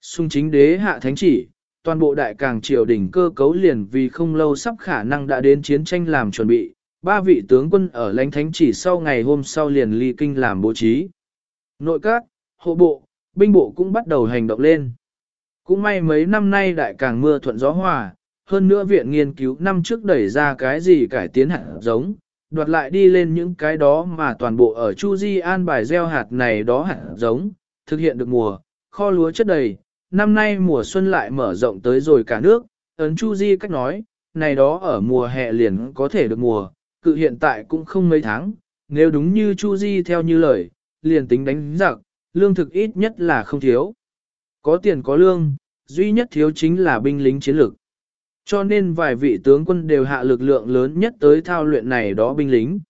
Xung chính đế hạ thánh chỉ, toàn bộ đại càng triều đình cơ cấu liền vì không lâu sắp khả năng đã đến chiến tranh làm chuẩn bị, ba vị tướng quân ở lãnh thánh chỉ sau ngày hôm sau liền ly kinh làm bố trí. Nội các, hộ bộ, binh bộ cũng bắt đầu hành động lên. Cũng may mấy năm nay đại càng mưa thuận gió hòa, hơn nữa viện nghiên cứu năm trước đẩy ra cái gì cải tiến hạt giống, đoạt lại đi lên những cái đó mà toàn bộ ở Chu Di an bài gieo hạt này đó hạt giống, thực hiện được mùa, kho lúa chất đầy, năm nay mùa xuân lại mở rộng tới rồi cả nước, ấn Chu Di cách nói, này đó ở mùa hè liền có thể được mùa, cự hiện tại cũng không mấy tháng, nếu đúng như Chu Di theo như lời, liền tính đánh giặc, lương thực ít nhất là không thiếu. Có tiền có lương, duy nhất thiếu chính là binh lính chiến lược. Cho nên vài vị tướng quân đều hạ lực lượng lớn nhất tới thao luyện này đó binh lính.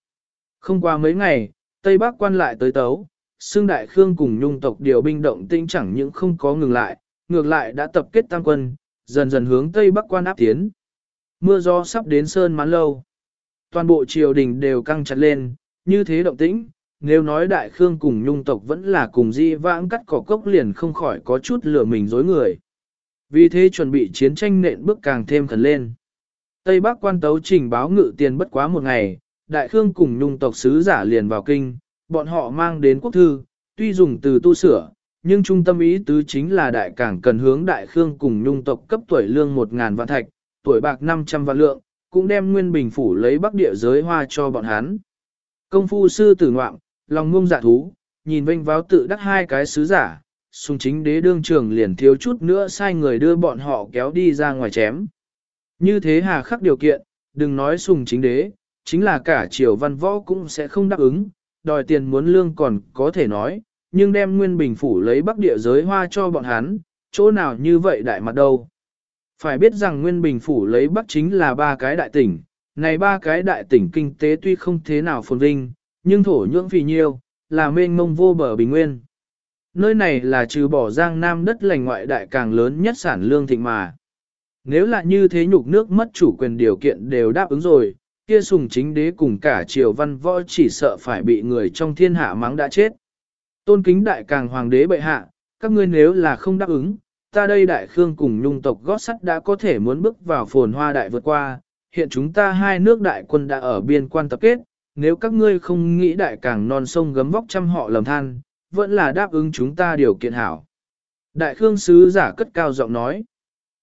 Không qua mấy ngày, Tây Bắc quan lại tới tấu, xương đại khương cùng nhung tộc điều binh động tinh chẳng những không có ngừng lại, ngược lại đã tập kết tăng quân, dần dần hướng Tây Bắc quan áp tiến. Mưa gió sắp đến sơn mán lâu. Toàn bộ triều đình đều căng chặt lên, như thế động tĩnh, nếu nói đại khương cùng nhung tộc vẫn là cùng di vãng cắt cỏ cốc liền không khỏi có chút lửa mình dối người. Vì thế chuẩn bị chiến tranh nện bước càng thêm khẩn lên. Tây Bắc quan tấu trình báo ngự tiền bất quá một ngày, đại khương cùng nhung tộc sứ giả liền vào kinh, bọn họ mang đến quốc thư, tuy dùng từ tu sửa, nhưng trung tâm ý tứ chính là đại cảng cần hướng đại khương cùng nhung tộc cấp tuổi lương 1.000 vạn thạch, tuổi bạc 500 vạn lượng, cũng đem nguyên bình phủ lấy bắc địa giới hoa cho bọn hắn. Công phu sư tử ngoạm, lòng ngông dạ thú, nhìn vinh váo tự đắc hai cái sứ giả, sung chính đế đương trường liền thiếu chút nữa sai người đưa bọn họ kéo đi ra ngoài chém. Như thế hà khắc điều kiện, đừng nói sùng chính đế, chính là cả triều văn võ cũng sẽ không đáp ứng, đòi tiền muốn lương còn có thể nói, nhưng đem nguyên bình phủ lấy bắc địa giới hoa cho bọn hắn, chỗ nào như vậy đại mặt đâu. Phải biết rằng nguyên bình phủ lấy bắc chính là ba cái đại tỉnh, này ba cái đại tỉnh kinh tế tuy không thế nào phồn vinh, nhưng thổ nhưỡng vì nhiêu, là mênh mông vô bờ bình nguyên. Nơi này là trừ bỏ giang nam đất lành ngoại đại càng lớn nhất sản lương thịnh mà. Nếu là như thế nhục nước mất chủ quyền điều kiện đều đáp ứng rồi, kia sùng chính đế cùng cả triều văn võ chỉ sợ phải bị người trong thiên hạ mắng đã chết. Tôn kính đại càng hoàng đế bệ hạ, các ngươi nếu là không đáp ứng, ta đây đại khương cùng nhung tộc gót sắt đã có thể muốn bước vào phồn hoa đại vượt qua, hiện chúng ta hai nước đại quân đã ở biên quan tập kết, nếu các ngươi không nghĩ đại càng non sông gấm vóc trăm họ lầm than, vẫn là đáp ứng chúng ta điều kiện hảo. Đại khương sứ giả cất cao giọng nói,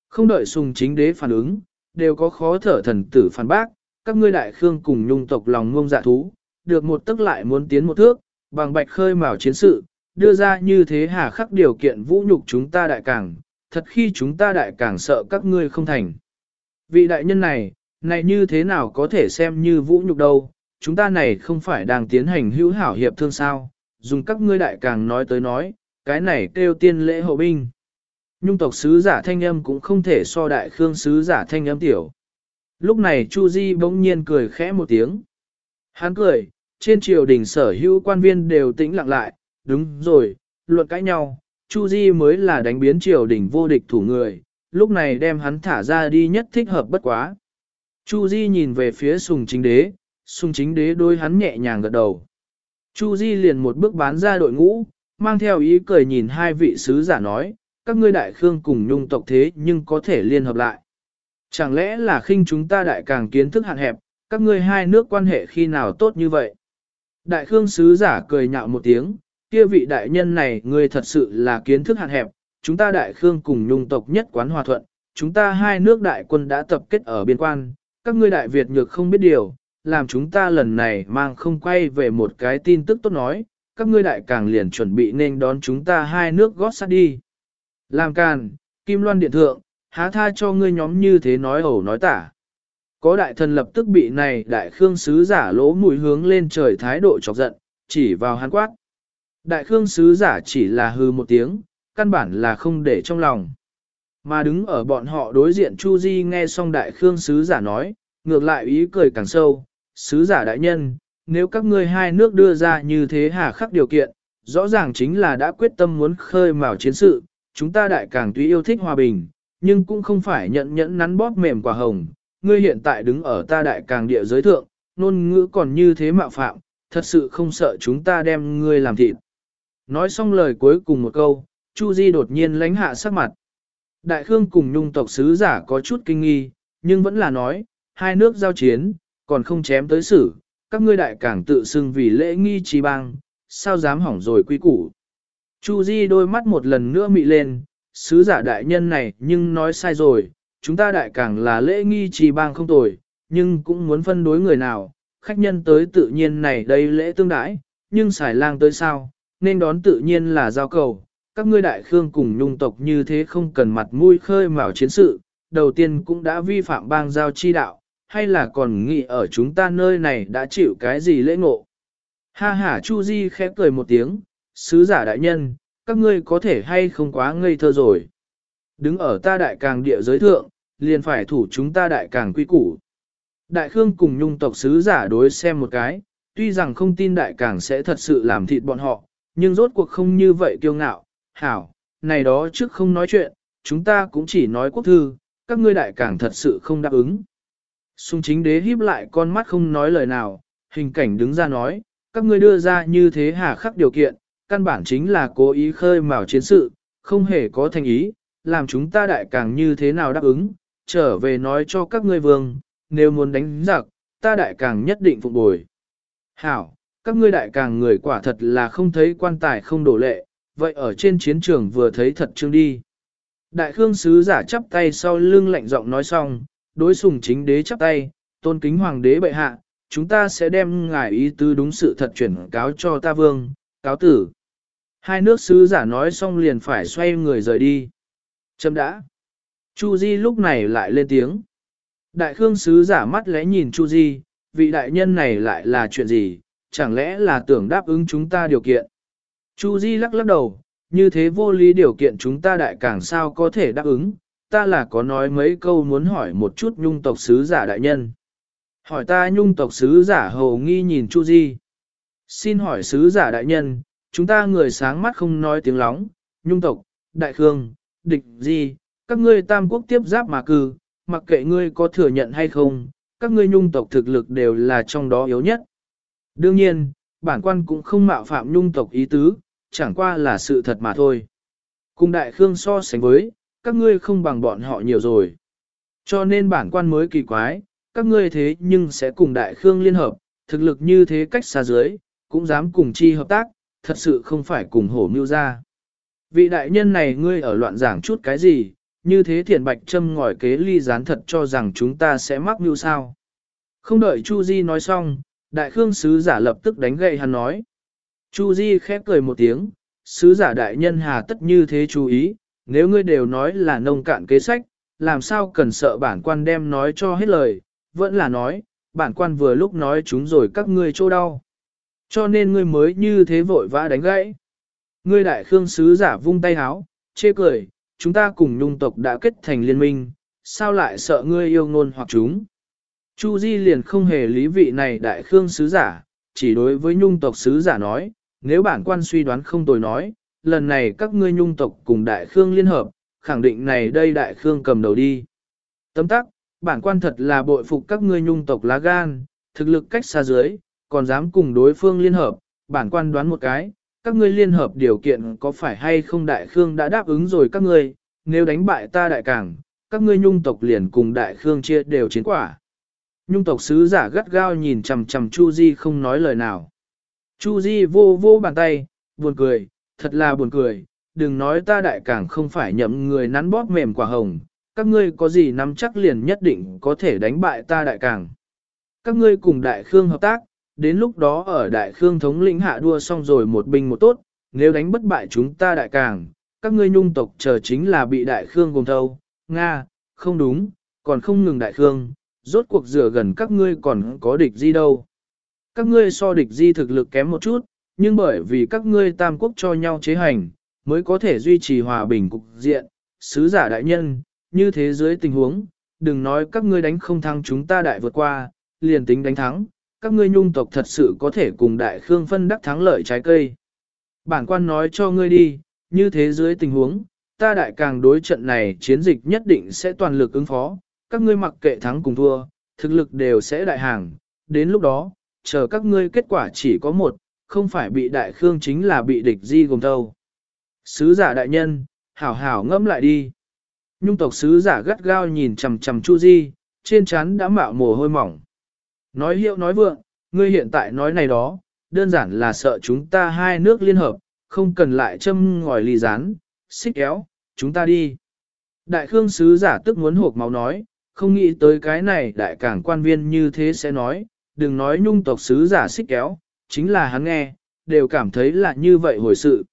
không đợi sùng chính đế phản ứng, đều có khó thở thần tử phản bác, các ngươi đại khương cùng nhung tộc lòng ngông dạ thú, được một tức lại muốn tiến một thước, bằng bạch khơi mào chiến sự, đưa ra như thế hà khắc điều kiện vũ nhục chúng ta đại càng, thật khi chúng ta đại càng sợ các ngươi không thành. Vị đại nhân này, này như thế nào có thể xem như vũ nhục đâu, chúng ta này không phải đang tiến hành hữu hảo hiệp thương sao, dùng các ngươi đại càng nói tới nói, cái này kêu tiên lễ hậu binh. Nhung tộc sứ giả thanh âm cũng không thể so đại khương sứ giả thanh âm tiểu. Lúc này Chu Di bỗng nhiên cười khẽ một tiếng. Hắn cười, trên triều đình sở hữu quan viên đều tĩnh lặng lại, đúng rồi, luận cãi nhau, Chu Di mới là đánh biến triều đình vô địch thủ người, lúc này đem hắn thả ra đi nhất thích hợp bất quá. Chu Di nhìn về phía sùng chính đế, sùng chính đế đôi hắn nhẹ nhàng gật đầu. Chu Di liền một bước bán ra đội ngũ, mang theo ý cười nhìn hai vị sứ giả nói, các ngươi đại khương cùng nhung tộc thế nhưng có thể liên hợp lại. Chẳng lẽ là khinh chúng ta đại càng kiến thức hạn hẹp, các ngươi hai nước quan hệ khi nào tốt như vậy? Đại khương sứ giả cười nhạo một tiếng, kia vị đại nhân này người thật sự là kiến thức hạn hẹp, chúng ta đại khương cùng nhung tộc nhất quán hòa thuận, chúng ta hai nước đại quân đã tập kết ở biên quan, các ngươi đại Việt nhược không biết điều, làm chúng ta lần này mang không quay về một cái tin tức tốt nói, các ngươi đại càng liền chuẩn bị nên đón chúng ta hai nước gót sát đi. Làm càn, Kim Loan Điện Thượng, há tha cho ngươi nhóm như thế nói ẩu nói tả. Có đại thần lập tức bị này đại khương sứ giả lỗ mũi hướng lên trời thái độ chọc giận, chỉ vào hắn quát. Đại khương sứ giả chỉ là hư một tiếng, căn bản là không để trong lòng. Mà đứng ở bọn họ đối diện Chu Di nghe xong đại khương sứ giả nói, ngược lại ý cười càng sâu, sứ giả đại nhân, nếu các ngươi hai nước đưa ra như thế hà khắc điều kiện, rõ ràng chính là đã quyết tâm muốn khơi mào chiến sự, chúng ta đại càng tuy yêu thích hòa bình, nhưng cũng không phải nhận nhẫn nắn bóp mềm quả hồng, ngươi hiện tại đứng ở ta đại càng địa giới thượng, nôn ngữ còn như thế mạo phạm, thật sự không sợ chúng ta đem ngươi làm thịt. Nói xong lời cuối cùng một câu, Chu Di đột nhiên lánh hạ sắc mặt. Đại Khương cùng nhung tộc sứ giả có chút kinh nghi, nhưng vẫn là nói, hai nước giao chiến, còn không chém tới xử, các ngươi đại càng tự xưng vì lễ nghi trí bang, sao dám hỏng rồi quy củ. Chu Di đôi mắt một lần nữa mị lên, sứ giả đại nhân này nhưng nói sai rồi, chúng ta đại càng là lễ nghi trì bang không tồi, nhưng cũng muốn phân đối người nào, khách nhân tới tự nhiên này đây lễ tương đãi, nhưng xài lang tới sao, nên đón tự nhiên là giao cầu. Các ngươi đại khương cùng nhung tộc như thế không cần mặt mũi khơi mào chiến sự, đầu tiên cũng đã vi phạm bang giao chi đạo, hay là còn nghĩ ở chúng ta nơi này đã chịu cái gì lễ ngộ. Ha ha Chu Di khẽ cười một tiếng, sứ giả đại nhân, các ngươi có thể hay không quá ngây thơ rồi. Đứng ở ta đại càng địa giới thượng, liền phải thủ chúng ta đại càng quy củ. Đại Khương cùng nhung tộc sứ giả đối xem một cái, tuy rằng không tin đại càng sẽ thật sự làm thịt bọn họ, nhưng rốt cuộc không như vậy kiêu ngạo, hảo, này đó trước không nói chuyện, chúng ta cũng chỉ nói quốc thư, các ngươi đại càng thật sự không đáp ứng. Xung chính đế híp lại con mắt không nói lời nào, hình cảnh đứng ra nói, các ngươi đưa ra như thế hà khắc điều kiện, căn bản chính là cố ý khơi mào chiến sự, không hề có thành ý, làm chúng ta đại càng như thế nào đáp ứng, trở về nói cho các ngươi vương, nếu muốn đánh giặc, ta đại càng nhất định phục bồi. Hảo, các ngươi đại càng người quả thật là không thấy quan tài không đổ lệ, vậy ở trên chiến trường vừa thấy thật trương đi. Đại khương sứ giả chắp tay sau lưng lạnh giọng nói xong, đối sùng chính đế chắp tay, tôn kính hoàng đế bệ hạ, chúng ta sẽ đem ngài ý tứ đúng sự thật chuyển cáo cho ta vương, cáo tử. Hai nước sứ giả nói xong liền phải xoay người rời đi. Chấm đã. Chu Di lúc này lại lên tiếng. Đại khương sứ giả mắt lẽ nhìn Chu Di, vị đại nhân này lại là chuyện gì, chẳng lẽ là tưởng đáp ứng chúng ta điều kiện. Chu Di lắc lắc đầu, như thế vô lý điều kiện chúng ta đại càng sao có thể đáp ứng, ta là có nói mấy câu muốn hỏi một chút nhung tộc sứ giả đại nhân. Hỏi ta nhung tộc sứ giả hầu nghi nhìn Chu Di. Xin hỏi sứ giả đại nhân, chúng ta người sáng mắt không nói tiếng lóng, nhung tộc, đại khương, địch gì, các ngươi tam quốc tiếp giáp mà cư, mặc kệ ngươi có thừa nhận hay không, các ngươi nhung tộc thực lực đều là trong đó yếu nhất. Đương nhiên, bản quan cũng không mạo phạm nhung tộc ý tứ, chẳng qua là sự thật mà thôi. Cùng đại khương so sánh với, các ngươi không bằng bọn họ nhiều rồi. Cho nên bản quan mới kỳ quái, các ngươi thế nhưng sẽ cùng đại khương liên hợp, thực lực như thế cách xa dưới, cũng dám cùng chi hợp tác, thật sự không phải cùng hổ mưu ra. Vị đại nhân này ngươi ở loạn giảng chút cái gì, như thế thiện bạch châm ngòi kế ly gián thật cho rằng chúng ta sẽ mắc mưu sao. Không đợi Chu Di nói xong, đại khương sứ giả lập tức đánh gậy hắn nói. Chu Di khép cười một tiếng, sứ giả đại nhân hà tất như thế chú ý, nếu ngươi đều nói là nông cạn kế sách, làm sao cần sợ bản quan đem nói cho hết lời, vẫn là nói, bản quan vừa lúc nói chúng rồi các ngươi chỗ đau. Cho nên ngươi mới như thế vội vã đánh gãy. Ngươi đại khương sứ giả vung tay háo, chê cười, chúng ta cùng nhung tộc đã kết thành liên minh, sao lại sợ ngươi yêu ngôn hoặc chúng. Chu Di liền không hề lý vị này đại khương sứ giả, chỉ đối với nhung tộc sứ giả nói, nếu bản quan suy đoán không tồi nói, lần này các ngươi nhung tộc cùng đại khương liên hợp, khẳng định này đây đại khương cầm đầu đi. Tấm tắc, bản quan thật là bội phục các ngươi nhung tộc lá gan, thực lực cách xa dưới, còn dám cùng đối phương liên hợp, bản quan đoán một cái, các ngươi liên hợp điều kiện có phải hay không đại khương đã đáp ứng rồi các ngươi, nếu đánh bại ta đại cảng, các ngươi nhung tộc liền cùng đại khương chia đều chiến quả. Nhung tộc sứ giả gắt gao nhìn chằm chằm Chu Di không nói lời nào. Chu Di vô vô bàn tay, buồn cười, thật là buồn cười, đừng nói ta đại cảng không phải nhậm người nắn bóp mềm quả hồng, các ngươi có gì nắm chắc liền nhất định có thể đánh bại ta đại cảng. Các ngươi cùng đại khương hợp tác, đến lúc đó ở đại khương thống lĩnh hạ đua xong rồi một binh một tốt, nếu đánh bất bại chúng ta đại càng, các ngươi nhung tộc chờ chính là bị đại khương gồm thâu, Nga, không đúng, còn không ngừng đại khương, rốt cuộc rửa gần các ngươi còn có địch di đâu. Các ngươi so địch di thực lực kém một chút, nhưng bởi vì các ngươi tam quốc cho nhau chế hành, mới có thể duy trì hòa bình cục diện, sứ giả đại nhân, như thế giới tình huống, đừng nói các ngươi đánh không thắng chúng ta đại vượt qua, liền tính đánh thắng, các ngươi nhung tộc thật sự có thể cùng đại khương phân đắc thắng lợi trái cây. Bản quan nói cho ngươi đi, như thế dưới tình huống, ta đại càng đối trận này chiến dịch nhất định sẽ toàn lực ứng phó, các ngươi mặc kệ thắng cùng thua, thực lực đều sẽ đại hàng, đến lúc đó, chờ các ngươi kết quả chỉ có một, không phải bị đại khương chính là bị địch di gồm thâu. Sứ giả đại nhân, hảo hảo ngẫm lại đi. Nhung tộc sứ giả gắt gao nhìn chằm chằm Chu Di, trên trán đã mạo mồ hôi mỏng. Nói hiệu nói vượng, ngươi hiện tại nói này đó, đơn giản là sợ chúng ta hai nước liên hợp, không cần lại châm ngòi ly rán, xích kéo, chúng ta đi. Đại khương sứ giả tức muốn hộp máu nói, không nghĩ tới cái này đại cảng quan viên như thế sẽ nói, đừng nói nhung tộc sứ giả xích kéo, chính là hắn nghe, đều cảm thấy là như vậy hồi sự.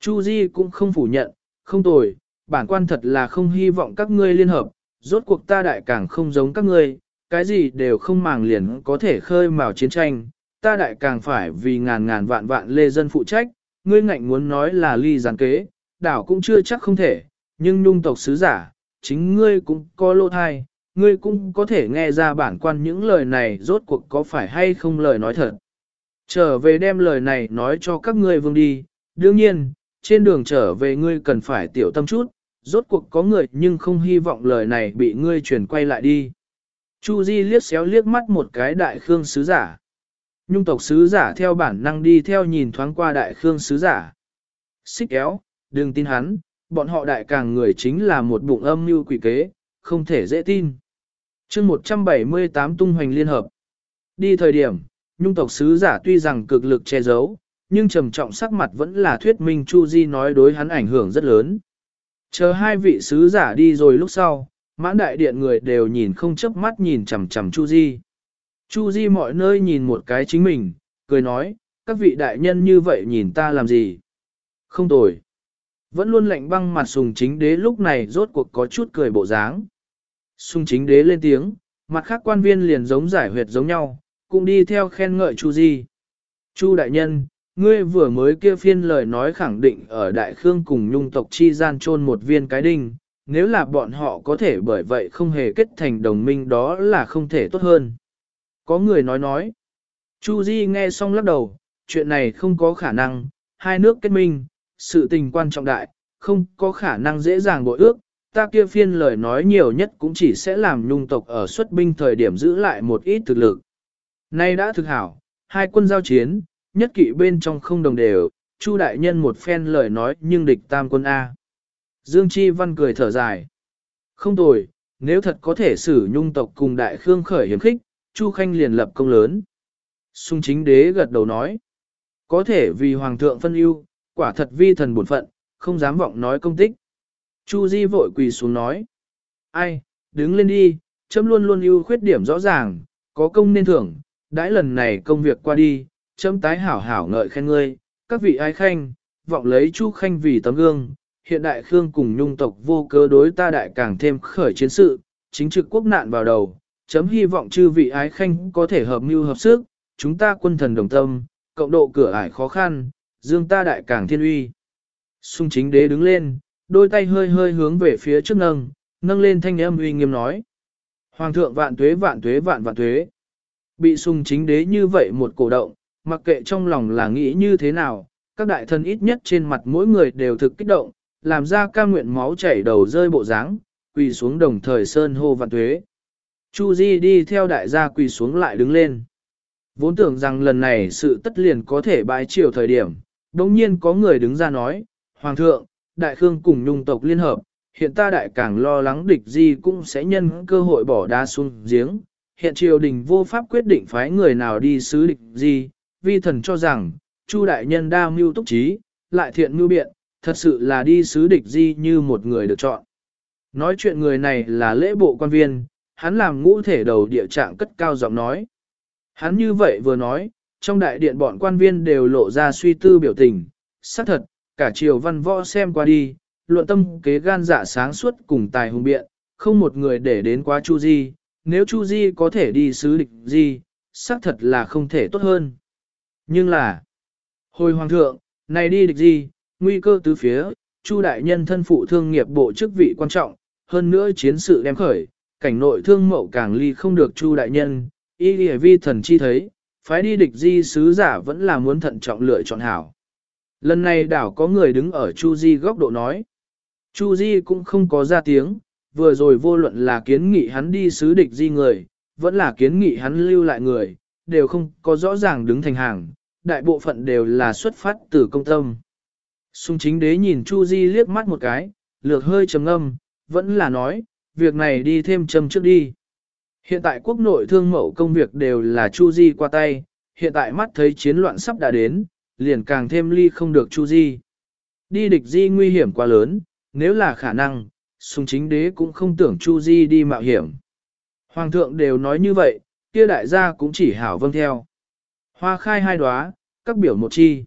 Chu Di cũng không phủ nhận, không tồi, bản quan thật là không hy vọng các ngươi liên hợp, rốt cuộc ta đại cảng không giống các ngươi, cái gì đều không màng liền có thể khơi mào chiến tranh, ta đại càng phải vì ngàn ngàn vạn vạn lê dân phụ trách, ngươi ngạnh muốn nói là ly gián kế, đảo cũng chưa chắc không thể, nhưng nhung tộc sứ giả, chính ngươi cũng có lô thai, ngươi cũng có thể nghe ra bản quan những lời này rốt cuộc có phải hay không lời nói thật. Trở về đem lời này nói cho các ngươi vương đi, đương nhiên, trên đường trở về ngươi cần phải tiểu tâm chút, rốt cuộc có người nhưng không hy vọng lời này bị ngươi truyền quay lại đi. Chu Di liếc xéo liếc mắt một cái đại khương sứ giả. Nhung tộc sứ giả theo bản năng đi theo nhìn thoáng qua đại khương sứ giả. Xích kéo, đừng tin hắn, bọn họ đại càng người chính là một bụng âm mưu quỷ kế, không thể dễ tin. chương 178 tung hoành liên hợp. Đi thời điểm, nhung tộc sứ giả tuy rằng cực lực che giấu, nhưng trầm trọng sắc mặt vẫn là thuyết minh Chu Di nói đối hắn ảnh hưởng rất lớn. Chờ hai vị sứ giả đi rồi lúc sau, mãn đại điện người đều nhìn không chớp mắt nhìn chằm chằm Chu Di. Chu Di mọi nơi nhìn một cái chính mình, cười nói, các vị đại nhân như vậy nhìn ta làm gì? Không tồi. Vẫn luôn lạnh băng mặt sùng chính đế lúc này rốt cuộc có chút cười bộ dáng. Sùng chính đế lên tiếng, mặt khác quan viên liền giống giải huyệt giống nhau, cũng đi theo khen ngợi Chu Di. Chu đại nhân, ngươi vừa mới kia phiên lời nói khẳng định ở Đại Khương cùng nhung tộc chi gian chôn một viên cái đinh, nếu là bọn họ có thể bởi vậy không hề kết thành đồng minh đó là không thể tốt hơn. Có người nói nói. Chu Di nghe xong lắc đầu, chuyện này không có khả năng, hai nước kết minh, sự tình quan trọng đại, không có khả năng dễ dàng bội ước, ta kia phiên lời nói nhiều nhất cũng chỉ sẽ làm nhung tộc ở xuất binh thời điểm giữ lại một ít thực lực. Nay đã thực hảo, hai quân giao chiến, nhất kỵ bên trong không đồng đều, Chu đại nhân một phen lời nói nhưng địch tam quân A. Dương Chi Văn cười thở dài. Không tồi, nếu thật có thể xử nhung tộc cùng đại khương khởi hiểm khích, Chu Khanh liền lập công lớn. Sung chính đế gật đầu nói. Có thể vì hoàng thượng phân ưu, quả thật vi thần bổn phận, không dám vọng nói công tích. Chu Di vội quỳ xuống nói. Ai, đứng lên đi, chấm luôn luôn ưu khuyết điểm rõ ràng, có công nên thưởng, đãi lần này công việc qua đi, chấm tái hảo hảo ngợi khen ngươi, các vị ai khanh, vọng lấy Chu Khanh vì tấm gương, hiện đại Khương cùng nhung tộc vô cớ đối ta đại càng thêm khởi chiến sự, chính trực quốc nạn vào đầu, chấm hy vọng chư vị ái khanh có thể hợp mưu hợp sức, chúng ta quân thần đồng tâm, cộng độ cửa ải khó khăn, dương ta đại càng thiên uy. Xung chính đế đứng lên, đôi tay hơi hơi hướng về phía trước nâng, nâng lên thanh âm uy nghiêm nói. Hoàng thượng vạn tuế vạn tuế vạn vạn tuế. Bị sung chính đế như vậy một cổ động, mặc kệ trong lòng là nghĩ như thế nào, các đại thần ít nhất trên mặt mỗi người đều thực kích động, làm ra ca nguyện máu chảy đầu rơi bộ dáng, quỳ xuống đồng thời sơn hô vạn tuế. Chu Di đi theo đại gia quỳ xuống lại đứng lên. Vốn tưởng rằng lần này sự tất liền có thể bãi chiều thời điểm, đồng nhiên có người đứng ra nói, Hoàng thượng, Đại Khương cùng nhung tộc liên hợp, hiện ta đại càng lo lắng địch Di cũng sẽ nhân cơ hội bỏ đá xuống giếng. Hiện triều đình vô pháp quyết định phái người nào đi sứ địch Di, vi thần cho rằng, Chu đại nhân đa mưu túc trí, lại thiện mưu biện, thật sự là đi sứ địch Di như một người được chọn. Nói chuyện người này là lễ bộ quan viên, hắn làm ngũ thể đầu địa trạng cất cao giọng nói. Hắn như vậy vừa nói, trong đại điện bọn quan viên đều lộ ra suy tư biểu tình, xác thật, cả triều văn võ xem qua đi, luận tâm kế gan dạ sáng suốt cùng tài hùng biện, không một người để đến quá Chu Di, nếu Chu Di có thể đi sứ địch Di, xác thật là không thể tốt hơn. Nhưng là, hồi hoàng thượng, này đi địch Di, nguy cơ tứ phía, Chu đại nhân thân phụ thương nghiệp bộ chức vị quan trọng, hơn nữa chiến sự đem khởi, cảnh nội thương mậu càng ly không được Chu đại nhân, y lì vi thần chi thấy, phái đi địch di sứ giả vẫn là muốn thận trọng lựa chọn hảo. Lần này đảo có người đứng ở Chu Di góc độ nói. Chu Di cũng không có ra tiếng, vừa rồi vô luận là kiến nghị hắn đi sứ địch di người, vẫn là kiến nghị hắn lưu lại người, đều không có rõ ràng đứng thành hàng, đại bộ phận đều là xuất phát từ công tâm. Sung chính đế nhìn Chu Di liếc mắt một cái, lược hơi trầm ngâm, vẫn là nói, việc này đi thêm châm trước đi. Hiện tại quốc nội thương mậu công việc đều là Chu Di qua tay, hiện tại mắt thấy chiến loạn sắp đã đến, liền càng thêm ly không được Chu Di. Đi địch di nguy hiểm quá lớn, nếu là khả năng, sung chính đế cũng không tưởng Chu Di đi mạo hiểm. Hoàng thượng đều nói như vậy, kia đại gia cũng chỉ hảo vâng theo. Hoa khai hai đóa, các biểu một chi.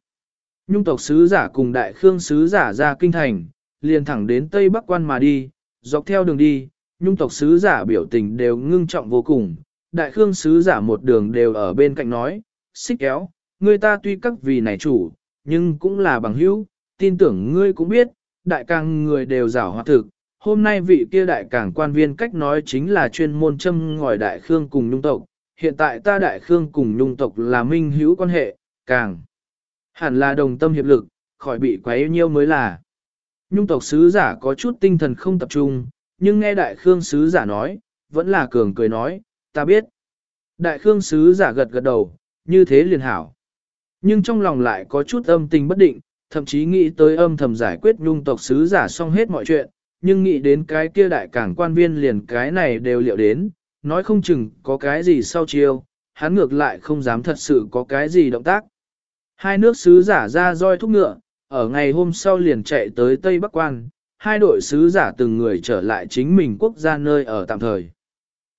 Nhung tộc sứ giả cùng đại khương sứ giả ra kinh thành, liền thẳng đến Tây Bắc quan mà đi, dọc theo đường đi, nhung tộc sứ giả biểu tình đều ngưng trọng vô cùng. Đại khương sứ giả một đường đều ở bên cạnh nói, xích kéo, người ta tuy các vì này chủ, nhưng cũng là bằng hữu, tin tưởng ngươi cũng biết, đại càng người đều giả hoạt thực. Hôm nay vị kia đại càng quan viên cách nói chính là chuyên môn châm ngòi đại khương cùng nhung tộc, hiện tại ta đại khương cùng nhung tộc là minh hữu quan hệ, càng hẳn là đồng tâm hiệp lực, khỏi bị quấy nhiêu mới là. Nhung tộc sứ giả có chút tinh thần không tập trung, nhưng nghe đại khương sứ giả nói, vẫn là cường cười nói, ta biết. Đại khương sứ giả gật gật đầu, như thế liền hảo. Nhưng trong lòng lại có chút âm tình bất định, thậm chí nghĩ tới âm thầm giải quyết nhung tộc sứ giả xong hết mọi chuyện, nhưng nghĩ đến cái kia đại cảng quan viên liền cái này đều liệu đến, nói không chừng có cái gì sau chiêu, hắn ngược lại không dám thật sự có cái gì động tác. Hai nước sứ giả ra roi thúc ngựa, ở ngày hôm sau liền chạy tới Tây Bắc Quan, hai đội sứ giả từng người trở lại chính mình quốc gia nơi ở tạm thời.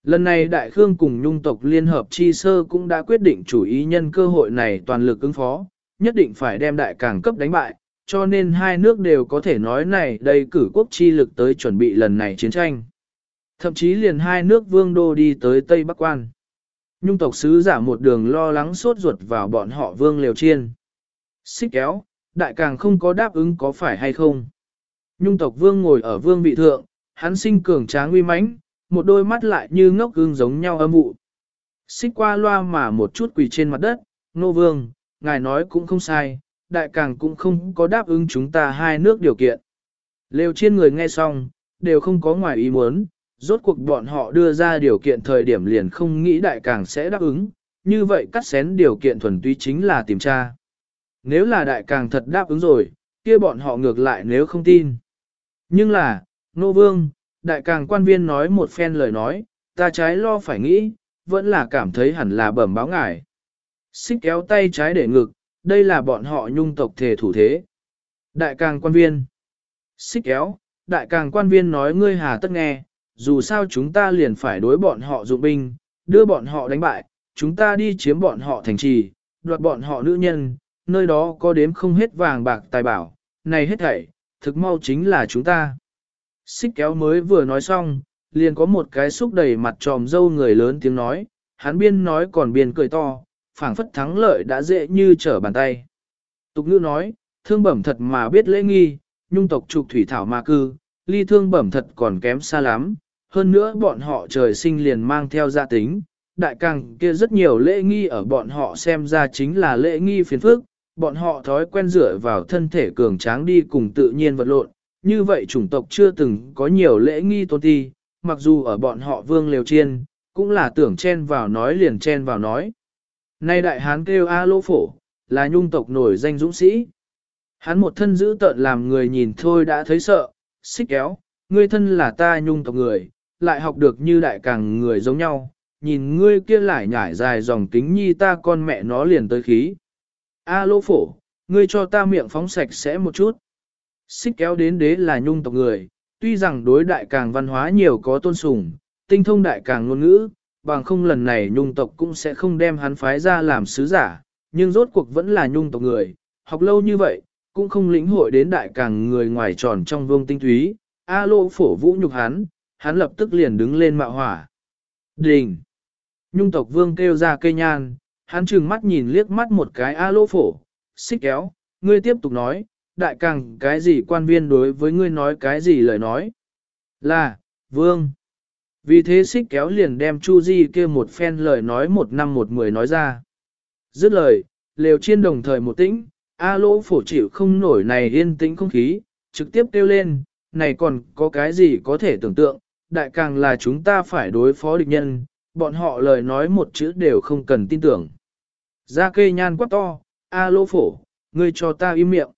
Lần này Đại Khương cùng nhung tộc Liên Hợp Chi Sơ cũng đã quyết định chủ ý nhân cơ hội này toàn lực ứng phó, nhất định phải đem đại càng cấp đánh bại, cho nên hai nước đều có thể nói này đây cử quốc chi lực tới chuẩn bị lần này chiến tranh. Thậm chí liền hai nước vương đô đi tới Tây Bắc Quan. Nhung tộc sứ giả một đường lo lắng sốt ruột vào bọn họ vương liều chiên. Xích kéo, đại càng không có đáp ứng có phải hay không. Nhung tộc vương ngồi ở vương vị thượng, hắn sinh cường tráng uy mãnh, một đôi mắt lại như ngốc gương giống nhau âm vụ. Xích qua loa mà một chút quỳ trên mặt đất, nô vương, ngài nói cũng không sai, đại càng cũng không có đáp ứng chúng ta hai nước điều kiện. Liều chiên người nghe xong, đều không có ngoài ý muốn, rốt cuộc bọn họ đưa ra điều kiện thời điểm liền không nghĩ đại càng sẽ đáp ứng, như vậy cắt xén điều kiện thuần túy chính là tìm tra. Nếu là đại càng thật đáp ứng rồi, kia bọn họ ngược lại nếu không tin. Nhưng là, nô vương, đại càng quan viên nói một phen lời nói, ta trái lo phải nghĩ, vẫn là cảm thấy hẳn là bẩm báo ngại. Xích kéo tay trái để ngực, đây là bọn họ nhung tộc thể thủ thế. Đại càng quan viên. Xích kéo, đại càng quan viên nói ngươi hà tất nghe, dù sao chúng ta liền phải đối bọn họ dụng binh, đưa bọn họ đánh bại, chúng ta đi chiếm bọn họ thành trì, đoạt bọn họ nữ nhân, nơi đó có đếm không hết vàng bạc tài bảo, này hết thảy, thực mau chính là chúng ta. Xích kéo mới vừa nói xong, liền có một cái xúc đầy mặt tròm dâu người lớn tiếng nói, hắn biên nói còn biên cười to, phảng phất thắng lợi đã dễ như trở bàn tay. Tục ngữ nói, thương bẩm thật mà biết lễ nghi, nhung tộc trục thủy thảo mà cư, ly thương bẩm thật còn kém xa lắm, hơn nữa bọn họ trời sinh liền mang theo gia tính, đại càng kia rất nhiều lễ nghi ở bọn họ xem ra chính là lễ nghi phiền phức, bọn họ thói quen dựa vào thân thể cường tráng đi cùng tự nhiên vật lộn, như vậy chủng tộc chưa từng có nhiều lễ nghi tôn ti, mặc dù ở bọn họ vương liều chiên, cũng là tưởng chen vào nói liền chen vào nói. Nay đại hán kêu A lô phổ, là nhung tộc nổi danh dũng sĩ. Hắn một thân giữ tợn làm người nhìn thôi đã thấy sợ, xích kéo, ngươi thân là ta nhung tộc người, lại học được như đại càng người giống nhau, nhìn ngươi kia lại nhải dài dòng kính nhi ta con mẹ nó liền tới khí. A lô phổ, ngươi cho ta miệng phóng sạch sẽ một chút. Xích kéo đến đế là nhung tộc người, tuy rằng đối đại càng văn hóa nhiều có tôn sùng, tinh thông đại càng ngôn ngữ, bằng không lần này nhung tộc cũng sẽ không đem hắn phái ra làm sứ giả, nhưng rốt cuộc vẫn là nhung tộc người, học lâu như vậy, cũng không lĩnh hội đến đại càng người ngoài tròn trong vương tinh túy, A lô phổ vũ nhục hắn, hắn lập tức liền đứng lên mạo hỏa. Đình! Nhung tộc vương kêu ra cây nhan, hắn trừng mắt nhìn liếc mắt một cái A lô phổ, xích kéo, ngươi tiếp tục nói, đại càng cái gì quan viên đối với ngươi nói cái gì lời nói. Là, vương. Vì thế xích kéo liền đem Chu Di kia một phen lời nói một năm một mười nói ra. Dứt lời, lều chiên đồng thời một tĩnh, A lỗ phổ chịu không nổi này yên tĩnh không khí, trực tiếp kêu lên, này còn có cái gì có thể tưởng tượng, đại càng là chúng ta phải đối phó địch nhân, bọn họ lời nói một chữ đều không cần tin tưởng. Ra kê nhan quá to, A lô phổ, ngươi cho ta im miệng.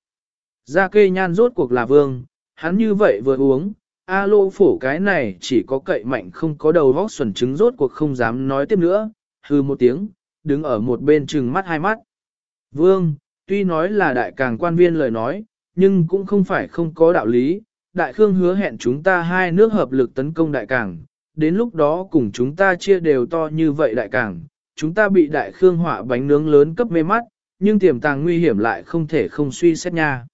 Gia kê nhan rốt cuộc là vương, hắn như vậy vừa uống, a lô phổ cái này chỉ có cậy mạnh không có đầu vóc xuẩn trứng rốt cuộc không dám nói tiếp nữa, hư một tiếng, đứng ở một bên trừng mắt hai mắt. Vương, tuy nói là đại càng quan viên lời nói, nhưng cũng không phải không có đạo lý, đại khương hứa hẹn chúng ta hai nước hợp lực tấn công đại Cảng. đến lúc đó cùng chúng ta chia đều to như vậy đại Cảng. chúng ta bị đại khương hỏa bánh nướng lớn cấp mê mắt, nhưng tiềm tàng nguy hiểm lại không thể không suy xét nha.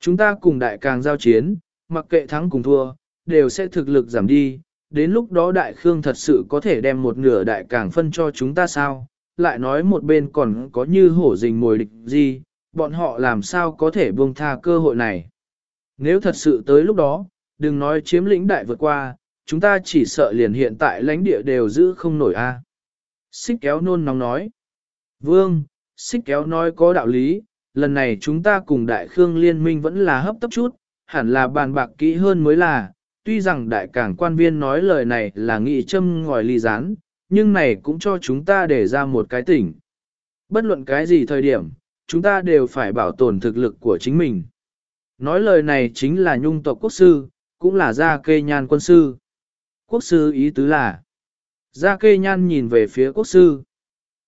Chúng ta cùng đại Cảng giao chiến, mặc kệ thắng cùng thua, đều sẽ thực lực giảm đi, đến lúc đó đại khương thật sự có thể đem một nửa đại Cảng phân cho chúng ta sao, lại nói một bên còn có như hổ rình mồi địch gì, bọn họ làm sao có thể buông tha cơ hội này. Nếu thật sự tới lúc đó, đừng nói chiếm lĩnh đại vượt qua, chúng ta chỉ sợ liền hiện tại lãnh địa đều giữ không nổi a. Xích kéo nôn nóng nói. Vương, xích kéo nói có đạo lý, lần này chúng ta cùng đại khương liên minh vẫn là hấp tấp chút, hẳn là bàn bạc kỹ hơn mới là, tuy rằng đại cảng quan viên nói lời này là nghị châm ngòi ly rán, nhưng này cũng cho chúng ta để ra một cái tỉnh. Bất luận cái gì thời điểm, chúng ta đều phải bảo tồn thực lực của chính mình. Nói lời này chính là nhung tộc quốc sư, cũng là gia kê nhan quân sư. Quốc sư ý tứ là, gia kê nhan nhìn về phía quốc sư.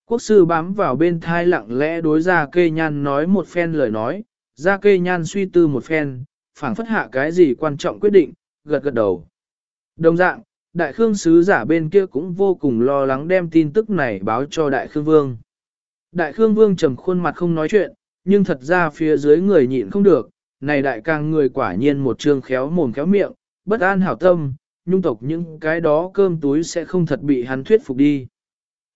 Quốc sư bám vào bên thai lặng lẽ đối gia kê nhan nói một phen lời nói, gia kê nhan suy tư một phen, phảng phất hạ cái gì quan trọng quyết định, gật gật đầu. Đồng dạng, đại khương sứ giả bên kia cũng vô cùng lo lắng đem tin tức này báo cho đại khương vương. Đại khương vương trầm khuôn mặt không nói chuyện, nhưng thật ra phía dưới người nhịn không được, này đại càng người quả nhiên một trương khéo mồm khéo miệng, bất an hảo tâm, nhung tộc những cái đó cơm túi sẽ không thật bị hắn thuyết phục đi.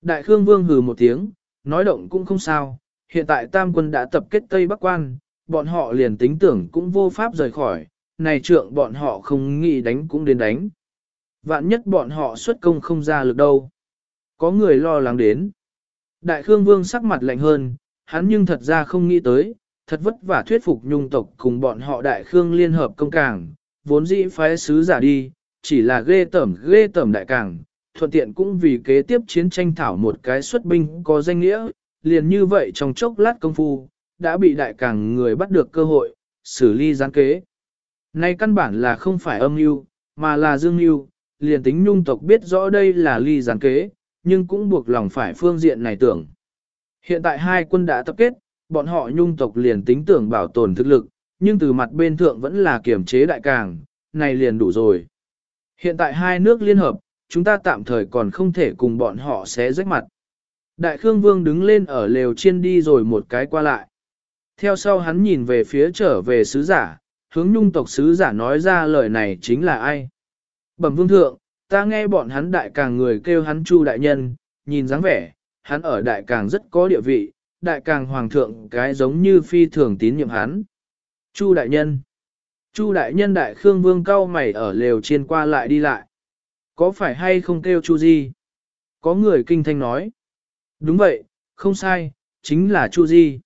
Đại khương vương hừ một tiếng, nói động cũng không sao, hiện tại tam quân đã tập kết Tây Bắc Quan, bọn họ liền tính tưởng cũng vô pháp rời khỏi, này trượng bọn họ không nghĩ đánh cũng đến đánh. Vạn nhất bọn họ xuất công không ra lực đâu. Có người lo lắng đến. Đại Khương Vương sắc mặt lạnh hơn, hắn nhưng thật ra không nghĩ tới, thật vất vả thuyết phục nhung tộc cùng bọn họ Đại Khương liên hợp công cảng, vốn dĩ phái sứ giả đi, chỉ là ghê tẩm ghê tẩm đại cảng, thuận tiện cũng vì kế tiếp chiến tranh thảo một cái xuất binh có danh nghĩa, liền như vậy trong chốc lát công phu, đã bị đại cảng người bắt được cơ hội, xử ly gián kế. Nay căn bản là không phải âm mưu, mà là dương mưu, liền tính nhung tộc biết rõ đây là ly gián kế, nhưng cũng buộc lòng phải phương diện này tưởng. Hiện tại hai quân đã tập kết, bọn họ nhung tộc liền tính tưởng bảo tồn thực lực, nhưng từ mặt bên thượng vẫn là kiểm chế đại càng, này liền đủ rồi. Hiện tại hai nước liên hợp, chúng ta tạm thời còn không thể cùng bọn họ xé rách mặt. Đại Khương Vương đứng lên ở lều chiên đi rồi một cái qua lại. Theo sau hắn nhìn về phía trở về sứ giả, hướng nhung tộc sứ giả nói ra lời này chính là ai. Bẩm vương thượng, ta nghe bọn hắn đại càng người kêu hắn chu đại nhân, nhìn dáng vẻ, hắn ở đại càng rất có địa vị, đại càng hoàng thượng cái giống như phi thường tín nhiệm hắn. Chu đại nhân. Chu đại nhân đại khương vương cao mày ở lều trên qua lại đi lại. Có phải hay không kêu chu di? Có người kinh thanh nói. Đúng vậy, không sai, chính là chu di.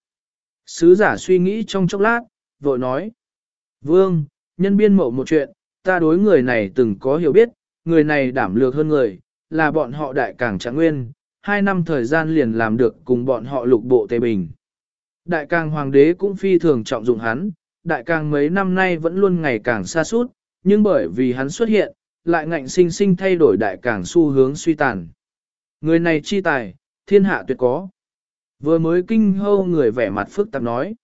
Sứ giả suy nghĩ trong chốc lát, vội nói. Vương, nhân biên mộ một chuyện, ta đối người này từng có hiểu biết, người này đảm lược hơn người, là bọn họ đại càng trạng nguyên, hai năm thời gian liền làm được cùng bọn họ lục bộ tề Bình. Đại càng hoàng đế cũng phi thường trọng dụng hắn, đại càng mấy năm nay vẫn luôn ngày càng xa suốt, nhưng bởi vì hắn xuất hiện, lại ngạnh sinh sinh thay đổi đại càng xu hướng suy tàn. Người này chi tài, thiên hạ tuyệt có. Vừa mới kinh hâu người vẻ mặt phức tạp nói.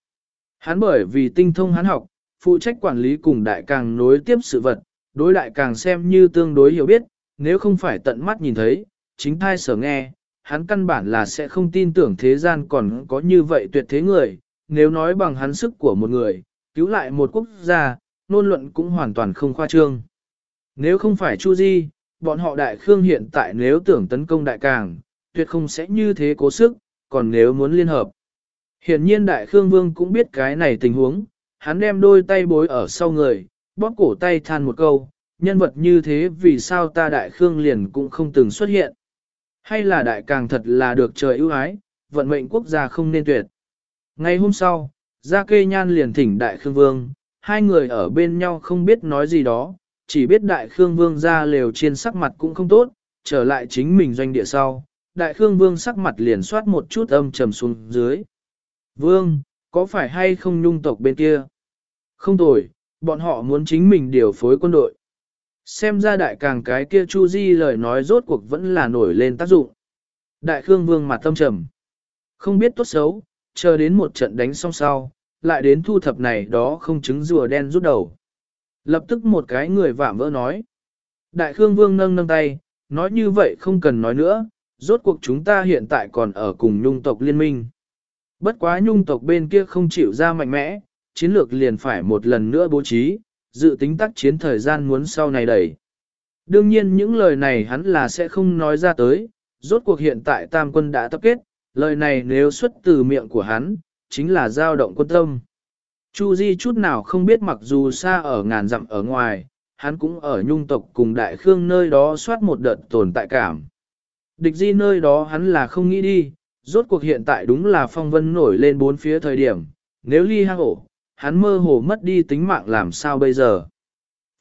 Hắn bởi vì tinh thông hắn học, phụ trách quản lý cùng đại càng nối tiếp sự vật, đối đại càng xem như tương đối hiểu biết, nếu không phải tận mắt nhìn thấy, chính thai sở nghe, hắn căn bản là sẽ không tin tưởng thế gian còn có như vậy tuyệt thế người, nếu nói bằng hắn sức của một người, cứu lại một quốc gia, nôn luận cũng hoàn toàn không khoa trương. Nếu không phải Chu Di, bọn họ đại khương hiện tại nếu tưởng tấn công đại càng, tuyệt không sẽ như thế cố sức, còn nếu muốn liên hợp. Hiện nhiên đại khương vương cũng biết cái này tình huống, hắn đem đôi tay bối ở sau người, bóp cổ tay than một câu, nhân vật như thế vì sao ta đại khương liền cũng không từng xuất hiện. Hay là đại càng thật là được trời ưu ái, vận mệnh quốc gia không nên tuyệt. Ngày hôm sau, Gia Kê Nhan liền thỉnh Đại Khương Vương, hai người ở bên nhau không biết nói gì đó, chỉ biết Đại Khương Vương ra lều trên sắc mặt cũng không tốt, trở lại chính mình doanh địa sau. Đại Khương Vương sắc mặt liền soát một chút âm trầm xuống dưới. Vương, có phải hay không nhung tộc bên kia? Không tồi, bọn họ muốn chính mình điều phối quân đội. Xem ra đại càng cái kia Chu Di lời nói rốt cuộc vẫn là nổi lên tác dụng. Đại Khương Vương mặt tâm trầm. Không biết tốt xấu, chờ đến một trận đánh xong sau, lại đến thu thập này đó không chứng rùa đen rút đầu. Lập tức một cái người vạm vỡ nói. Đại Khương Vương nâng nâng tay, nói như vậy không cần nói nữa, rốt cuộc chúng ta hiện tại còn ở cùng nhung tộc liên minh. Bất quá nhung tộc bên kia không chịu ra mạnh mẽ, chiến lược liền phải một lần nữa bố trí, dự tính tác chiến thời gian muốn sau này đẩy. Đương nhiên những lời này hắn là sẽ không nói ra tới, rốt cuộc hiện tại tam quân đã tập kết, lời này nếu xuất từ miệng của hắn, chính là dao động quân tâm. Chu Di chút nào không biết mặc dù xa ở ngàn dặm ở ngoài, hắn cũng ở nhung tộc cùng đại khương nơi đó soát một đợt tồn tại cảm. Địch di nơi đó hắn là không nghĩ đi, rốt cuộc hiện tại đúng là phong vân nổi lên bốn phía thời điểm, nếu ly hang ổ, hắn mơ hồ mất đi tính mạng làm sao bây giờ.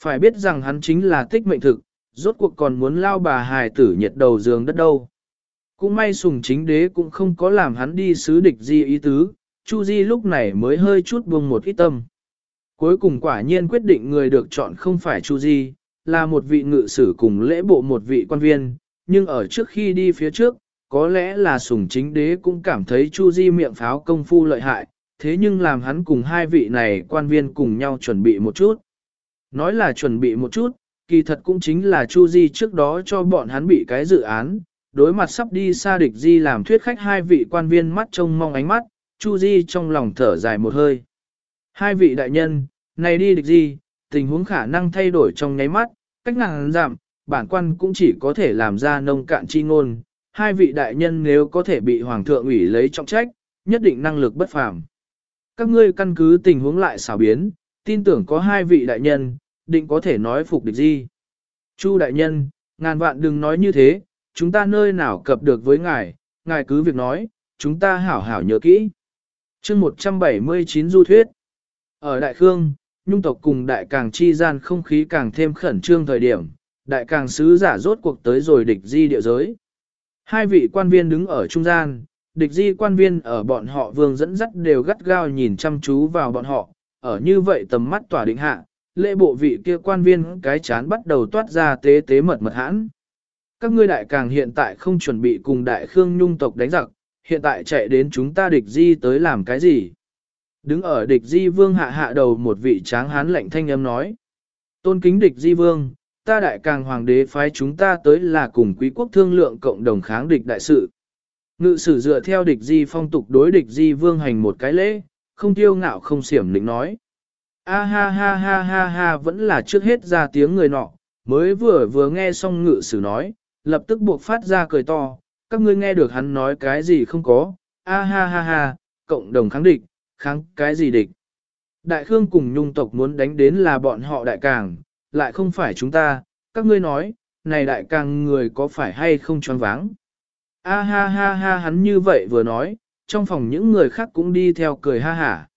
Phải biết rằng hắn chính là tích mệnh thực, rốt cuộc còn muốn lao bà hài tử nhiệt đầu giường đất đâu. Cũng may sùng chính đế cũng không có làm hắn đi sứ địch di ý tứ, Chu Di lúc này mới hơi chút buông một ít tâm. Cuối cùng quả nhiên quyết định người được chọn không phải Chu Di, là một vị ngự sử cùng lễ bộ một vị quan viên, nhưng ở trước khi đi phía trước, có lẽ là sùng chính đế cũng cảm thấy Chu Di miệng pháo công phu lợi hại, thế nhưng làm hắn cùng hai vị này quan viên cùng nhau chuẩn bị một chút. Nói là chuẩn bị một chút, kỳ thật cũng chính là Chu Di trước đó cho bọn hắn bị cái dự án, đối mặt sắp đi xa địch Di làm thuyết khách hai vị quan viên mắt trông mong ánh mắt, Chu Di trong lòng thở dài một hơi. Hai vị đại nhân, này đi địch Di, tình huống khả năng thay đổi trong nháy mắt, cách ngàn giảm, bản quan cũng chỉ có thể làm ra nông cạn chi ngôn. Hai vị đại nhân nếu có thể bị hoàng thượng ủy lấy trọng trách, nhất định năng lực bất phàm. Các ngươi căn cứ tình huống lại xảo biến, tin tưởng có hai vị đại nhân, định có thể nói phục địch Di. Chu đại nhân, ngàn vạn đừng nói như thế, chúng ta nơi nào cập được với ngài, ngài cứ việc nói, chúng ta hảo hảo nhớ kỹ. chương 179 du thuyết. Ở Đại Khương, nhung tộc cùng Đại Càng chi gian không khí càng thêm khẩn trương thời điểm, Đại Càng sứ giả rốt cuộc tới rồi địch di địa giới. Hai vị quan viên đứng ở trung gian, địch di quan viên ở bọn họ vương dẫn dắt đều gắt gao nhìn chăm chú vào bọn họ, ở như vậy tầm mắt tỏa định hạ, lễ bộ vị kia quan viên cái chán bắt đầu toát ra tế tế mật mật hãn. Các ngươi đại càng hiện tại không chuẩn bị cùng đại khương nhung tộc đánh giặc, hiện tại chạy đến chúng ta địch di tới làm cái gì? Đứng ở địch di vương hạ hạ đầu một vị tráng hán lạnh thanh âm nói. Tôn kính địch di vương, ta đại càng hoàng đế phái chúng ta tới là cùng quý quốc thương lượng cộng đồng kháng địch đại sự. Ngự sử dựa theo địch di phong tục đối địch di vương hành một cái lễ, không tiêu ngạo không xiểm định nói. A ha ha ha ha ha vẫn là trước hết ra tiếng người nọ, mới vừa vừa nghe xong ngự sử nói, lập tức buộc phát ra cười to, các ngươi nghe được hắn nói cái gì không có, a ha ha ha, cộng đồng kháng địch, kháng cái gì địch. Đại Khương cùng nhung tộc muốn đánh đến là bọn họ đại càng, lại không phải chúng ta, các ngươi nói, này đại càng người có phải hay không choáng váng. A ha ha ha hắn như vậy vừa nói, trong phòng những người khác cũng đi theo cười ha hả.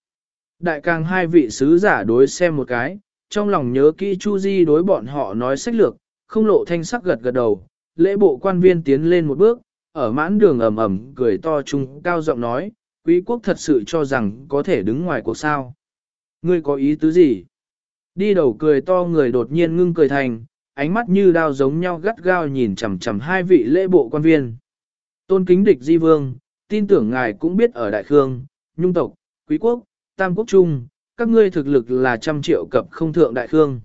Đại càng hai vị sứ giả đối xem một cái, trong lòng nhớ kỹ Chu Di đối bọn họ nói sách lược, không lộ thanh sắc gật gật đầu, lễ bộ quan viên tiến lên một bước, ở mãn đường ầm ầm cười to trung cao giọng nói, quý quốc thật sự cho rằng có thể đứng ngoài cuộc sao. Ngươi có ý tứ gì? Đi đầu cười to người đột nhiên ngưng cười thành, ánh mắt như đao giống nhau gắt gao nhìn chằm chằm hai vị lễ bộ quan viên. Tôn kính địch di vương, tin tưởng ngài cũng biết ở Đại Khương, Nhung tộc, Quý quốc, Tam quốc Trung, các ngươi thực lực là trăm triệu cập không thượng Đại Khương.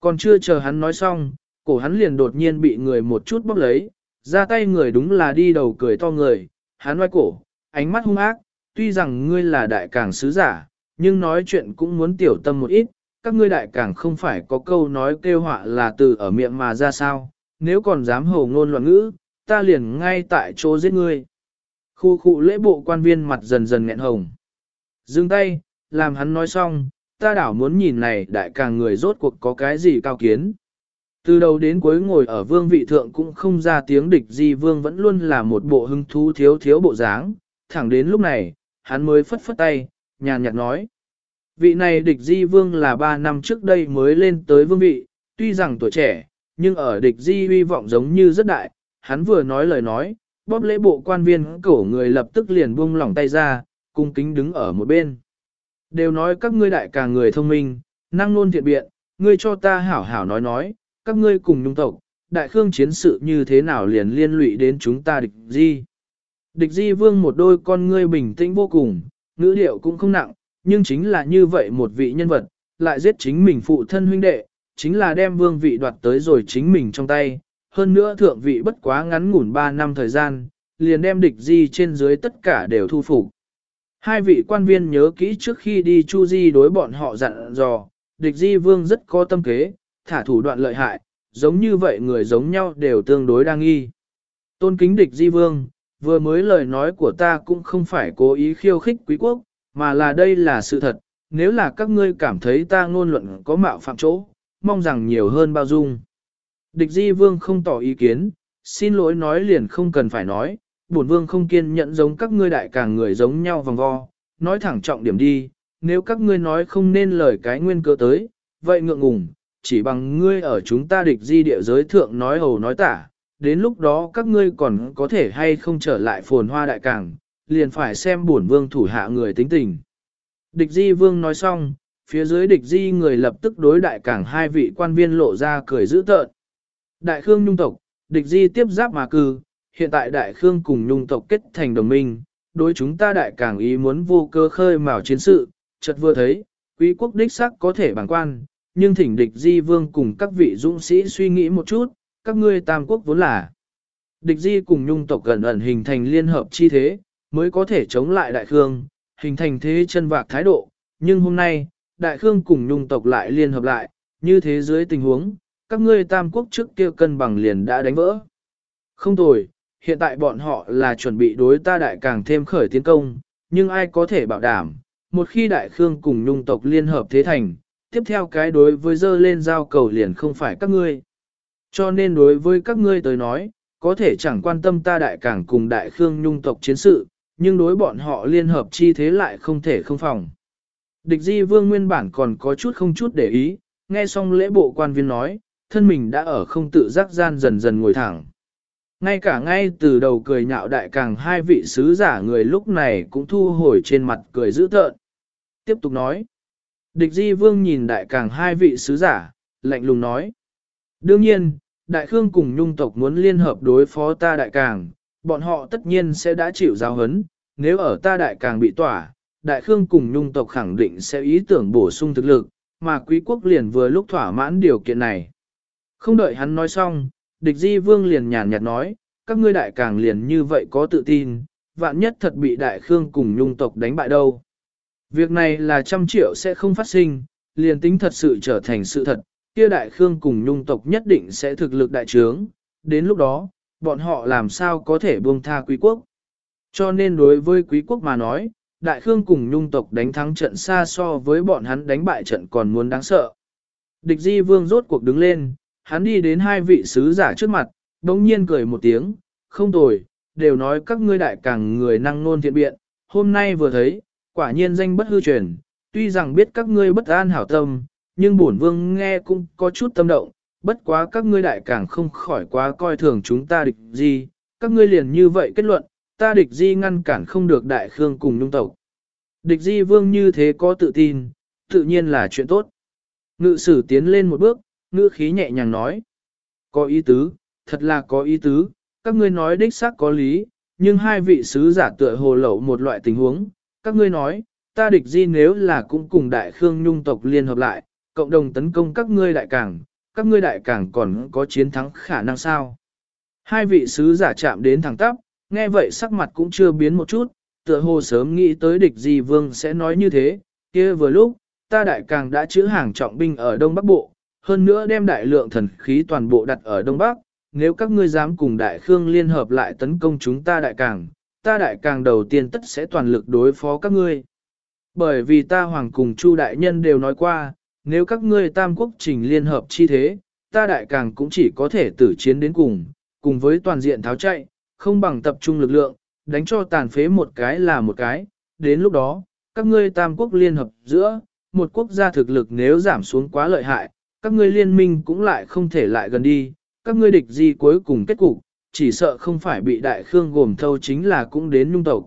Còn chưa chờ hắn nói xong, cổ hắn liền đột nhiên bị người một chút bóp lấy, ra tay người đúng là đi đầu cười to người, hắn oai cổ, ánh mắt hung ác, tuy rằng ngươi là đại càng sứ giả, nhưng nói chuyện cũng muốn tiểu tâm một ít, các ngươi đại càng không phải có câu nói kêu họa là từ ở miệng mà ra sao, nếu còn dám hồ ngôn loạn ngữ, ta liền ngay tại chỗ giết ngươi. Khu khu lễ bộ quan viên mặt dần dần nghẹn hồng. Dừng tay, làm hắn nói xong, ta đảo muốn nhìn này đại càng người rốt cuộc có cái gì cao kiến. Từ đầu đến cuối ngồi ở vương vị thượng cũng không ra tiếng địch di vương vẫn luôn là một bộ hưng thú thiếu thiếu bộ dáng, thẳng đến lúc này, hắn mới phất phất tay, nhàn nhạt nói. Vị này địch di vương là ba năm trước đây mới lên tới vương vị, tuy rằng tuổi trẻ, nhưng ở địch di uy vọng giống như rất đại, hắn vừa nói lời nói, bóp lễ bộ quan viên cổ người lập tức liền buông lỏng tay ra, cung kính đứng ở một bên. Đều nói các ngươi đại càng người thông minh, năng luôn thiện biện, ngươi cho ta hảo hảo nói nói, các ngươi cùng nhung tộc, đại khương chiến sự như thế nào liền liên lụy đến chúng ta địch di. Địch di vương một đôi con ngươi bình tĩnh vô cùng, ngữ điệu cũng không nặng, nhưng chính là như vậy một vị nhân vật, lại giết chính mình phụ thân huynh đệ, chính là đem vương vị đoạt tới rồi chính mình trong tay. Hơn nữa thượng vị bất quá ngắn ngủn 3 năm thời gian, liền đem địch di trên dưới tất cả đều thu phục. Hai vị quan viên nhớ kỹ trước khi đi Chu Di đối bọn họ dặn dò, địch di vương rất có tâm kế, thả thủ đoạn lợi hại, giống như vậy người giống nhau đều tương đối đa nghi. Tôn kính địch di vương, vừa mới lời nói của ta cũng không phải cố ý khiêu khích quý quốc, mà là đây là sự thật, nếu là các ngươi cảm thấy ta ngôn luận có mạo phạm chỗ, mong rằng nhiều hơn bao dung. Địch di vương không tỏ ý kiến, xin lỗi nói liền không cần phải nói, bổn vương không kiên nhẫn giống các ngươi đại càng người giống nhau vòng vo, nói thẳng trọng điểm đi, nếu các ngươi nói không nên lời cái nguyên cơ tới, vậy ngượng ngùng, chỉ bằng ngươi ở chúng ta địch di địa giới thượng nói hầu nói tả, đến lúc đó các ngươi còn có thể hay không trở lại phồn hoa đại càng, liền phải xem bổn vương thủ hạ người tính tình. Địch di vương nói xong, phía dưới địch di người lập tức đối đại cảng hai vị quan viên lộ ra cười dữ tợn. Đại khương nhung tộc, địch di tiếp giáp mà cư, hiện tại đại khương cùng nhung tộc kết thành đồng minh, đối chúng ta đại cảng ý muốn vô cơ khơi mào chiến sự, chợt vừa thấy, quý quốc đích sắc có thể bằng quan, nhưng thỉnh địch di vương cùng các vị dũng sĩ suy nghĩ một chút, các ngươi tam quốc vốn là. Địch di cùng nhung tộc gần ẩn hình thành liên hợp chi thế, mới có thể chống lại đại khương, hình thành thế chân vạc thái độ, nhưng hôm nay, đại khương cùng nhung tộc lại liên hợp lại, như thế dưới tình huống, các ngươi tam quốc trước kia cân bằng liền đã đánh vỡ. Không tồi, hiện tại bọn họ là chuẩn bị đối ta đại càng thêm khởi tiến công, nhưng ai có thể bảo đảm, một khi đại khương cùng nhung tộc liên hợp thế thành, tiếp theo cái đối với dơ lên giao cầu liền không phải các ngươi. Cho nên đối với các ngươi tới nói, có thể chẳng quan tâm ta đại càng cùng đại khương nhung tộc chiến sự, nhưng đối bọn họ liên hợp chi thế lại không thể không phòng. Địch di vương nguyên bản còn có chút không chút để ý, nghe xong lễ bộ quan viên nói, thân mình đã ở không tự giác gian dần dần ngồi thẳng. Ngay cả ngay từ đầu cười nhạo đại càng hai vị sứ giả người lúc này cũng thu hồi trên mặt cười dữ tợn. Tiếp tục nói. Địch di vương nhìn đại càng hai vị sứ giả, lạnh lùng nói. Đương nhiên, đại khương cùng nhung tộc muốn liên hợp đối phó ta đại càng, bọn họ tất nhiên sẽ đã chịu giáo hấn, nếu ở ta đại càng bị tỏa, đại khương cùng nhung tộc khẳng định sẽ ý tưởng bổ sung thực lực, mà quý quốc liền vừa lúc thỏa mãn điều kiện này. Không đợi hắn nói xong, địch di vương liền nhàn nhạt nói, các ngươi đại càng liền như vậy có tự tin, vạn nhất thật bị đại khương cùng nhung tộc đánh bại đâu. Việc này là trăm triệu sẽ không phát sinh, liền tính thật sự trở thành sự thật, kia đại khương cùng nhung tộc nhất định sẽ thực lực đại trướng, đến lúc đó, bọn họ làm sao có thể buông tha quý quốc. Cho nên đối với quý quốc mà nói, đại khương cùng nhung tộc đánh thắng trận xa so với bọn hắn đánh bại trận còn muốn đáng sợ. Địch di vương rốt cuộc đứng lên, hắn đi đến hai vị sứ giả trước mặt, bỗng nhiên cười một tiếng, không tồi, đều nói các ngươi đại càng người năng nôn thiện biện, hôm nay vừa thấy, quả nhiên danh bất hư truyền, tuy rằng biết các ngươi bất an hảo tâm, nhưng bổn vương nghe cũng có chút tâm động, bất quá các ngươi đại càng không khỏi quá coi thường chúng ta địch di, các ngươi liền như vậy kết luận, ta địch di ngăn cản không được đại khương cùng nhung tộc. Địch di vương như thế có tự tin, tự nhiên là chuyện tốt. Ngự sử tiến lên một bước, ngữ khí nhẹ nhàng nói. Có ý tứ, thật là có ý tứ, các ngươi nói đích xác có lý, nhưng hai vị sứ giả tựa hồ lậu một loại tình huống. Các ngươi nói, ta địch di nếu là cũng cùng đại khương nhung tộc liên hợp lại, cộng đồng tấn công các ngươi đại cảng, các ngươi đại cảng còn có chiến thắng khả năng sao? Hai vị sứ giả chạm đến thẳng tắp, nghe vậy sắc mặt cũng chưa biến một chút, tựa hồ sớm nghĩ tới địch di vương sẽ nói như thế, kia vừa lúc, ta đại càng đã chữ hàng trọng binh ở Đông Bắc Bộ, hơn nữa đem đại lượng thần khí toàn bộ đặt ở Đông Bắc, nếu các ngươi dám cùng đại khương liên hợp lại tấn công chúng ta đại càng, ta đại càng đầu tiên tất sẽ toàn lực đối phó các ngươi. Bởi vì ta hoàng cùng chu đại nhân đều nói qua, nếu các ngươi tam quốc trình liên hợp chi thế, ta đại càng cũng chỉ có thể tử chiến đến cùng, cùng với toàn diện tháo chạy, không bằng tập trung lực lượng, đánh cho tàn phế một cái là một cái, đến lúc đó, các ngươi tam quốc liên hợp giữa, một quốc gia thực lực nếu giảm xuống quá lợi hại, các ngươi liên minh cũng lại không thể lại gần đi, các ngươi địch gì cuối cùng kết cục, chỉ sợ không phải bị đại khương gồm thâu chính là cũng đến nhung tộc.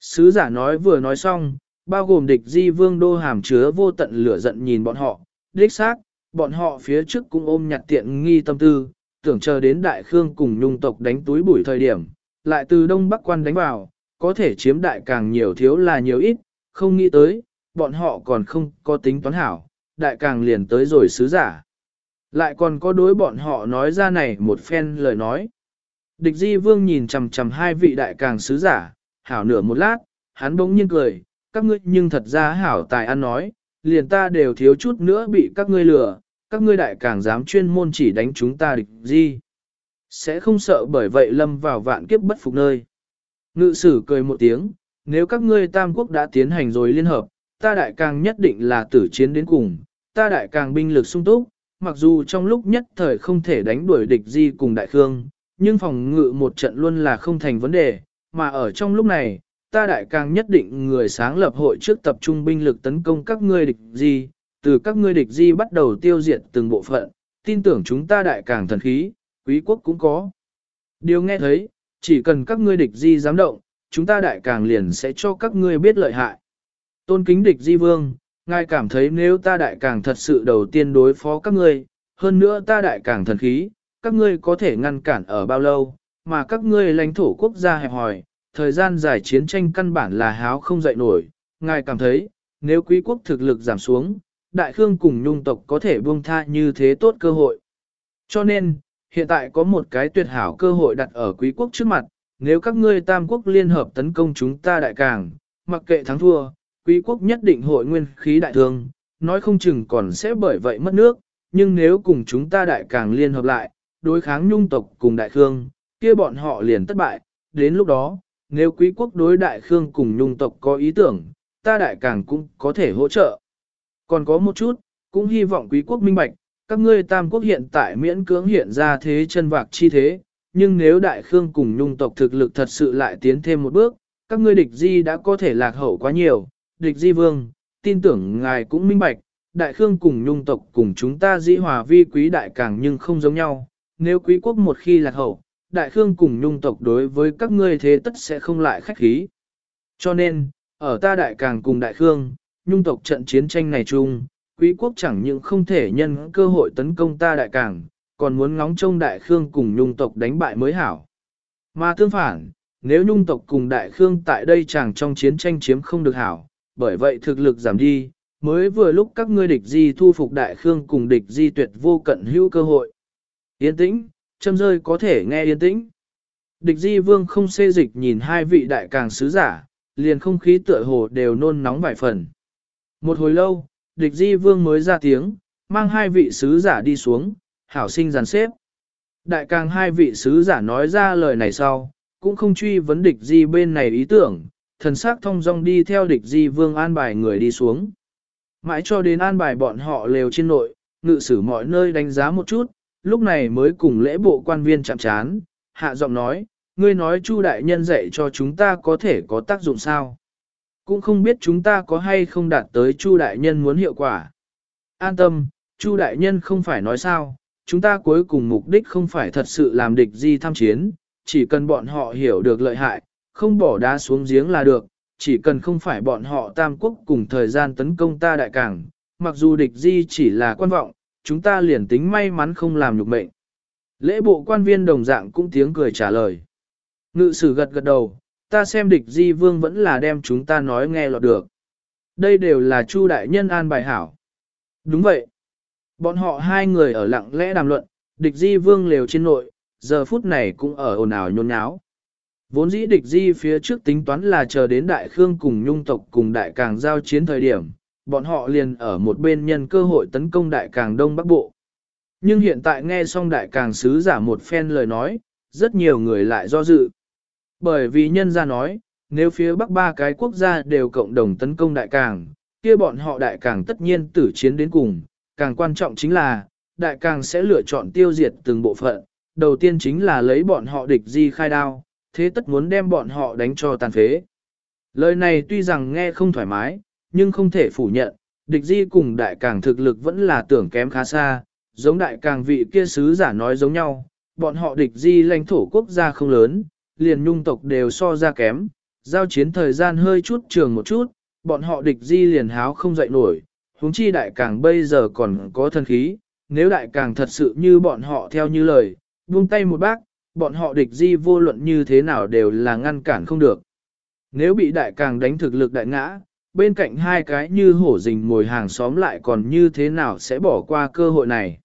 Sứ giả nói vừa nói xong, bao gồm địch di vương đô hàm chứa vô tận lửa giận nhìn bọn họ, đích xác, bọn họ phía trước cũng ôm nhặt tiện nghi tâm tư, tưởng chờ đến đại khương cùng nhung tộc đánh túi bụi thời điểm, lại từ đông bắc quan đánh vào, có thể chiếm đại càng nhiều thiếu là nhiều ít, không nghĩ tới, bọn họ còn không có tính toán hảo, đại càng liền tới rồi sứ giả. Lại còn có đối bọn họ nói ra này một phen lời nói. Địch di vương nhìn chằm chằm hai vị đại càng sứ giả, hảo nửa một lát, hắn bỗng nhiên cười, các ngươi nhưng thật ra hảo tài ăn nói, liền ta đều thiếu chút nữa bị các ngươi lừa, các ngươi đại càng dám chuyên môn chỉ đánh chúng ta địch di. Sẽ không sợ bởi vậy lâm vào vạn kiếp bất phục nơi. Ngự sử cười một tiếng, nếu các ngươi tam quốc đã tiến hành rồi liên hợp, ta đại càng nhất định là tử chiến đến cùng, ta đại càng binh lực sung túc, mặc dù trong lúc nhất thời không thể đánh đuổi địch di cùng đại khương, nhưng phòng ngự một trận luôn là không thành vấn đề, mà ở trong lúc này, ta đại càng nhất định người sáng lập hội trước tập trung binh lực tấn công các ngươi địch di, từ các ngươi địch di bắt đầu tiêu diệt từng bộ phận, tin tưởng chúng ta đại càng thần khí, quý quốc cũng có. Điều nghe thấy, chỉ cần các ngươi địch di dám động, chúng ta đại càng liền sẽ cho các ngươi biết lợi hại. Tôn kính địch di vương, ngài cảm thấy nếu ta đại càng thật sự đầu tiên đối phó các ngươi, hơn nữa ta đại càng thần khí, các ngươi có thể ngăn cản ở bao lâu, mà các ngươi lãnh thổ quốc gia hẹp hòi, thời gian dài chiến tranh căn bản là háo không dậy nổi, ngài cảm thấy, nếu quý quốc thực lực giảm xuống, đại khương cùng nhung tộc có thể buông tha như thế tốt cơ hội. Cho nên, hiện tại có một cái tuyệt hảo cơ hội đặt ở quý quốc trước mặt, nếu các ngươi tam quốc liên hợp tấn công chúng ta đại càng, mặc kệ thắng thua, quý quốc nhất định hội nguyên khí đại thương, nói không chừng còn sẽ bởi vậy mất nước, nhưng nếu cùng chúng ta đại càng liên hợp lại, đối kháng nhung tộc cùng đại khương, kia bọn họ liền thất bại, đến lúc đó, nếu quý quốc đối đại khương cùng nhung tộc có ý tưởng, ta đại càng cũng có thể hỗ trợ. Còn có một chút, cũng hy vọng quý quốc minh bạch, các ngươi tam quốc hiện tại miễn cưỡng hiện ra thế chân vạc chi thế, nhưng nếu đại khương cùng nhung tộc thực lực thật sự lại tiến thêm một bước, các ngươi địch di đã có thể lạc hậu quá nhiều, địch di vương, tin tưởng ngài cũng minh bạch, đại khương cùng nhung tộc cùng chúng ta dĩ hòa vi quý đại càng nhưng không giống nhau, nếu quý quốc một khi lạc hậu, đại khương cùng nhung tộc đối với các ngươi thế tất sẽ không lại khách khí. Cho nên, ở ta đại càng cùng đại khương, nhung tộc trận chiến tranh này chung, quý quốc chẳng những không thể nhân cơ hội tấn công ta đại càng, còn muốn ngóng trông đại khương cùng nhung tộc đánh bại mới hảo. Mà tương phản, nếu nhung tộc cùng đại khương tại đây chẳng trong chiến tranh chiếm không được hảo, bởi vậy thực lực giảm đi, mới vừa lúc các ngươi địch di thu phục đại khương cùng địch di tuyệt vô cận hữu cơ hội. Yên tĩnh, châm rơi có thể nghe yên tĩnh. Địch di vương không xê dịch nhìn hai vị đại càng sứ giả, liền không khí tựa hồ đều nôn nóng vài phần. Một hồi lâu, địch di vương mới ra tiếng, mang hai vị sứ giả đi xuống, hảo sinh giàn xếp. Đại càng hai vị sứ giả nói ra lời này sau, cũng không truy vấn địch di bên này ý tưởng, thần sắc thông dong đi theo địch di vương an bài người đi xuống. Mãi cho đến an bài bọn họ lều trên nội, ngự sử mọi nơi đánh giá một chút, lúc này mới cùng lễ bộ quan viên chạm chán, hạ giọng nói, ngươi nói Chu đại nhân dạy cho chúng ta có thể có tác dụng sao? Cũng không biết chúng ta có hay không đạt tới Chu đại nhân muốn hiệu quả. An tâm, Chu đại nhân không phải nói sao, chúng ta cuối cùng mục đích không phải thật sự làm địch di tham chiến, chỉ cần bọn họ hiểu được lợi hại, không bỏ đá xuống giếng là được, chỉ cần không phải bọn họ tam quốc cùng thời gian tấn công ta đại cảng, mặc dù địch di chỉ là quan vọng, chúng ta liền tính may mắn không làm nhục mệnh. Lễ bộ quan viên đồng dạng cũng tiếng cười trả lời. Ngự sử gật gật đầu, ta xem địch di vương vẫn là đem chúng ta nói nghe lọt được. Đây đều là Chu đại nhân an bài hảo. Đúng vậy. Bọn họ hai người ở lặng lẽ đàm luận, địch di vương lều trên nội, giờ phút này cũng ở ồn ào nhôn nháo. Vốn dĩ địch di phía trước tính toán là chờ đến đại khương cùng nhung tộc cùng đại càng giao chiến thời điểm, bọn họ liền ở một bên nhân cơ hội tấn công đại càng đông bắc bộ. Nhưng hiện tại nghe xong đại càng sứ giả một phen lời nói, rất nhiều người lại do dự. Bởi vì nhân gia nói, nếu phía bắc ba cái quốc gia đều cộng đồng tấn công đại càng, kia bọn họ đại càng tất nhiên tử chiến đến cùng, càng quan trọng chính là, đại càng sẽ lựa chọn tiêu diệt từng bộ phận, đầu tiên chính là lấy bọn họ địch di khai đao, thế tất muốn đem bọn họ đánh cho tàn phế. Lời này tuy rằng nghe không thoải mái, nhưng không thể phủ nhận, địch di cùng đại càng thực lực vẫn là tưởng kém khá xa, giống đại càng vị kia sứ giả nói giống nhau, bọn họ địch di lãnh thổ quốc gia không lớn, liền nhung tộc đều so ra kém, giao chiến thời gian hơi chút trường một chút, bọn họ địch di liền háo không dậy nổi, huống chi đại càng bây giờ còn có thân khí, nếu đại càng thật sự như bọn họ theo như lời, buông tay một bác, bọn họ địch di vô luận như thế nào đều là ngăn cản không được. Nếu bị đại càng đánh thực lực đại ngã, bên cạnh hai cái như hổ rình mồi hàng xóm lại còn như thế nào sẽ bỏ qua cơ hội này.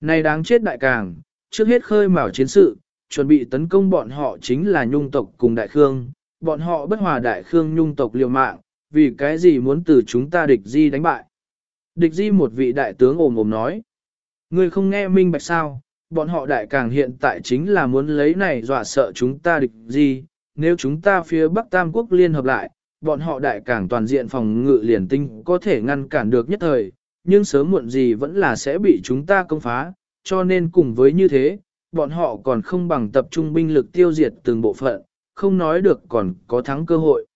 Này đáng chết đại càng, trước hết khơi mào chiến sự, chuẩn bị tấn công bọn họ chính là nhung tộc cùng đại khương, bọn họ bất hòa đại khương nhung tộc liều mạng, vì cái gì muốn từ chúng ta địch di đánh bại. Địch di một vị đại tướng ồm ồm nói, người không nghe minh bạch sao, bọn họ đại càng hiện tại chính là muốn lấy này dọa sợ chúng ta địch gì? nếu chúng ta phía Bắc Tam Quốc liên hợp lại, bọn họ đại càng toàn diện phòng ngự liền tinh có thể ngăn cản được nhất thời, nhưng sớm muộn gì vẫn là sẽ bị chúng ta công phá, cho nên cùng với như thế, bọn họ còn không bằng tập trung binh lực tiêu diệt từng bộ phận, không nói được còn có thắng cơ hội.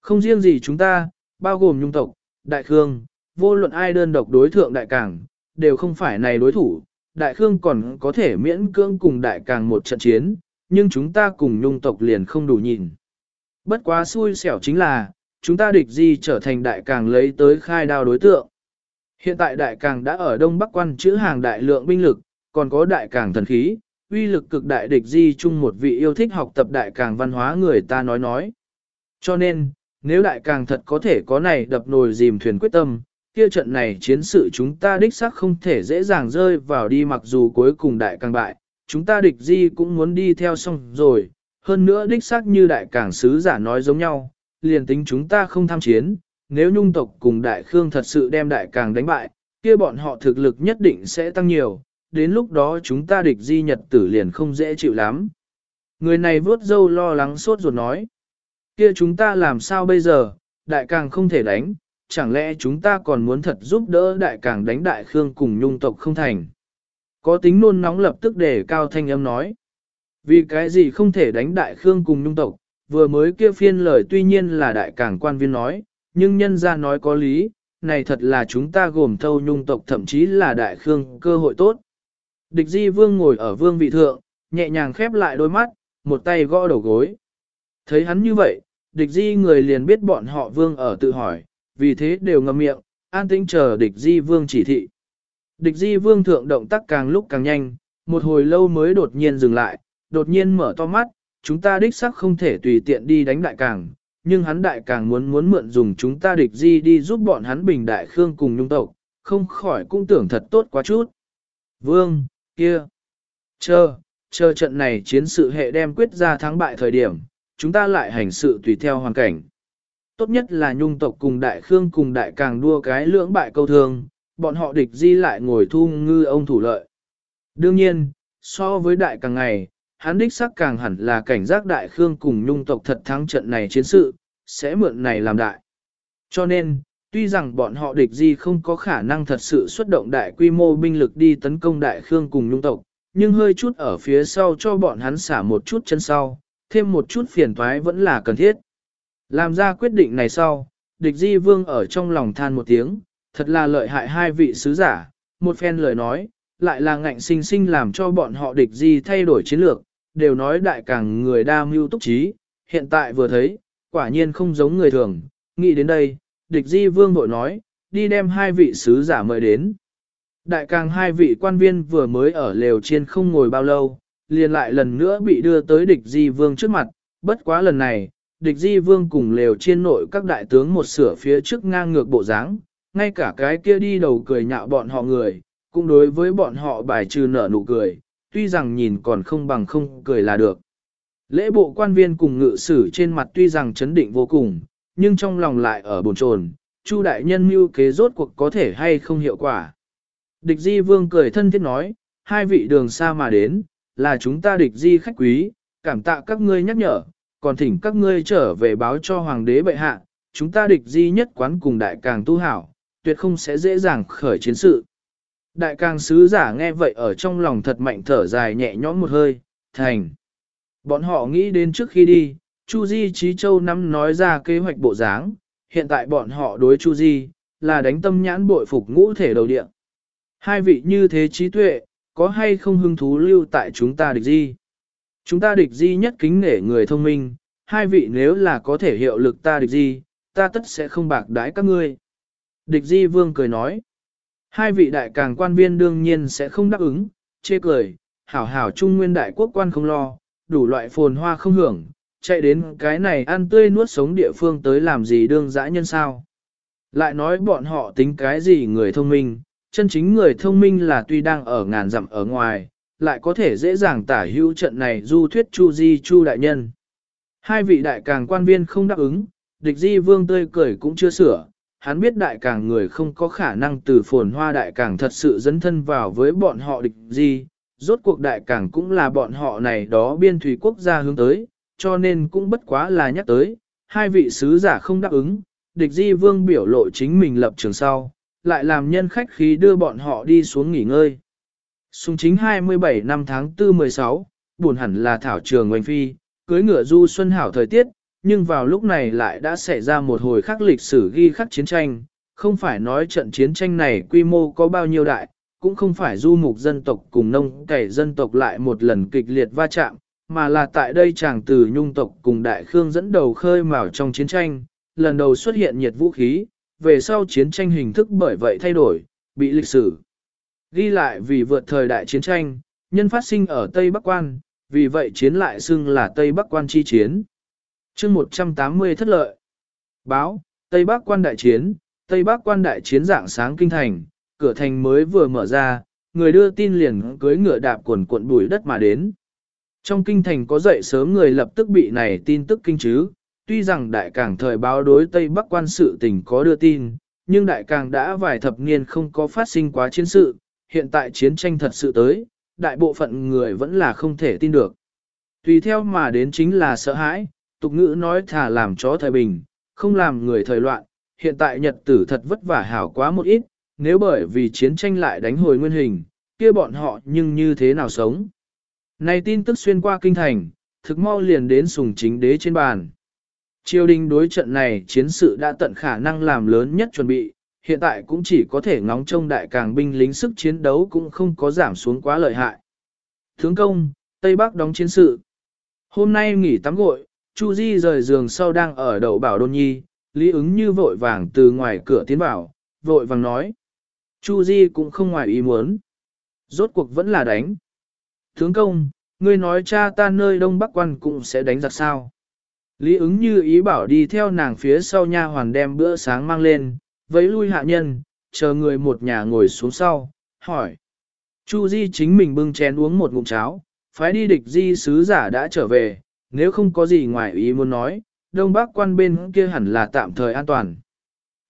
Không riêng gì chúng ta, bao gồm nhung tộc, đại khương, vô luận ai đơn độc đối thượng đại cảng đều không phải này đối thủ, đại khương còn có thể miễn cưỡng cùng đại càng một trận chiến, nhưng chúng ta cùng nhung tộc liền không đủ nhìn. Bất quá xui xẻo chính là, chúng ta địch di trở thành đại càng lấy tới khai đao đối tượng. Hiện tại đại càng đã ở Đông Bắc quan chữ hàng đại lượng binh lực, còn có đại càng thần khí, uy lực cực đại địch di chung một vị yêu thích học tập đại càng văn hóa người ta nói nói. Cho nên, nếu đại càng thật có thể có này đập nồi dìm thuyền quyết tâm, kia trận này chiến sự chúng ta đích xác không thể dễ dàng rơi vào đi mặc dù cuối cùng đại càng bại, chúng ta địch di cũng muốn đi theo xong rồi, hơn nữa đích xác như đại càng sứ giả nói giống nhau, liền tính chúng ta không tham chiến, nếu nhung tộc cùng đại khương thật sự đem đại càng đánh bại, kia bọn họ thực lực nhất định sẽ tăng nhiều, đến lúc đó chúng ta địch di nhật tử liền không dễ chịu lắm. Người này vớt dâu lo lắng sốt ruột nói, kia chúng ta làm sao bây giờ, đại càng không thể đánh, chẳng lẽ chúng ta còn muốn thật giúp đỡ đại càng đánh đại khương cùng nhung tộc không thành. Có tính nôn nóng lập tức để cao thanh âm nói. Vì cái gì không thể đánh đại khương cùng nhung tộc, vừa mới kia phiên lời tuy nhiên là đại càng quan viên nói, nhưng nhân ra nói có lý, này thật là chúng ta gồm thâu nhung tộc thậm chí là đại khương cơ hội tốt. Địch di vương ngồi ở vương vị thượng, nhẹ nhàng khép lại đôi mắt, một tay gõ đầu gối. Thấy hắn như vậy, địch di người liền biết bọn họ vương ở tự hỏi, vì thế đều ngậm miệng, an tĩnh chờ địch di vương chỉ thị. Địch di vương thượng động tác càng lúc càng nhanh, một hồi lâu mới đột nhiên dừng lại, đột nhiên mở to mắt, chúng ta đích sắc không thể tùy tiện đi đánh đại càng, nhưng hắn đại càng muốn muốn mượn dùng chúng ta địch di đi giúp bọn hắn bình đại khương cùng nhung tộc, không khỏi cũng tưởng thật tốt quá chút. Vương, kia, chờ, chờ trận này chiến sự hệ đem quyết ra thắng bại thời điểm, chúng ta lại hành sự tùy theo hoàn cảnh. Tốt nhất là nhung tộc cùng đại khương cùng đại càng đua cái lưỡng bại câu thương, bọn họ địch di lại ngồi thu ngư ông thủ lợi. Đương nhiên, so với đại càng ngày, hắn đích sắc càng hẳn là cảnh giác đại khương cùng nhung tộc thật thắng trận này chiến sự, sẽ mượn này làm đại. Cho nên, tuy rằng bọn họ địch di không có khả năng thật sự xuất động đại quy mô binh lực đi tấn công đại khương cùng nhung tộc, nhưng hơi chút ở phía sau cho bọn hắn xả một chút chân sau, thêm một chút phiền toái vẫn là cần thiết. Làm ra quyết định này sau, địch di vương ở trong lòng than một tiếng, thật là lợi hại hai vị sứ giả, một phen lời nói, lại là ngạnh sinh sinh làm cho bọn họ địch di thay đổi chiến lược, đều nói đại càng người đa mưu túc trí, hiện tại vừa thấy, quả nhiên không giống người thường, nghĩ đến đây, địch di vương bội nói, đi đem hai vị sứ giả mời đến. Đại càng hai vị quan viên vừa mới ở lều trên không ngồi bao lâu, liền lại lần nữa bị đưa tới địch di vương trước mặt, bất quá lần này, địch di vương cùng lều trên nội các đại tướng một sửa phía trước ngang ngược bộ dáng, ngay cả cái kia đi đầu cười nhạo bọn họ người, cũng đối với bọn họ bài trừ nở nụ cười, tuy rằng nhìn còn không bằng không cười là được. Lễ bộ quan viên cùng ngự sử trên mặt tuy rằng chấn định vô cùng, nhưng trong lòng lại ở bồn chồn, Chu đại nhân mưu kế rốt cuộc có thể hay không hiệu quả. Địch di vương cười thân thiết nói, hai vị đường xa mà đến, là chúng ta địch di khách quý, cảm tạ các ngươi nhắc nhở, còn thỉnh các ngươi trở về báo cho hoàng đế bệ hạ, chúng ta địch di nhất quán cùng đại càng tu hảo, tuyệt không sẽ dễ dàng khởi chiến sự. Đại càng sứ giả nghe vậy ở trong lòng thật mạnh thở dài nhẹ nhõm một hơi, thành. Bọn họ nghĩ đến trước khi đi, Chu Di Trí Châu năm nói ra kế hoạch bộ dáng, hiện tại bọn họ đối Chu Di, là đánh tâm nhãn bội phục ngũ thể đầu địa. Hai vị như thế trí tuệ, có hay không hứng thú lưu tại chúng ta địch di? Chúng ta địch di nhất kính nể người thông minh, hai vị nếu là có thể hiệu lực ta địch di, ta tất sẽ không bạc đãi các ngươi. Địch di vương cười nói, hai vị đại càng quan viên đương nhiên sẽ không đáp ứng, chê cười, hảo hảo trung nguyên đại quốc quan không lo, đủ loại phồn hoa không hưởng, chạy đến cái này ăn tươi nuốt sống địa phương tới làm gì đương dã nhân sao. Lại nói bọn họ tính cái gì người thông minh, chân chính người thông minh là tuy đang ở ngàn dặm ở ngoài, lại có thể dễ dàng tả hữu trận này du thuyết chu di chu đại nhân. Hai vị đại càng quan viên không đáp ứng, địch di vương tươi cười cũng chưa sửa, hắn biết đại càng người không có khả năng từ phồn hoa đại càng thật sự dấn thân vào với bọn họ địch di, rốt cuộc đại càng cũng là bọn họ này đó biên thủy quốc gia hướng tới, cho nên cũng bất quá là nhắc tới, hai vị sứ giả không đáp ứng, địch di vương biểu lộ chính mình lập trường sau, lại làm nhân khách khí đưa bọn họ đi xuống nghỉ ngơi. Sùng chính 27 năm tháng 4 16, buồn hẳn là thảo trường ngoanh phi, cưới ngựa du xuân hảo thời tiết, nhưng vào lúc này lại đã xảy ra một hồi khắc lịch sử ghi khắc chiến tranh, không phải nói trận chiến tranh này quy mô có bao nhiêu đại, cũng không phải du mục dân tộc cùng nông cày dân tộc lại một lần kịch liệt va chạm, mà là tại đây chàng từ nhung tộc cùng đại khương dẫn đầu khơi mào trong chiến tranh, lần đầu xuất hiện nhiệt vũ khí, về sau chiến tranh hình thức bởi vậy thay đổi, bị lịch sử ghi lại vì vượt thời đại chiến tranh, nhân phát sinh ở Tây Bắc Quan, vì vậy chiến lại xưng là Tây Bắc Quan chi chiến. chương 180 thất lợi. Báo, Tây Bắc Quan đại chiến, Tây Bắc Quan đại chiến dạng sáng kinh thành, cửa thành mới vừa mở ra, người đưa tin liền cưới ngựa đạp cuộn cuộn bùi đất mà đến. Trong kinh thành có dậy sớm người lập tức bị này tin tức kinh chứ, tuy rằng đại càng thời báo đối Tây Bắc quan sự tình có đưa tin, nhưng đại càng đã vài thập niên không có phát sinh quá chiến sự, hiện tại chiến tranh thật sự tới, đại bộ phận người vẫn là không thể tin được. Tùy theo mà đến chính là sợ hãi, tục ngữ nói thả làm chó thời bình, không làm người thời loạn, hiện tại nhật tử thật vất vả hảo quá một ít, nếu bởi vì chiến tranh lại đánh hồi nguyên hình, kia bọn họ nhưng như thế nào sống. Này tin tức xuyên qua kinh thành, thực mau liền đến sùng chính đế trên bàn. Triều đình đối trận này chiến sự đã tận khả năng làm lớn nhất chuẩn bị, hiện tại cũng chỉ có thể ngóng trông đại càng binh lính sức chiến đấu cũng không có giảm xuống quá lợi hại. Thướng công, Tây Bắc đóng chiến sự. Hôm nay nghỉ tắm gội, Chu Di rời giường sau đang ở đầu bảo đôn nhi, lý ứng như vội vàng từ ngoài cửa tiến vào, vội vàng nói. Chu Di cũng không ngoài ý muốn. Rốt cuộc vẫn là đánh. Thướng công, ngươi nói cha ta nơi đông bắc quan cũng sẽ đánh giặc sao. Lý ứng như ý bảo đi theo nàng phía sau nha hoàn đem bữa sáng mang lên, vẫy lui hạ nhân, chờ người một nhà ngồi xuống sau, hỏi. Chu Di chính mình bưng chén uống một ngụm cháo, phái đi địch di sứ giả đã trở về, nếu không có gì ngoài ý muốn nói, đông bắc quan bên kia hẳn là tạm thời an toàn.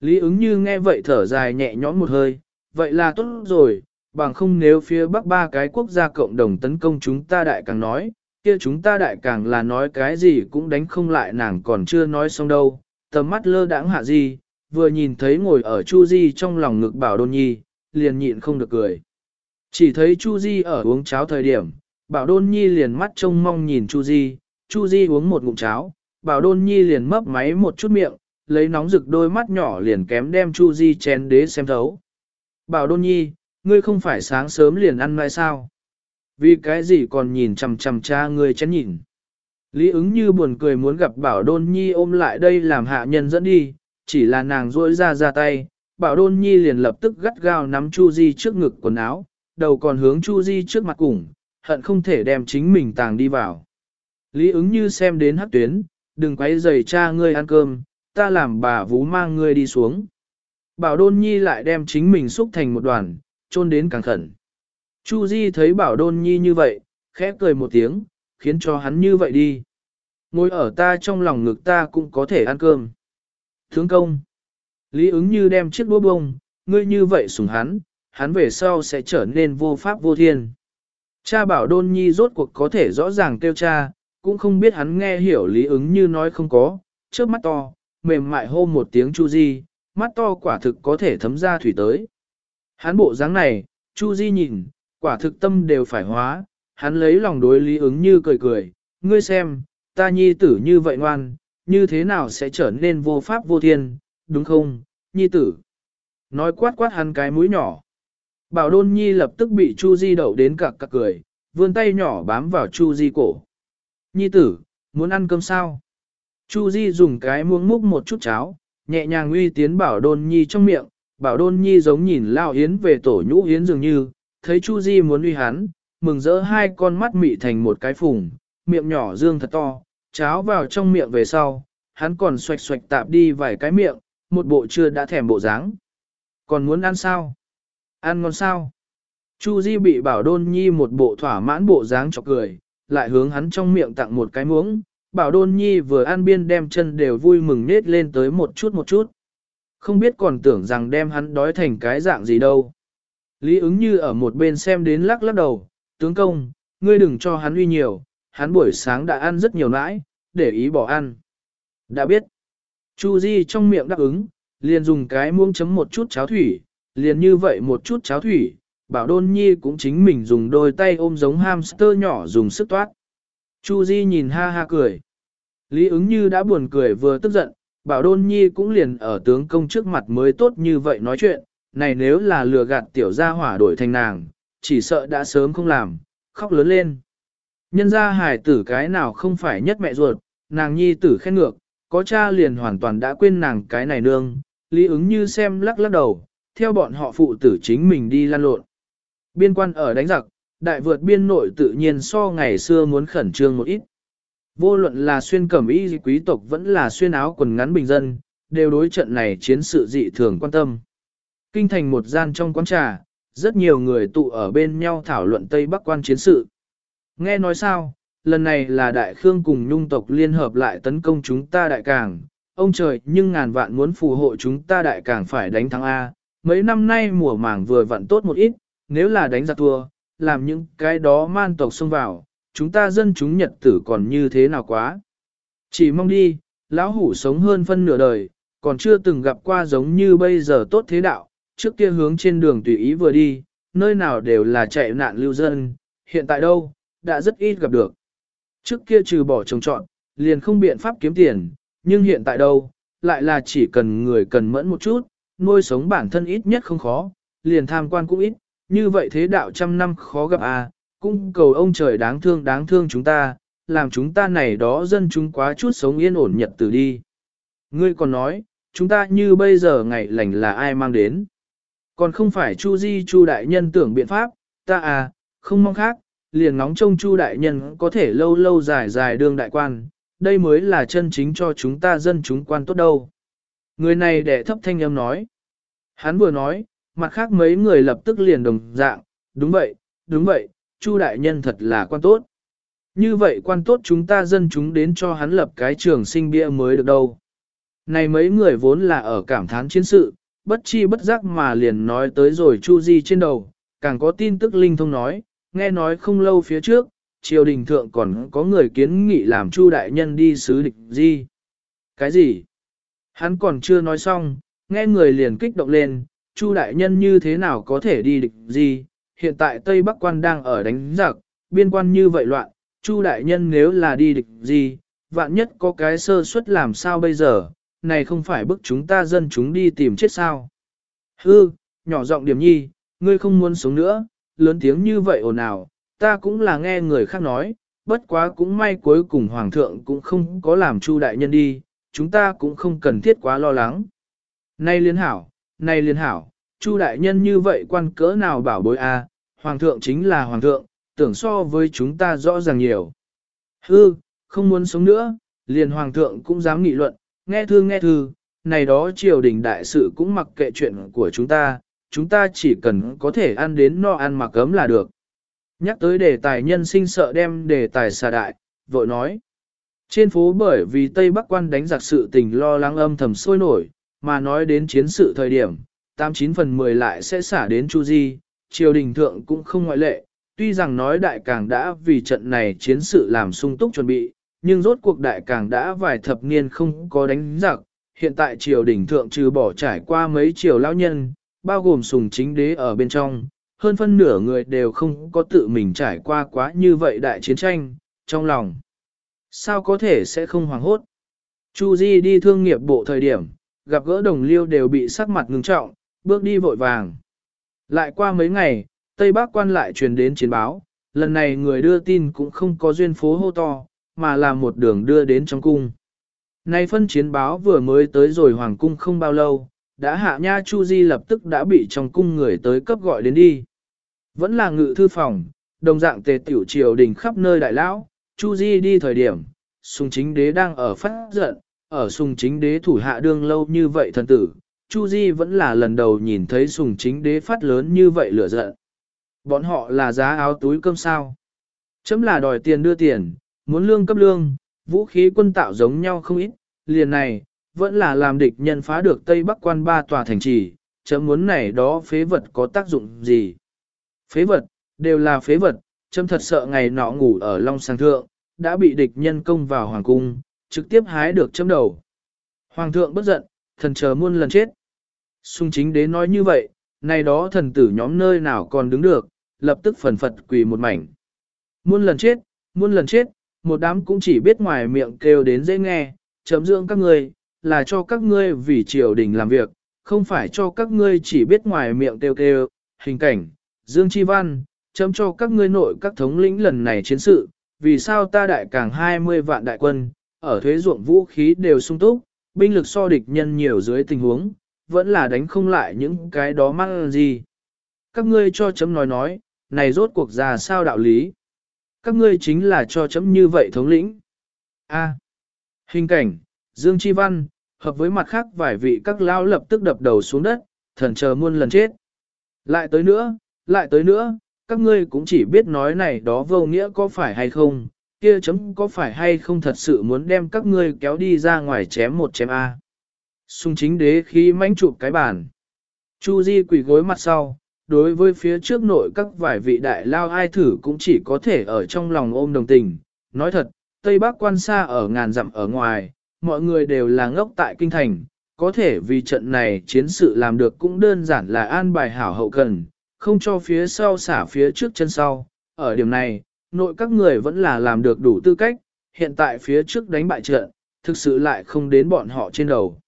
Lý ứng như nghe vậy thở dài nhẹ nhõm một hơi, vậy là tốt rồi, bằng không nếu phía bắc ba cái quốc gia cộng đồng tấn công chúng ta đại càng nói, kia chúng ta đại càng là nói cái gì cũng đánh không lại nàng còn chưa nói xong đâu, tầm mắt lơ đãng hạ gì, vừa nhìn thấy ngồi ở Chu Di trong lòng ngực bảo đôn nhi, liền nhịn không được cười. Chỉ thấy Chu Di ở uống cháo thời điểm, bảo đôn nhi liền mắt trông mong nhìn Chu Di, Chu Di uống một ngụm cháo, bảo đôn nhi liền mấp máy một chút miệng, lấy nóng rực đôi mắt nhỏ liền kém đem Chu Di chén đế xem thấu. Bảo đôn nhi, ngươi không phải sáng sớm liền ăn mai sao? Vì cái gì còn nhìn chằm chằm cha ngươi chén nhìn? Lý ứng như buồn cười muốn gặp bảo đôn nhi ôm lại đây làm hạ nhân dẫn đi, chỉ là nàng rỗi ra ra tay, bảo đôn nhi liền lập tức gắt gao nắm Chu Di trước ngực quần áo, đầu còn hướng Chu Di trước mặt cùng, hận không thể đem chính mình tàng đi vào. Lý ứng như xem đến hắc tuyến, đừng quấy rầy cha ngươi ăn cơm, ta làm bà vú mang ngươi đi xuống. Bảo đôn nhi lại đem chính mình xúc thành một đoàn, trôn đến càng khẩn. Chu Di thấy bảo đôn nhi như vậy, khẽ cười một tiếng, khiến cho hắn như vậy đi. Ngồi ở ta trong lòng ngực ta cũng có thể ăn cơm. Thướng công. Lý ứng như đem chiếc đũa bông, ngươi như vậy sủng hắn, hắn về sau sẽ trở nên vô pháp vô thiên. Cha bảo đôn nhi rốt cuộc có thể rõ ràng kêu cha, cũng không biết hắn nghe hiểu lý ứng như nói không có, trước mắt to, mềm mại hô một tiếng chu di, mắt to quả thực có thể thấm ra thủy tới. Hắn bộ dáng này, chu di nhìn, quả thực tâm đều phải hóa, hắn lấy lòng đối lý ứng như cười cười, ngươi xem, ta nhi tử như vậy ngoan, như thế nào sẽ trở nên vô pháp vô thiên, đúng không, nhi tử? Nói quát quát hắn cái mũi nhỏ. Bảo đôn nhi lập tức bị Chu Di đậu đến cặc cặc cười, vươn tay nhỏ bám vào Chu Di cổ. Nhi tử, muốn ăn cơm sao? Chu Di dùng cái muỗng múc một chút cháo, nhẹ nhàng uy tiến bảo đôn nhi trong miệng, bảo đôn nhi giống nhìn lao yến về tổ nhũ yến dường như, thấy Chu Di muốn uy hắn, mừng rỡ hai con mắt mị thành một cái phùng, miệng nhỏ dương thật to, cháo vào trong miệng về sau, hắn còn xoạch xoạch tạp đi vài cái miệng, một bộ chưa đã thèm bộ dáng. Còn muốn ăn sao? Ăn ngon sao? Chu Di bị bảo đôn nhi một bộ thỏa mãn bộ dáng chọc cười, lại hướng hắn trong miệng tặng một cái muỗng. Bảo đôn nhi vừa ăn biên đem chân đều vui mừng nết lên tới một chút một chút. Không biết còn tưởng rằng đem hắn đói thành cái dạng gì đâu. Lý ứng như ở một bên xem đến lắc lắc đầu, tướng công, ngươi đừng cho hắn uy nhiều, hắn buổi sáng đã ăn rất nhiều nãi, để ý bỏ ăn. Đã biết. Chu Di trong miệng đáp ứng, liền dùng cái muỗng chấm một chút cháo thủy, liền như vậy một chút cháo thủy, bảo đôn nhi cũng chính mình dùng đôi tay ôm giống hamster nhỏ dùng sức toát. Chu Di nhìn ha ha cười. Lý ứng như đã buồn cười vừa tức giận, bảo đôn nhi cũng liền ở tướng công trước mặt mới tốt như vậy nói chuyện, này nếu là lừa gạt tiểu gia hỏa đổi thành nàng, chỉ sợ đã sớm không làm, khóc lớn lên. Nhân gia hài tử cái nào không phải nhất mẹ ruột, nàng nhi tử khen ngược, có cha liền hoàn toàn đã quên nàng cái này nương, lý ứng như xem lắc lắc đầu, theo bọn họ phụ tử chính mình đi lan lộn. Biên quan ở đánh giặc, đại vượt biên nội tự nhiên so ngày xưa muốn khẩn trương một ít. Vô luận là xuyên cẩm y quý tộc vẫn là xuyên áo quần ngắn bình dân, đều đối trận này chiến sự dị thường quan tâm. Kinh thành một gian trong quán trà, rất nhiều người tụ ở bên nhau thảo luận Tây Bắc quan chiến sự. Nghe nói sao, lần này là Đại Khương cùng nhung tộc liên hợp lại tấn công chúng ta Đại Cảng, ông trời nhưng ngàn vạn muốn phù hộ chúng ta Đại Cảng phải đánh thắng A, mấy năm nay mùa màng vừa vặn tốt một ít, nếu là đánh giặc thua, làm những cái đó man tộc xông vào, chúng ta dân chúng nhật tử còn như thế nào quá. Chỉ mong đi, lão hủ sống hơn phân nửa đời, còn chưa từng gặp qua giống như bây giờ tốt thế đạo, trước kia hướng trên đường tùy ý vừa đi, nơi nào đều là chạy nạn lưu dân, hiện tại đâu, đã rất ít gặp được. Trước kia trừ bỏ trồng trọn, liền không biện pháp kiếm tiền, nhưng hiện tại đâu, lại là chỉ cần người cần mẫn một chút, nuôi sống bản thân ít nhất không khó, liền tham quan cũng ít, như vậy thế đạo trăm năm khó gặp à, cũng cầu ông trời đáng thương đáng thương chúng ta, làm chúng ta này đó dân chúng quá chút sống yên ổn nhật từ đi. Ngươi còn nói, chúng ta như bây giờ ngày lành là ai mang đến. Còn không phải Chu Di Chu đại nhân tưởng biện pháp, ta à, không mong khác, liền ngóng trông Chu đại nhân có thể lâu lâu dài dài đương đại quan, đây mới là chân chính cho chúng ta dân chúng quan tốt đâu. Người này đệ thấp thanh âm nói. Hắn vừa nói, mặt khác mấy người lập tức liền đồng dạng, đúng vậy, đúng vậy, Chu đại nhân thật là quan tốt. Như vậy quan tốt chúng ta dân chúng đến cho hắn lập cái trường sinh bia mới được đâu. Này mấy người vốn là ở cảm thán chiến sự, bất chi bất giác mà liền nói tới rồi Chu Di trên đầu, càng có tin tức linh thông nói, nghe nói không lâu phía trước, triều đình thượng còn có người kiến nghị làm Chu đại nhân đi sứ địch gì? Cái gì? Hắn còn chưa nói xong, nghe người liền kích động lên, Chu đại nhân như thế nào có thể đi địch gì? Hiện tại Tây Bắc quan đang ở đánh giặc, biên quan như vậy loạn, Chu đại nhân nếu là đi địch gì, vạn nhất có cái sơ suất làm sao bây giờ, này không phải bức chúng ta dân chúng đi tìm chết sao. Hư, nhỏ giọng điểm nhi, ngươi không muốn sống nữa, lớn tiếng như vậy ồn ào, ta cũng là nghe người khác nói, bất quá cũng may cuối cùng hoàng thượng cũng không có làm chu đại nhân đi, chúng ta cũng không cần thiết quá lo lắng. nay liên hảo, nay liên hảo, chu đại nhân như vậy quan cỡ nào bảo bối a, hoàng thượng chính là hoàng thượng, tưởng so với chúng ta rõ ràng nhiều. Hư, không muốn sống nữa, liền hoàng thượng cũng dám nghị luận, nghe thư nghe thư, này đó triều đình đại sự cũng mặc kệ chuyện của chúng ta, chúng ta chỉ cần có thể ăn đến no ăn mặc cấm là được. Nhắc tới đề tài nhân sinh sợ đem đề tài xà đại, vội nói. Trên phố bởi vì Tây Bắc quan đánh giặc sự tình lo lắng âm thầm sôi nổi, mà nói đến chiến sự thời điểm, 89 phần 10 lại sẽ xả đến Chu Di, triều đình thượng cũng không ngoại lệ, tuy rằng nói đại càng đã vì trận này chiến sự làm sung túc chuẩn bị, nhưng rốt cuộc đại càng đã vài thập niên không có đánh giặc, hiện tại triều đình thượng trừ bỏ trải qua mấy triều lão nhân, bao gồm sùng chính đế ở bên trong, hơn phân nửa người đều không có tự mình trải qua quá như vậy đại chiến tranh, trong lòng. Sao có thể sẽ không hoàng hốt? Chu Di đi thương nghiệp bộ thời điểm, gặp gỡ đồng liêu đều bị sắc mặt ngưng trọng, bước đi vội vàng. Lại qua mấy ngày, Tây Bắc quan lại truyền đến chiến báo, lần này người đưa tin cũng không có duyên phố hô to, mà là một đường đưa đến trong cung. Nay phân chiến báo vừa mới tới rồi hoàng cung không bao lâu, đã hạ nha Chu Di lập tức đã bị trong cung người tới cấp gọi đến đi. Vẫn là ngự thư phòng, đồng dạng tề tiểu triều đình khắp nơi đại lão, Chu Di đi thời điểm, sùng chính đế đang ở phát giận, ở sùng chính đế thủ hạ đương lâu như vậy thần tử, Chu Di vẫn là lần đầu nhìn thấy sùng chính đế phát lớn như vậy lửa giận. Bọn họ là giá áo túi cơm sao. Chấm là đòi tiền đưa tiền, muốn lương cấp lương, vũ khí quân tạo giống nhau không ít, liền này, vẫn là làm địch nhân phá được Tây Bắc quan ba tòa thành trì, chấm muốn này đó phế vật có tác dụng gì. Phế vật, đều là phế vật, chấm thật sợ ngày nọ ngủ ở Long Sang Thượng, đã bị địch nhân công vào Hoàng Cung, trực tiếp hái được chấm đầu. Hoàng thượng bất giận, thần chờ muôn lần chết. Xung chính đế nói như vậy, này đó thần tử nhóm nơi nào còn đứng được, lập tức phần phật quỳ một mảnh. Muôn lần chết, muôn lần chết, một đám cũng chỉ biết ngoài miệng kêu đến dễ nghe, chấm dưỡng các người là cho các ngươi vì triều đình làm việc, không phải cho các ngươi chỉ biết ngoài miệng kêu kêu, hình cảnh, dương chi văn, chấm cho các ngươi nội các thống lĩnh lần này chiến sự, vì sao ta đại càng 20 vạn đại quân, ở thuế ruộng vũ khí đều sung túc, binh lực so địch nhân nhiều dưới tình huống, vẫn là đánh không lại những cái đó mang gì. Các ngươi cho chấm nói nói, này rốt cuộc ra sao đạo lý? Các ngươi chính là cho chấm như vậy thống lĩnh. A. hình cảnh, Dương Chi Văn, hợp với mặt khác vài vị các lao lập tức đập đầu xuống đất, thần chờ muôn lần chết. Lại tới nữa, lại tới nữa, các ngươi cũng chỉ biết nói này đó vô nghĩa có phải hay không, kia chấm có phải hay không thật sự muốn đem các ngươi kéo đi ra ngoài chém một chém A. Xung chính đế khí mãnh chụp cái bàn. Chu Di quỳ gối mặt sau, đối với phía trước nội các vài vị đại lao ai thử cũng chỉ có thể ở trong lòng ôm đồng tình. Nói thật, Tây Bắc quan xa ở ngàn dặm ở ngoài, mọi người đều là ngốc tại kinh thành, có thể vì trận này chiến sự làm được cũng đơn giản là an bài hảo hậu cần, không cho phía sau xả phía trước chân sau. Ở điểm này, nội các người vẫn là làm được đủ tư cách, hiện tại phía trước đánh bại trận, thực sự lại không đến bọn họ trên đầu.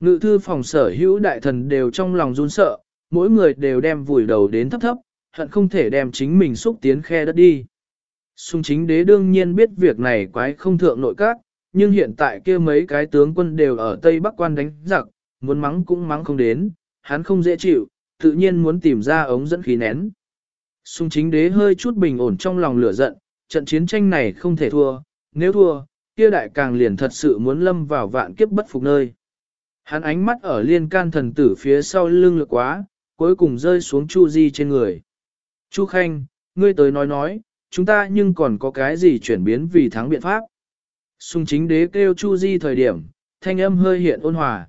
Ngự thư phòng sở hữu đại thần đều trong lòng run sợ, mỗi người đều đem vùi đầu đến thấp thấp, hận không thể đem chính mình xúc tiến khe đất đi. Xung chính đế đương nhiên biết việc này quái không thượng nội các, nhưng hiện tại kia mấy cái tướng quân đều ở Tây Bắc quan đánh giặc, muốn mắng cũng mắng không đến, hắn không dễ chịu, tự nhiên muốn tìm ra ống dẫn khí nén. Xung chính đế hơi chút bình ổn trong lòng lửa giận, trận chiến tranh này không thể thua, nếu thua, kia đại càng liền thật sự muốn lâm vào vạn kiếp bất phục nơi. Hắn ánh mắt ở liên can thần tử phía sau lưng lực quá, cuối cùng rơi xuống Chu Di trên người. Chu Khanh, ngươi tới nói nói, chúng ta nhưng còn có cái gì chuyển biến vì thắng biện pháp. Sùng chính đế kêu Chu Di thời điểm, thanh âm hơi hiện ôn hòa.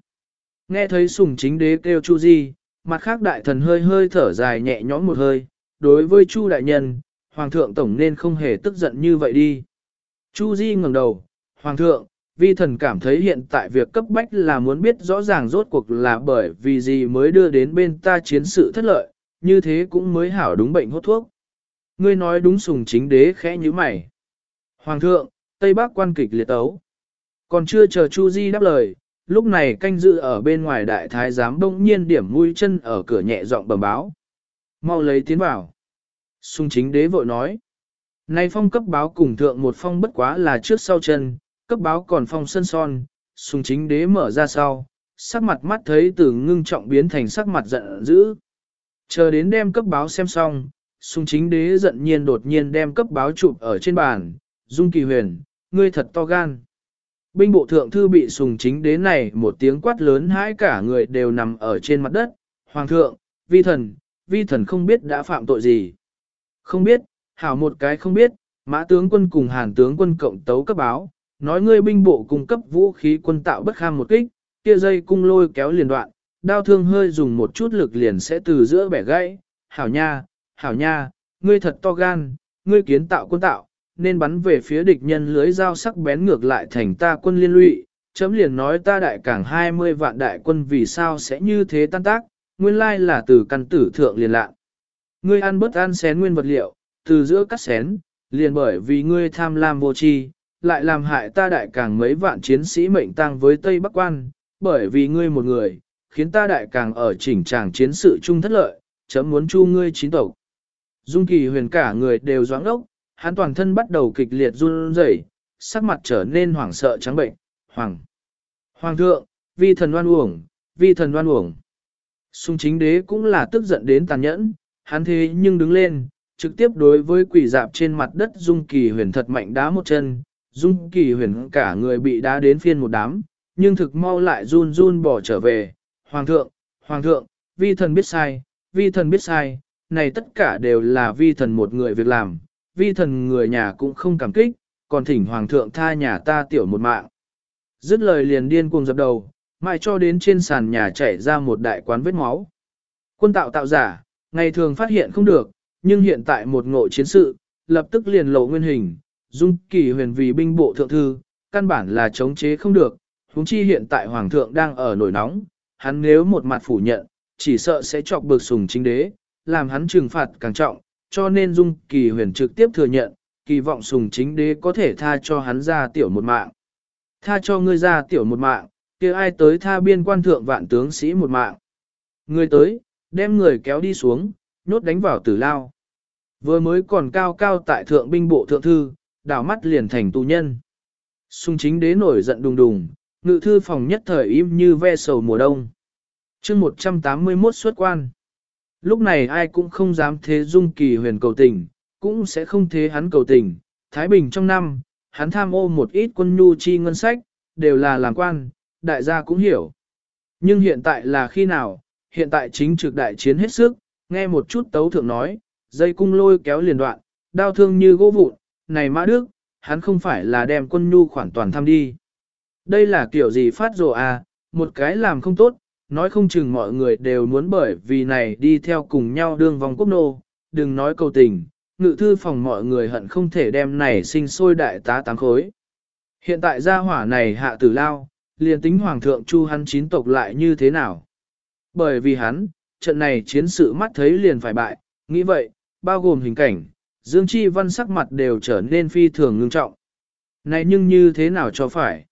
Nghe thấy sùng chính đế kêu Chu Di, mặt khác đại thần hơi hơi thở dài nhẹ nhõm một hơi, đối với Chu đại nhân, Hoàng thượng tổng nên không hề tức giận như vậy đi. Chu Di ngẩng đầu, Hoàng thượng, vi thần cảm thấy hiện tại việc cấp bách là muốn biết rõ ràng rốt cuộc là bởi vì gì mới đưa đến bên ta chiến sự thất lợi, như thế cũng mới hảo đúng bệnh hốt thuốc. Ngươi nói đúng sùng chính đế khẽ như mày. Hoàng thượng, Tây Bắc quan kịch liệt ấu. Còn chưa chờ Chu Di đáp lời, lúc này canh dự ở bên ngoài đại thái giám đông nhiên điểm mũi chân ở cửa nhẹ giọng bẩm báo. Mau lấy tiến vào. Sùng chính đế vội nói. Nay phong cấp báo cùng thượng một phong bất quá là trước sau chân, cấp báo còn phong sân son, sùng chính đế mở ra sau, sắc mặt mắt thấy từ ngưng trọng biến thành sắc mặt giận dữ. Chờ đến đem cấp báo xem xong, sùng chính đế giận nhiên đột nhiên đem cấp báo chụp ở trên bàn, dung kỳ huyền, ngươi thật to gan. Binh bộ thượng thư bị sùng chính đế này một tiếng quát lớn hãi cả người đều nằm ở trên mặt đất, hoàng thượng, vi thần, vi thần không biết đã phạm tội gì. Không biết, hảo một cái không biết, mã tướng quân cùng hàn tướng quân cộng tấu cấp báo, nói ngươi binh bộ cung cấp vũ khí quân tạo bất kham một kích, kia dây cung lôi kéo liền đoạn, đao thương hơi dùng một chút lực liền sẽ từ giữa bẻ gãy, hảo nha, hảo nha, ngươi thật to gan, ngươi kiến tạo quân tạo, nên bắn về phía địch nhân lưới dao sắc bén ngược lại thành ta quân liên lụy, chấm liền nói ta đại cảng 20 vạn đại quân vì sao sẽ như thế tan tác, nguyên lai là từ căn tử thượng liền lạ. Ngươi ăn bớt ăn xén nguyên vật liệu, từ giữa cắt xén, liền bởi vì ngươi tham lam vô tri, lại làm hại ta đại càng mấy vạn chiến sĩ mệnh tang với Tây Bắc Quan, bởi vì ngươi một người, khiến ta đại càng ở chỉnh tràng chiến sự chung thất lợi, chấm muốn chu ngươi chín tộc. Dung kỳ huyền cả người đều doãn ốc, hắn toàn thân bắt đầu kịch liệt run rẩy, sắc mặt trở nên hoảng sợ trắng bệnh, hoàng, Hoàng thượng, vi thần oan uổng, vi thần oan uổng. Sung chính đế cũng là tức giận đến tàn nhẫn, hắn thế nhưng đứng lên, trực tiếp đối với quỷ dạp trên mặt đất Dung Kỳ huyền thật mạnh đá một chân, Dung Kỳ huyền cả người bị đá đến phiên một đám, nhưng thực mau lại run run bỏ trở về. Hoàng thượng, Hoàng thượng, vi thần biết sai, vi thần biết sai, này tất cả đều là vi thần một người việc làm, vi thần người nhà cũng không cảm kích, còn thỉnh Hoàng thượng tha nhà ta tiểu một mạng. Dứt lời liền điên cuồng dập đầu, mãi cho đến trên sàn nhà chảy ra một đại quán vết máu. Quân tạo tạo giả, ngày thường phát hiện không được, nhưng hiện tại một ngộ chiến sự, lập tức liền lộ nguyên hình, dung kỳ huyền vì binh bộ thượng thư, căn bản là chống chế không được, huống chi hiện tại hoàng thượng đang ở nổi nóng, hắn nếu một mặt phủ nhận, chỉ sợ sẽ chọc bực sùng chính đế, làm hắn trừng phạt càng trọng, cho nên dung kỳ huyền trực tiếp thừa nhận, kỳ vọng sùng chính đế có thể tha cho hắn ra tiểu một mạng. Tha cho ngươi ra tiểu một mạng, kia ai tới tha biên quan thượng vạn tướng sĩ một mạng. Người tới, đem người kéo đi xuống, nhốt đánh vào tử lao. Vừa mới còn cao cao tại thượng binh bộ thượng thư, đảo mắt liền thành tù nhân. sung chính đế nổi giận đùng đùng, ngự thư phòng nhất thời im như ve sầu mùa đông. chương 181 xuất quan. Lúc này ai cũng không dám thế dung kỳ huyền cầu tình, cũng sẽ không thế hắn cầu tình. Thái Bình trong năm, hắn tham ô một ít quân nhu chi ngân sách, đều là làm quan, đại gia cũng hiểu. Nhưng hiện tại là khi nào, hiện tại chính trực đại chiến hết sức, nghe một chút tấu thượng nói, dây cung lôi kéo liền đoạn, đau thương như gỗ vụn, này mã đức, hắn không phải là đem quân nhu khoản toàn tham đi. Đây là kiểu gì phát rồ à, một cái làm không tốt, nói không chừng mọi người đều muốn bởi vì này đi theo cùng nhau đương vòng quốc nô, đừng nói cầu tình, ngự thư phòng mọi người hận không thể đem này sinh sôi đại tá tám khối. Hiện tại gia hỏa này hạ tử lao, liền tính hoàng thượng chu hắn chín tộc lại như thế nào. Bởi vì hắn, trận này chiến sự mắt thấy liền phải bại, nghĩ vậy, bao gồm hình cảnh, Dương Chi Văn sắc mặt đều trở nên phi thường ngưng trọng. Này nhưng như thế nào cho phải?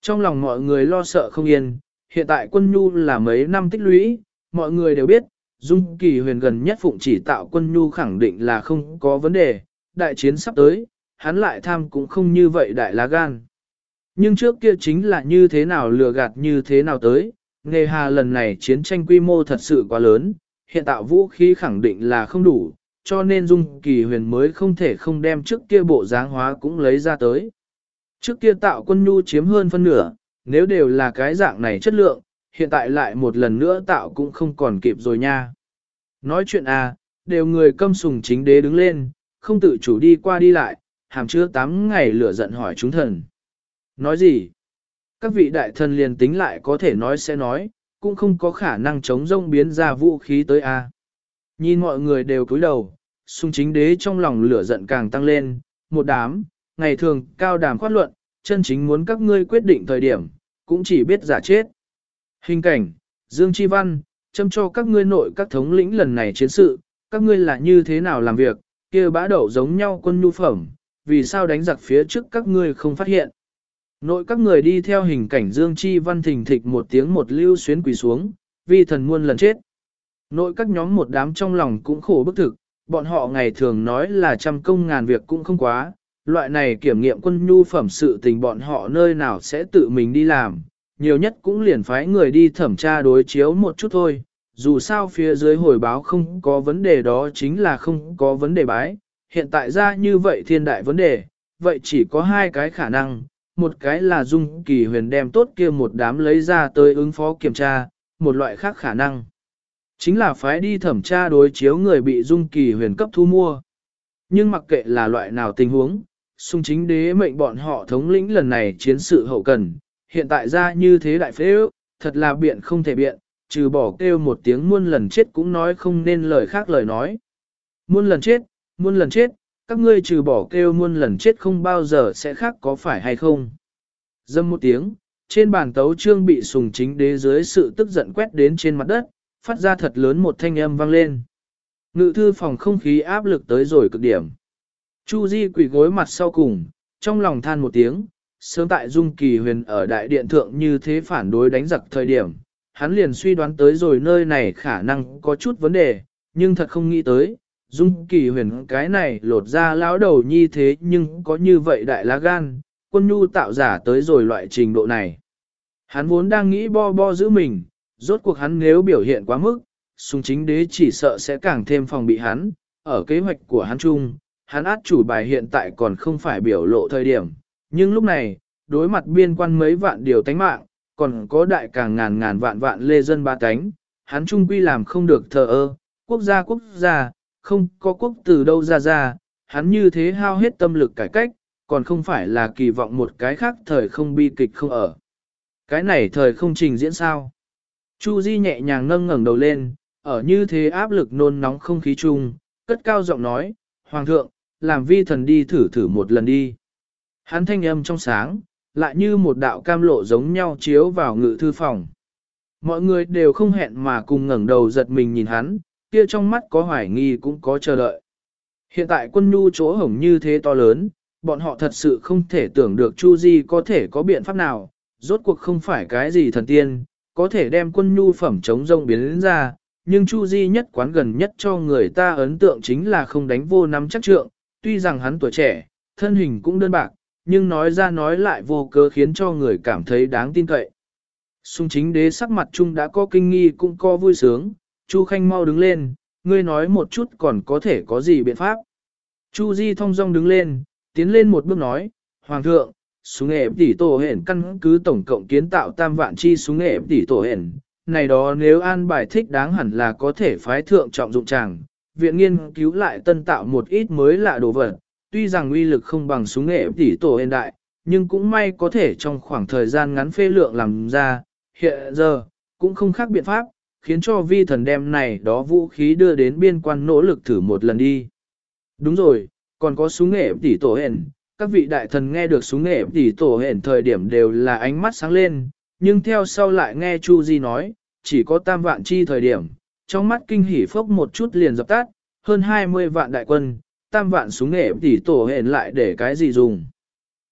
Trong lòng mọi người lo sợ không yên, hiện tại quân nhu là mấy năm tích lũy, mọi người đều biết, Dung Kỳ huyền gần nhất phụng chỉ tạo quân nhu khẳng định là không có vấn đề, đại chiến sắp tới, hắn lại tham cũng không như vậy đại lá gan. Nhưng trước kia chính là như thế nào lừa gạt như thế nào tới, nghề hà lần này chiến tranh quy mô thật sự quá lớn, hiện tạo vũ khí khẳng định là không đủ, cho nên Dung Kỳ huyền mới không thể không đem trước kia bộ dáng hóa cũng lấy ra tới. Trước kia tạo quân nhu chiếm hơn phân nửa, nếu đều là cái dạng này chất lượng, hiện tại lại một lần nữa tạo cũng không còn kịp rồi nha. Nói chuyện à, đều người câm sùng chính đế đứng lên, không tự chủ đi qua đi lại, hàm chứa 8 ngày lửa giận hỏi chúng thần. Nói gì? Các vị đại thần liền tính lại có thể nói sẽ nói, cũng không có khả năng chống rông biến ra vũ khí tới a. À. Nhìn mọi người đều cúi đầu, sung chính đế trong lòng lửa giận càng tăng lên, một đám, ngày thường cao đàm khoát luận, chân chính muốn các ngươi quyết định thời điểm, cũng chỉ biết giả chết. Hình cảnh, Dương Chi Văn, châm cho các ngươi nội các thống lĩnh lần này chiến sự, các ngươi là như thế nào làm việc, kia bã đậu giống nhau quân nhu phẩm, vì sao đánh giặc phía trước các ngươi không phát hiện. Nội các người đi theo hình cảnh Dương Chi Văn thình thịch một tiếng một lưu xuyến quỳ xuống, vì thần muôn lần chết. Nội các nhóm một đám trong lòng cũng khổ bức thực, bọn họ ngày thường nói là trăm công ngàn việc cũng không quá, loại này kiểm nghiệm quân nhu phẩm sự tình bọn họ nơi nào sẽ tự mình đi làm, nhiều nhất cũng liền phái người đi thẩm tra đối chiếu một chút thôi, dù sao phía dưới hồi báo không có vấn đề đó chính là không có vấn đề bái, hiện tại ra như vậy thiên đại vấn đề, vậy chỉ có hai cái khả năng, một cái là dung kỳ huyền đem tốt kia một đám lấy ra tới ứng phó kiểm tra, một loại khác khả năng. Chính là phái đi thẩm tra đối chiếu người bị dung kỳ huyền cấp thu mua. Nhưng mặc kệ là loại nào tình huống, sung chính đế mệnh bọn họ thống lĩnh lần này chiến sự hậu cần, hiện tại ra như thế đại phế ước, thật là biện không thể biện, trừ bỏ kêu một tiếng muôn lần chết cũng nói không nên lời khác lời nói. Muôn lần chết, muôn lần chết, các ngươi trừ bỏ kêu muôn lần chết không bao giờ sẽ khác có phải hay không. Dâm một tiếng, trên bàn tấu trương bị sùng chính đế dưới sự tức giận quét đến trên mặt đất, phát ra thật lớn một thanh âm vang lên. Ngự thư phòng không khí áp lực tới rồi cực điểm. Chu Di quỳ gối mặt sau cùng, trong lòng than một tiếng, sớm tại Dung Kỳ Huyền ở đại điện thượng như thế phản đối đánh giặc thời điểm, hắn liền suy đoán tới rồi nơi này khả năng có chút vấn đề, nhưng thật không nghĩ tới, Dung Kỳ Huyền cái này lột ra lão đầu như thế nhưng có như vậy đại lá gan, quân nhu tạo giả tới rồi loại trình độ này. Hắn vốn đang nghĩ bo bo giữ mình, rốt cuộc hắn nếu biểu hiện quá mức, sùng chính đế chỉ sợ sẽ càng thêm phòng bị hắn, ở kế hoạch của hắn chung, hắn át chủ bài hiện tại còn không phải biểu lộ thời điểm, nhưng lúc này, đối mặt biên quan mấy vạn điều tánh mạng, còn có đại càng ngàn ngàn vạn vạn lê dân ba cánh, hắn trung quy làm không được thờ ơ, quốc gia quốc gia, không có quốc từ đâu ra ra, hắn như thế hao hết tâm lực cải cách, còn không phải là kỳ vọng một cái khác thời không bi kịch không ở. Cái này thời không trình diễn sao? Chu Di nhẹ nhàng nâng ngẩng đầu lên, ở như thế áp lực nôn nóng không khí chung, cất cao giọng nói, Hoàng thượng, làm vi thần đi thử thử một lần đi. Hắn thanh âm trong sáng, lại như một đạo cam lộ giống nhau chiếu vào ngự thư phòng. Mọi người đều không hẹn mà cùng ngẩng đầu giật mình nhìn hắn, kia trong mắt có hoài nghi cũng có chờ đợi. Hiện tại quân nhu chỗ hổng như thế to lớn, bọn họ thật sự không thể tưởng được Chu Di có thể có biện pháp nào, rốt cuộc không phải cái gì thần tiên, có thể đem quân nhu phẩm chống rông biến đến ra, nhưng Chu Di nhất quán gần nhất cho người ta ấn tượng chính là không đánh vô nắm chắc trượng, tuy rằng hắn tuổi trẻ, thân hình cũng đơn bạc, nhưng nói ra nói lại vô cớ khiến cho người cảm thấy đáng tin cậy. Xung chính đế sắc mặt chung đã có kinh nghi cũng có vui sướng, Chu Khanh mau đứng lên, ngươi nói một chút còn có thể có gì biện pháp. Chu Di thong dong đứng lên, tiến lên một bước nói, Hoàng thượng, súng ệp tỷ tổ hển căn cứ tổng cộng kiến tạo tam vạn chi súng ệp tỷ tổ hển. Này đó nếu an bài thích đáng hẳn là có thể phái thượng trọng dụng chàng, viện nghiên cứu lại tân tạo một ít mới lạ đồ vật, tuy rằng uy lực không bằng súng nghệ tỷ tổ hiện đại, nhưng cũng may có thể trong khoảng thời gian ngắn phê lượng làm ra, hiện giờ, cũng không khác biện pháp, khiến cho vi thần đem này đó vũ khí đưa đến biên quan nỗ lực thử một lần đi. Đúng rồi, còn có súng nghệ tỷ tổ hển, các vị đại thần nghe được súng nghệ tỷ tổ hển thời điểm đều là ánh mắt sáng lên, nhưng theo sau lại nghe Chu Di nói, chỉ có tam vạn chi thời điểm, trong mắt kinh hỉ phốc một chút liền dập tắt, hơn 20 vạn đại quân, tam vạn súng nghệ tỷ tổ hẹn lại để cái gì dùng.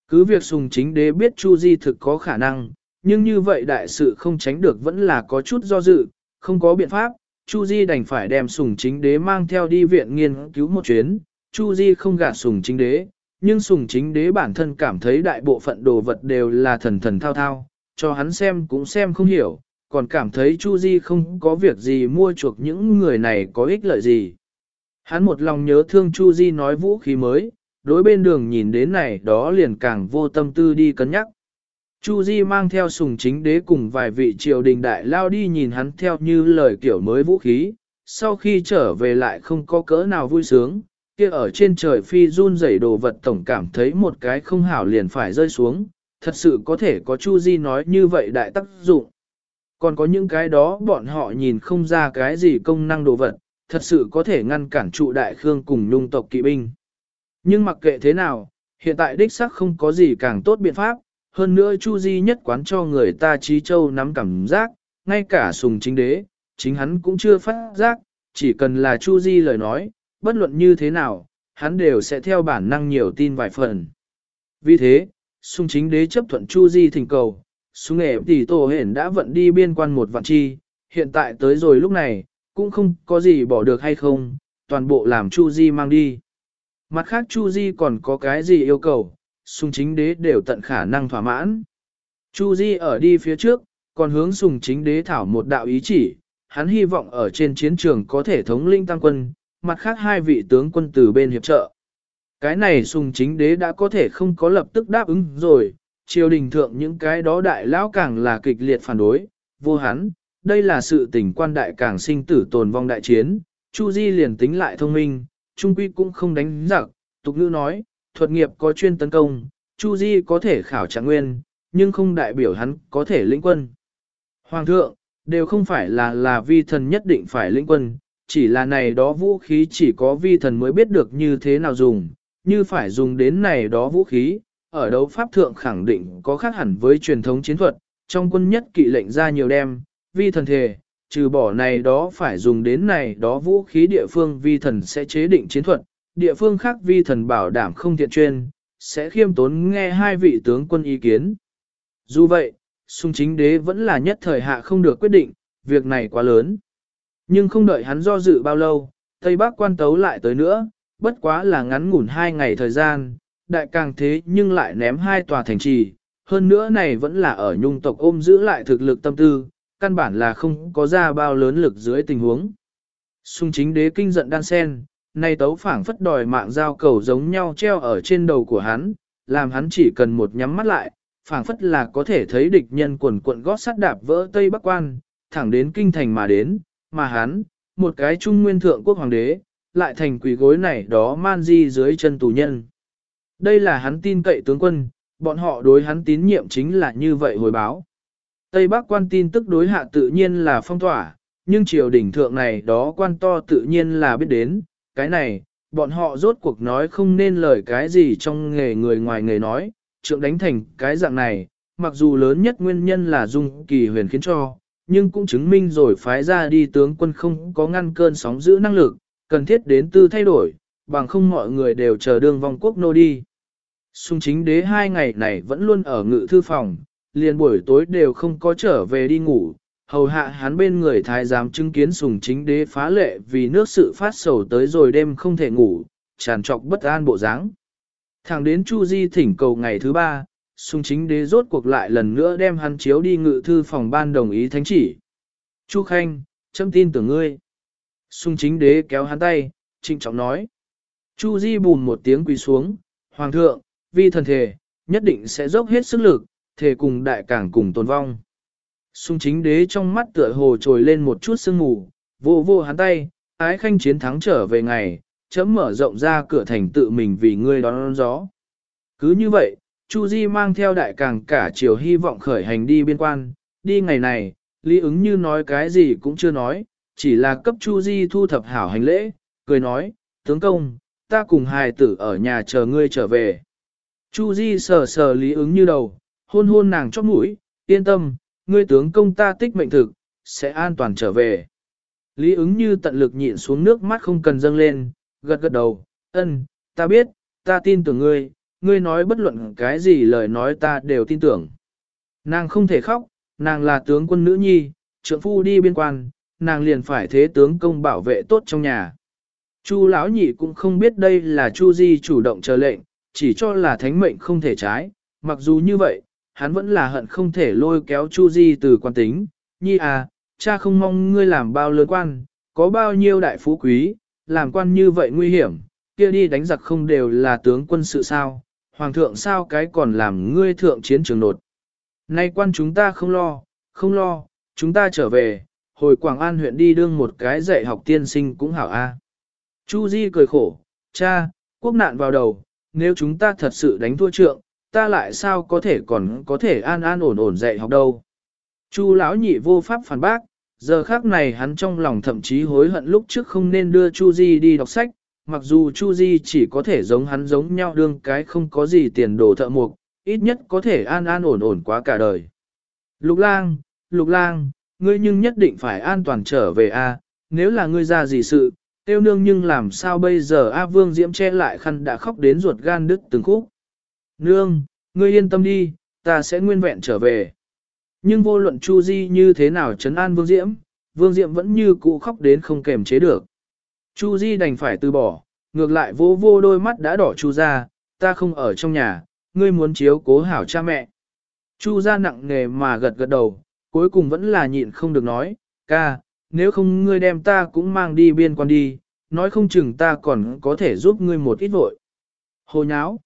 Cứ việc sùng chính đế biết Chu Di thực có khả năng, nhưng như vậy đại sự không tránh được vẫn là có chút do dự, không có biện pháp, Chu Di đành phải đem sùng chính đế mang theo đi viện nghiên cứu một chuyến, Chu Di không gạt sùng chính đế, nhưng sùng chính đế bản thân cảm thấy đại bộ phận đồ vật đều là thần thần thao thao, cho hắn xem cũng xem không hiểu, còn cảm thấy Chu Di không có việc gì mua chuộc những người này có ích lợi gì. Hắn một lòng nhớ thương Chu Di nói vũ khí mới, đối bên đường nhìn đến này đó liền càng vô tâm tư đi cân nhắc. Chu Di mang theo sùng chính đế cùng vài vị triều đình đại lao đi nhìn hắn theo như lời kiểu mới vũ khí, sau khi trở về lại không có cỡ nào vui sướng, kia ở trên trời phi run rẩy đồ vật tổng cảm thấy một cái không hảo liền phải rơi xuống, thật sự có thể có Chu Di nói như vậy đại tác dụng. Còn có những cái đó bọn họ nhìn không ra cái gì công năng đồ vật, thật sự có thể ngăn cản trụ đại khương cùng nhung tộc kỵ binh. Nhưng mặc kệ thế nào, hiện tại đích xác không có gì càng tốt biện pháp, hơn nữa Chu Di nhất quán cho người ta trí châu nắm cảm giác, ngay cả sùng chính đế, chính hắn cũng chưa phát giác, chỉ cần là Chu Di lời nói, bất luận như thế nào, hắn đều sẽ theo bản năng nhiều tin vài phần. Vì thế, sung chính đế chấp thuận Chu Di thỉnh cầu, xuống nghệ tỷ tổ hển đã vận đi biên quan một vạn chi, hiện tại tới rồi lúc này, cũng không có gì bỏ được hay không, toàn bộ làm Chu Di mang đi. Mặt khác Chu Di còn có cái gì yêu cầu, xung chính đế đều tận khả năng thỏa mãn. Chu Di ở đi phía trước, còn hướng sùng chính đế thảo một đạo ý chỉ, hắn hy vọng ở trên chiến trường có thể thống linh tăng quân, mặt khác hai vị tướng quân từ bên hiệp trợ. Cái này sùng chính đế đã có thể không có lập tức đáp ứng rồi, triều đình thượng những cái đó đại lão càng là kịch liệt phản đối, vô hắn, đây là sự tình quan đại càng sinh tử tồn vong đại chiến, Chu Di liền tính lại thông minh, trung quy cũng không đánh giặc, tục ngữ nói, thuật nghiệp có chuyên tấn công, Chu Di có thể khảo trạng nguyên, nhưng không đại biểu hắn có thể lĩnh quân. Hoàng thượng, đều không phải là là vi thần nhất định phải lĩnh quân, chỉ là này đó vũ khí chỉ có vi thần mới biết được như thế nào dùng, như phải dùng đến này đó vũ khí, ở đấu pháp thượng khẳng định có khác hẳn với truyền thống chiến thuật, trong quân nhất kỵ lệnh ra nhiều đem, vi thần thề, trừ bỏ này đó phải dùng đến này đó vũ khí địa phương vi thần sẽ chế định chiến thuật, địa phương khác vi thần bảo đảm không thiện chuyên, sẽ khiêm tốn nghe hai vị tướng quân ý kiến. Dù vậy, sung chính đế vẫn là nhất thời hạ không được quyết định, việc này quá lớn. Nhưng không đợi hắn do dự bao lâu, Tây Bắc quan tấu lại tới nữa, bất quá là ngắn ngủn hai ngày thời gian, đại càng thế nhưng lại ném hai tòa thành trì, hơn nữa này vẫn là ở nhung tộc ôm giữ lại thực lực tâm tư, căn bản là không có ra bao lớn lực dưới tình huống. Xung chính đế kinh giận đan sen, nay tấu phảng phất đòi mạng giao cầu giống nhau treo ở trên đầu của hắn, làm hắn chỉ cần một nhắm mắt lại, phảng phất là có thể thấy địch nhân quần cuộn gót sắt đạp vỡ Tây Bắc Quan, thẳng đến kinh thành mà đến, mà hắn, một cái trung nguyên thượng quốc hoàng đế, lại thành quỷ gối này đó man di dưới chân tù nhân. Đây là hắn tin cậy tướng quân, bọn họ đối hắn tín nhiệm chính là như vậy hồi báo. Tây Bắc quan tin tức đối hạ tự nhiên là phong tỏa, nhưng triều đỉnh thượng này đó quan to tự nhiên là biết đến, cái này, bọn họ rốt cuộc nói không nên lời cái gì trong nghề người ngoài nghề nói, trượng đánh thành cái dạng này, mặc dù lớn nhất nguyên nhân là dung kỳ huyền khiến cho, nhưng cũng chứng minh rồi phái ra đi tướng quân không có ngăn cơn sóng giữ năng lực, cần thiết đến tư thay đổi, bằng không mọi người đều chờ đương vong quốc nô đi. Xung chính đế hai ngày này vẫn luôn ở ngự thư phòng, liền buổi tối đều không có trở về đi ngủ, hầu hạ hắn bên người thái giám chứng kiến sùng chính đế phá lệ vì nước sự phát sầu tới rồi đêm không thể ngủ, tràn trọc bất an bộ dáng. Thẳng đến Chu Di thỉnh cầu ngày thứ ba, sùng chính đế rốt cuộc lại lần nữa đem hắn chiếu đi ngự thư phòng ban đồng ý thánh chỉ. Chu Khanh, châm tin tưởng ngươi. Sùng chính đế kéo hắn tay, trịnh trọng nói. Chu Di bùn một tiếng quỳ xuống, Hoàng thượng, vi thần thể, nhất định sẽ dốc hết sức lực, thể cùng đại cảng cùng tồn vong. Xung chính đế trong mắt tựa hồ trồi lên một chút sương mù, vô vô hắn tay, ái khanh chiến thắng trở về ngày, chấm mở rộng ra cửa thành tự mình vì ngươi đón, đón gió. Cứ như vậy, Chu Di mang theo đại càng cả chiều hy vọng khởi hành đi biên quan, đi ngày này, Lý ứng như nói cái gì cũng chưa nói, chỉ là cấp Chu Di thu thập hảo hành lễ, cười nói, tướng công, ta cùng hài tử ở nhà chờ ngươi trở về. Chu Di sờ sờ Lý ứng như đầu, hôn hôn nàng chóp mũi, yên tâm, ngươi tướng công ta tích mệnh thực, sẽ an toàn trở về. Lý ứng như tận lực nhịn xuống nước mắt không cần dâng lên, gật gật đầu, ân, ta biết, ta tin tưởng ngươi, ngươi nói bất luận cái gì lời nói ta đều tin tưởng. Nàng không thể khóc, nàng là tướng quân nữ nhi, trượng phu đi biên quan, nàng liền phải thế tướng công bảo vệ tốt trong nhà. Chu lão nhị cũng không biết đây là Chu Di chủ động chờ lệnh, chỉ cho là thánh mệnh không thể trái, mặc dù như vậy, hắn vẫn là hận không thể lôi kéo Chu Di từ quan tính, nhi à, cha không mong ngươi làm bao lớn quan, có bao nhiêu đại phú quý, làm quan như vậy nguy hiểm, kia đi đánh giặc không đều là tướng quân sự sao, hoàng thượng sao cái còn làm ngươi thượng chiến trường nột. Nay quan chúng ta không lo, không lo, chúng ta trở về, hồi Quảng An huyện đi đương một cái dạy học tiên sinh cũng hảo a. Chu Di cười khổ, cha, quốc nạn vào đầu, nếu chúng ta thật sự đánh thua trượng, ta lại sao có thể còn có thể an an ổn ổn dạy học đâu. Chu lão nhị vô pháp phản bác, giờ khác này hắn trong lòng thậm chí hối hận lúc trước không nên đưa Chu Di đi đọc sách, mặc dù Chu Di chỉ có thể giống hắn giống nhau đương cái không có gì tiền đồ thợ mộc, ít nhất có thể an an ổn ổn quá cả đời. Lục lang, lục lang, ngươi nhưng nhất định phải an toàn trở về a. nếu là ngươi ra gì sự, tiêu nương nhưng làm sao bây giờ A Vương Diễm che lại khăn đã khóc đến ruột gan đứt từng khúc. Nương, ngươi yên tâm đi, ta sẽ nguyên vẹn trở về. Nhưng vô luận Chu Di như thế nào chấn an Vương Diễm, Vương Diễm vẫn như cũ khóc đến không kềm chế được. Chu Di đành phải từ bỏ, ngược lại vô vô đôi mắt đã đỏ Chu ra, ta không ở trong nhà, ngươi muốn chiếu cố hảo cha mẹ. Chu ra nặng nề mà gật gật đầu, cuối cùng vẫn là nhịn không được nói, ca, nếu không ngươi đem ta cũng mang đi biên quan đi, nói không chừng ta còn có thể giúp ngươi một ít vội. Hồ nháo.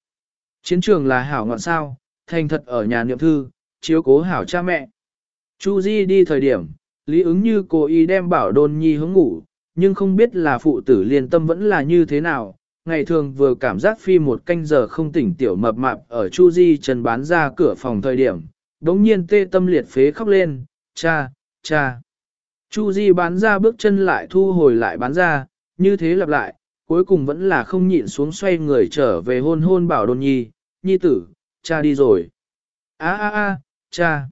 Chiến trường là hảo ngọn sao, thành thật ở nhà niệm thư, chiếu cố hảo cha mẹ. Chu Di đi thời điểm, lý ứng như cố ý đem bảo đôn nhi hướng ngủ, nhưng không biết là phụ tử liên tâm vẫn là như thế nào. Ngày thường vừa cảm giác phi một canh giờ không tỉnh tiểu mập mạp ở Chu Di trần bán ra cửa phòng thời điểm, đống nhiên tê tâm liệt phế khóc lên, cha, cha. Chu Di bán ra bước chân lại thu hồi lại bán ra, như thế lặp lại, cuối cùng vẫn là không nhịn xuống xoay người trở về hôn hôn bảo đồn nhi, nhi tử, cha đi rồi. a a a cha.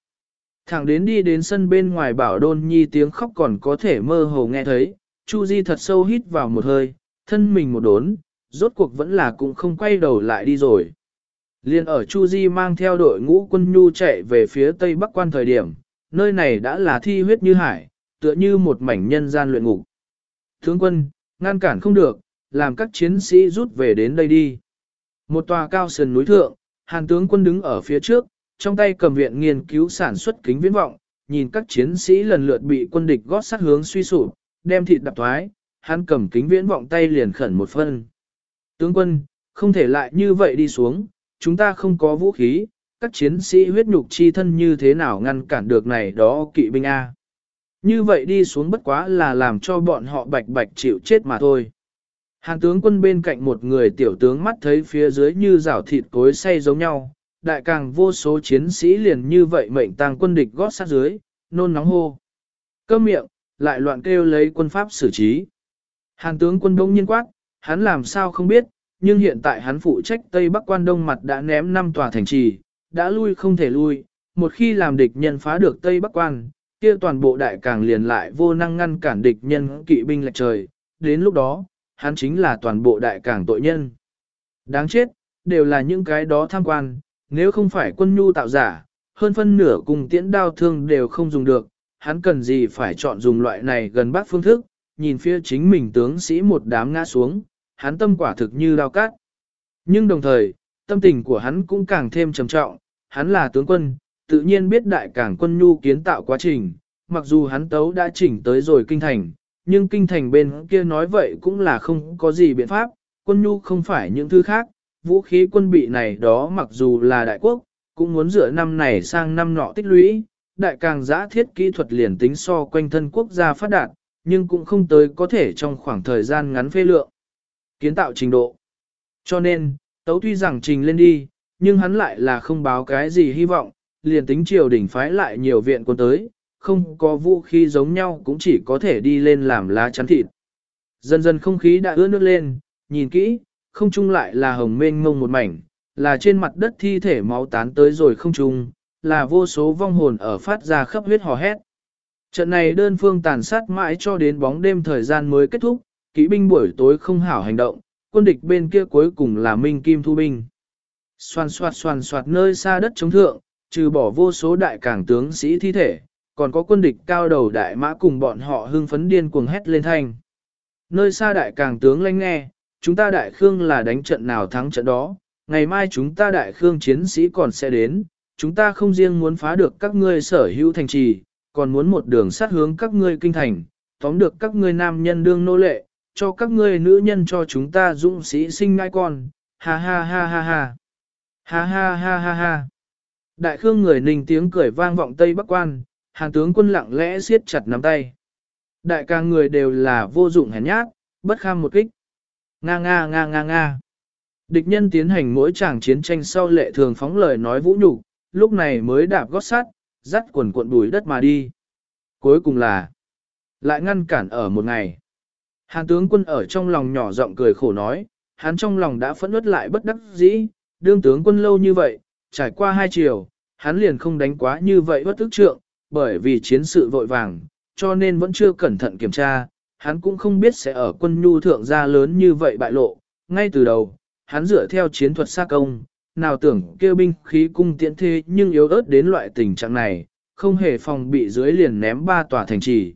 Thẳng đến đi đến sân bên ngoài bảo đôn nhi tiếng khóc còn có thể mơ hồ nghe thấy, Chu Di thật sâu hít vào một hơi, thân mình một đốn, rốt cuộc vẫn là cũng không quay đầu lại đi rồi. Liên ở Chu Di mang theo đội ngũ quân nhu chạy về phía tây bắc quan thời điểm, nơi này đã là thi huyết như hải, tựa như một mảnh nhân gian luyện ngục. Tướng quân, ngăn cản không được, làm các chiến sĩ rút về đến đây đi. Một tòa cao sườn núi thượng, hàn tướng quân đứng ở phía trước, trong tay cầm viện nghiên cứu sản xuất kính viễn vọng, nhìn các chiến sĩ lần lượt bị quân địch gót sát hướng suy sụp, đem thịt đập thoái, hắn cầm kính viễn vọng tay liền khẩn một phân. Tướng quân, không thể lại như vậy đi xuống, chúng ta không có vũ khí, các chiến sĩ huyết nhục chi thân như thế nào ngăn cản được này đó kỵ binh A. Như vậy đi xuống bất quá là làm cho bọn họ bạch bạch chịu chết mà thôi. Hàn tướng quân bên cạnh một người tiểu tướng mắt thấy phía dưới như rảo thịt cối say giống nhau, đại càng vô số chiến sĩ liền như vậy mệnh tàng quân địch gót sát dưới, nôn nóng hô. cơ miệng, lại loạn kêu lấy quân pháp xử trí. Hàn tướng quân đông nhiên quát, hắn làm sao không biết, nhưng hiện tại hắn phụ trách Tây Bắc quan đông mặt đã ném năm tòa thành trì, đã lui không thể lui, một khi làm địch nhân phá được Tây Bắc quan, kia toàn bộ đại càng liền lại vô năng ngăn cản địch nhân kỵ binh lệch trời, đến lúc đó, hắn chính là toàn bộ đại càng tội nhân. Đáng chết, đều là những cái đó tham quan, nếu không phải quân nhu tạo giả, hơn phân nửa cùng tiễn đao thương đều không dùng được, hắn cần gì phải chọn dùng loại này gần bác phương thức, nhìn phía chính mình tướng sĩ một đám ngã xuống, hắn tâm quả thực như đao cát. Nhưng đồng thời, tâm tình của hắn cũng càng thêm trầm trọng, hắn là tướng quân, tự nhiên biết đại cảng quân nhu kiến tạo quá trình, mặc dù hắn tấu đã chỉnh tới rồi kinh thành, nhưng kinh thành bên kia nói vậy cũng là không có gì biện pháp, quân nhu không phải những thứ khác, vũ khí quân bị này đó mặc dù là đại quốc, cũng muốn dựa năm này sang năm nọ tích lũy, đại càng giã thiết kỹ thuật liền tính so quanh thân quốc gia phát đạt, nhưng cũng không tới có thể trong khoảng thời gian ngắn phê lượng. Kiến tạo trình độ. Cho nên, tấu tuy rằng trình lên đi, nhưng hắn lại là không báo cái gì hy vọng, liền tính triều đình phái lại nhiều viện quân tới, không có vũ khí giống nhau cũng chỉ có thể đi lên làm lá chắn thịt. Dần dần không khí đã ướt nước lên, nhìn kỹ, không trung lại là hồng mênh ngông một mảnh, là trên mặt đất thi thể máu tán tới rồi không trung, là vô số vong hồn ở phát ra khắp huyết hò hét. Trận này đơn phương tàn sát mãi cho đến bóng đêm thời gian mới kết thúc, kỵ binh buổi tối không hảo hành động, quân địch bên kia cuối cùng là Minh Kim Thu Binh. Xoan xoạt xoan xoạt nơi xa đất chống thượng, trừ bỏ vô số đại cảng tướng sĩ thi thể, còn có quân địch cao đầu đại mã cùng bọn họ hưng phấn điên cuồng hét lên thanh. Nơi xa đại cảng tướng lanh nghe, chúng ta đại khương là đánh trận nào thắng trận đó, ngày mai chúng ta đại khương chiến sĩ còn sẽ đến, chúng ta không riêng muốn phá được các ngươi sở hữu thành trì, còn muốn một đường sát hướng các ngươi kinh thành, tóm được các ngươi nam nhân đương nô lệ, cho các ngươi nữ nhân cho chúng ta dũng sĩ sinh ngai con, ha ha ha ha ha, ha ha ha ha ha. Đại khương người ninh tiếng cười vang vọng Tây Bắc Quan, hàng tướng quân lặng lẽ siết chặt nắm tay. Đại ca người đều là vô dụng hèn nhát, bất kham một kích. Nga nga nga nga nga. Địch nhân tiến hành mỗi tràng chiến tranh sau lệ thường phóng lời nói vũ nhục, lúc này mới đạp gót sắt, dắt quần cuộn bùi đất mà đi. Cuối cùng là, lại ngăn cản ở một ngày. Hàn tướng quân ở trong lòng nhỏ giọng cười khổ nói, hắn trong lòng đã phẫn nứt lại bất đắc dĩ, đương tướng quân lâu như vậy, trải qua hai chiều, hắn liền không đánh quá như vậy bất tức trượng, bởi vì chiến sự vội vàng, cho nên vẫn chưa cẩn thận kiểm tra, hắn cũng không biết sẽ ở quân nhu thượng gia lớn như vậy bại lộ. Ngay từ đầu, hắn dựa theo chiến thuật xa công, nào tưởng kêu binh khí cung tiễn thế nhưng yếu ớt đến loại tình trạng này, không hề phòng bị dưới liền ném ba tòa thành trì.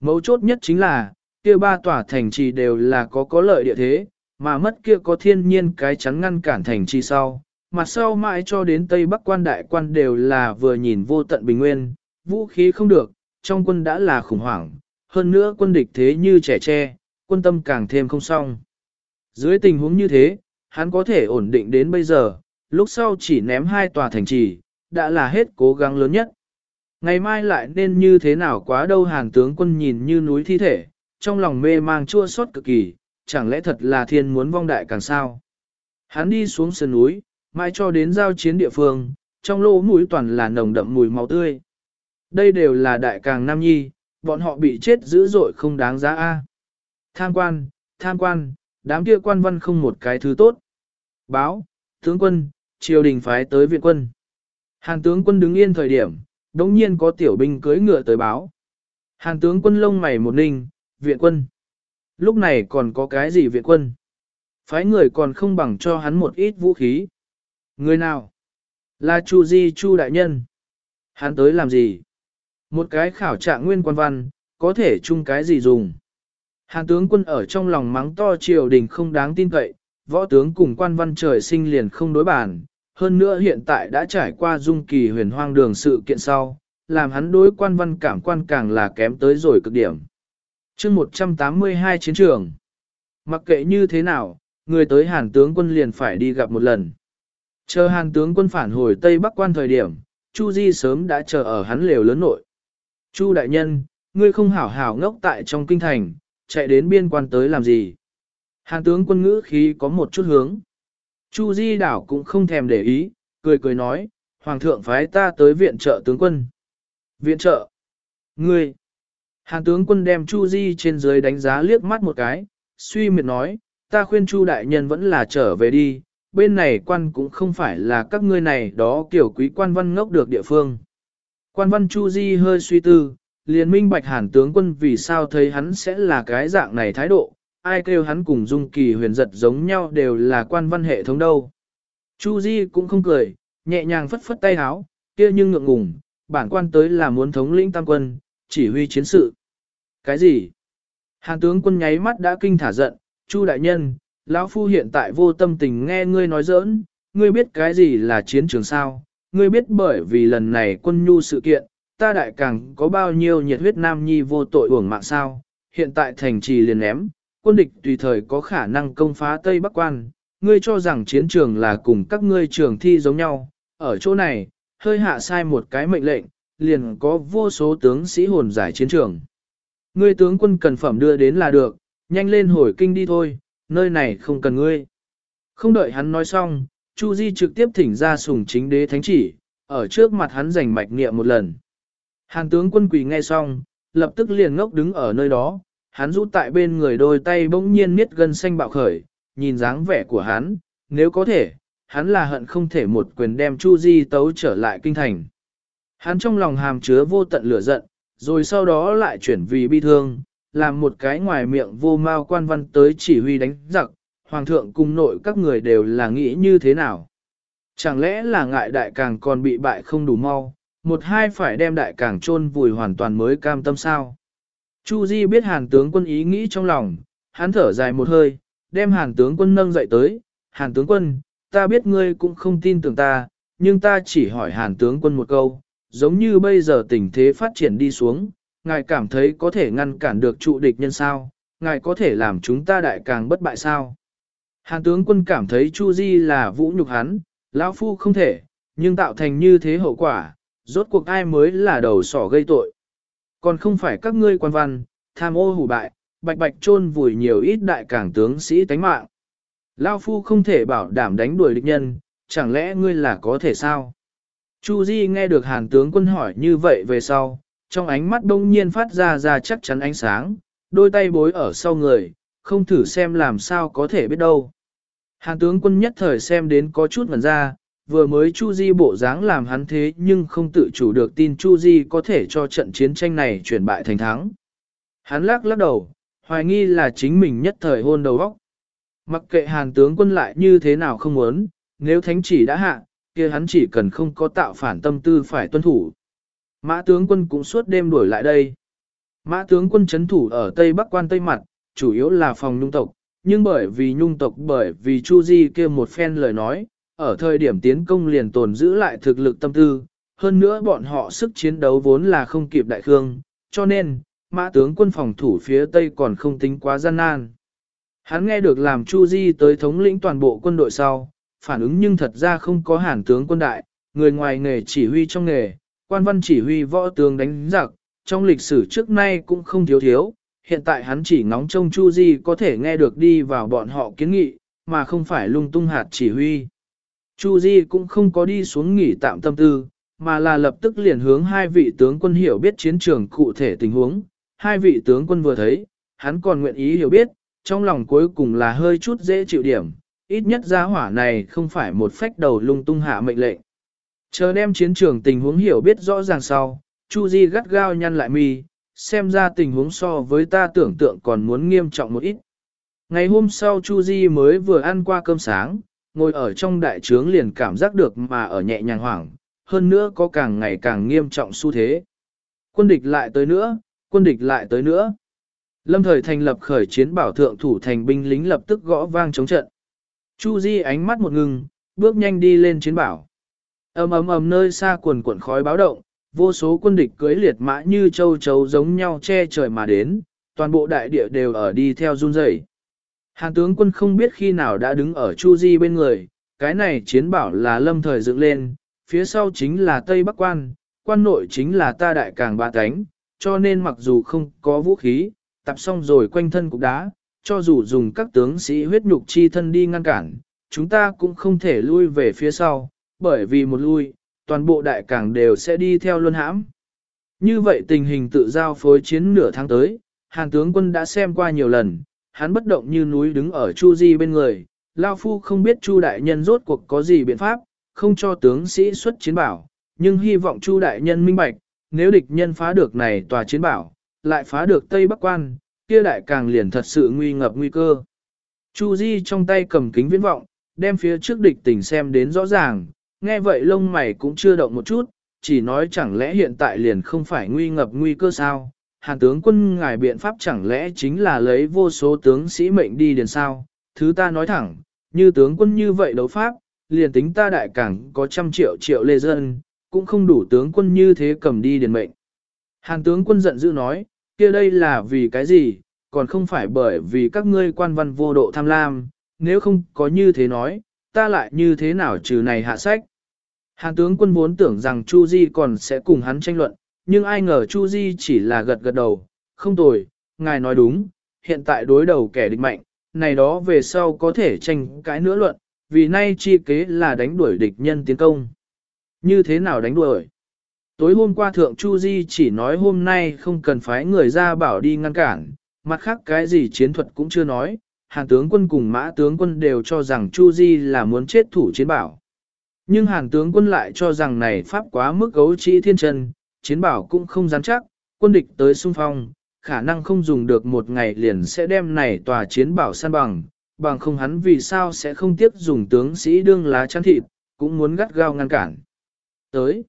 Mấu chốt nhất chính là, kia ba tòa thành trì đều là có có lợi địa thế, mà mất kia có thiên nhiên cái chắn ngăn cản thành trì sau. Mặt sau mãi cho đến Tây Bắc quan đại quan đều là vừa nhìn vô tận bình nguyên, vũ khí không được, trong quân đã là khủng hoảng, hơn nữa quân địch thế như trẻ tre, quân tâm càng thêm không xong. Dưới tình huống như thế, hắn có thể ổn định đến bây giờ, lúc sau chỉ ném hai tòa thành trì, đã là hết cố gắng lớn nhất. Ngày mai lại nên như thế nào quá đâu hàn tướng quân nhìn như núi thi thể, trong lòng mê mang chua xót cực kỳ, chẳng lẽ thật là thiên muốn vong đại càng sao. Hắn đi xuống sườn núi, mãi cho đến giao chiến địa phương, trong lỗ mũi toàn là nồng đậm mùi máu tươi. Đây đều là đại càng nam nhi, bọn họ bị chết dữ dội không đáng giá a. Tham quan, tham quan, đám kia quan văn không một cái thứ tốt. Báo, tướng quân, triều đình phái tới viện quân. Hàn tướng quân đứng yên thời điểm, đống nhiên có tiểu binh cưỡi ngựa tới báo. Hàn tướng quân lông mày một ninh, viện quân. Lúc này còn có cái gì viện quân? Phái người còn không bằng cho hắn một ít vũ khí. Người nào? Là Chu Di Chu đại nhân. Hắn tới làm gì? Một cái khảo trạng nguyên quan văn, có thể chung cái gì dùng. Hàn tướng quân ở trong lòng mắng to triều đình không đáng tin cậy, võ tướng cùng quan văn trời sinh liền không đối bản, hơn nữa hiện tại đã trải qua dung kỳ huyền hoang đường sự kiện sau, làm hắn đối quan văn cảm quan càng là kém tới rồi cực điểm. chương 182 chiến trường, mặc kệ như thế nào, người tới hàn tướng quân liền phải đi gặp một lần. Chờ hàn tướng quân phản hồi Tây Bắc quan thời điểm, Chu Di sớm đã chờ ở hắn lều lớn nội. Chu đại nhân, ngươi không hảo hảo ngốc tại trong kinh thành, chạy đến biên quan tới làm gì? Hàn tướng quân ngữ khí có một chút hướng. Chu Di đảo cũng không thèm để ý, cười cười nói, Hoàng thượng phái ta tới viện trợ tướng quân. Viện trợ? Ngươi? Hàn tướng quân đem Chu Di trên dưới đánh giá liếc mắt một cái, suy miệt nói, ta khuyên Chu đại nhân vẫn là trở về đi, bên này quan cũng không phải là các ngươi này đó kiểu quý quan văn ngốc được địa phương. Quan văn Chu Di hơi suy tư, liền minh bạch hàn tướng quân vì sao thấy hắn sẽ là cái dạng này thái độ, ai kêu hắn cùng dung kỳ huyền giật giống nhau đều là quan văn hệ thống đâu. Chu Di cũng không cười, nhẹ nhàng phất phất tay háo, kia nhưng ngượng ngùng, bản quan tới là muốn thống lĩnh tam quân, chỉ huy chiến sự. Cái gì? Hàn tướng quân nháy mắt đã kinh thả giận, Chu đại nhân, lão phu hiện tại vô tâm tình nghe ngươi nói giỡn, ngươi biết cái gì là chiến trường sao? Ngươi biết bởi vì lần này quân nhu sự kiện, ta đại càng có bao nhiêu nhiệt huyết nam nhi vô tội uổng mạng sao? Hiện tại thành trì liền ném, quân địch tùy thời có khả năng công phá Tây Bắc quan, ngươi cho rằng chiến trường là cùng các ngươi trường thi giống nhau, ở chỗ này, hơi hạ sai một cái mệnh lệnh, liền có vô số tướng sĩ hồn giải chiến trường. Ngươi tướng quân cần phẩm đưa đến là được, nhanh lên hồi kinh đi thôi, nơi này không cần ngươi. Không đợi hắn nói xong, Chu Di trực tiếp thỉnh ra sùng chính đế thánh chỉ, ở trước mặt hắn giành mạch niệm một lần. Hàn tướng quân quỳ nghe xong, lập tức liền ngốc đứng ở nơi đó, hắn rút tại bên người đôi tay bỗng nhiên miết gân xanh bạo khởi, nhìn dáng vẻ của hắn, nếu có thể, hắn là hận không thể một quyền đem Chu Di tấu trở lại kinh thành. Hắn trong lòng hàm chứa vô tận lửa giận, rồi sau đó lại chuyển vì bi thương, làm một cái ngoài miệng vô mao quan văn tới chỉ huy đánh giặc, hoàng thượng cùng nội các người đều là nghĩ như thế nào. Chẳng lẽ là ngại đại càng còn bị bại không đủ mau, một hai phải đem đại càng chôn vùi hoàn toàn mới cam tâm sao. Chu Di biết hàn tướng quân ý nghĩ trong lòng, hắn thở dài một hơi, đem hàn tướng quân nâng dậy tới, hàn tướng quân, ta biết ngươi cũng không tin tưởng ta, nhưng ta chỉ hỏi hàn tướng quân một câu, giống như bây giờ tình thế phát triển đi xuống, ngài cảm thấy có thể ngăn cản được trụ địch nhân sao, ngài có thể làm chúng ta đại càng bất bại sao. Hàn tướng quân cảm thấy Chu Di là vũ nhục hắn, lão phu không thể, nhưng tạo thành như thế hậu quả, rốt cuộc ai mới là đầu sỏ gây tội. Còn không phải các ngươi quan văn, tham ô hủ bại, bạch bạch trôn vùi nhiều ít đại cảng tướng sĩ tánh mạng. Lao phu không thể bảo đảm đánh đuổi địch nhân, chẳng lẽ ngươi là có thể sao? Chu Di nghe được hàn tướng quân hỏi như vậy về sau, trong ánh mắt đông nhiên phát ra ra chắc chắn ánh sáng, đôi tay bối ở sau người, không thử xem làm sao có thể biết đâu. Hàn tướng quân nhất thời xem đến có chút ngẩn ra, vừa mới Chu Di bộ dáng làm hắn thế nhưng không tự chủ được tin Chu Di có thể cho trận chiến tranh này chuyển bại thành thắng. Hắn lắc lắc đầu, hoài nghi là chính mình nhất thời hôn đầu óc. Mặc kệ hàn tướng quân lại như thế nào không muốn, nếu thánh chỉ đã hạ, kia hắn chỉ cần không có tạo phản tâm tư phải tuân thủ. Mã tướng quân cũng suốt đêm đuổi lại đây. Mã tướng quân chấn thủ ở Tây Bắc quan Tây Mặt, chủ yếu là phòng nhung tộc, nhưng bởi vì nhung tộc bởi vì Chu Di kia một phen lời nói, ở thời điểm tiến công liền tồn giữ lại thực lực tâm tư, hơn nữa bọn họ sức chiến đấu vốn là không kịp đại khương, cho nên, mã tướng quân phòng thủ phía Tây còn không tính quá gian nan. Hắn nghe được làm Chu Di tới thống lĩnh toàn bộ quân đội sau, phản ứng nhưng thật ra không có hàn tướng quân đại, người ngoài nghề chỉ huy trong nghề, quan văn chỉ huy võ tướng đánh giặc, trong lịch sử trước nay cũng không thiếu thiếu, hiện tại hắn chỉ ngóng trông Chu Di có thể nghe được đi vào bọn họ kiến nghị, mà không phải lung tung hạt chỉ huy. Chu Di cũng không có đi xuống nghỉ tạm tâm tư, mà là lập tức liền hướng hai vị tướng quân hiểu biết chiến trường cụ thể tình huống. Hai vị tướng quân vừa thấy, hắn còn nguyện ý hiểu biết, trong lòng cuối cùng là hơi chút dễ chịu điểm, ít nhất gia hỏa này không phải một phách đầu lung tung hạ mệnh lệnh. Chờ đem chiến trường tình huống hiểu biết rõ ràng sau, Chu Di gắt gao nhăn lại mi, xem ra tình huống so với ta tưởng tượng còn muốn nghiêm trọng một ít. Ngày hôm sau Chu Di mới vừa ăn qua cơm sáng, ngồi ở trong đại trướng liền cảm giác được mà ở nhẹ nhàng hoảng, hơn nữa có càng ngày càng nghiêm trọng xu thế. Quân địch lại tới nữa, quân địch lại tới nữa. Lâm thời thành lập khởi chiến bảo thượng thủ thành binh lính lập tức gõ vang chống trận. Chu Di ánh mắt một ngừng, bước nhanh đi lên chiến bảo ầm ầm ầm nơi xa quần cuộn khói báo động, vô số quân địch cưới liệt mã như châu chấu giống nhau che trời mà đến, toàn bộ đại địa đều ở đi theo run rẩy. Hàn tướng quân không biết khi nào đã đứng ở Chu Di bên người, cái này chiến bảo là lâm thời dựng lên, phía sau chính là Tây Bắc Quan, quan nội chính là ta đại càng ba cánh, cho nên mặc dù không có vũ khí, tập xong rồi quanh thân cục đá, cho dù dùng các tướng sĩ huyết nhục chi thân đi ngăn cản, chúng ta cũng không thể lui về phía sau, bởi vì một lui, toàn bộ đại cảng đều sẽ đi theo luân hãm. Như vậy tình hình tự giao phối chiến nửa tháng tới, Hàn tướng quân đã xem qua nhiều lần, hắn bất động như núi đứng ở Chu Di bên người, Lao Phu không biết Chu đại nhân rốt cuộc có gì biện pháp, không cho tướng sĩ xuất chiến bảo, nhưng hy vọng Chu đại nhân minh bạch, nếu địch nhân phá được này tòa chiến bảo, lại phá được Tây Bắc Quan, kia đại càng liền thật sự nguy ngập nguy cơ. Chu Di trong tay cầm kính viễn vọng, đem phía trước địch tình xem đến rõ ràng, nghe vậy lông mày cũng chưa động một chút, chỉ nói chẳng lẽ hiện tại liền không phải nguy ngập nguy cơ sao, hàn tướng quân ngài biện pháp chẳng lẽ chính là lấy vô số tướng sĩ mệnh đi điền sao, thứ ta nói thẳng, như tướng quân như vậy đấu pháp, liền tính ta đại cảng có trăm triệu triệu lê dân, cũng không đủ tướng quân như thế cầm đi điền mệnh. Hàn tướng quân giận dữ nói, kia đây là vì cái gì, còn không phải bởi vì các ngươi quan văn vô độ tham lam, nếu không có như thế nói, ta lại như thế nào trừ này hạ sách. Hàn tướng quân muốn tưởng rằng Chu Di còn sẽ cùng hắn tranh luận, nhưng ai ngờ Chu Di chỉ là gật gật đầu, không tồi, ngài nói đúng, hiện tại đối đầu kẻ địch mạnh, này đó về sau có thể tranh cãi nữa luận, vì nay chi kế là đánh đuổi địch nhân tiến công. Như thế nào đánh đuổi? Tối hôm qua Thượng Chu Di chỉ nói hôm nay không cần phái người ra bảo đi ngăn cản, mặt khác cái gì chiến thuật cũng chưa nói, Hàng tướng quân cùng mã tướng quân đều cho rằng Chu Di là muốn chết thủ chiến bảo. Nhưng Hàn tướng quân lại cho rằng này pháp quá mức gấu trĩ thiên trần chiến bảo cũng không dám chắc, quân địch tới xung phong, khả năng không dùng được một ngày liền sẽ đem này tòa chiến bảo săn bằng, bằng không hắn vì sao sẽ không tiếp dùng tướng sĩ đương lá chăn thịt, cũng muốn gắt gao ngăn cản. Tới,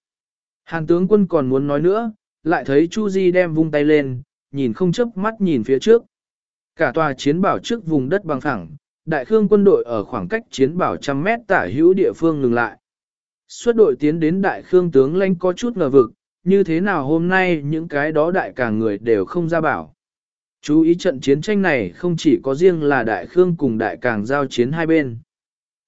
Hàn tướng quân còn muốn nói nữa, lại thấy Chu Di đem vung tay lên, nhìn không chớp mắt nhìn phía trước. Cả tòa chiến bảo trước vùng đất bằng phẳng, đại khương quân đội ở khoảng cách chiến bảo trăm mét tả hữu địa phương ngừng lại. Xuất đội tiến đến đại khương tướng lãnh có chút ngờ vực, như thế nào hôm nay những cái đó đại cả người đều không ra bảo. Chú ý trận chiến tranh này không chỉ có riêng là đại khương cùng đại càng giao chiến hai bên.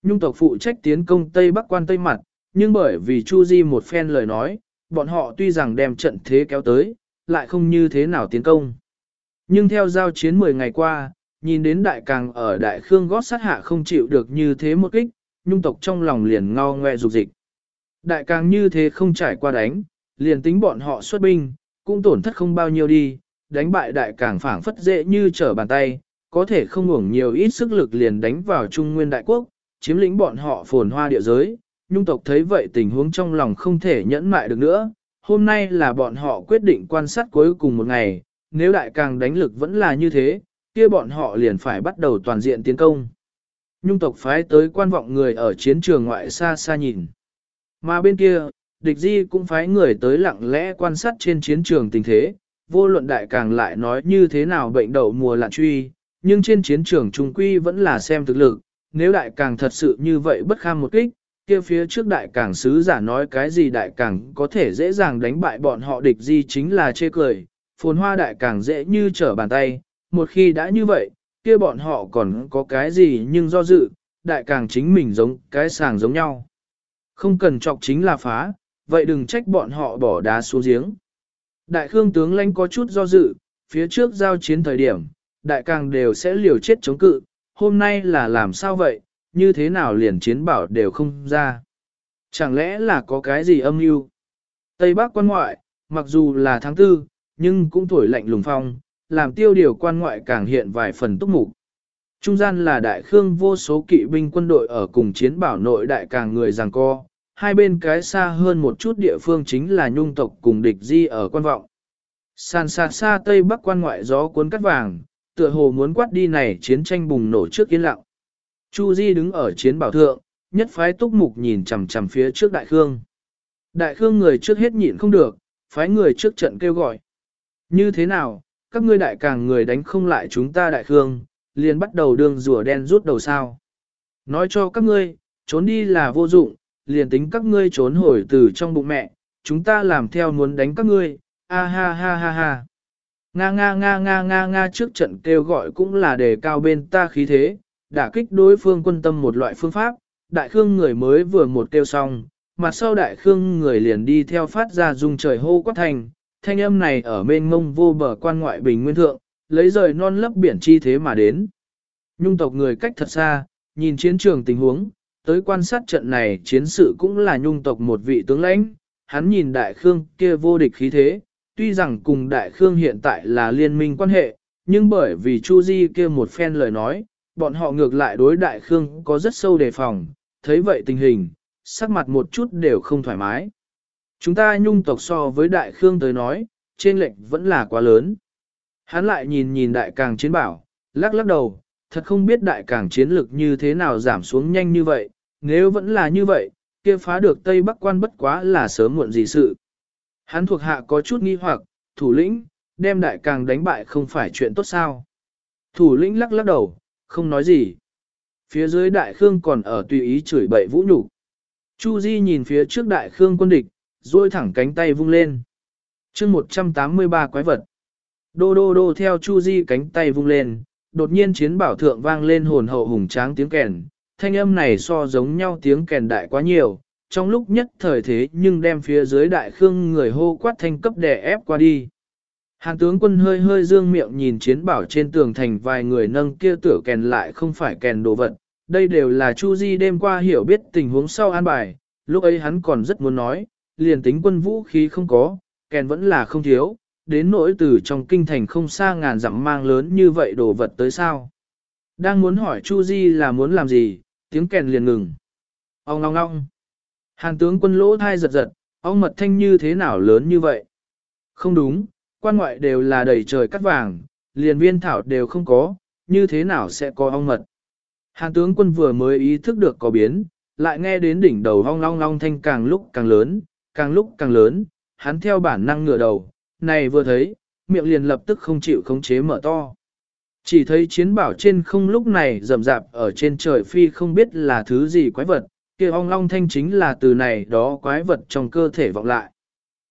Nhung tộc phụ trách tiến công Tây Bắc quan Tây Mặt, nhưng bởi vì Chu Di một phen lời nói, bọn họ tuy rằng đem trận thế kéo tới, lại không như thế nào tiến công. Nhưng theo giao chiến 10 ngày qua, nhìn đến đại càng ở đại khương gót sát hạ không chịu được như thế một kích, nhung tộc trong lòng liền ngao ngoe dục dịch. Đại càng như thế không trải qua đánh, liền tính bọn họ xuất binh, cũng tổn thất không bao nhiêu đi, đánh bại đại càng phảng phất dễ như trở bàn tay, có thể không ngủng nhiều ít sức lực liền đánh vào trung nguyên đại quốc, chiếm lĩnh bọn họ phồn hoa địa giới. Nhung tộc thấy vậy tình huống trong lòng không thể nhẫn mại được nữa, hôm nay là bọn họ quyết định quan sát cuối cùng một ngày, nếu đại càng đánh lực vẫn là như thế, kia bọn họ liền phải bắt đầu toàn diện tiến công. Nhung tộc phái tới quan vọng người ở chiến trường ngoại xa xa nhìn. Mà bên kia, địch di cũng phái người tới lặng lẽ quan sát trên chiến trường tình thế, vô luận đại càng lại nói như thế nào bệnh đậu mùa lạn truy, nhưng trên chiến trường trung quy vẫn là xem thực lực, nếu đại càng thật sự như vậy bất kham một kích, kia phía trước đại càng sứ giả nói cái gì đại càng có thể dễ dàng đánh bại bọn họ. Địch di chính là chê cười, phồn hoa đại càng dễ như trở bàn tay, một khi đã như vậy, kia bọn họ còn có cái gì nhưng do dự, đại càng chính mình giống cái sàng giống nhau. Không cần chọc chính là phá, vậy đừng trách bọn họ bỏ đá xuống giếng. Đại khương tướng lãnh có chút do dự, phía trước giao chiến thời điểm, đại càng đều sẽ liều chết chống cự, hôm nay là làm sao vậy, như thế nào liền chiến bảo đều không ra. Chẳng lẽ là có cái gì âm mưu? Tây Bắc quan ngoại, mặc dù là tháng tư, nhưng cũng thổi lạnh lùng phong, làm tiêu điều quan ngoại càng hiện vài phần túc mục. Trung gian là đại khương vô số kỵ binh quân đội ở cùng chiến bảo nội đại càng người giằng co, hai bên cái xa hơn một chút địa phương chính là nhung tộc cùng địch di ở quan vọng. Sàn sạt xa tây bắc quan ngoại gió cuốn cắt vàng, tựa hồ muốn quát đi này chiến tranh bùng nổ trước yên lặng. Chu Di đứng ở chiến bảo thượng, nhất phái túc mục nhìn chằm chằm phía trước đại khương. Đại khương người trước hết nhịn không được, phái người trước trận kêu gọi. Như thế nào, các ngươi đại càng người đánh không lại chúng ta đại khương, liền bắt đầu đường rùa đen rút đầu sao. Nói cho các ngươi, trốn đi là vô dụng, liền tính các ngươi trốn hồi từ trong bụng mẹ, chúng ta làm theo muốn đánh các ngươi, a ha ha ha ha. Nga nga nga nga nga nga trước trận kêu gọi cũng là đề cao bên ta khí thế, đả kích đối phương quân tâm một loại phương pháp, đại khương người mới vừa một kêu xong, mặt sau đại khương người liền đi theo phát ra dung trời hô quát thành, thanh âm này ở bên ngông vô bờ quan ngoại bình nguyên thượng, lấy rời non lấp biển chi thế mà đến. Nhung tộc người cách thật xa, nhìn chiến trường tình huống, tới quan sát trận này chiến sự cũng là nhung tộc một vị tướng lãnh, hắn nhìn đại khương kia vô địch khí thế, tuy rằng cùng đại khương hiện tại là liên minh quan hệ, nhưng bởi vì Chu Di kia một phen lời nói, bọn họ ngược lại đối đại khương có rất sâu đề phòng, thấy vậy tình hình, sắc mặt một chút đều không thoải mái. Chúng ta nhung tộc so với đại khương tới nói, trên lệnh vẫn là quá lớn. Hắn lại nhìn nhìn đại càng chiến bảo, lắc lắc đầu, thật không biết đại càng chiến lực như thế nào giảm xuống nhanh như vậy, nếu vẫn là như vậy, kia phá được Tây Bắc quan bất quá là sớm muộn gì sự. Hắn thuộc hạ có chút nghi hoặc, thủ lĩnh, đem đại càng đánh bại không phải chuyện tốt sao. Thủ lĩnh lắc lắc đầu, không nói gì. Phía dưới đại khương còn ở tùy ý chửi bậy vũ nhục. Chu Di nhìn phía trước đại khương quân địch, duỗi thẳng cánh tay vung lên. chương 183 quái vật. Đô đô đô theo Chu Di cánh tay vung lên, đột nhiên chiến bảo thượng vang lên hồn hậu hùng tráng tiếng kèn. Thanh âm này so giống nhau tiếng kèn đại quá nhiều, trong lúc nhất thời thế nhưng đem phía dưới đại khương người hô quát thanh cấp đè ép qua đi. Hàn tướng quân hơi hơi dương miệng nhìn chiến bảo trên tường thành vài người nâng kia tử kèn lại không phải kèn đồ vật. Đây đều là Chu Di đêm qua hiểu biết tình huống sau an bài, lúc ấy hắn còn rất muốn nói, liền tính quân vũ khí không có, kèn vẫn là không thiếu, đến nỗi từ trong kinh thành không xa ngàn dặm mang lớn như vậy đồ vật tới sao. Đang muốn hỏi Chu Di là muốn làm gì, tiếng kèn liền ngừng. Ông ngong ngong. Hàn tướng quân lỗ thai giật giật, ông mật thanh như thế nào lớn như vậy? Không đúng, quan ngoại đều là đầy trời cắt vàng, liền viên thảo đều không có, như thế nào sẽ có ong mật? Hàn tướng quân vừa mới ý thức được có biến, lại nghe đến đỉnh đầu ong long long thanh càng lúc càng lớn, càng lúc càng lớn, hắn theo bản năng ngửa đầu, này vừa thấy, miệng liền lập tức không chịu khống chế mở to. Chỉ thấy chiến bảo trên không lúc này rầm rạp ở trên trời phi không biết là thứ gì quái vật, kia ong long thanh chính là từ này đó quái vật trong cơ thể vọng lại.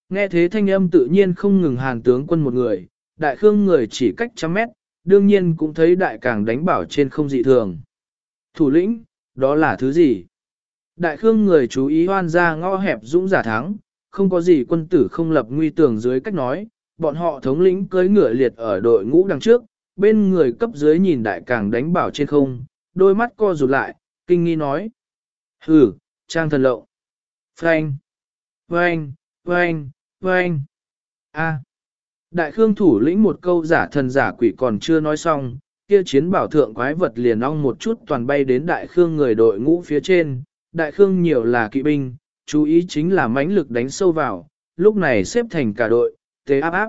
Nghe thế thanh âm tự nhiên không ngừng hàng tướng quân một người, đại khương người chỉ cách trăm mét, đương nhiên cũng thấy đại càng đánh bảo trên không dị thường. Thủ lĩnh, đó là thứ gì? Đại khương người chú ý hoan ra ngõ hẹp dũng giả thắng, không có gì quân tử không lập nguy tưởng dưới cách nói, bọn họ thống lĩnh cưới ngựa liệt ở đội ngũ đằng trước, bên người cấp dưới nhìn đại càng đánh bảo trên không, đôi mắt co rụt lại, kinh nghi nói. Hừ, trang thần lộ. Frank. Frank, Frank, Frank. A. Đại khương thủ lĩnh một câu giả thần giả quỷ còn chưa nói xong, kia chiến bảo thượng quái vật liền ong một chút toàn bay đến đại khương người đội ngũ phía trên, đại khương nhiều là kỵ binh, chú ý chính là mãnh lực đánh sâu vào, lúc này xếp thành cả đội, tế áp áp.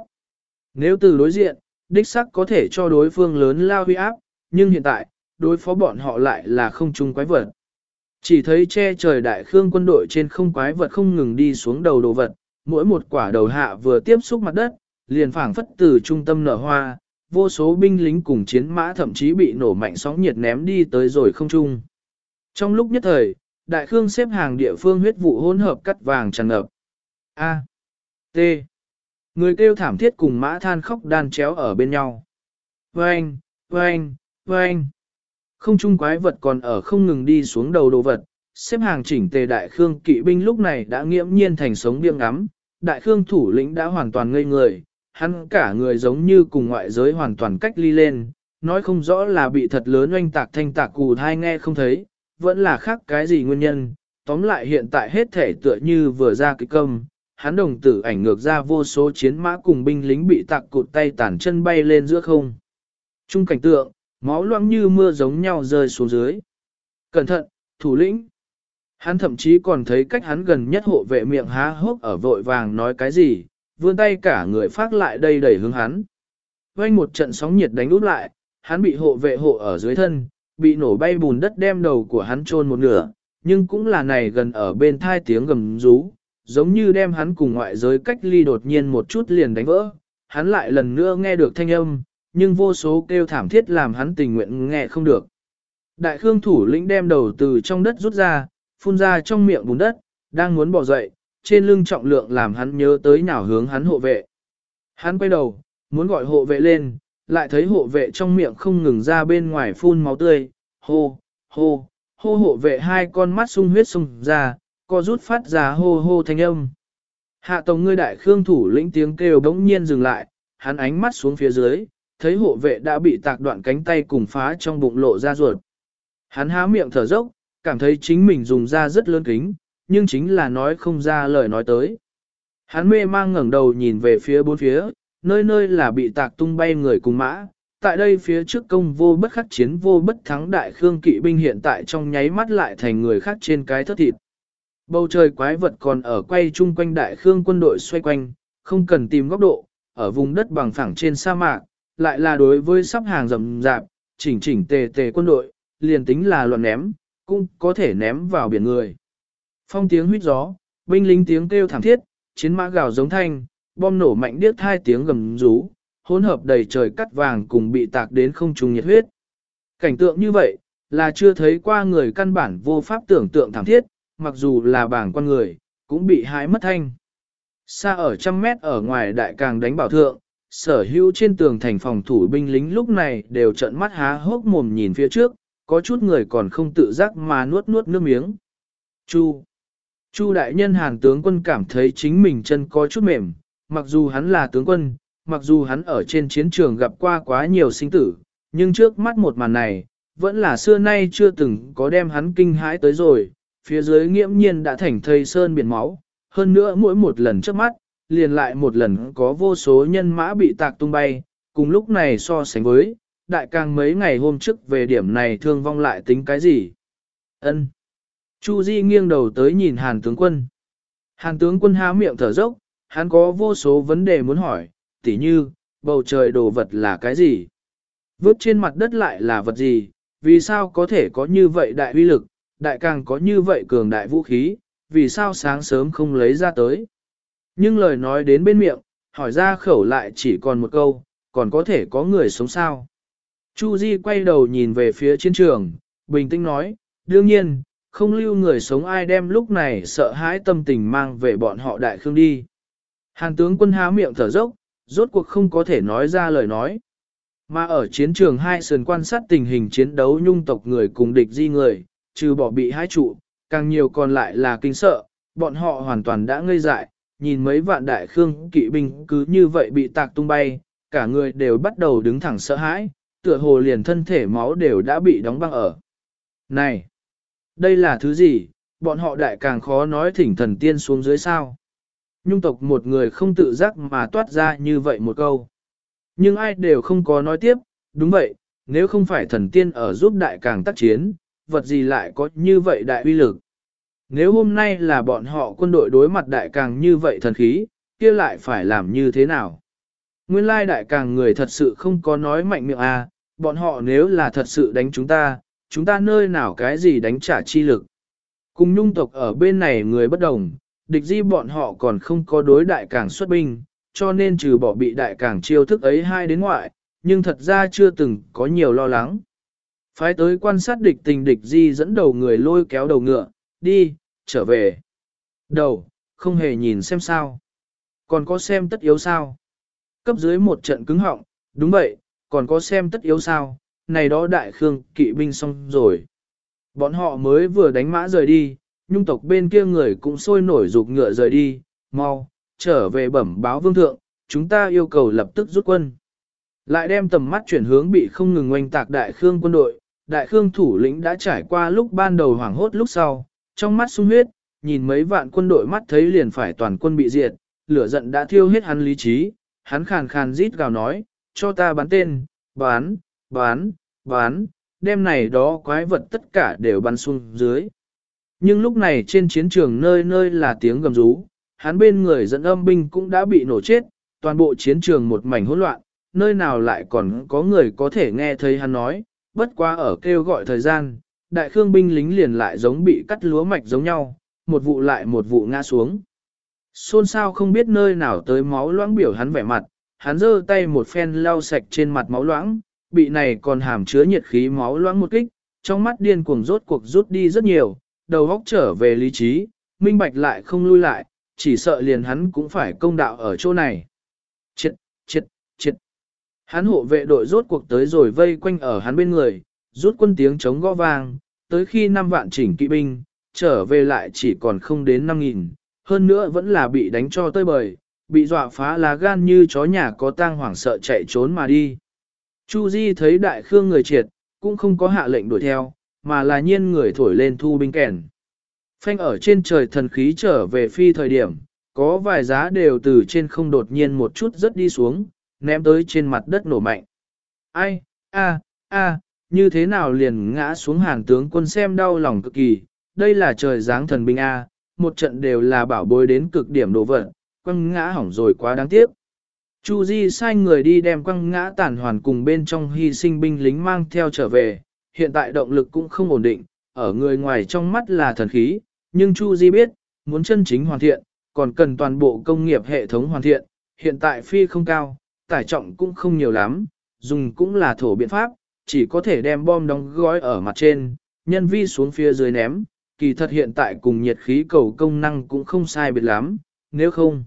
Nếu từ đối diện, đích sắc có thể cho đối phương lớn lao huy áp, nhưng hiện tại, đối phó bọn họ lại là không chung quái vật. Chỉ thấy che trời đại khương quân đội trên không quái vật không ngừng đi xuống đầu đồ vật, mỗi một quả đầu hạ vừa tiếp xúc mặt đất, liền phảng phất từ trung tâm nở hoa, vô số binh lính cùng chiến mã thậm chí bị nổ mạnh sóng nhiệt ném đi tới rồi không trung. Trong lúc nhất thời, đại khương xếp hàng địa phương huyết vụ hỗn hợp cắt vàng tràn ngập. A. T. Người kêu thảm thiết cùng mã than khóc đan chéo ở bên nhau. Vâng, vâng, vâng. Không trung quái vật còn ở không ngừng đi xuống đầu đồ vật, xếp hàng chỉnh tề đại khương kỵ binh lúc này đã nghiễm nhiên thành sống biêng ngắm, đại khương thủ lĩnh đã hoàn toàn ngây người, hắn cả người giống như cùng ngoại giới hoàn toàn cách ly lên, nói không rõ là bị thật lớn oanh tạc thanh tạc cù thai nghe không thấy, vẫn là khác cái gì nguyên nhân, tóm lại hiện tại hết thể tựa như vừa ra cái công, hắn đồng tử ảnh ngược ra vô số chiến mã cùng binh lính bị tạc cụt tay tản chân bay lên giữa không. Trung cảnh tượng, máu loãng như mưa giống nhau rơi xuống dưới. Cẩn thận, thủ lĩnh. Hắn thậm chí còn thấy cách hắn gần nhất hộ vệ miệng há hốc ở vội vàng nói cái gì, vươn tay cả người phát lại đây đẩy hướng hắn. Quanh một trận sóng nhiệt đánh úp lại, hắn bị hộ vệ hộ ở dưới thân, bị nổ bay bùn đất đem đầu của hắn trôn một nửa, nhưng cũng là này gần ở bên thai tiếng gầm rú, giống như đem hắn cùng ngoại giới cách ly đột nhiên một chút liền đánh vỡ. Hắn lại lần nữa nghe được thanh âm, nhưng vô số kêu thảm thiết làm hắn tình nguyện nghe không được. Đại khương thủ lĩnh đem đầu từ trong đất rút ra, phun ra trong miệng bùn đất, đang muốn bỏ dậy, trên lưng trọng lượng làm hắn nhớ tới nhào hướng hắn hộ vệ. Hắn quay đầu, muốn gọi hộ vệ lên, lại thấy hộ vệ trong miệng không ngừng ra bên ngoài phun máu tươi, hô, hô, hô hộ vệ hai con mắt sung huyết sung ra, co rút phát ra hô hô thanh âm. Hạ tổng ngươi đại khương thủ lĩnh tiếng kêu bỗng nhiên dừng lại, hắn ánh mắt xuống phía dưới, thấy hộ vệ đã bị tạc đoạn cánh tay cùng phá trong bụng lộ ra ruột. Hắn há miệng thở dốc, cảm thấy chính mình dùng ra rất lớn kính, nhưng chính là nói không ra lời nói tới. Hắn mê mang ngẩng đầu nhìn về phía bốn phía, nơi nơi là bị tạc tung bay người cùng mã. Tại đây phía trước công vô bất khắc chiến vô bất thắng đại khương kỵ binh hiện tại trong nháy mắt lại thành người khác trên cái thất thịt. Bầu trời quái vật còn ở quay chung quanh đại khương quân đội xoay quanh, không cần tìm góc độ, ở vùng đất bằng phẳng trên sa mạc, lại là đối với sắp hàng rầm rạp, chỉnh chỉnh tề tề quân đội, liền tính là loạn ném, cũng có thể ném vào biển người. Phong tiếng huyết gió, binh lính tiếng kêu thảm thiết, chiến mã gào giống thanh, bom nổ mạnh điếc hai tiếng gầm rú, hỗn hợp đầy trời cắt vàng cùng bị tạc đến không trùng nhiệt huyết. Cảnh tượng như vậy, là chưa thấy qua người căn bản vô pháp tưởng tượng thảm thiết, mặc dù là bảng con người, cũng bị hái mất thanh. Xa ở trăm mét ở ngoài đại càng đánh bảo thượng, sở hữu trên tường thành phòng thủ binh lính lúc này đều trợn mắt há hốc mồm nhìn phía trước, có chút người còn không tự giác mà nuốt nuốt nước miếng. Chu Chu đại nhân hàn tướng quân cảm thấy chính mình chân có chút mềm, mặc dù hắn là tướng quân, mặc dù hắn ở trên chiến trường gặp qua quá nhiều sinh tử, nhưng trước mắt một màn này, vẫn là xưa nay chưa từng có đem hắn kinh hãi tới rồi, phía dưới nghiễm nhiên đã thành thây sơn biển máu, hơn nữa mỗi một lần trước mắt, liền lại một lần có vô số nhân mã bị tạc tung bay, cùng lúc này so sánh với, đại càng mấy ngày hôm trước về điểm này thương vong lại tính cái gì? ân Chu Di nghiêng đầu tới nhìn Hàn tướng quân. Hàn tướng quân há miệng thở dốc, hắn có vô số vấn đề muốn hỏi, tỉ như, bầu trời đồ vật là cái gì? Vứt trên mặt đất lại là vật gì? Vì sao có thể có như vậy đại uy lực, đại càng có như vậy cường đại vũ khí, vì sao sáng sớm không lấy ra tới? Nhưng lời nói đến bên miệng, hỏi ra khẩu lại chỉ còn một câu, còn có thể có người sống sao? Chu Di quay đầu nhìn về phía chiến trường, bình tĩnh nói, đương nhiên, không lưu người sống ai đem lúc này sợ hãi tâm tình mang về bọn họ đại khương đi. Hàn tướng quân há miệng thở dốc, rốt cuộc không có thể nói ra lời nói. Mà ở chiến trường hai sườn quan sát tình hình chiến đấu nhung tộc người cùng địch di người, trừ bỏ bị hai trụ, càng nhiều còn lại là kinh sợ, bọn họ hoàn toàn đã ngây dại, nhìn mấy vạn đại khương kỵ binh cứ như vậy bị tạc tung bay, cả người đều bắt đầu đứng thẳng sợ hãi, tựa hồ liền thân thể máu đều đã bị đóng băng ở. Này! Đây là thứ gì, bọn họ đại càng khó nói thỉnh thần tiên xuống dưới sao. Nhung tộc một người không tự giác mà toát ra như vậy một câu. Nhưng ai đều không có nói tiếp, đúng vậy, nếu không phải thần tiên ở giúp đại càng tác chiến, vật gì lại có như vậy đại uy lực. Nếu hôm nay là bọn họ quân đội đối mặt đại càng như vậy thần khí, kia lại phải làm như thế nào? Nguyên lai đại càng người thật sự không có nói mạnh miệng à, bọn họ nếu là thật sự đánh chúng ta, chúng ta nơi nào cái gì đánh trả chi lực. Cùng nhung tộc ở bên này người bất đồng, địch di bọn họ còn không có đối đại cảng xuất binh, cho nên trừ bỏ bị đại cảng chiêu thức ấy hai đến ngoại, nhưng thật ra chưa từng có nhiều lo lắng. Phái tới quan sát địch tình địch di dẫn đầu người lôi kéo đầu ngựa, đi, trở về. Đầu, không hề nhìn xem sao. Còn có xem tất yếu sao. Cấp dưới một trận cứng họng, đúng vậy, còn có xem tất yếu sao, này đó đại khương kỵ binh xong rồi. Bọn họ mới vừa đánh mã rời đi, nhung tộc bên kia người cũng sôi nổi dục ngựa rời đi, mau, trở về bẩm báo vương thượng, chúng ta yêu cầu lập tức rút quân. Lại đem tầm mắt chuyển hướng bị không ngừng oanh tạc đại khương quân đội, đại khương thủ lĩnh đã trải qua lúc ban đầu hoảng hốt lúc sau, trong mắt sung huyết, nhìn mấy vạn quân đội mắt thấy liền phải toàn quân bị diệt, lửa giận đã thiêu hết hắn lý trí, hắn khàn khàn rít gào nói, cho ta bắn tên, bán, bán, bán, đem này đó quái vật tất cả đều bắn xuống dưới. Nhưng lúc này trên chiến trường nơi nơi là tiếng gầm rú, hắn bên người dẫn âm binh cũng đã bị nổ chết, toàn bộ chiến trường một mảnh hỗn loạn, nơi nào lại còn có người có thể nghe thấy hắn nói, bất quá ở kêu gọi thời gian, đại khương binh lính liền lại giống bị cắt lúa mạch giống nhau, một vụ lại một vụ ngã xuống. Xôn sao không biết nơi nào tới máu loãng biểu hắn vẻ mặt, hắn giơ tay một phen lau sạch trên mặt máu loãng, bị này còn hàm chứa nhiệt khí máu loãng một kích, trong mắt điên cuồng rốt cuộc rút đi rất nhiều, đầu góc trở về lý trí, minh bạch lại không lui lại, chỉ sợ liền hắn cũng phải công đạo ở chỗ này. Chết, chết, chết. Hắn hộ vệ đội rốt cuộc tới rồi vây quanh ở hắn bên người, rút quân tiếng chống gõ vang, tới khi năm vạn chỉnh kỵ binh, trở về lại chỉ còn không đến 5.000, hơn nữa vẫn là bị đánh cho tơi bời, bị dọa phá lá gan như chó nhà có tang hoảng sợ chạy trốn mà đi. Chu Di thấy đại khương người triệt, cũng không có hạ lệnh đuổi theo, mà là nhiên người thổi lên thu binh kèn. Phanh ở trên trời thần khí trở về phi thời điểm, có vài giá đều từ trên không đột nhiên một chút rất đi xuống, ném tới trên mặt đất nổ mạnh. Ai, a, a, như thế nào liền ngã xuống hàng tướng quân xem đau lòng cực kỳ, đây là trời giáng thần binh a, một trận đều là bảo bối đến cực điểm đổ vật, quăng ngã hỏng rồi quá đáng tiếc. Chu Di sai người đi đem quăng ngã tàn hoàn cùng bên trong hy sinh binh lính mang theo trở về, hiện tại động lực cũng không ổn định, ở người ngoài trong mắt là thần khí, nhưng Chu Di biết, muốn chân chính hoàn thiện, còn cần toàn bộ công nghiệp hệ thống hoàn thiện, hiện tại phi không cao, tải trọng cũng không nhiều lắm, dùng cũng là thổ biện pháp, chỉ có thể đem bom đóng gói ở mặt trên, nhân vi xuống phía dưới ném, kỳ thật hiện tại cùng nhiệt khí cầu công năng cũng không sai biệt lắm, nếu không.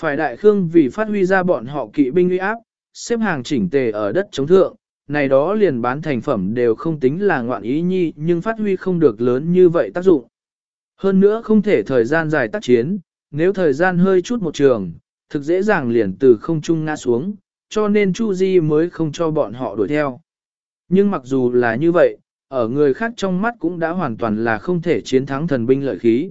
Phải đại khương vì phát huy ra bọn họ kỵ binh uy áp, xếp hàng chỉnh tề ở đất chống thượng, này đó liền bán thành phẩm đều không tính là ngoạn ý nhi nhưng phát huy không được lớn như vậy tác dụng. Hơn nữa không thể thời gian dài tác chiến, nếu thời gian hơi chút một trường, thực dễ dàng liền từ không trung ngã xuống, cho nên Chu Di mới không cho bọn họ đuổi theo. Nhưng mặc dù là như vậy, ở người khác trong mắt cũng đã hoàn toàn là không thể chiến thắng thần binh lợi khí.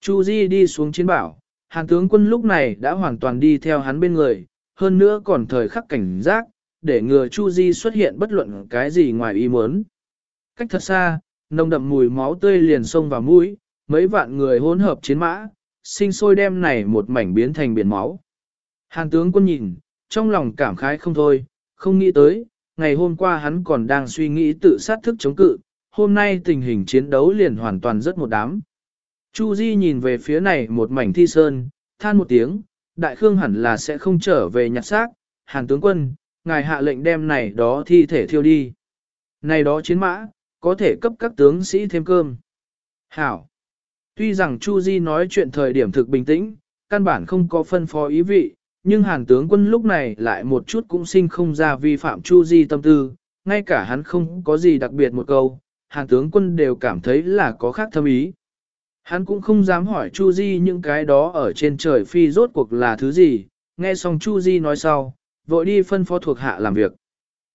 Chu Di đi xuống chiến bảo, hàn tướng quân lúc này đã hoàn toàn đi theo hắn bên người, hơn nữa còn thời khắc cảnh giác, để ngừa Chu Di xuất hiện bất luận cái gì ngoài ý muốn. Cách thật xa, nồng đậm mùi máu tươi liền xông vào mũi, mấy vạn người hỗn hợp chiến mã, sinh sôi đem này một mảnh biến thành biển máu. Hàn tướng quân nhìn, trong lòng cảm khái không thôi, không nghĩ tới, ngày hôm qua hắn còn đang suy nghĩ tự sát thức chống cự, hôm nay tình hình chiến đấu liền hoàn toàn rất một đám. Chu Di nhìn về phía này một mảnh thi sơn, than một tiếng, đại khương hẳn là sẽ không trở về nhặt xác, hàn tướng quân, ngài hạ lệnh đem này đó thi thể thiêu đi. Này đó chiến mã, có thể cấp các tướng sĩ thêm cơm. Hảo. Tuy rằng Chu Di nói chuyện thời điểm thực bình tĩnh, căn bản không có phân phó ý vị, nhưng hàn tướng quân lúc này lại một chút cũng sinh không ra vi phạm Chu Di tâm tư, ngay cả hắn không có gì đặc biệt một câu, hàn tướng quân đều cảm thấy là có khác thâm ý. Hắn cũng không dám hỏi Chu Di những cái đó ở trên trời phi rốt cuộc là thứ gì, nghe xong Chu Di nói sau, vội đi phân phó thuộc hạ làm việc.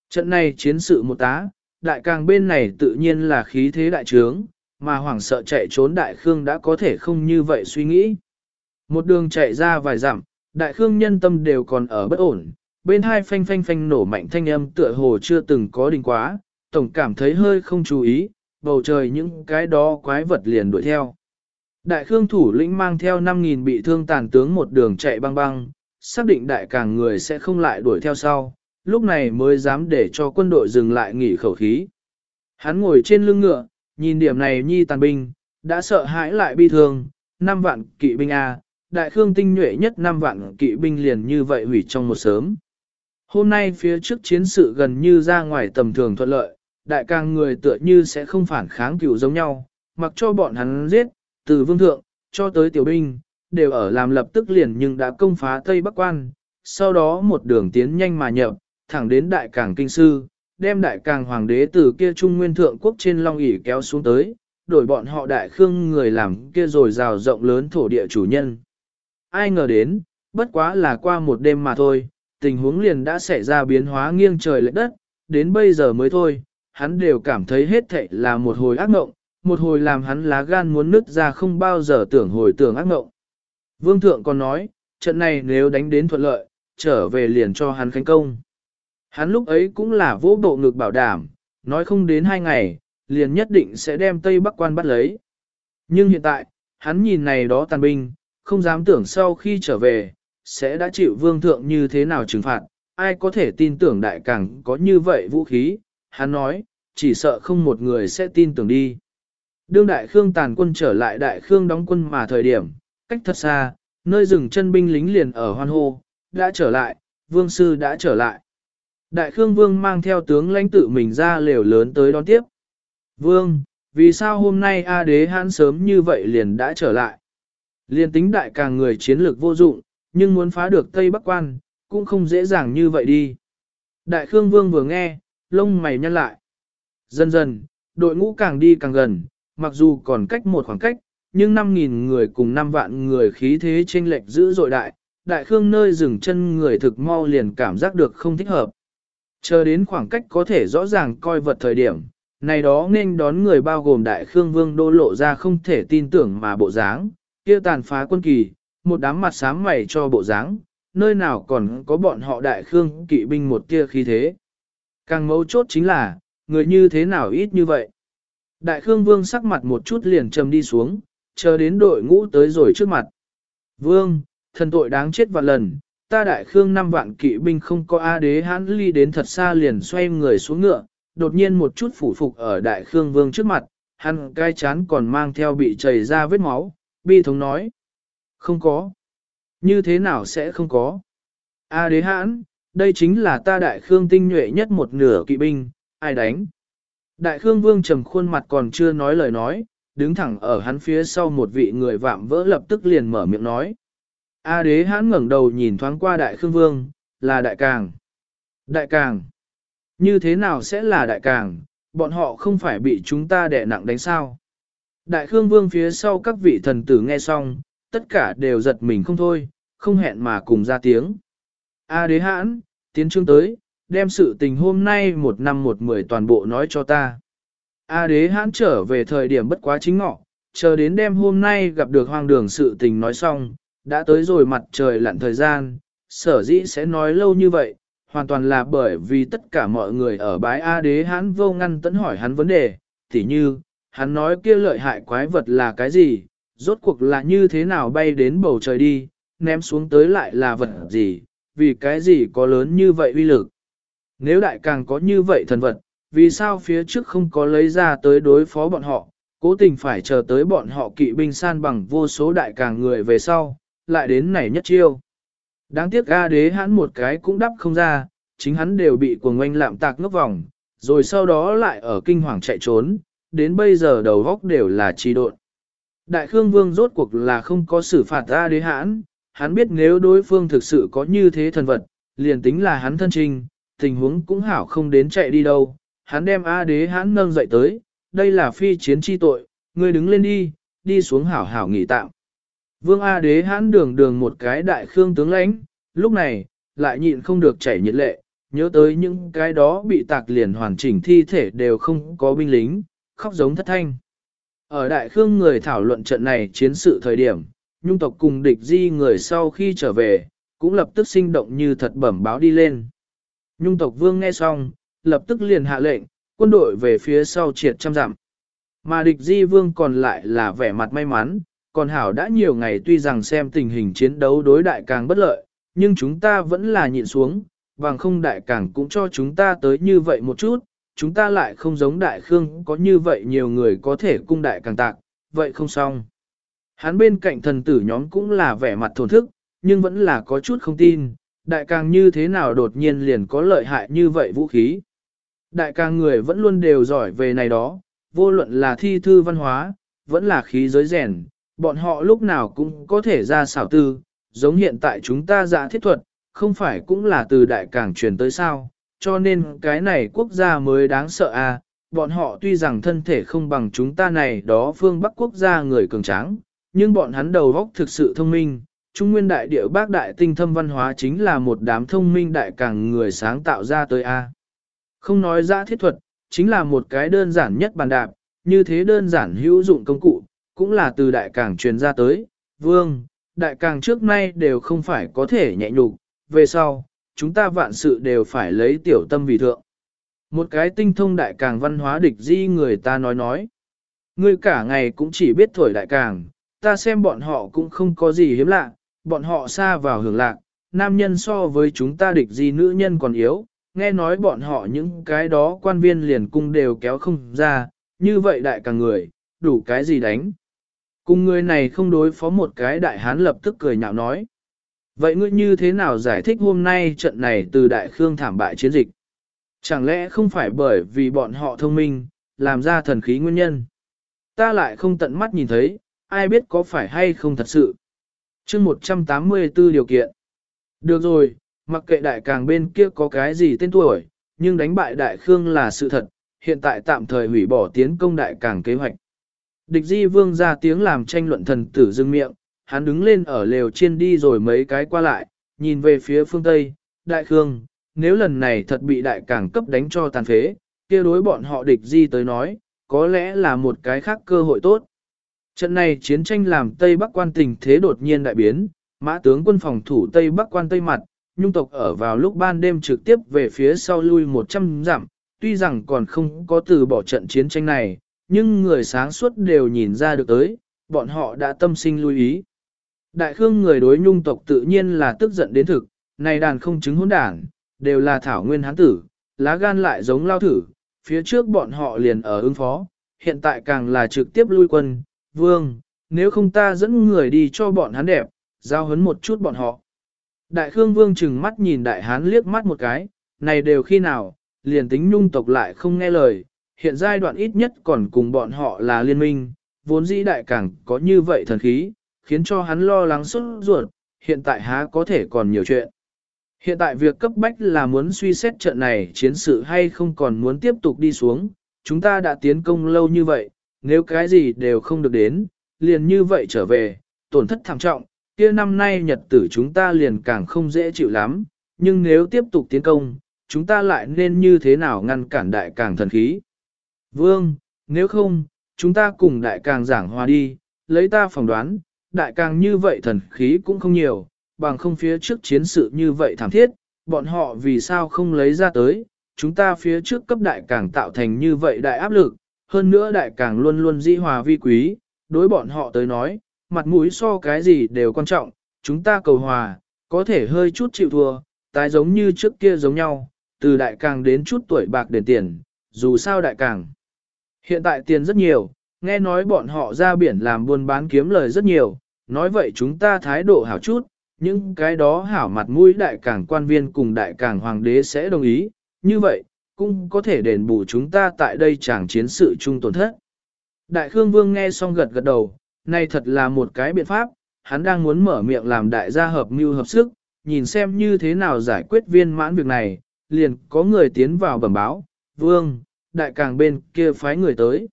Trận này chiến sự một tá, đại càng bên này tự nhiên là khí thế đại trướng, mà hoảng sợ chạy trốn đại khương đã có thể không như vậy suy nghĩ. Một đường chạy ra vài dặm, đại khương nhân tâm đều còn ở bất ổn, bên hai phanh phanh phanh nổ mạnh thanh âm tựa hồ chưa từng có đình quá, tổng cảm thấy hơi không chú ý, bầu trời những cái đó quái vật liền đuổi theo. Đại khương thủ lĩnh mang theo 5.000 bị thương tàn tướng một đường chạy băng băng, xác định đại càng người sẽ không lại đuổi theo sau, lúc này mới dám để cho quân đội dừng lại nghỉ khẩu khí. Hắn ngồi trên lưng ngựa, nhìn điểm này nhi tàn binh, đã sợ hãi lại bi thương, 5 vạn kỵ binh A, đại khương tinh nhuệ nhất 5 vạn kỵ binh liền như vậy hủy trong một sớm. Hôm nay phía trước chiến sự gần như ra ngoài tầm thường thuận lợi, đại càng người tựa như sẽ không phản kháng cựu giống nhau, mặc cho bọn hắn giết, từ vương thượng, cho tới tiểu binh, đều ở làm lập tức liền nhưng đã công phá Tây Bắc Quan, sau đó một đường tiến nhanh mà nhập, thẳng đến đại càng kinh sư, đem đại càng hoàng đế từ kia trung nguyên thượng quốc trên long Ỉ kéo xuống tới, đổi bọn họ đại khương người làm kia rồi rào rộng lớn thổ địa chủ nhân. Ai ngờ đến, bất quá là qua một đêm mà thôi, tình huống liền đã xảy ra biến hóa nghiêng trời lệch đất, đến bây giờ mới thôi, hắn đều cảm thấy hết thệ là một hồi ác mộng, một hồi làm hắn lá gan muốn nứt ra không bao giờ tưởng hồi tưởng ác mộng. Vương thượng còn nói, trận này nếu đánh đến thuận lợi, trở về liền cho hắn khánh công. Hắn lúc ấy cũng là vỗ bộ ngực bảo đảm, nói không đến hai ngày, liền nhất định sẽ đem Tây Bắc quan bắt lấy. Nhưng hiện tại, hắn nhìn này đó tàn binh, không dám tưởng sau khi trở về, sẽ đã chịu vương thượng như thế nào trừng phạt, ai có thể tin tưởng đại càng có như vậy vũ khí, hắn nói, chỉ sợ không một người sẽ tin tưởng đi. Đương đại khương tàn quân trở lại đại khương đóng quân mà thời điểm, cách thật xa, nơi rừng chân binh lính liền ở hoan hô, đã trở lại, vương sư đã trở lại. Đại khương vương mang theo tướng lãnh tự mình ra lều lớn tới đón tiếp. Vương, vì sao hôm nay A đế hãn sớm như vậy liền đã trở lại. Liên tính đại càng người chiến lược vô dụng, nhưng muốn phá được Tây Bắc Quan, cũng không dễ dàng như vậy đi. Đại Khương Vương vừa nghe, lông mày nhăn lại. Dần dần, đội ngũ càng đi càng gần, mặc dù còn cách một khoảng cách, nhưng 5.000 người cùng 5 vạn người khí thế chênh lệch dữ dội đại, đại khương nơi dừng chân người thực mau liền cảm giác được không thích hợp. Chờ đến khoảng cách có thể rõ ràng coi vật thời điểm, này đó nên đón người bao gồm đại khương vương đô lộ ra không thể tin tưởng mà bộ dáng, kia tàn phá quân kỳ, một đám mặt sám mày cho bộ dáng, nơi nào còn có bọn họ đại khương kỵ binh một kia khí thế. Càng mấu chốt chính là, người như thế nào ít như vậy. Đại khương vương sắc mặt một chút liền trầm đi xuống, chờ đến đội ngũ tới rồi trước mặt. Vương, thần tội đáng chết vạn lần, ta đại khương năm vạn kỵ binh không có A đế hãn ly đến thật xa liền xoay người xuống ngựa, đột nhiên một chút phủ phục ở đại khương vương trước mặt, hắn cai chán còn mang theo bị chảy ra vết máu, bi thống nói. Không có. Như thế nào sẽ không có? A đế hãn, đây chính là ta đại khương tinh nhuệ nhất một nửa kỵ binh, ai đánh? Đại khương vương trầm khuôn mặt còn chưa nói lời nói, đứng thẳng ở hắn phía sau một vị người vạm vỡ lập tức liền mở miệng nói. A đế hãn ngẩng đầu nhìn thoáng qua đại khương vương, là đại càng. Đại càng. Như thế nào sẽ là đại càng, bọn họ không phải bị chúng ta đè nặng đánh sao. Đại khương vương phía sau các vị thần tử nghe xong, tất cả đều giật mình không thôi, không hẹn mà cùng ra tiếng. A đế hãn, tiến trương tới, đem sự tình hôm nay một năm một mười toàn bộ nói cho ta. A đế hãn trở về thời điểm bất quá chính ngọ, chờ đến đêm hôm nay gặp được hoang đường sự tình nói xong, đã tới rồi mặt trời lặn thời gian, sở dĩ sẽ nói lâu như vậy, hoàn toàn là bởi vì tất cả mọi người ở bái A đế hãn vô ngăn tấn hỏi hắn vấn đề, tỉ như, hắn nói kia lợi hại quái vật là cái gì, rốt cuộc là như thế nào bay đến bầu trời đi, ném xuống tới lại là vật gì, vì cái gì có lớn như vậy uy lực. Nếu đại càng có như vậy thần vật, vì sao phía trước không có lấy ra tới đối phó bọn họ, cố tình phải chờ tới bọn họ kỵ binh san bằng vô số đại càng người về sau, lại đến này nhất chiêu. Đáng tiếc A đế hắn một cái cũng đắp không ra, chính hắn đều bị cuồng oanh lạm tạc ngốc vòng, rồi sau đó lại ở kinh hoàng chạy trốn, đến bây giờ đầu góc đều là trì độn. Đại Khương Vương rốt cuộc là không có xử phạt A đế hãn, hắn biết nếu đối phương thực sự có như thế thần vật, liền tính là hắn thân trình, tình huống cũng hảo không đến chạy đi đâu, hắn đem A đế hãn nâng dậy tới, đây là phi chiến chi tội, ngươi đứng lên đi, đi xuống hảo hảo nghỉ tạm. Vương A đế hãn đường đường một cái đại khương tướng lãnh, lúc này, lại nhịn không được chảy nhiệt lệ, nhớ tới những cái đó bị tạc liền hoàn chỉnh thi thể đều không có binh lính, khóc giống thất thanh. Ở đại khương người thảo luận trận này chiến sự thời điểm, nhung tộc cùng địch di người sau khi trở về, cũng lập tức sinh động như thật bẩm báo đi lên. Nhung tộc vương nghe xong, lập tức liền hạ lệnh, quân đội về phía sau triệt trăm dặm. Mà địch di vương còn lại là vẻ mặt may mắn, còn hảo đã nhiều ngày tuy rằng xem tình hình chiến đấu đối đại càng bất lợi, nhưng chúng ta vẫn là nhịn xuống, bằng không đại càng cũng cho chúng ta tới như vậy một chút, chúng ta lại không giống đại khương có như vậy nhiều người có thể cung đại càng tạc, vậy không xong. Hắn bên cạnh thần tử nhóm cũng là vẻ mặt thổn thức, nhưng vẫn là có chút không tin, đại càng như thế nào đột nhiên liền có lợi hại như vậy vũ khí. Đại ca người vẫn luôn đều giỏi về này đó, vô luận là thi thư văn hóa, vẫn là khí giới rèn, bọn họ lúc nào cũng có thể ra xảo tư, giống hiện tại chúng ta dạ thiết thuật, không phải cũng là từ đại càng truyền tới sao, cho nên cái này quốc gia mới đáng sợ à, bọn họ tuy rằng thân thể không bằng chúng ta này đó phương Bắc quốc gia người cường tráng, nhưng bọn hắn đầu óc thực sự thông minh. Trung nguyên đại địa bác đại tinh thâm văn hóa chính là một đám thông minh đại càng người sáng tạo ra tới A. Không nói ra thiết thuật, chính là một cái đơn giản nhất bàn đạp, như thế đơn giản hữu dụng công cụ, cũng là từ đại càng truyền ra tới. Vương, đại càng trước nay đều không phải có thể nhẹ nhục, về sau, chúng ta vạn sự đều phải lấy tiểu tâm vì thượng. Một cái tinh thông đại càng văn hóa địch di người ta nói nói. Ngươi cả ngày cũng chỉ biết thổi đại càng, ta xem bọn họ cũng không có gì hiếm lạ, bọn họ xa vào hưởng lạc, nam nhân so với chúng ta địch di nữ nhân còn yếu, nghe nói bọn họ những cái đó quan viên liền cung đều kéo không ra, như vậy đại càng người, đủ cái gì đánh. Cùng người này không đối phó một cái đại hán lập tức cười nhạo nói. Vậy ngươi như thế nào giải thích hôm nay trận này từ đại khương thảm bại chiến dịch? Chẳng lẽ không phải bởi vì bọn họ thông minh, làm ra thần khí nguyên nhân? ta lại không tận mắt nhìn thấy, ai biết có phải hay không thật sự. chương 184 điều kiện. Được rồi, mặc kệ đại càng bên kia có cái gì tên tuổi, nhưng đánh bại đại khương là sự thật, hiện tại tạm thời hủy bỏ tiến công đại càng kế hoạch. Địch di vương ra tiếng làm tranh luận thần tử dưng miệng, hắn đứng lên ở lều chiên đi rồi mấy cái qua lại, nhìn về phía phương Tây, đại khương, nếu lần này thật bị đại càng cấp đánh cho tàn phế, kia đối bọn họ địch di tới nói, có lẽ là một cái khác cơ hội tốt. Trận này chiến tranh làm Tây Bắc quan tình thế đột nhiên đại biến, mã tướng quân phòng thủ Tây Bắc quan Tây mặt, nhung tộc ở vào lúc ban đêm trực tiếp về phía sau lui 100 dặm, tuy rằng còn không có từ bỏ trận chiến tranh này, nhưng người sáng suốt đều nhìn ra được tới, bọn họ đã tâm sinh lưu ý. Đại khương người đối nhung tộc tự nhiên là tức giận đến thực, này đàn không chứng hỗn đảng, đều là thảo nguyên hán tử, lá gan lại giống lao thử, phía trước bọn họ liền ở ứng phó, hiện tại càng là trực tiếp lui quân, vương, nếu không ta dẫn người đi cho bọn hắn đẹp, giao hấn một chút bọn họ. Đại Khương Vương chừng mắt nhìn đại hán liếc mắt một cái, này đều khi nào, liền tính nhung tộc lại không nghe lời, hiện giai đoạn ít nhất còn cùng bọn họ là liên minh, vốn dĩ đại càng có như vậy thần khí, khiến cho hắn lo lắng xuất ruột, hiện tại há có thể còn nhiều chuyện. Hiện tại việc cấp bách là muốn suy xét trận này chiến sự hay không còn muốn tiếp tục đi xuống, chúng ta đã tiến công lâu như vậy, nếu cái gì đều không được đến, liền như vậy trở về, tổn thất thảm trọng, kia năm nay nhật tử chúng ta liền càng không dễ chịu lắm, nhưng nếu tiếp tục tiến công, chúng ta lại nên như thế nào ngăn cản đại càng thần khí. Vương, nếu không, chúng ta cùng đại càng giảng hòa đi, lấy ta phỏng đoán, đại càng như vậy thần khí cũng không nhiều, bằng không phía trước chiến sự như vậy thảm thiết, bọn họ vì sao không lấy ra tới, chúng ta phía trước cấp đại càng tạo thành như vậy đại áp lực, hơn nữa đại càng luôn luôn dĩ hòa vi quý, đối bọn họ tới nói, mặt mũi so cái gì đều quan trọng, chúng ta cầu hòa, có thể hơi chút chịu thua, tái giống như trước kia giống nhau, từ đại càng đến chút tuổi bạc đền tiền, dù sao đại càng. Hiện tại tiền rất nhiều, nghe nói bọn họ ra biển làm buôn bán kiếm lời rất nhiều, nói vậy chúng ta thái độ hảo chút, những cái đó hảo mặt mũi đại càng quan viên cùng đại càng hoàng đế sẽ đồng ý, như vậy, cũng có thể đền bù chúng ta tại đây chẳng chiến sự chung tổn thất. Đại Khương Vương nghe xong gật gật đầu, này thật là một cái biện pháp, hắn đang muốn mở miệng làm đại gia hợp mưu hợp sức, nhìn xem như thế nào giải quyết viên mãn việc này, liền có người tiến vào bẩm báo, Vương, đại càng bên kia phái người tới.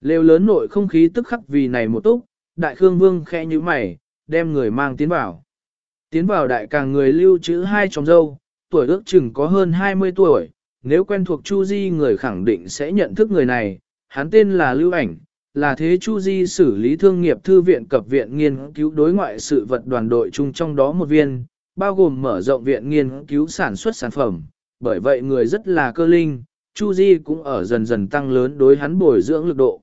Lêu lớn nội không khí tức khắc vì này một túc, đại khương vương khẽ như mày, đem người mang tiến vào. Tiến vào đại càng người lưu trữ hai chồng dâu, tuổi ước chừng có hơn 20 tuổi, nếu quen thuộc Chu Di người khẳng định sẽ nhận thức người này, hắn tên là Lưu Ảnh, là thế Chu Di xử lý thương nghiệp thư viện cập viện nghiên cứu đối ngoại sự vật đoàn đội chung trong đó một viên, bao gồm mở rộng viện nghiên cứu sản xuất sản phẩm, bởi vậy người rất là cơ linh, Chu Di cũng ở dần dần tăng lớn đối hắn bồi dưỡng lực độ.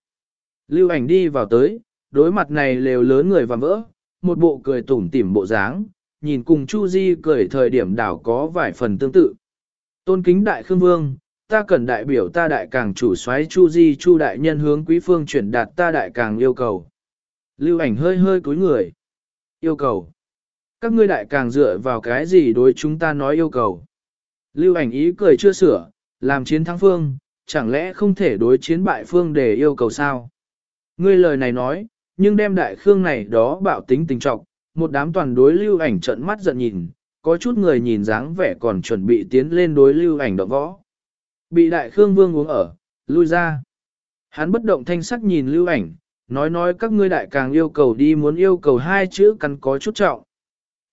Lưu ảnh đi vào tới, đối mặt này lều lớn người và vỡ, một bộ cười tủm tỉm bộ dáng, nhìn cùng Chu Di cười thời điểm đảo có vài phần tương tự. Tôn kính đại khương vương, ta cần đại biểu ta đại càng chủ soái Chu Di Chu đại nhân hướng quý phương chuyển đạt ta đại càng yêu cầu. Lưu ảnh hơi hơi cúi người. Yêu cầu. Các ngươi đại càng dựa vào cái gì đối chúng ta nói yêu cầu. Lưu ảnh ý cười chưa sửa, làm chiến thắng phương, chẳng lẽ không thể đối chiến bại phương để yêu cầu sao? Ngươi lời này nói, nhưng đem đại khương này đó bạo tính tình trọng, một đám toàn đối lưu ảnh trận mắt giận nhìn, có chút người nhìn dáng vẻ còn chuẩn bị tiến lên đối lưu ảnh động võ. Bị đại khương vương uống ở, lui ra. Hắn bất động thanh sắc nhìn lưu ảnh, nói nói các ngươi đại càng yêu cầu đi muốn yêu cầu hai chữ cắn có chút trọng.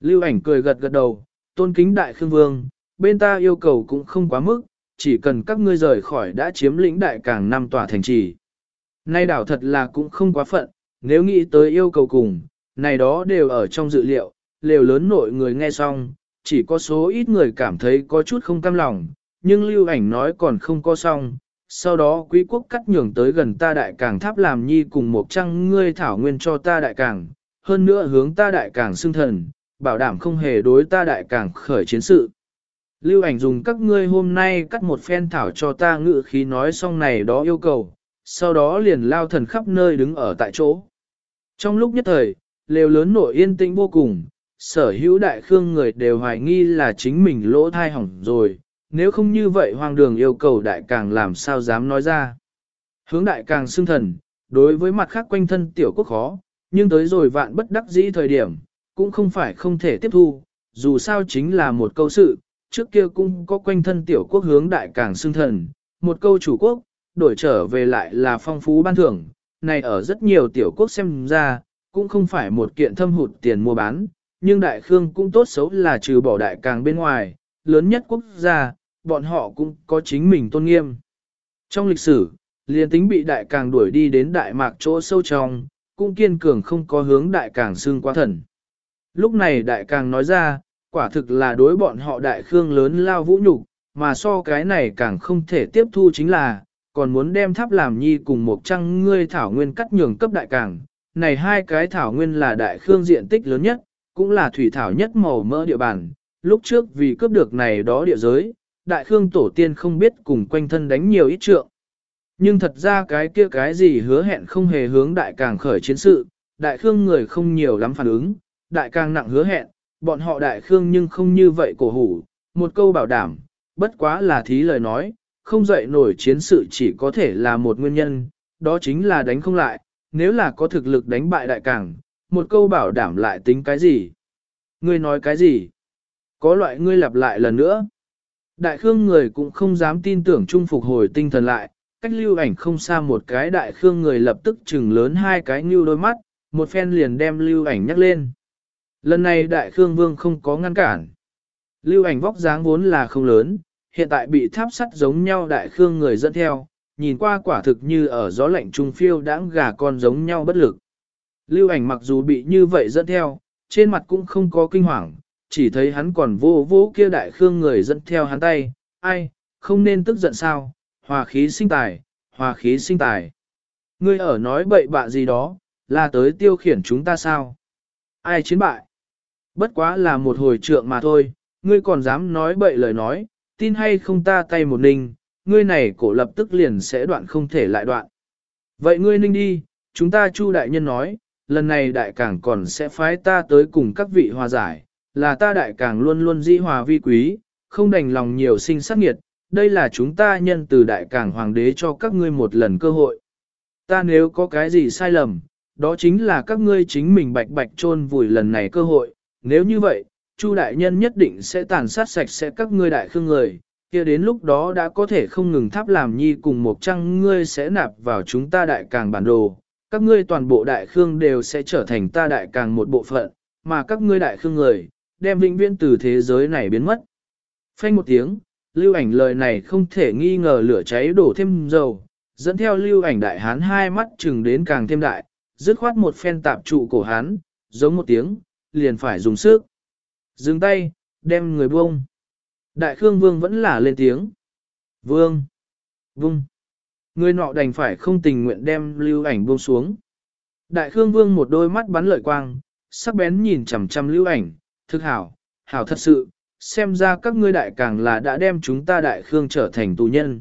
Lưu ảnh cười gật gật đầu, tôn kính đại khương vương, bên ta yêu cầu cũng không quá mức, chỉ cần các ngươi rời khỏi đã chiếm lĩnh đại càng năm tòa thành trì. Nay đảo thật là cũng không quá phận, nếu nghĩ tới yêu cầu cùng, này đó đều ở trong dự liệu, lều lớn nội người nghe xong, chỉ có số ít người cảm thấy có chút không cam lòng, nhưng lưu ảnh nói còn không có xong. Sau đó quý quốc cắt nhường tới gần ta đại càng tháp làm nhi cùng một trăng ngươi thảo nguyên cho ta đại càng, hơn nữa hướng ta đại càng xưng thần, bảo đảm không hề đối ta đại càng khởi chiến sự. Lưu ảnh dùng các ngươi hôm nay cắt một phen thảo cho ta ngự khí nói xong này đó yêu cầu, sau đó liền lao thần khắp nơi đứng ở tại chỗ. Trong lúc nhất thời, lều lớn nội yên tĩnh vô cùng, sở hữu đại khương người đều hoài nghi là chính mình lỗ thai hỏng rồi, nếu không như vậy hoang đường yêu cầu đại càng làm sao dám nói ra. Hướng đại càng xưng thần, đối với mặt khác quanh thân tiểu quốc khó, nhưng tới rồi vạn bất đắc dĩ thời điểm, cũng không phải không thể tiếp thu, dù sao chính là một câu sự, trước kia cũng có quanh thân tiểu quốc hướng đại càng xưng thần, một câu chủ quốc, đổi trở về lại là phong phú ban thưởng, này ở rất nhiều tiểu quốc xem ra, cũng không phải một kiện thâm hụt tiền mua bán, nhưng đại khương cũng tốt xấu là trừ bỏ đại càng bên ngoài, lớn nhất quốc gia, bọn họ cũng có chính mình tôn nghiêm. Trong lịch sử, liền tính bị đại càng đuổi đi đến đại mạc chỗ sâu trong, cũng kiên cường không có hướng đại càng xương quá thần. Lúc này đại càng nói ra, quả thực là đối bọn họ đại khương lớn lao vũ nhục, mà so cái này càng không thể tiếp thu chính là, còn muốn đem tháp làm nhi cùng một trăng ngươi thảo nguyên cắt nhường cấp đại càng. Này hai cái thảo nguyên là đại khương diện tích lớn nhất, cũng là thủy thảo nhất màu mỡ địa bàn. Lúc trước vì cướp được này đó địa giới, đại khương tổ tiên không biết cùng quanh thân đánh nhiều ít trượng. Nhưng thật ra cái kia cái gì hứa hẹn không hề hướng đại càng khởi chiến sự, đại khương người không nhiều lắm phản ứng, đại càng nặng hứa hẹn, bọn họ đại khương nhưng không như vậy cổ hủ, một câu bảo đảm, bất quá là thí lời nói, không dậy nổi chiến sự chỉ có thể là một nguyên nhân, đó chính là đánh không lại, nếu là có thực lực đánh bại đại càng, một câu bảo đảm lại tính cái gì? Ngươi nói cái gì? Có loại ngươi lặp lại lần nữa. Đại khương người cũng không dám tin tưởng trung phục hồi tinh thần lại, cách lưu ảnh không xa một cái đại khương người lập tức chừng lớn hai cái như đôi mắt, một phen liền đem lưu ảnh nhắc lên. Lần này đại khương vương không có ngăn cản. Lưu ảnh vóc dáng vốn là không lớn, hiện tại bị tháp sắt giống nhau đại khương người dẫn theo, nhìn qua quả thực như ở gió lạnh trung phiêu đãng gà con giống nhau bất lực. Lưu ảnh mặc dù bị như vậy dẫn theo, trên mặt cũng không có kinh hoàng, chỉ thấy hắn còn vô vô kia đại khương người dẫn theo hắn tay, ai, không nên tức giận sao, hòa khí sinh tài, hòa khí sinh tài. Ngươi ở nói bậy bạ gì đó, là tới tiêu khiển chúng ta sao? Ai chiến bại? Bất quá là một hồi trượng mà thôi, ngươi còn dám nói bậy lời nói, tin hay không ta tay một ninh, ngươi này cổ lập tức liền sẽ đoạn không thể lại đoạn. Vậy ngươi ninh đi, chúng ta chu đại nhân nói, lần này đại cảng còn sẽ phái ta tới cùng các vị hòa giải, là ta đại càng luôn luôn dĩ hòa vi quý, không đành lòng nhiều sinh sát nghiệt, đây là chúng ta nhân từ đại càng hoàng đế cho các ngươi một lần cơ hội. Ta nếu có cái gì sai lầm, đó chính là các ngươi chính mình bạch bạch chôn vùi lần này cơ hội, nếu như vậy, Chu đại nhân nhất định sẽ tàn sát sạch sẽ các ngươi đại khương người, kia đến lúc đó đã có thể không ngừng tháp làm nhi cùng một trăng ngươi sẽ nạp vào chúng ta đại càng bản đồ, các ngươi toàn bộ đại khương đều sẽ trở thành ta đại càng một bộ phận, mà các ngươi đại khương người, đem vĩnh viễn từ thế giới này biến mất. Phanh một tiếng, lưu ảnh lời này không thể nghi ngờ lửa cháy đổ thêm dầu, dẫn theo lưu ảnh đại hán hai mắt chừng đến càng thêm đại, dứt khoát một phen tạp trụ cổ hán, giống một tiếng, liền phải dùng sức. Dừng tay, đem người buông. Đại Khương Vương vẫn là lên tiếng. Vương. Vung. Người nọ đành phải không tình nguyện đem lưu ảnh buông xuống. Đại Khương Vương một đôi mắt bắn lợi quang, sắc bén nhìn chằm chằm lưu ảnh, thực hảo, hảo thật sự, xem ra các ngươi đại càng là đã đem chúng ta đại khương trở thành tù nhân.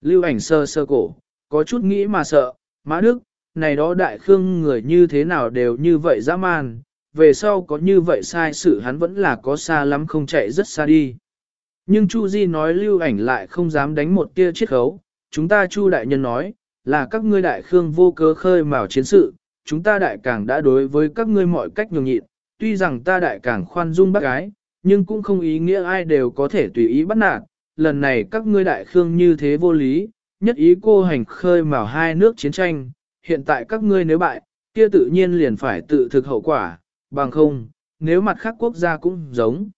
Lưu ảnh sơ sơ cổ, có chút nghĩ mà sợ, Mã đức, này đó đại khương người như thế nào đều như vậy dã man, về sau có như vậy sai sự hắn vẫn là có xa lắm không chạy rất xa đi. Nhưng Chu Di nói lưu ảnh lại không dám đánh một tia chiết khấu, chúng ta Chu đại nhân nói, là các ngươi đại khương vô cớ khơi mào chiến sự, chúng ta đại càng đã đối với các ngươi mọi cách nhường nhịn, tuy rằng ta đại càng khoan dung bác gái, nhưng cũng không ý nghĩa ai đều có thể tùy ý bắt nạt, lần này các ngươi đại khương như thế vô lý, nhất ý cô hành khơi mào hai nước chiến tranh, hiện tại các ngươi nếu bại, kia tự nhiên liền phải tự thực hậu quả, bằng không, nếu mặt khác quốc gia cũng giống.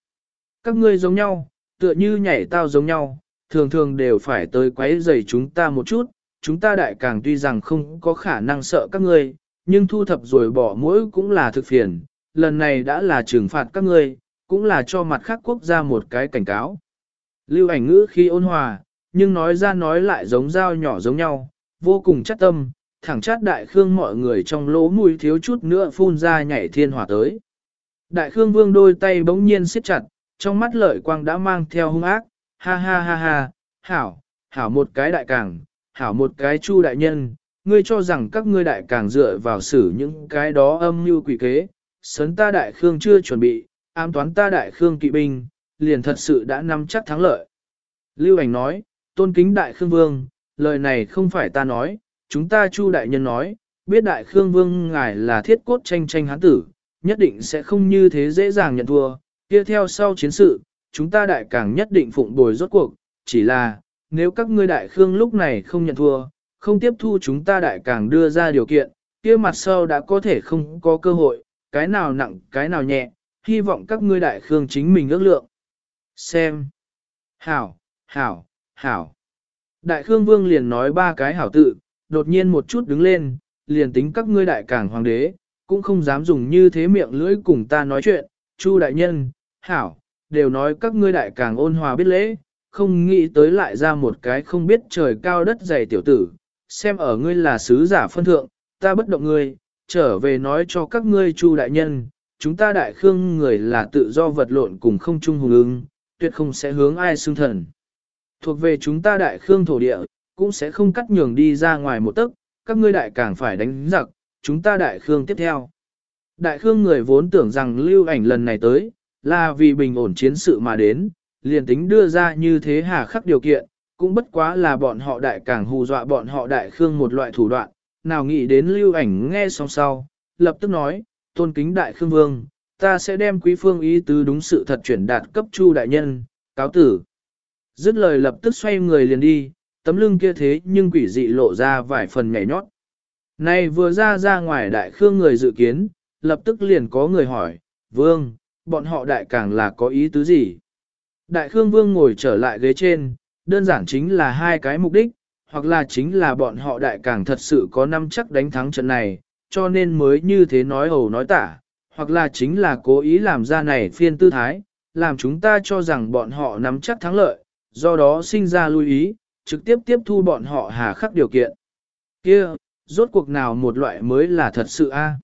Các ngươi giống nhau, tựa như nhảy tao giống nhau, thường thường đều phải tới quấy rầy chúng ta một chút, chúng ta đại càng tuy rằng không có khả năng sợ các ngươi, nhưng thu thập rồi bỏ mũi cũng là thực phiền, lần này đã là trừng phạt các ngươi, cũng là cho mặt khác quốc gia một cái cảnh cáo. Lưu ảnh ngữ khi ôn hòa, nhưng nói ra nói lại giống dao nhỏ giống nhau, vô cùng chắc tâm, thẳng chát đại khương mọi người trong lỗ mũi thiếu chút nữa phun ra nhảy thiên hỏa tới. Đại khương vương đôi tay bỗng nhiên siết chặt, trong mắt lợi quang đã mang theo hung ác, ha ha ha ha, hảo, hảo một cái đại càng, hảo một cái chu đại nhân, ngươi cho rằng các ngươi đại càng dựa vào xử những cái đó âm mưu quỷ kế, sấn ta đại khương chưa chuẩn bị, ám toán ta đại khương kỵ binh, liền thật sự đã nắm chắc thắng lợi. Lưu ảnh nói, tôn kính đại khương vương, lời này không phải ta nói, chúng ta Chu đại nhân nói, biết đại khương vương ngài là thiết cốt tranh tranh hán tử, nhất định sẽ không như thế dễ dàng nhận thua, kia theo sau chiến sự, chúng ta đại càng nhất định phụng bồi rốt cuộc, chỉ là, nếu các ngươi đại khương lúc này không nhận thua, không tiếp thu chúng ta đại càng đưa ra điều kiện, kia mặt sau đã có thể không có cơ hội, cái nào nặng, cái nào nhẹ, hy vọng các ngươi đại khương chính mình ước lượng. Xem. Hảo, hảo, hảo. Đại khương vương liền nói ba cái hảo tự, đột nhiên một chút đứng lên, liền tính các ngươi đại cảng hoàng đế, cũng không dám dùng như thế miệng lưỡi cùng ta nói chuyện, Chu đại nhân, hảo, đều nói các ngươi đại càng ôn hòa biết lễ, không nghĩ tới lại ra một cái không biết trời cao đất dày tiểu tử, xem ở ngươi là sứ giả phân thượng, ta bất động ngươi, trở về nói cho các ngươi Chu đại nhân, chúng ta đại khương người là tự do vật lộn cùng không chung hùng ứng, tuyệt không sẽ hướng ai xưng thần. Thuộc về chúng ta đại khương thổ địa, cũng sẽ không cắt nhường đi ra ngoài một tấc, các ngươi đại càng phải đánh giặc, chúng ta đại khương tiếp theo. Đại khương người vốn tưởng rằng lưu ảnh lần này tới, là vì bình ổn chiến sự mà đến, liền tính đưa ra như thế hà khắc điều kiện, cũng bất quá là bọn họ đại càng hù dọa bọn họ đại khương một loại thủ đoạn, nào nghĩ đến lưu ảnh nghe xong sau, lập tức nói, tôn kính đại khương vương, ta sẽ đem quý phương ý tứ đúng sự thật chuyển đạt cấp chu đại nhân, cáo tử. Dứt lời lập tức xoay người liền đi, tấm lưng kia thế nhưng quỷ dị lộ ra vài phần nhảy nhót. Này vừa ra ra ngoài đại khương người dự kiến, lập tức liền có người hỏi, vương, bọn họ đại càng là có ý tứ gì? Đại khương vương ngồi trở lại ghế trên, đơn giản chính là hai cái mục đích, hoặc là chính là bọn họ đại càng thật sự có năm chắc đánh thắng trận này, cho nên mới như thế nói hầu nói tả, hoặc là chính là cố ý làm ra này phiên tư thái, làm chúng ta cho rằng bọn họ nắm chắc thắng lợi, do đó sinh ra lưu ý, trực tiếp tiếp thu bọn họ hà khắc điều kiện. Kia, rốt cuộc nào một loại mới là thật sự a?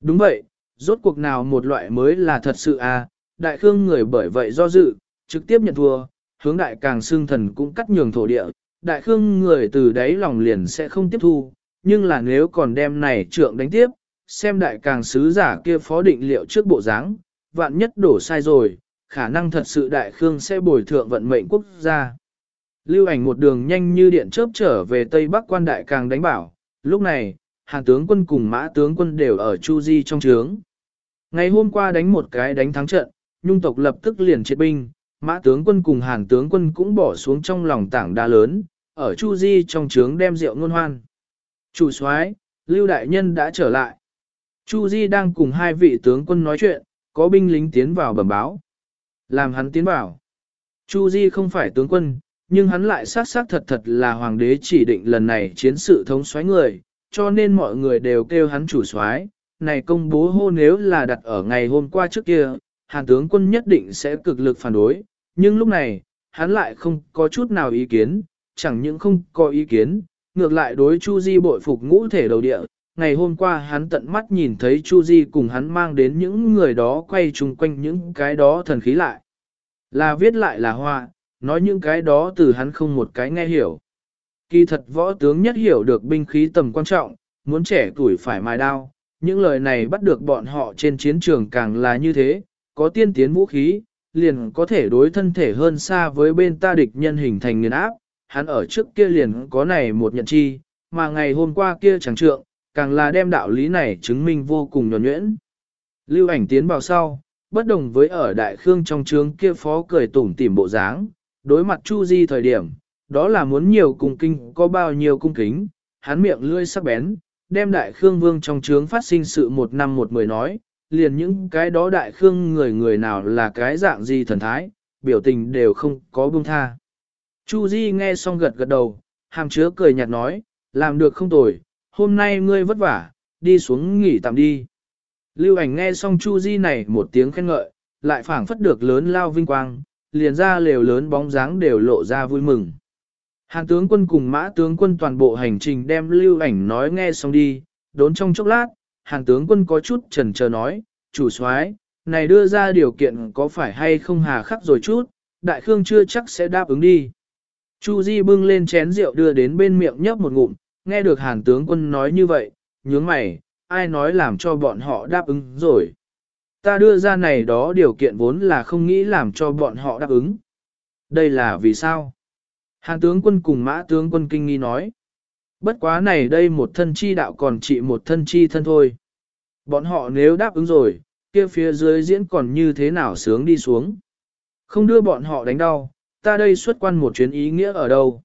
Đúng vậy, rốt cuộc nào một loại mới là thật sự a? Đại khương người bởi vậy do dự, trực tiếp nhận thua, hướng đại càng xương thần cũng cắt nhường thổ địa, đại khương người từ đấy lòng liền sẽ không tiếp thu, nhưng là nếu còn đem này trượng đánh tiếp, xem đại càng sứ giả kia phó định liệu trước bộ dáng, vạn nhất đổ sai rồi, khả năng thật sự đại khương sẽ bồi thượng vận mệnh quốc gia. Lưu ảnh một đường nhanh như điện chớp trở về Tây Bắc quan đại càng đánh bảo, lúc này, hàng tướng quân cùng mã tướng quân đều ở Chu Di trong trướng. Ngày hôm qua đánh một cái đánh thắng trận, nhung tộc lập tức liền triệt binh, mã tướng quân cùng hàn tướng quân cũng bỏ xuống trong lòng tảng đá lớn, ở Chu Di trong trướng đem rượu ngôn hoan. Chủ soái, Lưu Đại Nhân đã trở lại. Chu Di đang cùng hai vị tướng quân nói chuyện, có binh lính tiến vào bẩm báo. Làm hắn tiến vào. Chu Di không phải tướng quân, nhưng hắn lại sát sát thật thật là hoàng đế chỉ định lần này chiến sự thống soái người, cho nên mọi người đều kêu hắn chủ soái. Này công bố hô nếu là đặt ở ngày hôm qua trước kia, hàn tướng quân nhất định sẽ cực lực phản đối, nhưng lúc này, hắn lại không có chút nào ý kiến, chẳng những không có ý kiến, ngược lại đối Chu Di bội phục ngũ thể đầu địa. Ngày hôm qua hắn tận mắt nhìn thấy Chu Di cùng hắn mang đến những người đó quay chung quanh những cái đó thần khí lại. Là viết lại là hoa, nói những cái đó từ hắn không một cái nghe hiểu. Kỳ thật võ tướng nhất hiểu được binh khí tầm quan trọng, muốn trẻ tuổi phải mài đao. Những lời này bắt được bọn họ trên chiến trường càng là như thế, có tiên tiến vũ khí, liền có thể đối thân thể hơn xa với bên ta địch nhân hình thành nghiền áp. Hắn ở trước kia liền có này một nhận chi, mà ngày hôm qua kia chẳng trượng, càng là đem đạo lý này chứng minh vô cùng nhuẩn nhuyễn. Lưu ảnh tiến vào sau, bất đồng với ở Đại Khương trong trướng kia phó cười tủm tỉm bộ dáng, đối mặt Chu Di thời điểm, đó là muốn nhiều cung kinh có bao nhiêu cung kính, hắn miệng lưỡi sắc bén, đem Đại Khương Vương trong trướng phát sinh sự một năm một mười nói, liền những cái đó Đại Khương người người nào là cái dạng gì thần thái, biểu tình đều không có buông tha. Chu Di nghe xong gật gật đầu, hàm chứa cười nhạt nói, làm được không tồi, hôm nay ngươi vất vả, đi xuống nghỉ tạm đi. Lưu ảnh nghe xong Chu Di này một tiếng khen ngợi, lại phảng phất được lớn lao vinh quang, liền ra lều lớn bóng dáng đều lộ ra vui mừng. Hàn tướng quân cùng mã tướng quân toàn bộ hành trình đem lưu ảnh nói nghe xong đi, đốn trong chốc lát, Hàng tướng quân có chút chần chờ nói, chủ soái, này đưa ra điều kiện có phải hay không hà khắc rồi chút, đại khương chưa chắc sẽ đáp ứng đi. Chu Di bưng lên chén rượu đưa đến bên miệng nhấp một ngụm, nghe được hàng tướng quân nói như vậy, nhướng mày, ai nói làm cho bọn họ đáp ứng rồi. Ta đưa ra này đó điều kiện vốn là không nghĩ làm cho bọn họ đáp ứng. Đây là vì sao? Hàng tướng quân cùng mã tướng quân kinh nghi nói. Bất quá này đây một thân chi đạo còn trị một thân chi thân thôi. Bọn họ nếu đáp ứng rồi, kia phía dưới diễn còn như thế nào sướng đi xuống. Không đưa bọn họ đánh đau, ta đây xuất quan một chuyến ý nghĩa ở đâu.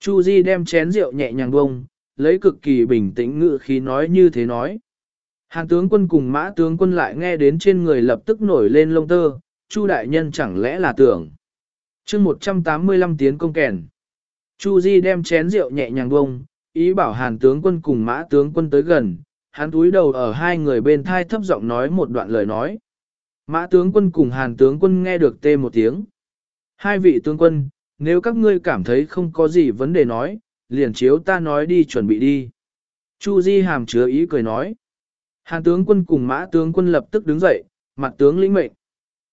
Chu Di đem chén rượu nhẹ nhàng bông, lấy cực kỳ bình tĩnh ngự khí nói như thế nói. Hàng tướng quân cùng mã tướng quân lại nghe đến trên người lập tức nổi lên lông tơ, Chu đại nhân chẳng lẽ là tưởng. chương 185 tiến công kèn. Chu Di đem chén rượu nhẹ nhàng bông, ý bảo hàn tướng quân cùng mã tướng quân tới gần, hắn túi đầu ở hai người bên thai thấp giọng nói một đoạn lời nói. Mã tướng quân cùng hàn tướng quân nghe được tê một tiếng. Hai vị tướng quân, nếu các ngươi cảm thấy không có gì vấn đề nói, liền chiếu ta nói đi chuẩn bị đi. Chu Di hàm chứa ý cười nói. Hàn tướng quân cùng mã tướng quân lập tức đứng dậy, mặt tướng lĩnh mệnh.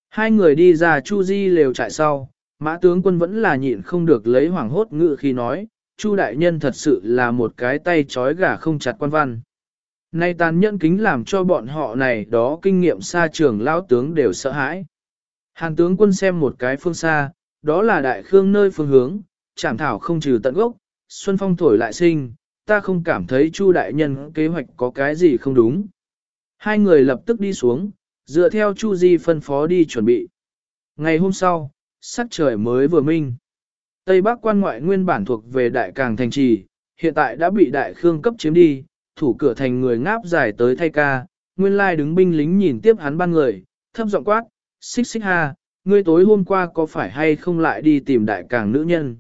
Hai người đi ra Chu Di lều trại sau, mã tướng quân vẫn là nhịn không được lấy hoảng hốt ngự khi nói, Chu đại nhân thật sự là một cái tay trói gà không chặt quan văn. Nay tàn nhẫn kính làm cho bọn họ này đó kinh nghiệm xa trường lão tướng đều sợ hãi. Hàn tướng quân xem một cái phương xa, đó là đại khương nơi phương hướng, chảm thảo không trừ tận gốc, xuân phong thổi lại sinh, ta không cảm thấy Chu đại nhân kế hoạch có cái gì không đúng. Hai người lập tức đi xuống, dựa theo Chu Di phân phó đi chuẩn bị. Ngày hôm sau, sắc trời mới vừa minh. Tây Bắc quan ngoại nguyên bản thuộc về đại càng thành trì, hiện tại đã bị đại khương cấp chiếm đi, thủ cửa thành người ngáp dài tới thay ca, nguyên lai đứng binh lính nhìn tiếp hắn ban người, thấp giọng quát, xích xích ha, ngươi tối hôm qua có phải hay không lại đi tìm đại càng nữ nhân.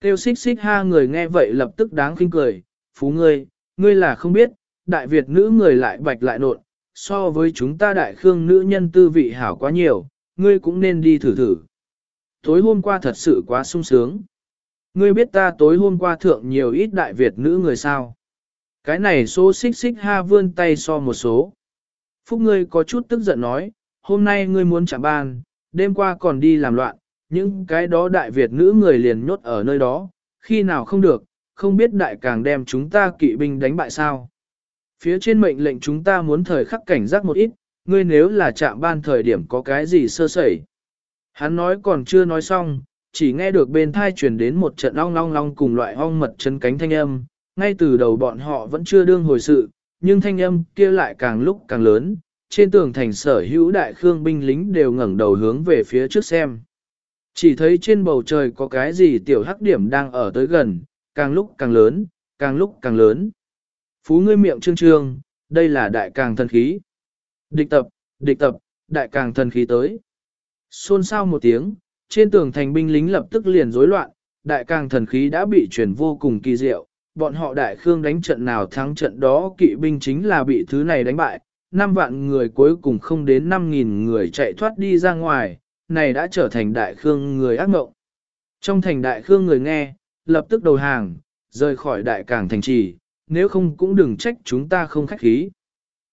Tiêu xích xích ha người nghe vậy lập tức đáng khinh cười, phú ngươi, ngươi là không biết, đại Việt nữ người lại bạch lại nộn, so với chúng ta đại khương nữ nhân tư vị hảo quá nhiều, ngươi cũng nên đi thử thử. Tối hôm qua thật sự quá sung sướng. Ngươi biết ta tối hôm qua thượng nhiều ít đại Việt nữ người sao? Cái này số xích xích ha vươn tay so một số. Phúc ngươi có chút tức giận nói, hôm nay ngươi muốn trả ban, đêm qua còn đi làm loạn, những cái đó đại Việt nữ người liền nhốt ở nơi đó, khi nào không được, không biết đại càng đem chúng ta kỵ binh đánh bại sao. Phía trên mệnh lệnh chúng ta muốn thời khắc cảnh giác một ít, ngươi nếu là chạm ban thời điểm có cái gì sơ sẩy. Hắn nói còn chưa nói xong, chỉ nghe được bên thai truyền đến một trận ong long long cùng loại ong mật chân cánh thanh âm, ngay từ đầu bọn họ vẫn chưa đương hồi sự, nhưng thanh âm kia lại càng lúc càng lớn, trên tường thành sở hữu đại khương binh lính đều ngẩng đầu hướng về phía trước xem. Chỉ thấy trên bầu trời có cái gì tiểu hắc điểm đang ở tới gần, càng lúc càng lớn, càng lúc càng lớn. Phú ngươi miệng trương trương, đây là đại càng thần khí. Địch tập, địch tập, đại càng thần khí tới. Xôn xao một tiếng, trên tường thành binh lính lập tức liền rối loạn, đại càng thần khí đã bị chuyển vô cùng kỳ diệu. Bọn họ đại khương đánh trận nào thắng trận đó kỵ binh chính là bị thứ này đánh bại. Năm vạn người cuối cùng không đến 5.000 người chạy thoát đi ra ngoài, này đã trở thành đại khương người ác mộng. Trong thành đại khương người nghe, lập tức đầu hàng, rời khỏi đại càng thành trì, nếu không cũng đừng trách chúng ta không khách khí.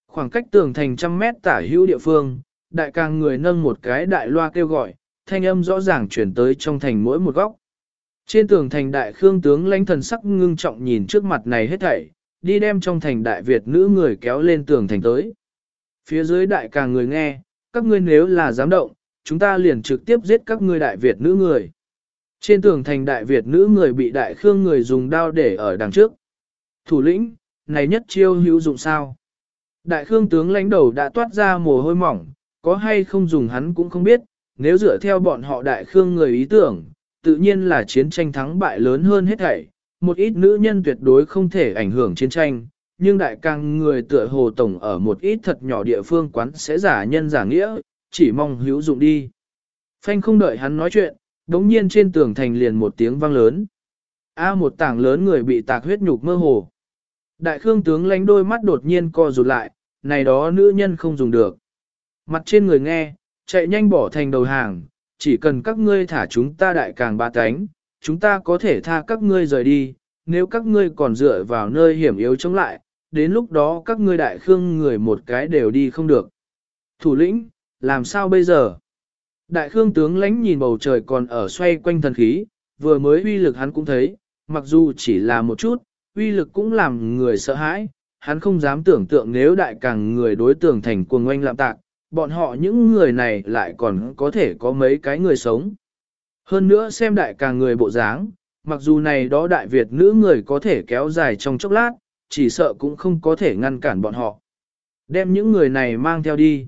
Khoảng cách tường thành trăm mét tả hữu địa phương, đại càng người nâng một cái đại loa kêu gọi, thanh âm rõ ràng chuyển tới trong thành mỗi một góc. Trên tường thành đại khương tướng lãnh thần sắc ngưng trọng nhìn trước mặt này hết thảy, đi đem trong thành đại Việt nữ người kéo lên tường thành tới. Phía dưới đại càng người nghe, các ngươi nếu là dám động, chúng ta liền trực tiếp giết các ngươi đại Việt nữ người. Trên tường thành đại Việt nữ người bị đại khương người dùng đao để ở đằng trước. Thủ lĩnh, này nhất chiêu hữu dụng sao? Đại khương tướng lãnh đầu đã toát ra mồ hôi mỏng, có hay không dùng hắn cũng không biết, nếu dựa theo bọn họ đại khương người ý tưởng, tự nhiên là chiến tranh thắng bại lớn hơn hết thảy, một ít nữ nhân tuyệt đối không thể ảnh hưởng chiến tranh, nhưng đại càng người tựa hồ tổng ở một ít thật nhỏ địa phương quán sẽ giả nhân giả nghĩa, chỉ mong hữu dụng đi. Phanh không đợi hắn nói chuyện, đống nhiên trên tường thành liền một tiếng vang lớn. A một tảng lớn người bị tạc huyết nhục mơ hồ. Đại khương tướng lánh đôi mắt đột nhiên co rụt lại, này đó nữ nhân không dùng được. Mặt trên người nghe, chạy nhanh bỏ thành đầu hàng, chỉ cần các ngươi thả chúng ta đại càng ba cánh, chúng ta có thể tha các ngươi rời đi, nếu các ngươi còn dựa vào nơi hiểm yếu chống lại, đến lúc đó các ngươi đại khương người một cái đều đi không được. Thủ lĩnh, làm sao bây giờ? Đại khương tướng lãnh nhìn bầu trời còn ở xoay quanh thần khí, vừa mới uy lực hắn cũng thấy, mặc dù chỉ là một chút, uy lực cũng làm người sợ hãi, hắn không dám tưởng tượng nếu đại càng người đối tưởng thành cuồng oanh lạm tạc, bọn họ những người này lại còn có thể có mấy cái người sống. Hơn nữa xem đại càng người bộ dáng, mặc dù này đó đại Việt nữ người có thể kéo dài trong chốc lát, chỉ sợ cũng không có thể ngăn cản bọn họ. Đem những người này mang theo đi.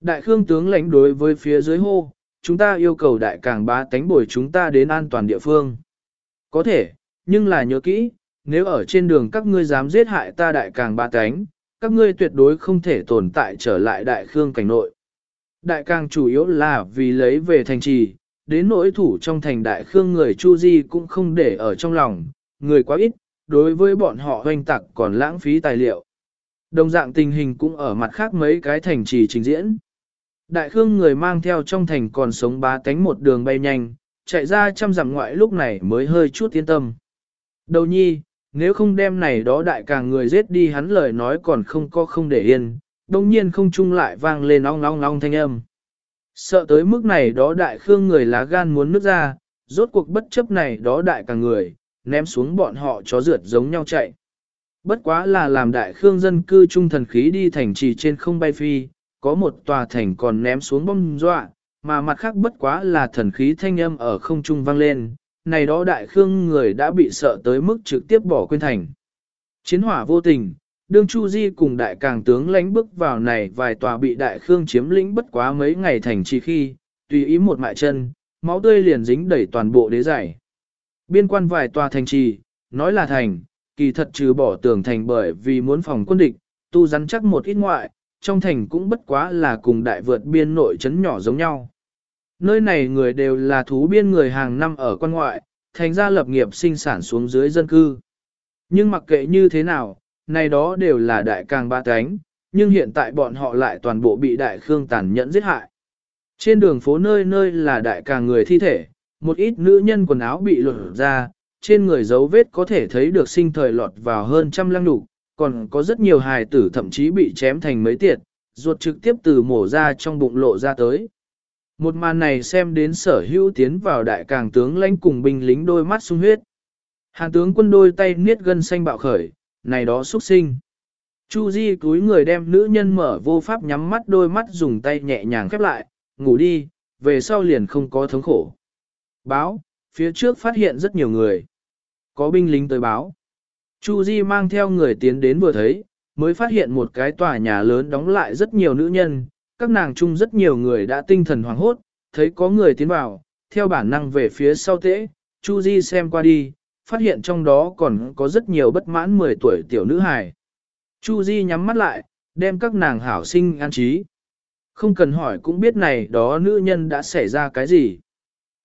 Đại Khương tướng lãnh đối với phía dưới hô, chúng ta yêu cầu đại càng bá tánh bồi chúng ta đến an toàn địa phương. Có thể, nhưng là nhớ kỹ, nếu ở trên đường các ngươi dám giết hại ta đại càng bá tánh, các ngươi tuyệt đối không thể tồn tại trở lại đại khương cảnh nội. Đại càng chủ yếu là vì lấy về thành trì, đến nỗi thủ trong thành đại khương người Chu Di cũng không để ở trong lòng, người quá ít, đối với bọn họ hoành tặc còn lãng phí tài liệu. Đồng dạng tình hình cũng ở mặt khác mấy cái thành trì trình diễn. Đại khương người mang theo trong thành còn sống bá tánh một đường bay nhanh, chạy ra trăm dặm ngoại lúc này mới hơi chút yên tâm. Đầu nhi, nếu không đem này đó đại càng người giết đi hắn lời nói còn không có không để yên, đồng nhiên không chung lại vang lên ong ong ong thanh âm. Sợ tới mức này đó đại khương người lá gan muốn nước ra, rốt cuộc bất chấp này đó đại càng người, ném xuống bọn họ chó rượt giống nhau chạy. Bất quá là làm đại khương dân cư trung thần khí đi thành trì trên không bay phi, có một tòa thành còn ném xuống bom dọa, mà mặt khác bất quá là thần khí thanh âm ở không trung vang lên, này đó đại khương người đã bị sợ tới mức trực tiếp bỏ quên thành. Chiến hỏa vô tình, đương Chu Di cùng đại càng tướng lãnh bước vào này vài tòa bị đại khương chiếm lĩnh bất quá mấy ngày thành trì khi, tùy ý một mại chân, máu tươi liền dính đầy toàn bộ đế giải. Biên quan vài tòa thành trì, nói là thành, kỳ thật trừ bỏ tường thành bởi vì muốn phòng quân địch, tu rắn chắc một ít ngoại, trong thành cũng bất quá là cùng đại vượt biên nội trấn nhỏ giống nhau. Nơi này người đều là thú biên người hàng năm ở quan ngoại, thành ra lập nghiệp sinh sản xuống dưới dân cư. Nhưng mặc kệ như thế nào, này đó đều là đại càng ba cánh, nhưng hiện tại bọn họ lại toàn bộ bị đại khương tàn nhẫn giết hại. Trên đường phố nơi nơi là đại càng người thi thể, một ít nữ nhân quần áo bị lột ra, trên người dấu vết có thể thấy được sinh thời lọt vào hơn trăm lăng đủ còn có rất nhiều hài tử thậm chí bị chém thành mấy tiệt, ruột trực tiếp từ mổ ra trong bụng lộ ra tới. Một màn này xem đến sở hữu tiến vào đại càng tướng lãnh cùng binh lính đôi mắt sung huyết. hàng tướng quân đôi tay niết gân xanh bạo khởi, này đó xuất sinh. Chu Di cúi người đem nữ nhân mở vô pháp nhắm mắt đôi mắt dùng tay nhẹ nhàng khép lại, ngủ đi, về sau liền không có thống khổ. Báo, phía trước phát hiện rất nhiều người. Có binh lính tới báo. Chu Di mang theo người tiến đến vừa thấy, mới phát hiện một cái tòa nhà lớn đóng lại rất nhiều nữ nhân, các nàng chung rất nhiều người đã tinh thần hoảng hốt, thấy có người tiến vào, theo bản năng về phía sau tễ, Chu Di xem qua đi, phát hiện trong đó còn có rất nhiều bất mãn 10 tuổi tiểu nữ hài. Chu Di nhắm mắt lại, đem các nàng hảo sinh an trí. Không cần hỏi cũng biết này đó nữ nhân đã xảy ra cái gì.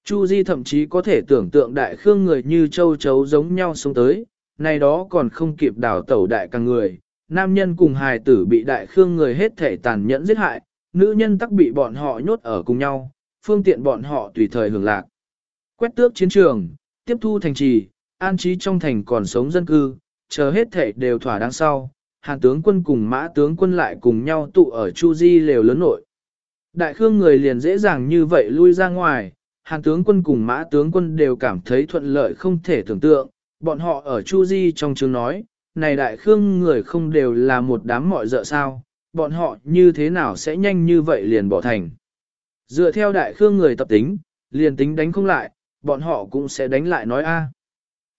Chu Di thậm chí có thể tưởng tượng đại khương người như châu chấu giống nhau xuống tới, này đó còn không kịp đảo tẩu đại càng người. Nam nhân cùng hài tử bị đại khương người hết thể tàn nhẫn giết hại, nữ nhân tắc bị bọn họ nhốt ở cùng nhau, phương tiện bọn họ tùy thời hưởng lạc. Quét tước chiến trường, tiếp thu thành trì, an trí trong thành còn sống dân cư, chờ hết thể đều thỏa đáng sau, hàn tướng quân cùng mã tướng quân lại cùng nhau tụ ở Chu Di lều lớn nội. Đại khương người liền dễ dàng như vậy lui ra ngoài, hàn tướng quân cùng mã tướng quân đều cảm thấy thuận lợi không thể tưởng tượng, bọn họ ở Chu Di trong chương nói, này đại khương người không đều là một đám mọi dợ sao, bọn họ như thế nào sẽ nhanh như vậy liền bỏ thành. Dựa theo đại khương người tập tính, liền tính đánh không lại, bọn họ cũng sẽ đánh lại nói a.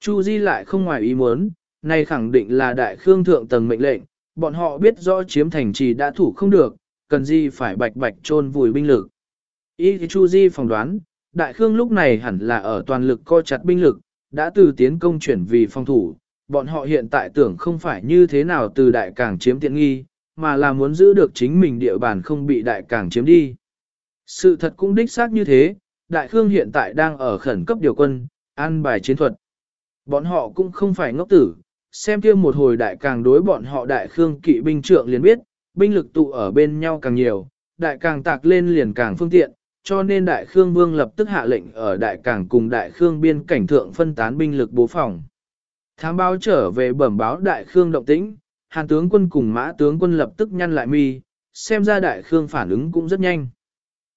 Chu Di lại không ngoài ý muốn, này khẳng định là đại khương thượng tầng mệnh lệnh, bọn họ biết rõ chiếm thành trì đã thủ không được, cần gì phải bạch bạch trôn vùi binh lực. Ý thì Chu Di phỏng đoán, đại khương lúc này hẳn là ở toàn lực co chặt binh lực, đã từ tiến công chuyển vì phòng thủ, bọn họ hiện tại tưởng không phải như thế nào từ đại cảng chiếm tiện nghi, mà là muốn giữ được chính mình địa bàn không bị đại cảng chiếm đi. Sự thật cũng đích xác như thế, đại khương hiện tại đang ở khẩn cấp điều quân, an bài chiến thuật. Bọn họ cũng không phải ngốc tử, xem kia một hồi đại càng đối bọn họ đại khương kỵ binh trượng liền biết, binh lực tụ ở bên nhau càng nhiều, đại càng tạc lên liền càng phương tiện, cho nên đại khương vương lập tức hạ lệnh ở đại càng cùng đại khương biên cảnh thượng phân tán binh lực bố phòng. Thám báo trở về bẩm báo đại khương động tĩnh, hàn tướng quân cùng mã tướng quân lập tức nhăn lại mi, xem ra đại khương phản ứng cũng rất nhanh.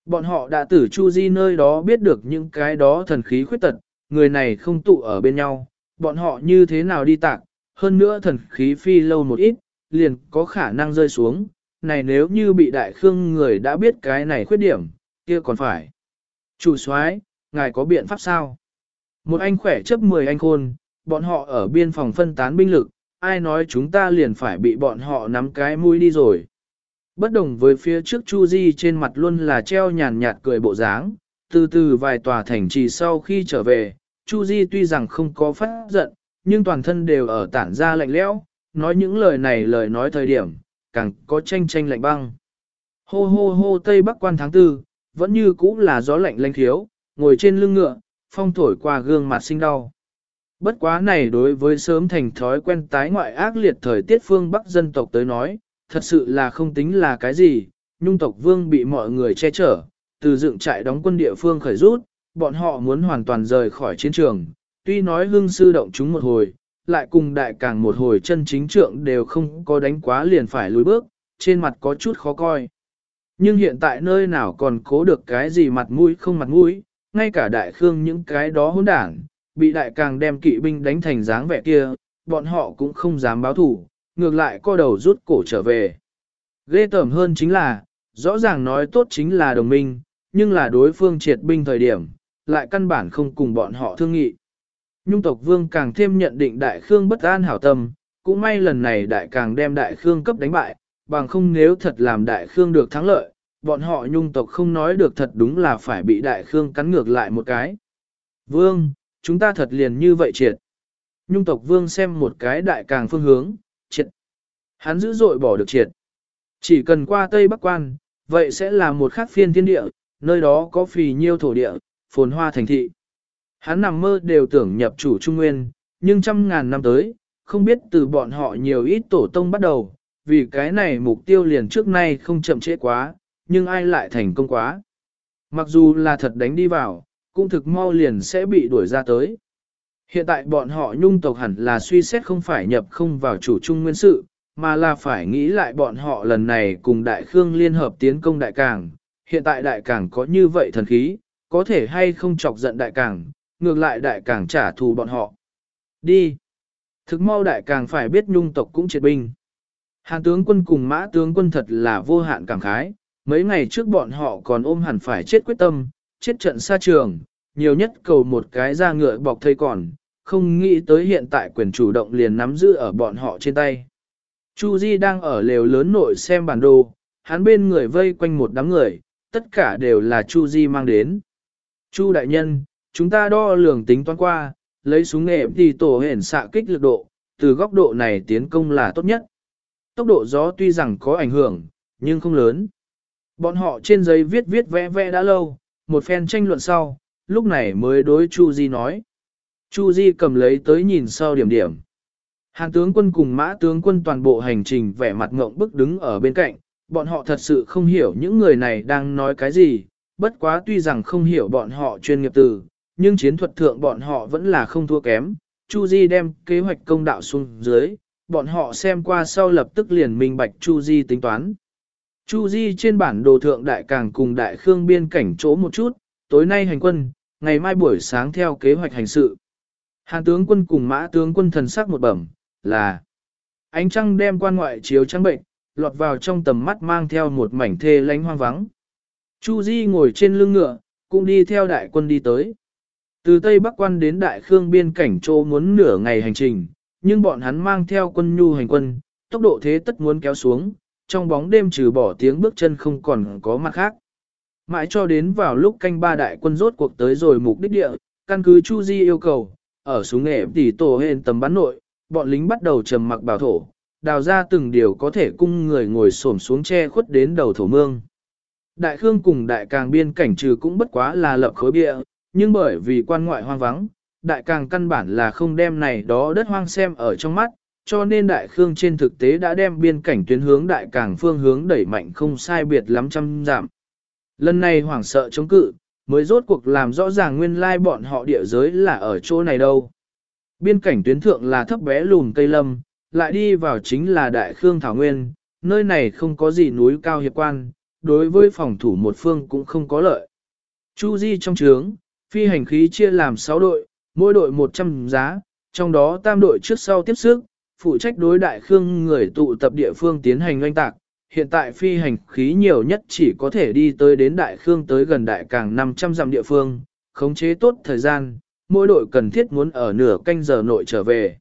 Bọn họ đã tử Chu Di nơi đó biết được những cái đó thần khí khuyết tật, người này không tụ ở bên nhau, bọn họ như thế nào đi tạc, hơn nữa thần khí phi lâu một ít, liền có khả năng rơi xuống, này nếu như bị đại khương người đã biết cái này khuyết điểm, kia còn phải. Chủ soái, ngài có biện pháp sao? Một anh khỏe chấp 10 anh khôn, bọn họ ở biên phòng phân tán binh lực, ai nói chúng ta liền phải bị bọn họ nắm cái mũi đi rồi. Bất đồng với phía trước Chu Di trên mặt luôn là treo nhàn nhạt cười bộ dáng, từ từ vài tòa thành trì sau khi trở về, Chu Di tuy rằng không có phát giận, nhưng toàn thân đều ở tản ra lạnh lẽo, nói những lời này lời nói thời điểm, càng có tranh tranh lạnh băng. Hô hô hô Tây Bắc quan tháng tư, vẫn như cũ là gió lạnh lanh thiếu, ngồi trên lưng ngựa, phong thổi qua gương mặt sinh đau. Bất quá này đối với sớm thành thói quen tái ngoại ác liệt thời tiết phương Bắc dân tộc tới nói, thật sự là không tính là cái gì, nhung tộc vương bị mọi người che chở, từ dựng trại đóng quân địa phương khởi rút, bọn họ muốn hoàn toàn rời khỏi chiến trường, tuy nói hương sư động chúng một hồi, lại cùng đại càng một hồi chân chính trượng đều không có đánh quá liền phải lùi bước, trên mặt có chút khó coi. Nhưng hiện tại nơi nào còn cố được cái gì mặt mũi không mặt mũi, ngay cả đại khương những cái đó hỗn đảng, bị đại càng đem kỵ binh đánh thành dáng vẻ kia, bọn họ cũng không dám báo thủ, ngược lại co đầu rút cổ trở về. Ghê tởm hơn chính là, rõ ràng nói tốt chính là đồng minh, nhưng là đối phương triệt binh thời điểm, lại căn bản không cùng bọn họ thương nghị. Nhung tộc vương càng thêm nhận định đại khương bất an hảo tâm, cũng may lần này đại càng đem đại khương cấp đánh bại, bằng không nếu thật làm đại khương được thắng lợi, bọn họ nhung tộc không nói được thật đúng là phải bị đại khương cắn ngược lại một cái. Vương, chúng ta thật liền như vậy triệt. Nhung tộc vương xem một cái đại càng phương hướng, triệt. Hắn dữ dội bỏ được triệt. Chỉ cần qua Tây Bắc Quan, vậy sẽ là một khác phiên thiên địa, nơi đó có phì nhiêu thổ địa, phồn hoa thành thị. Hắn nằm mơ đều tưởng nhập chủ Trung Nguyên, nhưng trăm ngàn năm tới, không biết từ bọn họ nhiều ít tổ tông bắt đầu, vì cái này mục tiêu liền trước nay không chậm trễ quá, nhưng ai lại thành công quá. Mặc dù là thật đánh đi vào, cũng thực mau liền sẽ bị đuổi ra tới. Hiện tại bọn họ nhung tộc hẳn là suy xét không phải nhập không vào chủ trung nguyên sự, mà là phải nghĩ lại bọn họ lần này cùng Đại Khương liên hợp tiến công Đại Cảng. Hiện tại Đại Cảng có như vậy thần khí, có thể hay không chọc giận Đại Cảng, ngược lại Đại Cảng trả thù bọn họ. Đi! Thực mau Đại Cảng phải biết nhung tộc cũng triệt binh. Hàn tướng quân cùng mã tướng quân thật là vô hạn cảm khái, mấy ngày trước bọn họ còn ôm hẳn phải chết quyết tâm, chết trận xa trường, nhiều nhất cầu một cái ra ngựa bọc thây còn, không nghĩ tới hiện tại quyền chủ động liền nắm giữ ở bọn họ trên tay. Chu Di đang ở lều lớn nội xem bản đồ, hắn bên người vây quanh một đám người, tất cả đều là Chu Di mang đến. Chu đại nhân, chúng ta đo lường tính toán qua, lấy súng nghệ thì tổ hển xạ kích lực độ, từ góc độ này tiến công là tốt nhất. Tốc độ gió tuy rằng có ảnh hưởng, nhưng không lớn. Bọn họ trên giấy viết viết vẽ vẽ đã lâu, một phen tranh luận sau, lúc này mới đối Chu Di nói. Chu Di cầm lấy tới nhìn sau điểm điểm. Hàn tướng quân cùng mã tướng quân toàn bộ hành trình vẻ mặt ngộng bức đứng ở bên cạnh, bọn họ thật sự không hiểu những người này đang nói cái gì, bất quá tuy rằng không hiểu bọn họ chuyên nghiệp từ, nhưng chiến thuật thượng bọn họ vẫn là không thua kém. Chu Di đem kế hoạch công đạo xuống dưới, bọn họ xem qua sau lập tức liền minh bạch Chu Di tính toán. Chu Di trên bản đồ thượng đại càng cùng đại khương biên cảnh chỗ một chút, tối nay hành quân, ngày mai buổi sáng theo kế hoạch hành sự. Hàn tướng quân cùng mã tướng quân thần sắc một bẩm, là ánh trăng đem quan ngoại chiếu trắng bệnh, lọt vào trong tầm mắt mang theo một mảnh thê lánh hoang vắng. Chu Di ngồi trên lưng ngựa, cũng đi theo đại quân đi tới. Từ Tây Bắc quan đến Đại Khương biên cảnh trô muốn nửa ngày hành trình, nhưng bọn hắn mang theo quân nhu hành quân, tốc độ thế tất muốn kéo xuống, trong bóng đêm trừ bỏ tiếng bước chân không còn có mặt khác. Mãi cho đến vào lúc canh ba đại quân rốt cuộc tới rồi mục đích địa, căn cứ Chu Di yêu cầu, ở xuống nghệ tỷ tổ hên tầm bắn nội, bọn lính bắt đầu trầm mặc bảo thổ, đào ra từng điều có thể cung người ngồi xổm xuống che khuất đến đầu thổ mương. Đại Khương cùng đại càng biên cảnh trừ cũng bất quá là lập khối bia, nhưng bởi vì quan ngoại hoang vắng, đại càng căn bản là không đem này đó đất hoang xem ở trong mắt, cho nên đại khương trên thực tế đã đem biên cảnh tuyến hướng đại càng phương hướng đẩy mạnh không sai biệt lắm trăm giảm. Lần này hoảng sợ chống cự, mới rốt cuộc làm rõ ràng nguyên lai bọn họ địa giới là ở chỗ này đâu. Biên cảnh tuyến thượng là thấp bé lùn cây lâm, lại đi vào chính là đại khương thảo nguyên, nơi này không có gì núi cao hiệp quan, đối với phòng thủ một phương cũng không có lợi. Chu Di trong trướng, phi hành khí chia làm 6 đội, mỗi đội 100 giá, trong đó tam đội trước sau tiếp sức, phụ trách đối đại khương người tụ tập địa phương tiến hành oanh tạc. Hiện tại phi hành khí nhiều nhất chỉ có thể đi tới đến đại khương tới gần đại càng 500 dặm địa phương, khống chế tốt thời gian, mỗi đội cần thiết muốn ở nửa canh giờ nội trở về.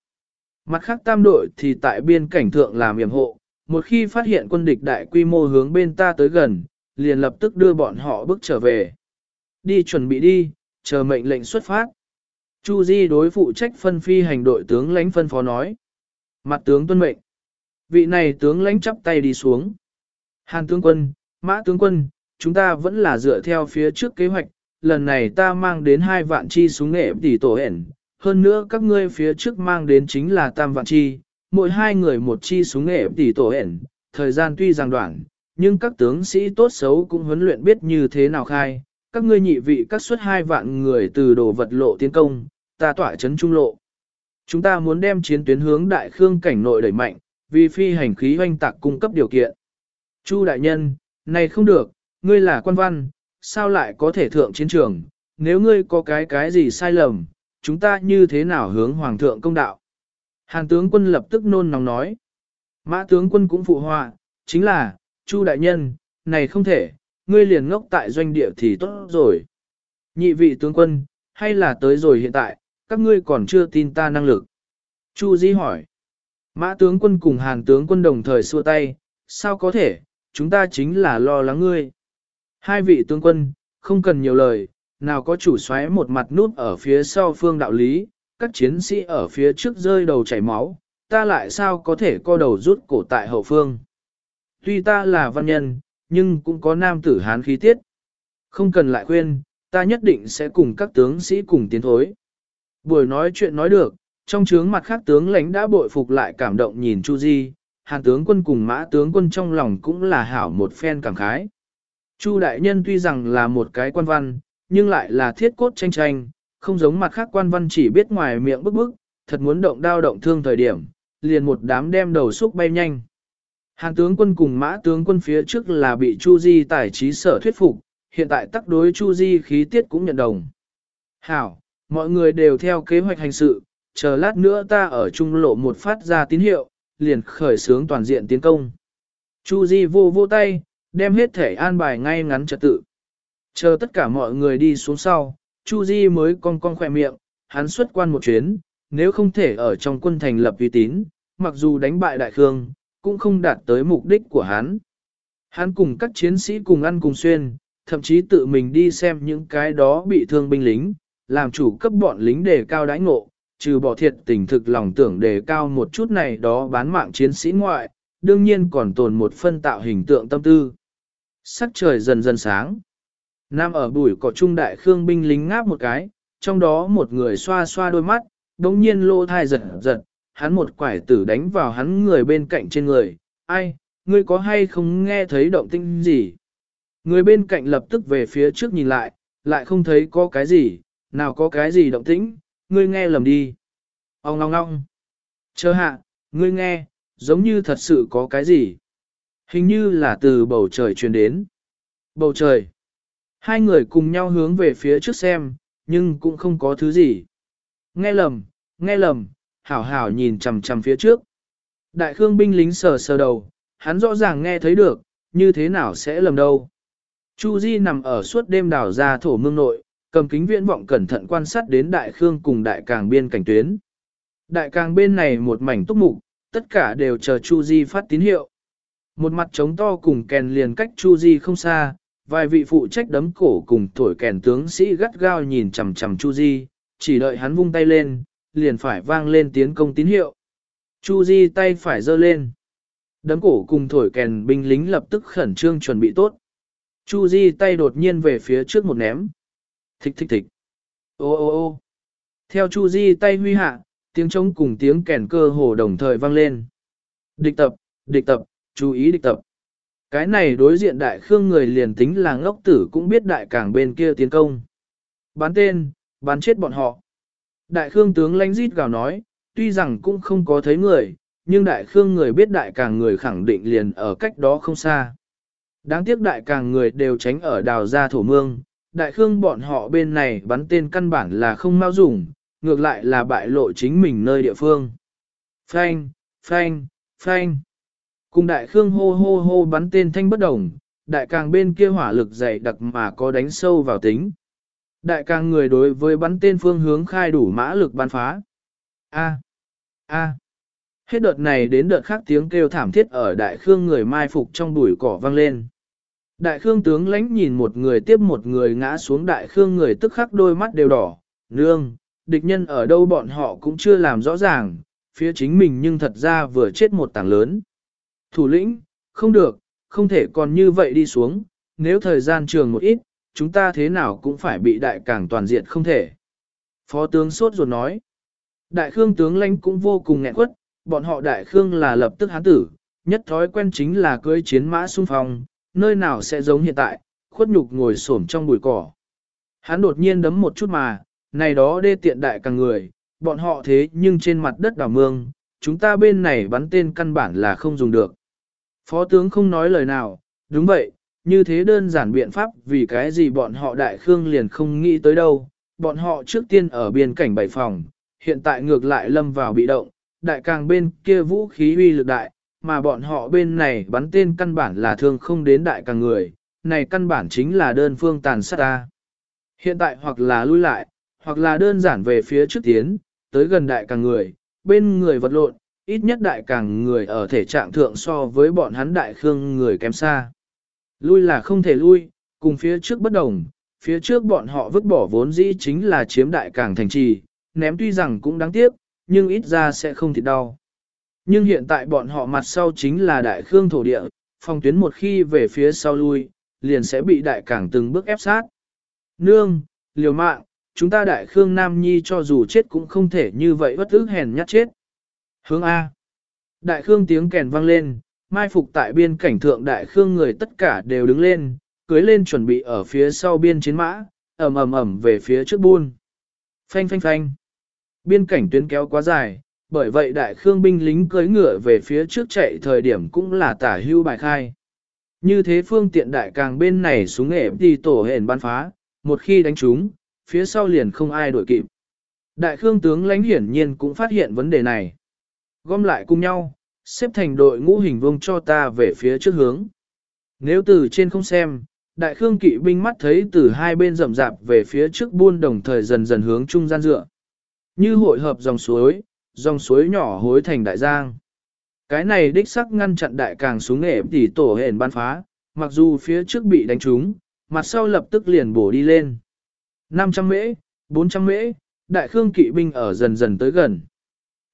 Mặt khác tam đội thì tại biên cảnh thượng làm yểm hộ, một khi phát hiện quân địch đại quy mô hướng bên ta tới gần, liền lập tức đưa bọn họ bước trở về. Đi chuẩn bị đi, chờ mệnh lệnh xuất phát. Chu Di đối phụ trách phân phi hành đội tướng lãnh phân phó nói. Mặt tướng tuân mệnh. Vị này tướng lãnh chắp tay đi xuống. Hàn tướng quân, mã tướng quân, chúng ta vẫn là dựa theo phía trước kế hoạch, lần này ta mang đến hai vạn chi súng nghệ tỷ tổ hển, hơn nữa các ngươi phía trước mang đến chính là tam vạn chi, mỗi hai người một chi súng nghệ tỷ tổ hển, thời gian tuy rằng đoạn, nhưng các tướng sĩ tốt xấu cũng huấn luyện biết như thế nào khai, các ngươi nhị vị các suất hai vạn người từ đồ vật lộ tiến công, ta tỏa chấn trung lộ. Chúng ta muốn đem chiến tuyến hướng đại khương cảnh nội đẩy mạnh, vì phi hành khí hoanh tạc cung cấp điều kiện. Chu đại nhân, này không được, ngươi là quan văn, sao lại có thể thượng chiến trường, nếu ngươi có cái cái gì sai lầm, chúng ta như thế nào hướng hoàng thượng công đạo. Hàn tướng quân lập tức nôn nóng nói. Mã tướng quân cũng phụ họa, chính là, Chu đại nhân, này không thể, ngươi liền ngốc tại doanh địa thì tốt rồi. Nhị vị tướng quân, hay là tới rồi hiện tại, các ngươi còn chưa tin ta năng lực. Chu Di hỏi. Mã tướng quân cùng hàn tướng quân đồng thời xua tay, sao có thể, chúng ta chính là lo lắng ngươi. Hai vị tướng quân, không cần nhiều lời, nào có chủ xoáy một mặt nút ở phía sau phương đạo lý, các chiến sĩ ở phía trước rơi đầu chảy máu, ta lại sao có thể co đầu rút cổ tại hậu phương. Tuy ta là văn nhân, nhưng cũng có nam tử hán khí tiết. Không cần lại khuyên, ta nhất định sẽ cùng các tướng sĩ cùng tiến thối. Buổi nói chuyện nói được, trong chướng mặt khác tướng lãnh đã bội phục lại cảm động nhìn Chu Di, hàn tướng quân cùng mã tướng quân trong lòng cũng là hảo một phen cảm khái. Chu đại nhân tuy rằng là một cái quan văn, nhưng lại là thiết cốt tranh tranh, không giống mặt khác quan văn chỉ biết ngoài miệng bức bức, thật muốn động đao động thương thời điểm, liền một đám đem đầu xúc bay nhanh. Hàn tướng quân cùng mã tướng quân phía trước là bị Chu Di tài trí sở thuyết phục, hiện tại tắc đối Chu Di khí tiết cũng nhận đồng. Hảo, mọi người đều theo kế hoạch hành sự, chờ lát nữa ta ở trung lộ một phát ra tín hiệu, liền khởi xướng toàn diện tiến công. Chu Di vô vô tay, đem hết thể an bài ngay ngắn trật tự. Chờ tất cả mọi người đi xuống sau, Chu Di mới cong cong khỏe miệng, hắn xuất quan một chuyến, nếu không thể ở trong quân thành lập uy tín, mặc dù đánh bại đại khương, cũng không đạt tới mục đích của hắn. Hắn cùng các chiến sĩ cùng ăn cùng xuyên, thậm chí tự mình đi xem những cái đó bị thương binh lính, làm chủ cấp bọn lính đề cao đãi ngộ, trừ bỏ thiệt tình thực lòng tưởng đề cao một chút này đó bán mạng chiến sĩ ngoại, đương nhiên còn tồn một phân tạo hình tượng tâm tư. Sắc trời dần dần sáng. Nam ở bụi cỏ trung đại khương binh lính ngáp một cái, trong đó một người xoa xoa đôi mắt, đống nhiên lô thai giật giật, hắn một quải tử đánh vào hắn người bên cạnh trên người, ai, ngươi có hay không nghe thấy động tinh gì? Người bên cạnh lập tức về phía trước nhìn lại, lại không thấy có cái gì, nào có cái gì động tĩnh, ngươi nghe lầm đi. Ông ngong ngong. Chờ hạ, ngươi nghe, giống như thật sự có cái gì. Hình như là từ bầu trời truyền đến. Bầu trời. Hai người cùng nhau hướng về phía trước xem, nhưng cũng không có thứ gì. Nghe lầm, nghe lầm, hảo hảo nhìn chằm chằm phía trước. Đại khương binh lính sờ sờ đầu, hắn rõ ràng nghe thấy được, như thế nào sẽ lầm đâu. Chu Di nằm ở suốt đêm đảo ra thổ mương nội, cầm kính viễn vọng cẩn thận quan sát đến đại khương cùng đại càng biên cảnh tuyến. Đại càng bên này một mảnh túc mục, tất cả đều chờ Chu Di phát tín hiệu. Một mặt trống to cùng kèn liền cách Chu Di không xa, vài vị phụ trách đấm cổ cùng thổi kèn tướng sĩ gắt gao nhìn chằm chằm Chu Di, chỉ đợi hắn vung tay lên, liền phải vang lên tiến công tín hiệu. Chu Di tay phải giơ lên. Đấm cổ cùng thổi kèn binh lính lập tức khẩn trương chuẩn bị tốt. Chu Di tay đột nhiên về phía trước một ném. Thích thích thích. Ô ô ô. Theo Chu Di tay huy hạ, tiếng trống cùng tiếng kèn cơ hồ đồng thời vang lên. Địch tập, địch tập, chú ý địch tập. Cái này đối diện đại khương người liền tính là ngốc tử cũng biết đại cảng bên kia tiến công. Bán tên, bán chết bọn họ. Đại khương tướng lãnh rít gào nói, tuy rằng cũng không có thấy người, nhưng đại khương người biết đại càng người khẳng định liền ở cách đó không xa. Đáng tiếc đại càng người đều tránh ở đào gia thổ mương, đại khương bọn họ bên này bắn tên căn bản là không mau dùng, ngược lại là bại lộ chính mình nơi địa phương. Phanh, phanh, phanh. Cùng đại khương hô hô hô bắn tên thanh bất đồng, đại càng bên kia hỏa lực dày đặc mà có đánh sâu vào tính. Đại càng người đối với bắn tên phương hướng khai đủ mã lực bắn phá. A. A. Hết đợt này đến đợt khác tiếng kêu thảm thiết ở đại khương người mai phục trong bụi cỏ vang lên. Đại khương tướng lãnh nhìn một người tiếp một người ngã xuống đại khương người tức khắc đôi mắt đều đỏ, nương, địch nhân ở đâu bọn họ cũng chưa làm rõ ràng, phía chính mình nhưng thật ra vừa chết một tảng lớn. Thủ lĩnh, không được, không thể còn như vậy đi xuống, nếu thời gian trường một ít, chúng ta thế nào cũng phải bị đại càng toàn diện không thể. Phó tướng sốt ruột nói, đại khương tướng lãnh cũng vô cùng nghẹn quất, bọn họ đại khương là lập tức hán tử, nhất thói quen chính là cưới chiến mã xung phong, nơi nào sẽ giống hiện tại, khuất nhục ngồi xổm trong bụi cỏ. Hắn đột nhiên đấm một chút mà, này đó đê tiện đại càng người, bọn họ thế nhưng trên mặt đất đảo mương, chúng ta bên này bắn tên căn bản là không dùng được. Phó tướng không nói lời nào, đúng vậy, như thế đơn giản biện pháp vì cái gì bọn họ đại khương liền không nghĩ tới đâu, bọn họ trước tiên ở biên cảnh bảy phòng, hiện tại ngược lại lâm vào bị động, đại càng bên kia vũ khí uy lực đại, mà bọn họ bên này bắn tên căn bản là thương không đến đại càng người, này căn bản chính là đơn phương tàn sát ta. Hiện tại hoặc là lui lại, hoặc là đơn giản về phía trước tiến, tới gần đại càng người, bên người vật lộn, ít nhất đại càng người ở thể trạng thượng so với bọn hắn đại khương người kém xa. Lui là không thể lui, cùng phía trước bất đồng, phía trước bọn họ vứt bỏ vốn dĩ chính là chiếm đại càng thành trì, ném tuy rằng cũng đáng tiếc, nhưng ít ra sẽ không thịt đau. Nhưng hiện tại bọn họ mặt sau chính là đại khương thổ địa, phòng tuyến một khi về phía sau lui, liền sẽ bị đại cảng từng bước ép sát. Nương, liều mạng, chúng ta đại khương Nam Nhi cho dù chết cũng không thể như vậy bất ức hèn nhát chết. Hướng A. Đại khương tiếng kèn vang lên, mai phục tại biên cảnh thượng đại khương người tất cả đều đứng lên, cưới lên chuẩn bị ở phía sau biên chiến mã, ầm ầm ầm về phía trước buôn. Phanh phanh phanh. Biên cảnh tuyến kéo quá dài, bởi vậy đại khương binh lính cưỡi ngựa về phía trước chạy thời điểm cũng là tả hưu bài khai. Như thế phương tiện đại càng bên này xuống nghệ đi tổ hển bắn phá, một khi đánh chúng phía sau liền không ai đuổi kịp. Đại khương tướng lãnh hiển nhiên cũng phát hiện vấn đề này. Gom lại cùng nhau, xếp thành đội ngũ hình vuông cho ta về phía trước hướng. Nếu từ trên không xem, đại khương kỵ binh mắt thấy từ hai bên rậm rạp về phía trước buôn đồng thời dần dần hướng trung gian dựa. Như hội hợp dòng suối, dòng suối nhỏ hối thành đại giang. Cái này đích sắc ngăn chặn đại càng xuống nghệ tỉ tổ hển ban phá, mặc dù phía trước bị đánh trúng, mặt sau lập tức liền bổ đi lên. 500 mễ, 400 mễ, đại khương kỵ binh ở dần dần tới gần.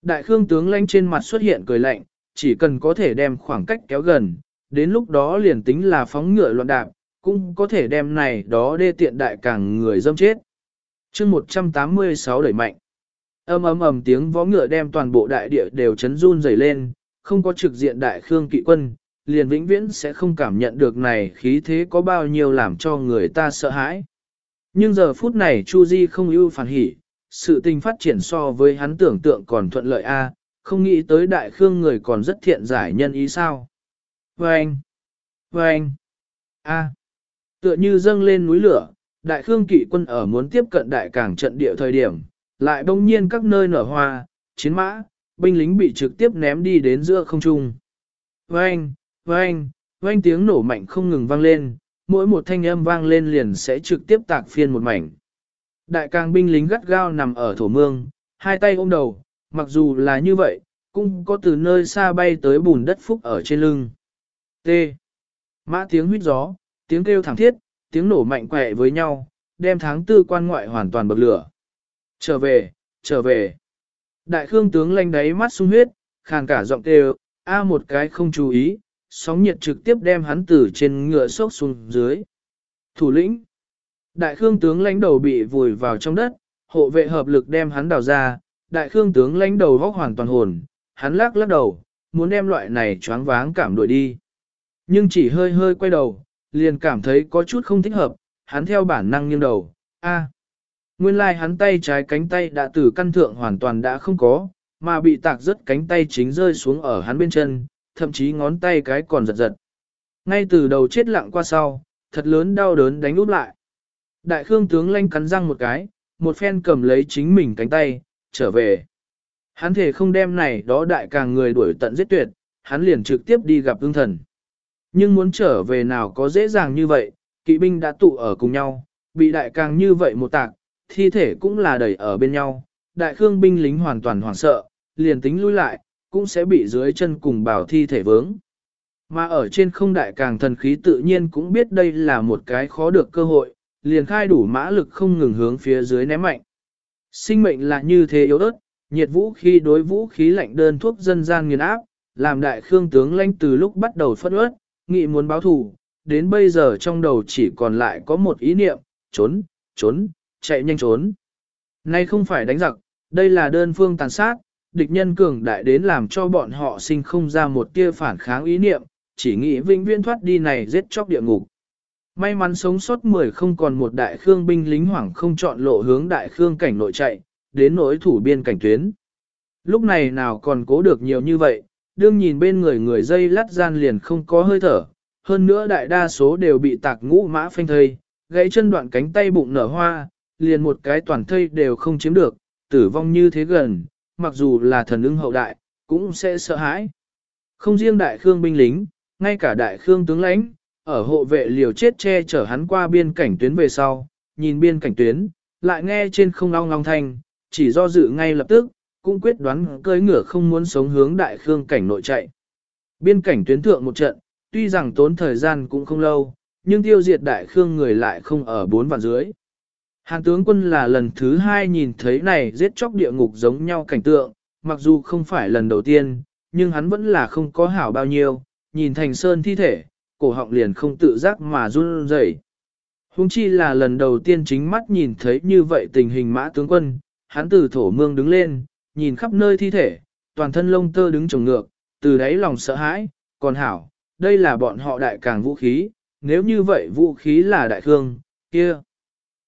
Đại khương tướng lãnh trên mặt xuất hiện cười lạnh, chỉ cần có thể đem khoảng cách kéo gần, đến lúc đó liền tính là phóng ngựa loạn đạp, cũng có thể đem này đó đê tiện đại càng người dâm chết. chương 186 đẩy mạnh. Âm ầm ầm tiếng vó ngựa đem toàn bộ đại địa đều chấn run rẩy lên, không có trực diện đại khương kỵ quân, liền vĩnh viễn sẽ không cảm nhận được này khí thế có bao nhiêu làm cho người ta sợ hãi. Nhưng giờ phút này Chu Di không ưu phản hỉ, sự tình phát triển so với hắn tưởng tượng còn thuận lợi a, không nghĩ tới đại khương người còn rất thiện giải nhân ý sao. Vâng! Vâng! A! Tựa như dâng lên núi lửa, đại khương kỵ quân ở muốn tiếp cận đại cảng trận địa thời điểm, lại bỗng nhiên các nơi nở hoa, chiến mã, binh lính bị trực tiếp ném đi đến giữa không trung. Vang, vang, vang tiếng nổ mạnh không ngừng vang lên, mỗi một thanh âm vang lên liền sẽ trực tiếp tạc phiên một mảnh. Đại càng binh lính gắt gao nằm ở thổ mương, hai tay ôm đầu, mặc dù là như vậy, cũng có từ nơi xa bay tới bùn đất phúc ở trên lưng. T. Mã tiếng huyết gió, tiếng kêu thẳng thiết, tiếng nổ mạnh quẹ với nhau, đem tháng tư quan ngoại hoàn toàn bậc lửa. Trở về, trở về. Đại khương tướng lanh đáy mắt sung huyết, khàn cả giọng kêu, a một cái không chú ý, sóng nhiệt trực tiếp đem hắn từ trên ngựa sốc xuống dưới. Thủ lĩnh. Đại khương tướng lãnh đầu bị vùi vào trong đất, hộ vệ hợp lực đem hắn đào ra, đại khương tướng lãnh đầu vóc hoàn toàn hồn, hắn lắc lắc đầu, muốn đem loại này choáng váng cảm đuổi đi. Nhưng chỉ hơi hơi quay đầu, liền cảm thấy có chút không thích hợp, hắn theo bản năng nghiêng đầu, a, Nguyên lai like hắn tay trái cánh tay đã từ căn thượng hoàn toàn đã không có, mà bị tạc rất cánh tay chính rơi xuống ở hắn bên chân, thậm chí ngón tay cái còn giật giật. Ngay từ đầu chết lặng qua sau, thật lớn đau đớn đánh úp lại. Đại khương tướng lanh cắn răng một cái, một phen cầm lấy chính mình cánh tay, trở về. Hắn thể không đem này đó đại càng người đuổi tận giết tuyệt, hắn liền trực tiếp đi gặp ương thần. Nhưng muốn trở về nào có dễ dàng như vậy, kỵ binh đã tụ ở cùng nhau, bị đại càng như vậy một tạc, thi thể cũng là đẩy ở bên nhau, đại khương binh lính hoàn toàn hoảng sợ, liền tính lui lại, cũng sẽ bị dưới chân cùng bảo thi thể vướng. Mà ở trên không đại càng thần khí tự nhiên cũng biết đây là một cái khó được cơ hội, liền khai đủ mã lực không ngừng hướng phía dưới ném mạnh. Sinh mệnh là như thế yếu ớt, nhiệt vũ khí đối vũ khí lạnh đơn thuốc dân gian nghiền áp, làm đại khương tướng lãnh từ lúc bắt đầu phân ớt, nghị muốn báo thù, đến bây giờ trong đầu chỉ còn lại có một ý niệm, trốn, trốn, chạy nhanh trốn. Nay không phải đánh giặc, đây là đơn phương tàn sát, địch nhân cường đại đến làm cho bọn họ sinh không ra một tia phản kháng ý niệm, chỉ nghĩ vinh viên thoát đi này giết chóc địa ngục. May mắn sống sót mười không còn một đại khương binh lính hoảng không chọn lộ hướng đại khương cảnh nội chạy, đến nỗi thủ biên cảnh tuyến. Lúc này nào còn cố được nhiều như vậy, đương nhìn bên người người dây lắt gian liền không có hơi thở, hơn nữa đại đa số đều bị tạc ngũ mã phanh thây, gãy chân đoạn cánh tay bụng nở hoa, liền một cái toàn thây đều không chiếm được, tử vong như thế gần, mặc dù là thần ưng hậu đại, cũng sẽ sợ hãi. Không riêng đại khương binh lính, ngay cả đại khương tướng lãnh, ở hộ vệ liều chết che chở hắn qua biên cảnh tuyến về sau, nhìn biên cảnh tuyến, lại nghe trên không long long thanh, chỉ do dự ngay lập tức, cũng quyết đoán cưỡi ngựa không muốn sống hướng đại khương cảnh nội chạy. Biên cảnh tuyến thượng một trận, tuy rằng tốn thời gian cũng không lâu, nhưng tiêu diệt đại khương người lại không ở bốn vạn dưới. Hàn tướng quân là lần thứ hai nhìn thấy này giết chóc địa ngục giống nhau cảnh tượng, mặc dù không phải lần đầu tiên, nhưng hắn vẫn là không có hảo bao nhiêu, nhìn thành sơn thi thể, cổ họng liền không tự giác mà run rẩy. Hùng chi là lần đầu tiên chính mắt nhìn thấy như vậy tình hình mã tướng quân, hắn từ thổ mương đứng lên, nhìn khắp nơi thi thể, toàn thân lông tơ đứng trồng ngược, từ đấy lòng sợ hãi, còn hảo, đây là bọn họ đại càng vũ khí, nếu như vậy vũ khí là đại thương kia.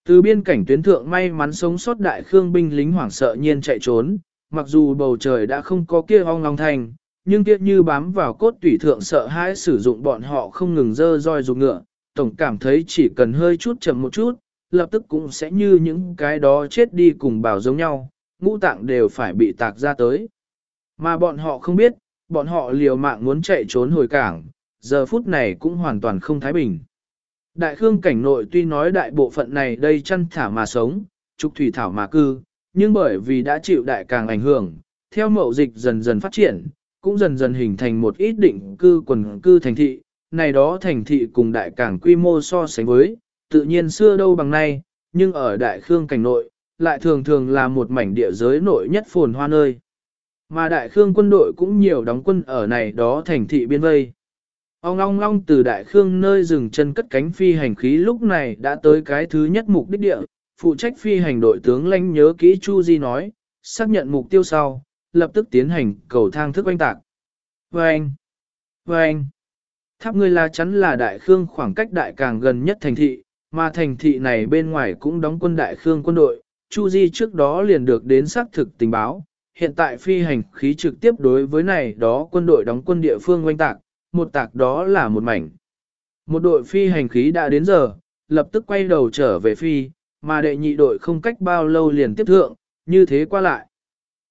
Từ biên cảnh tuyến thượng may mắn sống sót đại khương binh lính hoảng sợ nhiên chạy trốn, mặc dù bầu trời đã không có kia ong long thành, nhưng kia như bám vào cốt tủy thượng sợ hãi sử dụng bọn họ không ngừng dơ roi rụt ngựa, tổng cảm thấy chỉ cần hơi chút chậm một chút, lập tức cũng sẽ như những cái đó chết đi cùng bảo giống nhau, ngũ tạng đều phải bị tạc ra tới. Mà bọn họ không biết, bọn họ liều mạng muốn chạy trốn hồi cảng, giờ phút này cũng hoàn toàn không thái bình. Đại khương cảnh nội tuy nói đại bộ phận này đây chăn thả mà sống, trục thủy thảo mà cư, nhưng bởi vì đã chịu đại càng ảnh hưởng, theo mậu dịch dần dần phát triển, cũng dần dần hình thành một ít định cư quần cư thành thị, này đó thành thị cùng đại càng quy mô so sánh với, tự nhiên xưa đâu bằng nay, nhưng ở đại khương cảnh nội, lại thường thường là một mảnh địa giới nội nhất phồn hoa nơi. Mà đại khương quân đội cũng nhiều đóng quân ở này đó thành thị biên vây. Ông long long từ đại khương nơi dừng chân cất cánh phi hành khí lúc này đã tới cái thứ nhất mục đích địa, phụ trách phi hành đội tướng lãnh nhớ kỹ Chu Di nói, xác nhận mục tiêu sau, lập tức tiến hành cầu thang thức oanh tạc. Vâng! Vâng! Tháp ngươi la chắn là đại khương khoảng cách đại càng gần nhất thành thị, mà thành thị này bên ngoài cũng đóng quân đại khương quân đội, Chu Di trước đó liền được đến xác thực tình báo, hiện tại phi hành khí trực tiếp đối với này đó quân đội đóng quân địa phương oanh tạc, một tạc đó là một mảnh. Một đội phi hành khí đã đến giờ, lập tức quay đầu trở về phi, mà đệ nhị đội không cách bao lâu liền tiếp thượng, như thế qua lại.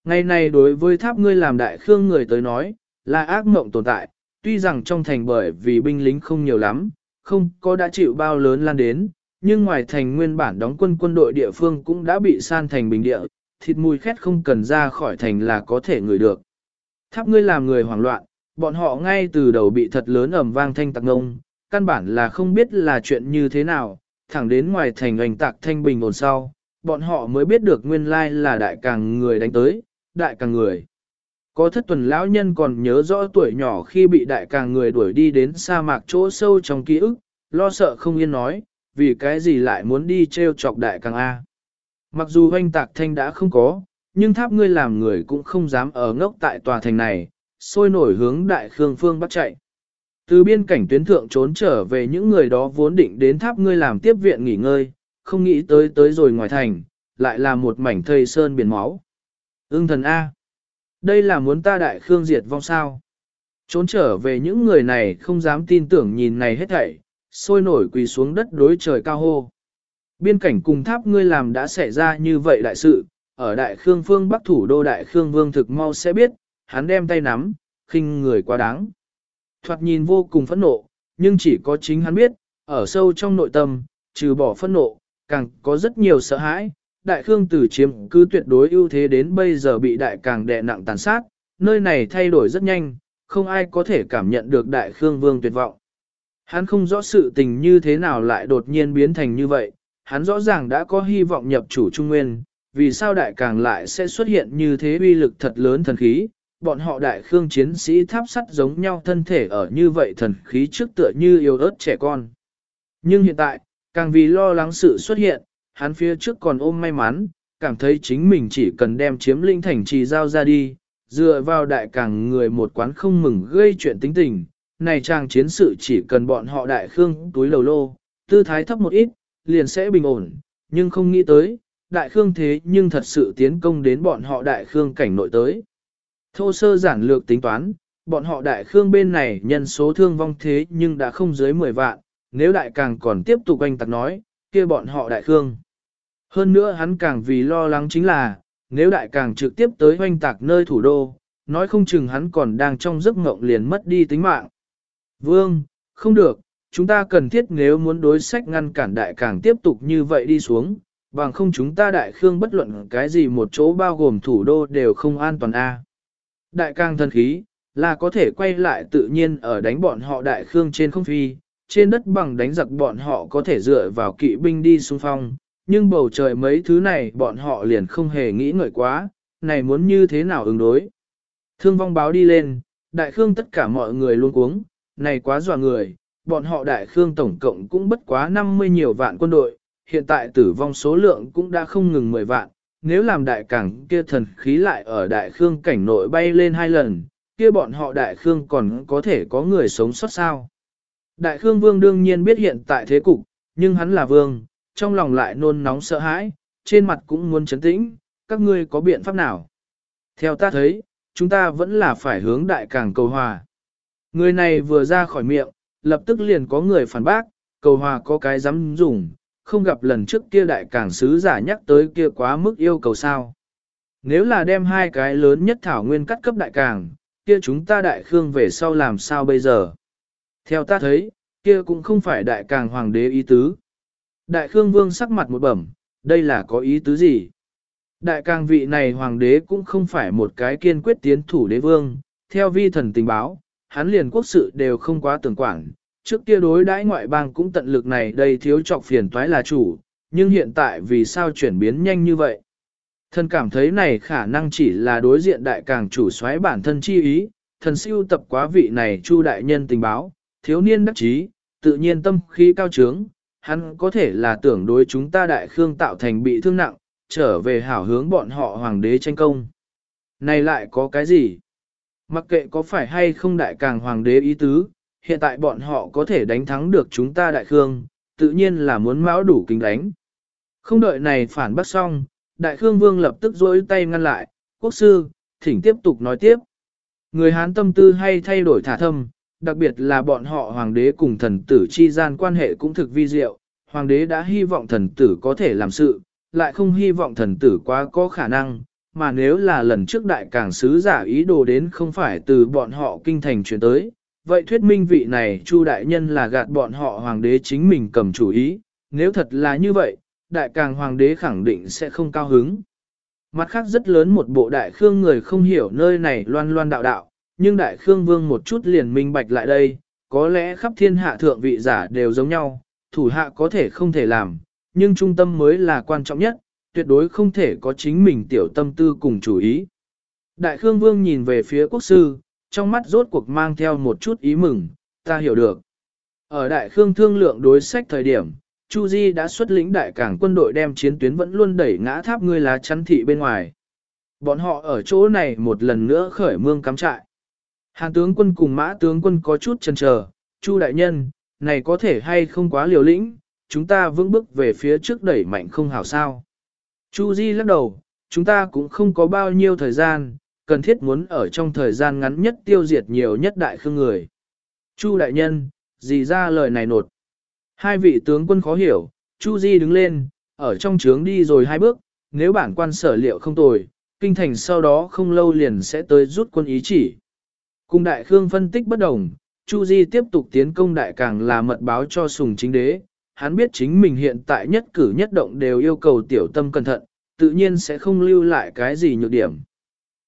Ngày này đối với tháp ngươi làm đại khương người tới nói, là ác mộng tồn tại, tuy rằng trong thành bởi vì binh lính không nhiều lắm, không có đã chịu bao lớn lan đến, nhưng ngoài thành nguyên bản đóng quân quân đội địa phương cũng đã bị san thành bình địa, thịt mùi khét không cần ra khỏi thành là có thể ngửi được. Tháp ngươi làm người hoảng loạn, bọn họ ngay từ đầu bị thật lớn ầm vang thanh tạc ngông, căn bản là không biết là chuyện như thế nào, thẳng đến ngoài thành hoành tạc thanh bình ổn sau, bọn họ mới biết được nguyên lai là đại càng người đánh tới, đại càng người. Có thất tuần lão nhân còn nhớ rõ tuổi nhỏ khi bị đại càng người đuổi đi đến sa mạc chỗ sâu trong ký ức, lo sợ không yên nói, vì cái gì lại muốn đi treo chọc đại càng A. Mặc dù hoanh tạc thanh đã không có, nhưng tháp ngươi làm người cũng không dám ở ngốc tại tòa thành này, sôi nổi hướng đại khương phương bắt chạy. Từ biên cảnh tuyến thượng trốn trở về những người đó vốn định đến tháp ngươi làm tiếp viện nghỉ ngơi, không nghĩ tới tới rồi ngoài thành, lại là một mảnh thây sơn biển máu. Ưng thần A. Đây là muốn ta đại khương diệt vong sao. Trốn trở về những người này không dám tin tưởng nhìn này hết thảy, sôi nổi quỳ xuống đất đối trời cao hô. Biên cảnh cùng tháp ngươi làm đã xảy ra như vậy đại sự, ở đại khương phương bắc thủ đô đại khương vương thực mau sẽ biết, hắn đem tay nắm, khinh người quá đáng. Thoạt nhìn vô cùng phẫn nộ, nhưng chỉ có chính hắn biết, ở sâu trong nội tâm, trừ bỏ phẫn nộ, càng có rất nhiều sợ hãi. Đại Khương tử chiếm cứ tuyệt đối ưu thế đến bây giờ bị đại càng đè nặng tàn sát, nơi này thay đổi rất nhanh, không ai có thể cảm nhận được đại Khương Vương tuyệt vọng. Hắn không rõ sự tình như thế nào lại đột nhiên biến thành như vậy, hắn rõ ràng đã có hy vọng nhập chủ Trung Nguyên, vì sao đại càng lại sẽ xuất hiện như thế uy lực thật lớn thần khí, bọn họ đại khương chiến sĩ tháp sắt giống nhau thân thể ở như vậy thần khí trước tựa như yêu ớt trẻ con. Nhưng hiện tại, càng vì lo lắng sự xuất hiện, hắn phía trước còn ôm may mắn, cảm thấy chính mình chỉ cần đem chiếm linh thành trì giao ra đi, dựa vào đại càng người một quán không mừng gây chuyện tính tình, này chàng chiến sự chỉ cần bọn họ đại khương túi lầu lô, tư thái thấp một ít, liền sẽ bình ổn, nhưng không nghĩ tới, đại khương thế nhưng thật sự tiến công đến bọn họ đại khương cảnh nội tới. Thô sơ giản lược tính toán, bọn họ đại khương bên này nhân số thương vong thế nhưng đã không dưới 10 vạn, nếu đại càng còn tiếp tục anh tặc nói, kia bọn họ đại khương. Hơn nữa hắn càng vì lo lắng chính là, nếu đại càng trực tiếp tới hoanh tạc nơi thủ đô, nói không chừng hắn còn đang trong giấc ngộng liền mất đi tính mạng. Vương, không được, chúng ta cần thiết nếu muốn đối sách ngăn cản đại càng tiếp tục như vậy đi xuống, bằng không chúng ta đại khương bất luận cái gì một chỗ bao gồm thủ đô đều không an toàn a. Đại càng thần khí, là có thể quay lại tự nhiên ở đánh bọn họ đại khương trên không phi, trên đất bằng đánh giặc bọn họ có thể dựa vào kỵ binh đi xung phong, nhưng bầu trời mấy thứ này bọn họ liền không hề nghĩ ngợi quá, này muốn như thế nào ứng đối. Thương vong báo đi lên, đại khương tất cả mọi người luôn cuống, này quá dọa người, bọn họ đại khương tổng cộng cũng bất quá 50 nhiều vạn quân đội, hiện tại tử vong số lượng cũng đã không ngừng 10 vạn, nếu làm đại cảng kia thần khí lại ở đại khương cảnh nội bay lên hai lần, kia bọn họ đại khương còn có thể có người sống sót sao. Đại khương vương đương nhiên biết hiện tại thế cục, nhưng hắn là vương, trong lòng lại nôn nóng sợ hãi, trên mặt cũng muốn chấn tĩnh, các ngươi có biện pháp nào? Theo ta thấy, chúng ta vẫn là phải hướng đại cảng cầu hòa. Người này vừa ra khỏi miệng, lập tức liền có người phản bác, cầu hòa có cái dám dùng, không gặp lần trước kia đại cảng sứ giả nhắc tới kia quá mức yêu cầu sao. Nếu là đem hai cái lớn nhất thảo nguyên cắt cấp đại cảng, kia chúng ta đại khương về sau làm sao bây giờ? Theo ta thấy, kia cũng không phải đại cảng hoàng đế ý tứ. Đại khương vương sắc mặt một bẩm, đây là có ý tứ gì? Đại càng vị này hoàng đế cũng không phải một cái kiên quyết tiến thủ đế vương, theo vi thần tình báo, hắn liền quốc sự đều không quá tưởng quản, trước kia đối đãi ngoại bang cũng tận lực này đây thiếu trọc phiền toái là chủ, nhưng hiện tại vì sao chuyển biến nhanh như vậy? Thần cảm thấy này khả năng chỉ là đối diện đại càng chủ xoáy bản thân chi ý, thần siêu tập quá vị này chu đại nhân tình báo, thiếu niên đắc chí tự nhiên tâm khí cao trướng, hắn có thể là tưởng đối chúng ta đại khương tạo thành bị thương nặng, trở về hảo hướng bọn họ hoàng đế tranh công. Này lại có cái gì? Mặc kệ có phải hay không đại càng hoàng đế ý tứ, hiện tại bọn họ có thể đánh thắng được chúng ta đại khương, tự nhiên là muốn mão đủ kính đánh. Không đợi này phản bác xong, đại khương vương lập tức rỗi tay ngăn lại, quốc sư, thỉnh tiếp tục nói tiếp. Người Hán tâm tư hay thay đổi thả thâm, đặc biệt là bọn họ hoàng đế cùng thần tử chi gian quan hệ cũng thực vi diệu, hoàng đế đã hy vọng thần tử có thể làm sự, lại không hy vọng thần tử quá có khả năng, mà nếu là lần trước đại cảng sứ giả ý đồ đến không phải từ bọn họ kinh thành chuyển tới, vậy thuyết minh vị này Chu đại nhân là gạt bọn họ hoàng đế chính mình cầm chủ ý, nếu thật là như vậy, đại càng hoàng đế khẳng định sẽ không cao hứng. Mặt khác rất lớn một bộ đại khương người không hiểu nơi này loan loan đạo đạo, nhưng đại khương vương một chút liền minh bạch lại đây, có lẽ khắp thiên hạ thượng vị giả đều giống nhau, thủ hạ có thể không thể làm, nhưng trung tâm mới là quan trọng nhất, tuyệt đối không thể có chính mình tiểu tâm tư cùng chủ ý. Đại khương vương nhìn về phía quốc sư, trong mắt rốt cuộc mang theo một chút ý mừng, ta hiểu được. Ở Đại Khương thương lượng đối sách thời điểm, Chu Di đã xuất lĩnh đại cảng quân đội đem chiến tuyến vẫn luôn đẩy ngã tháp ngươi lá chắn thị bên ngoài. Bọn họ ở chỗ này một lần nữa khởi mương cắm trại. Hàn tướng quân cùng mã tướng quân có chút chần chờ, Chu đại nhân, này có thể hay không quá liều lĩnh, chúng ta vững bước về phía trước đẩy mạnh không hảo sao. Chu Di lắc đầu, chúng ta cũng không có bao nhiêu thời gian, cần thiết muốn ở trong thời gian ngắn nhất tiêu diệt nhiều nhất đại khương người. Chu đại nhân, gì ra lời này nột. Hai vị tướng quân khó hiểu, Chu Di đứng lên, ở trong trướng đi rồi hai bước, nếu bản quan sở liệu không tồi, kinh thành sau đó không lâu liền sẽ tới rút quân ý chỉ. Cùng đại khương phân tích bất đồng, Chu Di tiếp tục tiến công đại càng là mật báo cho sùng chính đế, hắn biết chính mình hiện tại nhất cử nhất động đều yêu cầu tiểu tâm cẩn thận, tự nhiên sẽ không lưu lại cái gì nhược điểm.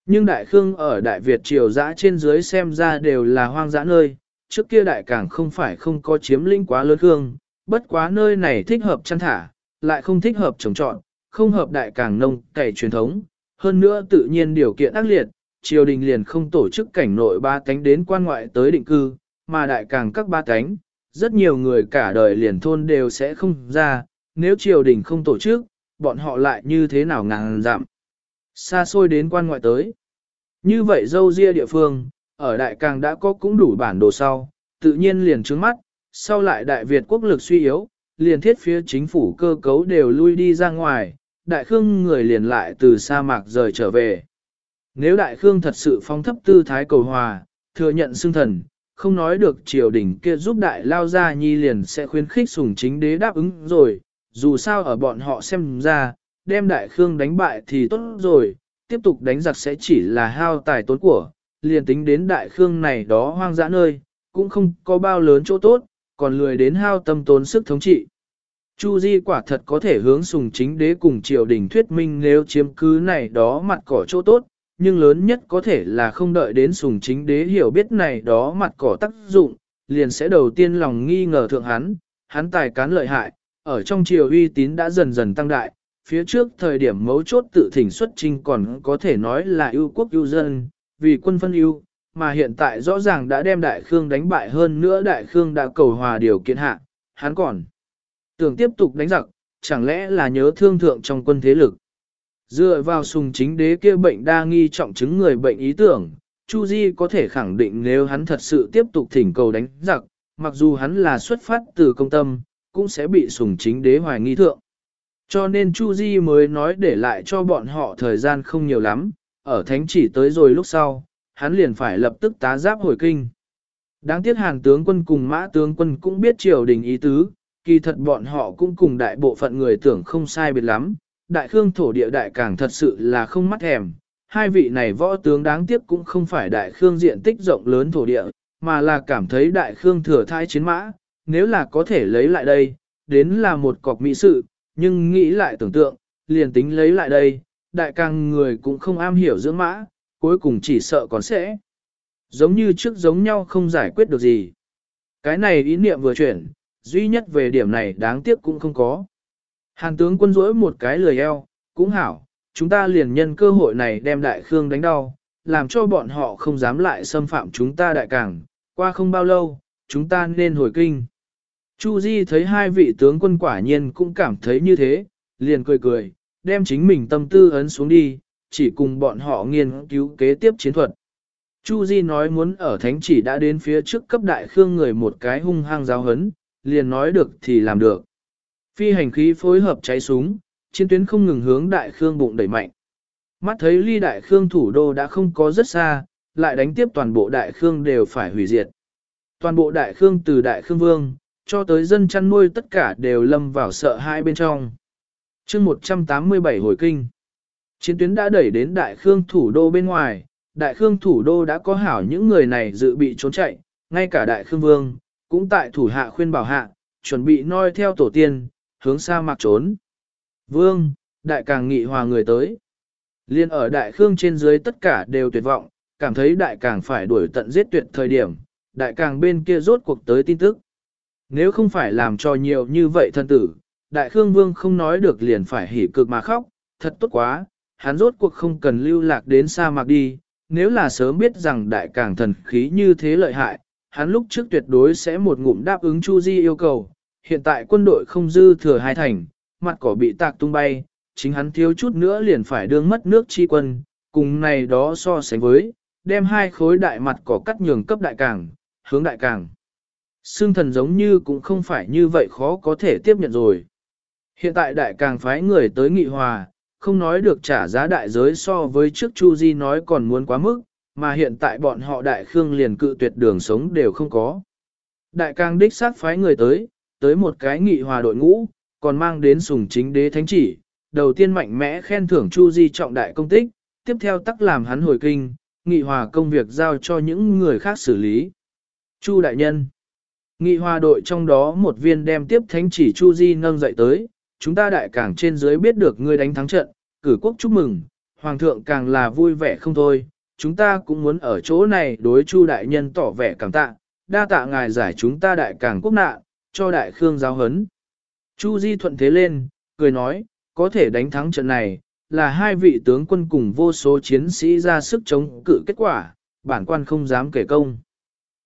Nhưng Đại Khương ở Đại Việt triều dã trên dưới xem ra đều là hoang dã nơi, trước kia Đại Cảng không phải không có chiếm lĩnh quá lớn Khương, bất quá nơi này thích hợp chăn thả, lại không thích hợp trồng trọn, không hợp Đại Cảng nông cày truyền thống, hơn nữa tự nhiên điều kiện ác liệt, triều đình liền không tổ chức cảnh nội ba cánh đến quan ngoại tới định cư, mà Đại Cảng các ba cánh, rất nhiều người cả đời liền thôn đều sẽ không ra, nếu triều đình không tổ chức, bọn họ lại như thế nào ngàn giảm. Xa xôi đến quan ngoại tới. Như vậy dâu ria địa phương, ở đại càng đã có cũng đủ bản đồ sau, tự nhiên liền trướng mắt, sau lại đại Việt quốc lực suy yếu, liền thiết phía chính phủ cơ cấu đều lui đi ra ngoài, đại khương người liền lại từ sa mạc rời trở về. Nếu đại khương thật sự phong thấp tư thái cầu hòa, thừa nhận xưng thần, không nói được triều đình kia giúp đại lao ra nhi liền sẽ khuyến khích sùng chính đế đáp ứng rồi, dù sao ở bọn họ xem ra, đem đại khương đánh bại thì tốt rồi, tiếp tục đánh giặc sẽ chỉ là hao tài tốn của, liền tính đến đại khương này đó hoang dã nơi, cũng không có bao lớn chỗ tốt, còn lười đến hao tâm tốn sức thống trị. Chu Di quả thật có thể hướng sùng chính đế cùng triều đình thuyết minh nếu chiếm cứ này đó mặt cỏ chỗ tốt, nhưng lớn nhất có thể là không đợi đến sùng chính đế hiểu biết này đó mặt cỏ tác dụng, liền sẽ đầu tiên lòng nghi ngờ thượng hắn, hắn tài cán lợi hại, ở trong triều uy tín đã dần dần tăng đại, phía trước thời điểm mấu chốt tự thỉnh xuất trinh còn có thể nói là ưu quốc ưu dân, vì quân phân ưu, mà hiện tại rõ ràng đã đem Đại Khương đánh bại hơn nữa Đại Khương đã cầu hòa điều kiện hạ, hắn còn tưởng tiếp tục đánh giặc, chẳng lẽ là nhớ thương thượng trong quân thế lực. Dựa vào sùng chính đế kia bệnh đa nghi trọng chứng người bệnh ý tưởng, Chu Di có thể khẳng định nếu hắn thật sự tiếp tục thỉnh cầu đánh giặc, mặc dù hắn là xuất phát từ công tâm, cũng sẽ bị sùng chính đế hoài nghi thượng. Cho nên Chu Di mới nói để lại cho bọn họ thời gian không nhiều lắm, ở thánh chỉ tới rồi lúc sau, hắn liền phải lập tức tá giáp hồi kinh. Đáng tiếc hàng tướng quân cùng mã tướng quân cũng biết triều đình ý tứ, kỳ thật bọn họ cũng cùng đại bộ phận người tưởng không sai biệt lắm, đại khương thổ địa đại càng thật sự là không mắt thèm. Hai vị này võ tướng đáng tiếc cũng không phải đại khương diện tích rộng lớn thổ địa, mà là cảm thấy đại khương thừa thai chiến mã, nếu là có thể lấy lại đây, đến là một cọc mỹ sự, nhưng nghĩ lại tưởng tượng, liền tính lấy lại đây, đại càng người cũng không am hiểu dưỡng mã, cuối cùng chỉ sợ còn sẽ. Giống như trước giống nhau không giải quyết được gì. Cái này ý niệm vừa chuyển, duy nhất về điểm này đáng tiếc cũng không có. Hàn tướng quân rỗi một cái lười eo, cũng hảo, chúng ta liền nhân cơ hội này đem đại khương đánh đau, làm cho bọn họ không dám lại xâm phạm chúng ta đại càng. qua không bao lâu, chúng ta nên hồi kinh. Chu Di thấy hai vị tướng quân quả nhiên cũng cảm thấy như thế, liền cười cười, đem chính mình tâm tư ấn xuống đi, chỉ cùng bọn họ nghiên cứu kế tiếp chiến thuật. Chu Di nói muốn ở thánh chỉ đã đến phía trước cấp đại khương người một cái hung hăng giáo hấn, liền nói được thì làm được. Phi hành khí phối hợp cháy súng, chiến tuyến không ngừng hướng đại khương bụng đẩy mạnh. Mắt thấy ly đại khương thủ đô đã không có rất xa, lại đánh tiếp toàn bộ đại khương đều phải hủy diệt. Toàn bộ đại khương từ đại khương vương, cho tới dân chăn nuôi tất cả đều lâm vào sợ hai bên trong. chương 187 hồi kinh. Chiến tuyến đã đẩy đến Đại Khương thủ đô bên ngoài, Đại Khương thủ đô đã có hảo những người này dự bị trốn chạy, ngay cả Đại Khương Vương, cũng tại thủ hạ khuyên bảo hạ, chuẩn bị noi theo tổ tiên, hướng xa mạc trốn. Vương, Đại Càng nghị hòa người tới. Liên ở Đại Khương trên dưới tất cả đều tuyệt vọng, cảm thấy Đại Càng phải đuổi tận giết tuyệt thời điểm, Đại Càng bên kia rốt cuộc tới tin tức. Nếu không phải làm cho nhiều như vậy thân tử, Đại Khương Vương không nói được liền phải hỉ cực mà khóc, thật tốt quá, hắn rốt cuộc không cần lưu lạc đến sa mạc đi, nếu là sớm biết rằng đại càng thần khí như thế lợi hại, hắn lúc trước tuyệt đối sẽ một ngụm đáp ứng Chu Di yêu cầu, hiện tại quân đội không dư thừa hai thành, mặt cỏ bị tạc tung bay, chính hắn thiếu chút nữa liền phải đương mất nước chi quân, cùng này đó so sánh với, đem hai khối đại mặt cỏ cắt nhường cấp đại càng, hướng đại càng. Sương thần giống như cũng không phải như vậy khó có thể tiếp nhận rồi. Hiện tại đại càng phái người tới nghị hòa, không nói được trả giá đại giới so với trước Chu Di nói còn muốn quá mức, mà hiện tại bọn họ đại khương liền cự tuyệt đường sống đều không có. Đại càng đích sát phái người tới, tới một cái nghị hòa đội ngũ, còn mang đến sùng chính đế thánh chỉ, đầu tiên mạnh mẽ khen thưởng Chu Di trọng đại công tích, tiếp theo tắc làm hắn hồi kinh, nghị hòa công việc giao cho những người khác xử lý. Chu đại nhân Nghị hòa đội trong đó một viên đem tiếp thánh chỉ Chu Di nâng dậy tới, chúng ta đại cảng trên dưới biết được ngươi đánh thắng trận, cử quốc chúc mừng, hoàng thượng càng là vui vẻ không thôi, chúng ta cũng muốn ở chỗ này đối Chu đại nhân tỏ vẻ cảm tạ, đa tạ ngài giải chúng ta đại cảng quốc nạn, cho đại khương giáo hấn. Chu Di thuận thế lên, cười nói, có thể đánh thắng trận này, là hai vị tướng quân cùng vô số chiến sĩ ra sức chống cự kết quả, bản quan không dám kể công.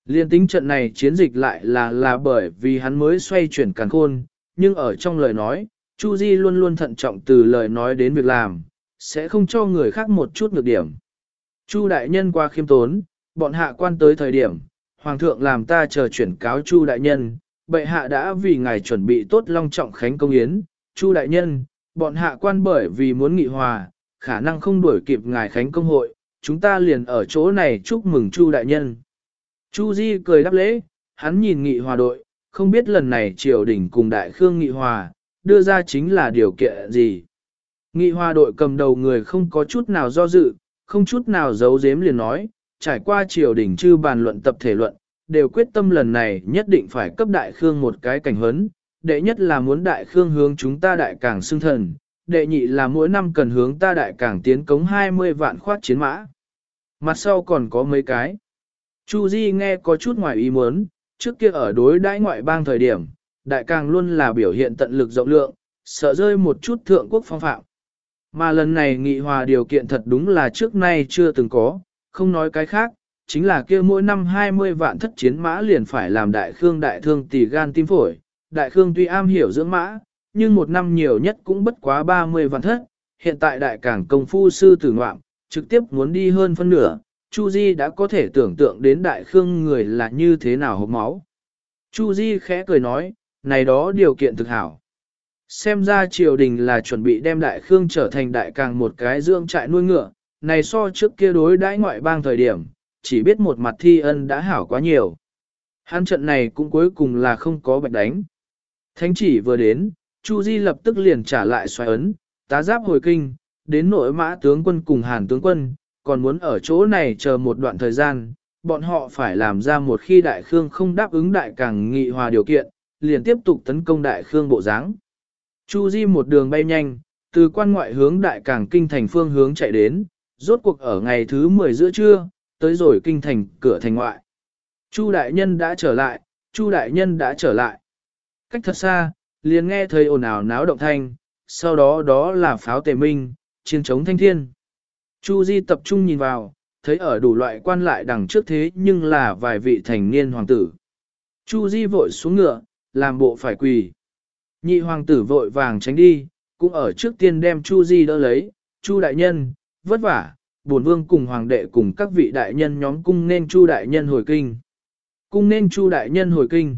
Liên tính trận này chiến dịch lại là là bởi vì hắn mới xoay chuyển càn khôn, nhưng ở trong lời nói, Chu Di luôn luôn thận trọng từ lời nói đến việc làm, sẽ không cho người khác một chút ngược điểm. Chu đại nhân qua khiêm tốn, bọn hạ quan tới thời điểm, hoàng thượng làm ta chờ chuyển cáo Chu đại nhân, bệ hạ đã vì ngài chuẩn bị tốt long trọng khánh công yến, Chu đại nhân, bọn hạ quan bởi vì muốn nghị hòa, khả năng không đuổi kịp ngài khánh công hội, chúng ta liền ở chỗ này chúc mừng Chu đại nhân. Chu Di cười đáp lễ, hắn nhìn nghị hòa đội, không biết lần này triều đình cùng đại khương nghị hòa, đưa ra chính là điều kiện gì. Nghị hòa đội cầm đầu người không có chút nào do dự, không chút nào giấu giếm liền nói, trải qua triều đình chư bàn luận tập thể luận, đều quyết tâm lần này nhất định phải cấp đại khương một cái cảnh hấn, đệ nhất là muốn đại khương hướng chúng ta đại càng xưng thần, đệ nhị là mỗi năm cần hướng ta đại càng tiến cống 20 vạn khoát chiến mã. Mặt sau còn có mấy cái. Chu Di nghe có chút ngoài ý muốn, trước kia ở đối đãi ngoại bang thời điểm, đại càng luôn là biểu hiện tận lực rộng lượng, sợ rơi một chút thượng quốc phong phạm. Mà lần này nghị hòa điều kiện thật đúng là trước nay chưa từng có, không nói cái khác, chính là kia mỗi năm 20 vạn thất chiến mã liền phải làm đại khương đại thương tỷ gan tim phổi. Đại khương tuy am hiểu dưỡng mã, nhưng một năm nhiều nhất cũng bất quá 30 vạn thất, hiện tại đại cảng công phu sư tử ngoạm, trực tiếp muốn đi hơn phân nửa, Chu Di đã có thể tưởng tượng đến đại khương người là như thế nào hộp máu. Chu Di khẽ cười nói, này đó điều kiện thực hảo. Xem ra triều đình là chuẩn bị đem đại khương trở thành đại càng một cái dưỡng trại nuôi ngựa, này so trước kia đối đãi ngoại bang thời điểm, chỉ biết một mặt thi ân đã hảo quá nhiều. Hắn trận này cũng cuối cùng là không có bạch đánh. Thánh chỉ vừa đến, Chu Di lập tức liền trả lại xoay ấn, tá giáp hồi kinh, đến nội mã tướng quân cùng hàn tướng quân, còn muốn ở chỗ này chờ một đoạn thời gian, bọn họ phải làm ra một khi Đại Khương không đáp ứng Đại Càng nghị hòa điều kiện, liền tiếp tục tấn công Đại Khương bộ dáng. Chu Di một đường bay nhanh, từ quan ngoại hướng Đại Càng kinh thành phương hướng chạy đến, rốt cuộc ở ngày thứ 10 giữa trưa, tới rồi kinh thành cửa thành ngoại. Chu đại nhân đã trở lại, Chu đại nhân đã trở lại. Cách thật xa, liền nghe thấy ồn ào náo động thanh, sau đó đó là pháo tề minh, chiến chống thanh thiên. Chu Di tập trung nhìn vào, thấy ở đủ loại quan lại đằng trước thế nhưng là vài vị thành niên hoàng tử. Chu Di vội xuống ngựa, làm bộ phải quỳ. Nhị hoàng tử vội vàng tránh đi, cũng ở trước tiên đem Chu Di đỡ lấy, Chu đại nhân, vất vả, bổn vương cùng hoàng đệ cùng các vị đại nhân nhóm cung nên Chu đại nhân hồi kinh. Cung nên Chu đại nhân hồi kinh.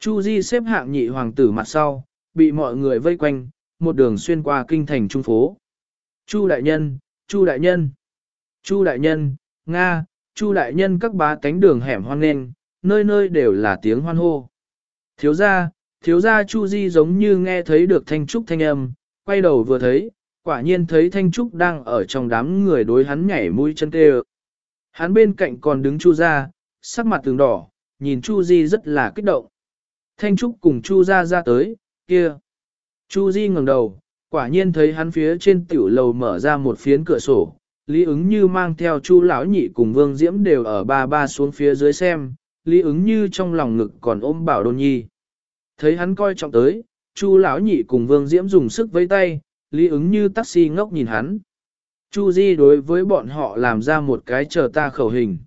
Chu Di xếp hạng nhị hoàng tử mặt sau, bị mọi người vây quanh, một đường xuyên qua kinh thành trung phố. Chu đại nhân, Chu đại nhân, Chu đại nhân, Nga, Chu đại nhân các bá cánh đường hẻm hoan nghênh, nơi nơi đều là tiếng hoan hô. Thiếu gia, thiếu gia Chu Di giống như nghe thấy được thanh trúc thanh âm, quay đầu vừa thấy, quả nhiên thấy thanh trúc đang ở trong đám người đối hắn nhảy mũi chân tê Hắn bên cạnh còn đứng Chu gia, sắc mặt tường đỏ, nhìn Chu Di rất là kích động. Thanh trúc cùng Chu gia ra tới, kia. Chu Di ngẩng đầu, Quả nhiên thấy hắn phía trên tiểu lầu mở ra một phiến cửa sổ, Lý ứng như mang theo chu lão nhị cùng vương diễm đều ở ba ba xuống phía dưới xem, Lý ứng như trong lòng ngực còn ôm bảo đôn nhi. Thấy hắn coi trọng tới, chu lão nhị cùng vương diễm dùng sức với tay, Lý ứng như taxi ngốc nhìn hắn. Chu Di đối với bọn họ làm ra một cái chờ ta khẩu hình.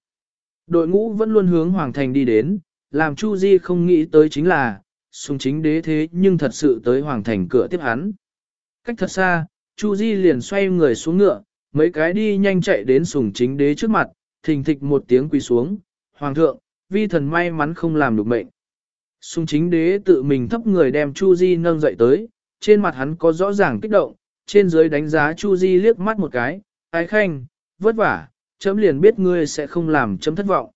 Đội ngũ vẫn luôn hướng Hoàng Thành đi đến, làm Chu Di không nghĩ tới chính là, sung chính đế thế nhưng thật sự tới Hoàng Thành cửa tiếp hắn. Cách thật xa, Chu Di liền xoay người xuống ngựa, mấy cái đi nhanh chạy đến sùng chính đế trước mặt, thình thịch một tiếng quỳ xuống, Hoàng thượng, vi thần may mắn không làm được mệnh. Sùng chính đế tự mình thấp người đem Chu Di nâng dậy tới, trên mặt hắn có rõ ràng kích động, trên dưới đánh giá Chu Di liếc mắt một cái, ái khanh, vất vả, chấm liền biết ngươi sẽ không làm chấm thất vọng.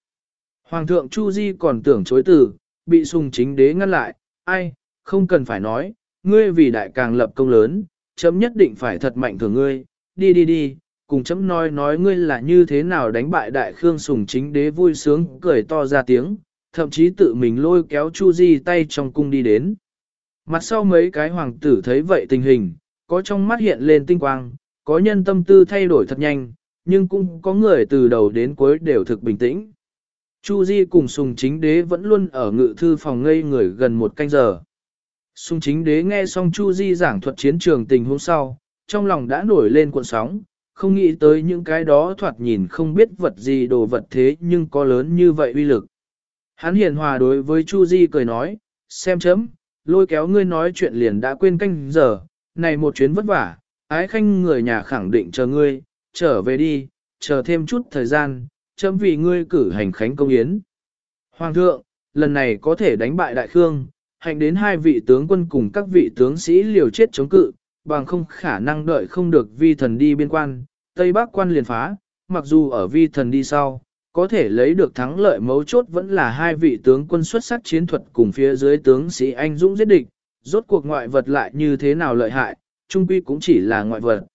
Hoàng thượng Chu Di còn tưởng chối từ, bị sùng chính đế ngăn lại, ai, không cần phải nói, ngươi vì đại càng lập công lớn, chấm nhất định phải thật mạnh thường ngươi, đi đi đi, cùng chấm nói nói ngươi là như thế nào đánh bại đại khương sùng chính đế vui sướng cười to ra tiếng, thậm chí tự mình lôi kéo Chu Di tay trong cung đi đến. Mặt sau mấy cái hoàng tử thấy vậy tình hình, có trong mắt hiện lên tinh quang, có nhân tâm tư thay đổi thật nhanh, nhưng cũng có người từ đầu đến cuối đều thực bình tĩnh. Chu Di cùng Sùng Chính Đế vẫn luôn ở ngự thư phòng ngây người gần một canh giờ. Sung Chính Đế nghe xong Chu Di giảng thuật chiến trường tình huống sau, trong lòng đã nổi lên cuộn sóng, không nghĩ tới những cái đó thoạt nhìn không biết vật gì đồ vật thế nhưng có lớn như vậy uy lực. Hắn hiền hòa đối với Chu Di cười nói, xem chấm, lôi kéo ngươi nói chuyện liền đã quên canh giờ, này một chuyến vất vả, ái khanh người nhà khẳng định chờ ngươi, trở về đi, chờ thêm chút thời gian, chấm vì ngươi cử hành khánh công yến. Hoàng thượng, lần này có thể đánh bại đại khương, hành đến hai vị tướng quân cùng các vị tướng sĩ liều chết chống cự, bằng không khả năng đợi không được vi thần đi biên quan, Tây Bắc quan liền phá, mặc dù ở vi thần đi sau, có thể lấy được thắng lợi mấu chốt vẫn là hai vị tướng quân xuất sắc chiến thuật cùng phía dưới tướng sĩ anh dũng giết địch, rốt cuộc ngoại vật lại như thế nào lợi hại, trung quy cũng chỉ là ngoại vật.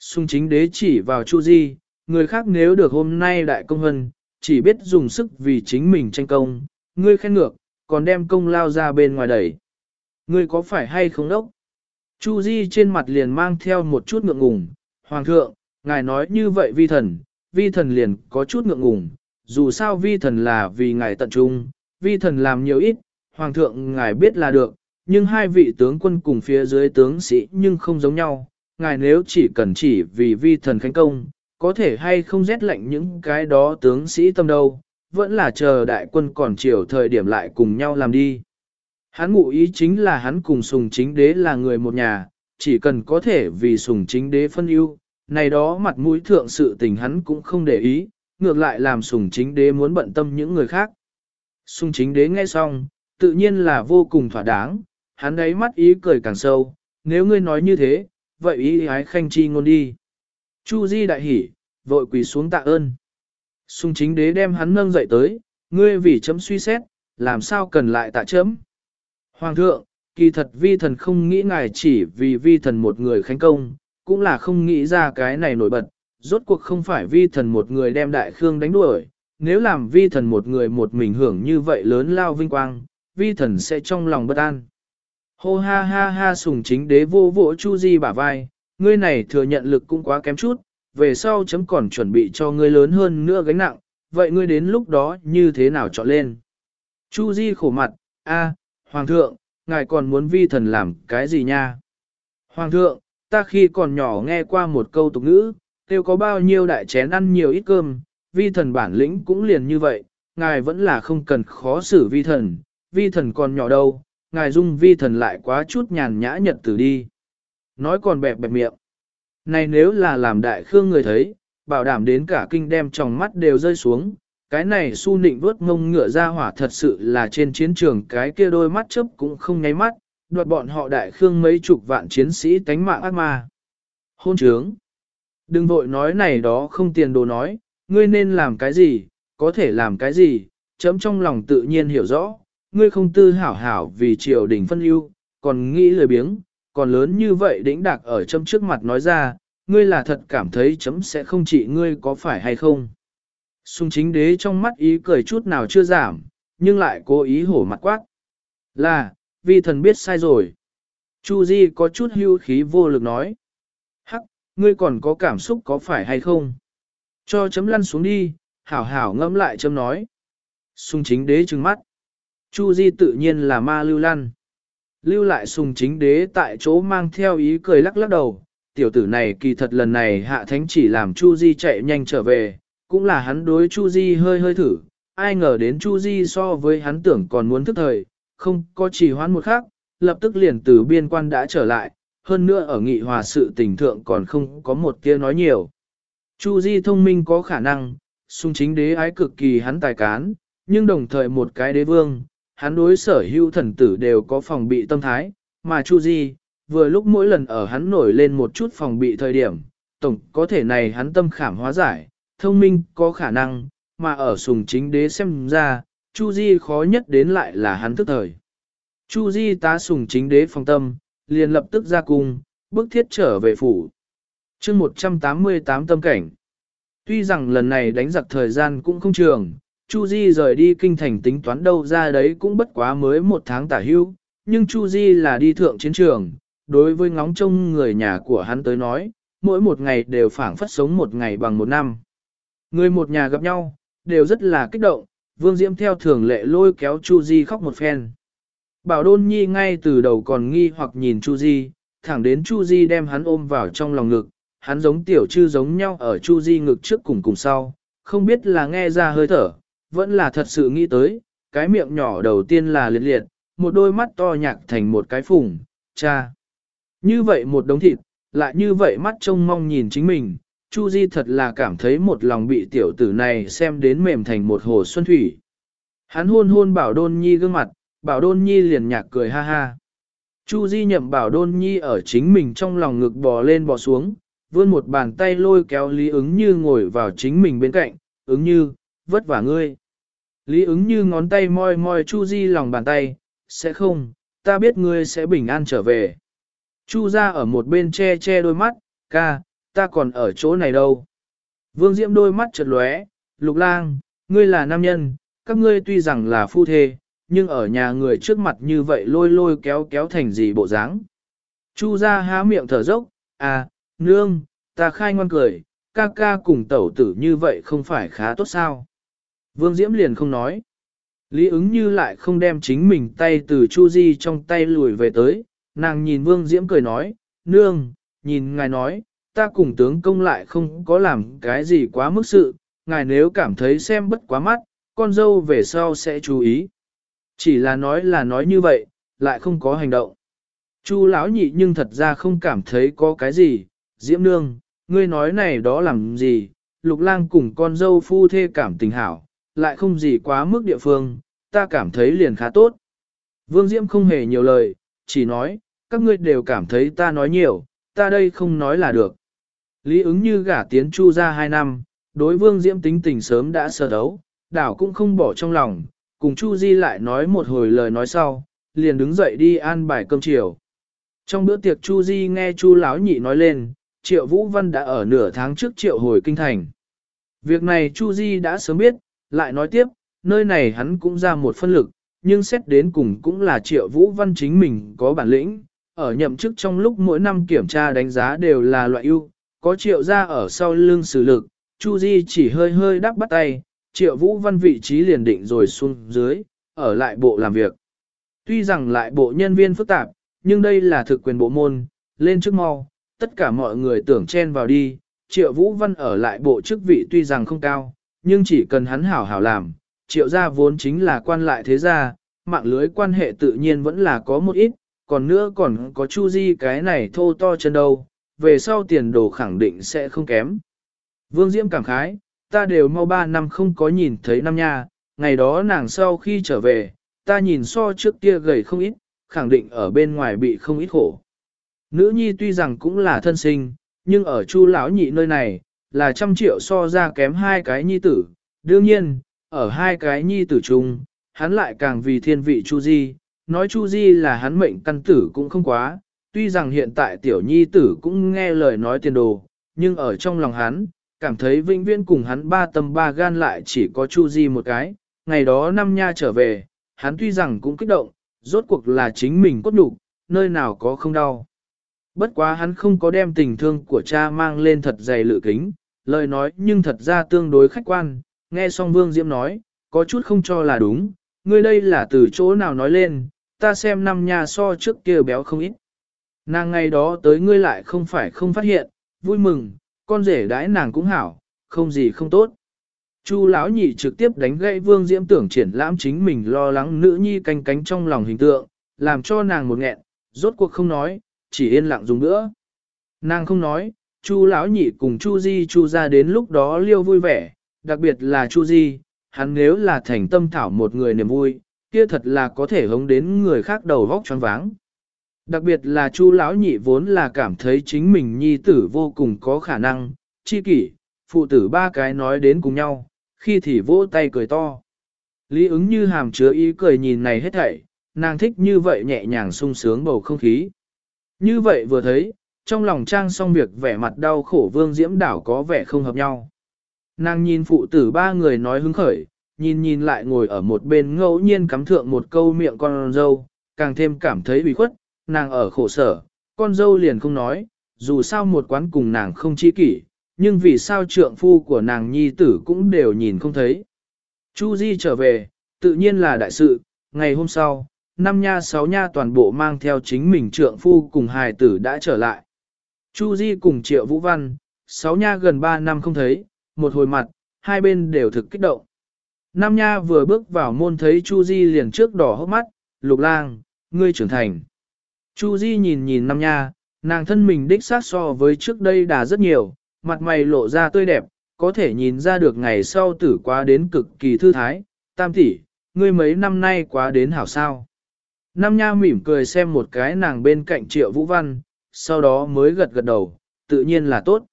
Xung chính đế chỉ vào Chu Di, người khác nếu được hôm nay đại công hân, chỉ biết dùng sức vì chính mình tranh công, ngươi khen ngược, còn đem công lao ra bên ngoài đẩy. Ngươi có phải hay không đốc? Chu Di trên mặt liền mang theo một chút ngượng ngùng, Hoàng thượng, ngài nói như vậy vi thần, vi thần liền có chút ngượng ngùng, dù sao vi thần là vì ngài tận trung, vi thần làm nhiều ít, Hoàng thượng ngài biết là được, nhưng hai vị tướng quân cùng phía dưới tướng sĩ nhưng không giống nhau, ngài nếu chỉ cần chỉ vì vi thần khánh công, có thể hay không rét lạnh những cái đó tướng sĩ tâm đâu, vẫn là chờ đại quân còn chiều thời điểm lại cùng nhau làm đi. Hắn ngụ ý chính là hắn cùng sùng chính đế là người một nhà, chỉ cần có thể vì sùng chính đế phân ưu, này đó mặt mũi thượng sự tình hắn cũng không để ý, ngược lại làm sùng chính đế muốn bận tâm những người khác. Sùng chính đế nghe xong, tự nhiên là vô cùng thỏa đáng, hắn đấy mắt ý cười càng sâu, nếu ngươi nói như thế, vậy ý ái khanh chi ngôn đi. Chu Di đại hỉ, vội quỳ xuống tạ ơn. Sung chính đế đem hắn nâng dậy tới, ngươi vì chấm suy xét, làm sao cần lại tạ chấm. Hoàng thượng, kỳ thật vi thần không nghĩ ngài chỉ vì vi thần một người khánh công, cũng là không nghĩ ra cái này nổi bật, rốt cuộc không phải vi thần một người đem đại khương đánh đuổi, nếu làm vi thần một người một mình hưởng như vậy lớn lao vinh quang, vi thần sẽ trong lòng bất an. Hô ha ha ha sùng chính đế vô vỗ Chu Di bả vai, ngươi này thừa nhận lực cũng quá kém chút, về sau chấm còn chuẩn bị cho ngươi lớn hơn nữa gánh nặng, vậy ngươi đến lúc đó như thế nào chọn lên? Chu Di khổ mặt, a, Hoàng thượng, ngài còn muốn vi thần làm cái gì nha? Hoàng thượng, ta khi còn nhỏ nghe qua một câu tục ngữ, tiêu có bao nhiêu đại chén ăn nhiều ít cơm, vi thần bản lĩnh cũng liền như vậy, ngài vẫn là không cần khó xử vi thần, vi thần còn nhỏ đâu, ngài dung vi thần lại quá chút nhàn nhã nhật tử đi. Nói còn bẹp bẹp miệng. Này nếu là làm đại khương người thấy, bảo đảm đến cả kinh đem trong mắt đều rơi xuống, cái này su nịnh vớt ngông ngựa ra hỏa thật sự là trên chiến trường cái kia đôi mắt chớp cũng không nháy mắt, đoạt bọn họ đại khương mấy chục vạn chiến sĩ tánh mạng ác ma. Hôn trướng. Đừng vội nói này đó không tiền đồ nói, ngươi nên làm cái gì, có thể làm cái gì, chấm trong lòng tự nhiên hiểu rõ, ngươi không tư hảo hảo vì triều đình phân ưu, còn nghĩ lười biếng, còn lớn như vậy đĩnh đạc ở chấm trước mặt nói ra, ngươi là thật cảm thấy chấm sẽ không trị ngươi có phải hay không. Xung chính đế trong mắt ý cười chút nào chưa giảm, nhưng lại cố ý hổ mặt quát. Là, vì thần biết sai rồi. Chu Di có chút hưu khí vô lực nói. Hắc, ngươi còn có cảm xúc có phải hay không? Cho chấm lăn xuống đi, hảo hảo ngẫm lại chấm nói. Xung chính đế trừng mắt. Chu Di tự nhiên là ma lưu lăn. Lưu lại sùng chính đế tại chỗ mang theo ý cười lắc lắc đầu. Tiểu tử này kỳ thật lần này hạ thánh chỉ làm Chu Di chạy nhanh trở về, cũng là hắn đối Chu Di hơi hơi thử. Ai ngờ đến Chu Di so với hắn tưởng còn muốn thức thời, không có chỉ hoãn một khắc, lập tức liền từ biên quan đã trở lại, hơn nữa ở nghị hòa sự tình thượng còn không có một tia nói nhiều. Chu Di thông minh có khả năng, sung chính đế ái cực kỳ hắn tài cán, nhưng đồng thời một cái đế vương, hắn đối sở hữu thần tử đều có phòng bị tâm thái, mà Chu Di, vừa lúc mỗi lần ở hắn nổi lên một chút phòng bị thời điểm, tổng có thể này hắn tâm khảm hóa giải, thông minh có khả năng, mà ở sùng chính đế xem ra, Chu Di khó nhất đến lại là hắn tức thời. Chu Di tá sùng chính đế phòng tâm, liền lập tức ra cung, bước thiết trở về phủ. chương 188 tâm cảnh. Tuy rằng lần này đánh giặc thời gian cũng không trường, Chu Di rời đi kinh thành tính toán đâu ra đấy cũng bất quá mới một tháng tả hưu, nhưng Chu Di là đi thượng chiến trường, đối với ngóng trông người nhà của hắn tới nói, mỗi một ngày đều phảng phất sống một ngày bằng một năm. Người một nhà gặp nhau, đều rất là kích động, Vương Diễm theo thường lệ lôi kéo Chu Di khóc một phen. Bảo Đôn Nhi ngay từ đầu còn nghi hoặc nhìn Chu Di, thẳng đến Chu Di đem hắn ôm vào trong lòng ngực, hắn giống tiểu chư giống nhau ở Chu Di ngực trước cùng cùng sau, không biết là nghe ra hơi thở, vẫn là thật sự nghĩ tới, cái miệng nhỏ đầu tiên là liệt liệt, một đôi mắt to nhạc thành một cái phùng, cha. Như vậy một đống thịt, lại như vậy mắt trông mong nhìn chính mình, Chu Di thật là cảm thấy một lòng bị tiểu tử này xem đến mềm thành một hồ xuân thủy. Hắn hôn hôn bảo đôn nhi gương mặt, bảo đôn nhi liền nhạc cười ha ha. Chu Di nhậm bảo đôn nhi ở chính mình trong lòng ngực bò lên bò xuống, vươn một bàn tay lôi kéo Lý ứng như ngồi vào chính mình bên cạnh, ứng như, vất vả ngươi. Lý ứng như ngón tay moi moi Chu Di lòng bàn tay, sẽ không, ta biết ngươi sẽ bình an trở về. Chu ra ở một bên che che đôi mắt, ca, ta còn ở chỗ này đâu. Vương Diễm đôi mắt chợt lóe, lục lang, ngươi là nam nhân, các ngươi tuy rằng là phu thê, nhưng ở nhà người trước mặt như vậy lôi lôi kéo kéo thành gì bộ dáng. Chu ra há miệng thở dốc, à, nương, ta khai ngoan cười, ca ca cùng tẩu tử như vậy không phải khá tốt sao. Vương Diễm liền không nói. Lý ứng như lại không đem chính mình tay từ Chu Di trong tay lùi về tới, nàng nhìn Vương Diễm cười nói, nương, nhìn ngài nói, ta cùng tướng công lại không có làm cái gì quá mức sự, ngài nếu cảm thấy xem bất quá mắt, con dâu về sau sẽ chú ý. Chỉ là nói là nói như vậy, lại không có hành động. Chu lão nhị nhưng thật ra không cảm thấy có cái gì, Diễm nương, ngươi nói này đó làm gì, lục lang cùng con dâu phu thê cảm tình hảo, lại không gì quá mức địa phương, ta cảm thấy liền khá tốt. Vương Diễm không hề nhiều lời, chỉ nói, các ngươi đều cảm thấy ta nói nhiều, ta đây không nói là được. Lý ứng như gả tiến chu ra hai năm, đối vương diễm tính tình sớm đã sơ đấu, đảo cũng không bỏ trong lòng, cùng chu di lại nói một hồi lời nói sau, liền đứng dậy đi an bài cơm chiều. Trong bữa tiệc chu di nghe chu lão nhị nói lên, triệu vũ văn đã ở nửa tháng trước triệu hồi kinh thành. Việc này chu di đã sớm biết, lại nói tiếp, nơi này hắn cũng ra một phân lực, nhưng xét đến cùng cũng là triệu vũ văn chính mình có bản lĩnh, ở nhậm chức trong lúc mỗi năm kiểm tra đánh giá đều là loại ưu, có triệu ra ở sau lưng xử lực, Chu Di chỉ hơi hơi đắp bắt tay, triệu vũ văn vị trí liền định rồi xuống dưới, ở lại bộ làm việc. Tuy rằng lại bộ nhân viên phức tạp, nhưng đây là thực quyền bộ môn, lên trước mau, tất cả mọi người tưởng chen vào đi, triệu vũ văn ở lại bộ chức vị tuy rằng không cao, nhưng chỉ cần hắn hảo hảo làm, triệu gia vốn chính là quan lại thế gia, mạng lưới quan hệ tự nhiên vẫn là có một ít, còn nữa còn có Chu Di cái này thô to chân đâu, về sau tiền đồ khẳng định sẽ không kém. Vương Diễm cảm khái, ta đều mau ba năm không có nhìn thấy năm nha, ngày đó nàng sau khi trở về, ta nhìn so trước kia gầy không ít, khẳng định ở bên ngoài bị không ít khổ. Nữ nhi tuy rằng cũng là thân sinh, nhưng ở chu lão nhị nơi này, là trăm triệu so ra kém hai cái nhi tử. Đương nhiên, ở hai cái nhi tử chung, hắn lại càng vì thiên vị chu di, nói Chu Di là hắn mệnh căn tử cũng không quá, tuy rằng hiện tại tiểu nhi tử cũng nghe lời nói tiền đồ, nhưng ở trong lòng hắn, cảm thấy vĩnh viễn cùng hắn ba tâm ba gan lại chỉ có Chu Di một cái, ngày đó năm nha trở về, hắn tuy rằng cũng kích động, rốt cuộc là chính mình cốt đủ, nơi nào có không đau. Bất quá hắn không có đem tình thương của cha mang lên thật dày lự kính, lời nói nhưng thật ra tương đối khách quan, nghe xong Vương Diễm nói, có chút không cho là đúng, ngươi đây là từ chỗ nào nói lên, ta xem năm nha so trước kia béo không ít. Nàng ngày đó tới ngươi lại không phải không phát hiện, vui mừng, con rể đãi nàng cũng hảo, không gì không tốt. Chu lão nhị trực tiếp đánh gãy Vương Diễm tưởng triển lãm chính mình lo lắng nữ nhi canh cánh trong lòng hình tượng, làm cho nàng một nghẹn, rốt cuộc không nói, chỉ yên lặng dùng nữa. Nàng không nói, Chu lão nhị cùng Chu Di Chu ra đến lúc đó liêu vui vẻ, đặc biệt là Chu Di, hắn nếu là thành tâm thảo một người niềm vui, kia thật là có thể hống đến người khác đầu vóc choáng váng. Đặc biệt là Chu lão nhị vốn là cảm thấy chính mình nhi tử vô cùng có khả năng, chi kỷ, phụ tử ba cái nói đến cùng nhau, khi thì vỗ tay cười to. Lý ứng như hàm chứa ý cười nhìn này hết thảy, nàng thích như vậy nhẹ nhàng sung sướng bầu không khí. Như vậy vừa thấy, trong lòng trang xong việc vẻ mặt đau khổ vương diễm đảo có vẻ không hợp nhau. Nàng nhìn phụ tử ba người nói hứng khởi, nhìn nhìn lại ngồi ở một bên ngẫu nhiên cắm thượng một câu miệng con dâu, càng thêm cảm thấy bị khuất, nàng ở khổ sở, con dâu liền không nói, dù sao một quán cùng nàng không chi kỷ, nhưng vì sao trượng phu của nàng nhi tử cũng đều nhìn không thấy. Chu Di trở về, tự nhiên là đại sự, ngày hôm sau, năm nha sáu nha toàn bộ mang theo chính mình trượng phu cùng hài tử đã trở lại. Chu Di cùng Triệu Vũ Văn, sáu nha gần ba năm không thấy, một hồi mặt, hai bên đều thực kích động. Nam Nha vừa bước vào môn thấy Chu Di liền trước đỏ hốc mắt, lục lang, ngươi trưởng thành. Chu Di nhìn nhìn Nam Nha, nàng thân mình đích xác so với trước đây đã rất nhiều, mặt mày lộ ra tươi đẹp, có thể nhìn ra được ngày sau tử quá đến cực kỳ thư thái. Tam tỷ, ngươi mấy năm nay quá đến hảo sao. Nam Nha mỉm cười xem một cái nàng bên cạnh Triệu Vũ Văn, sau đó mới gật gật đầu, tự nhiên là tốt.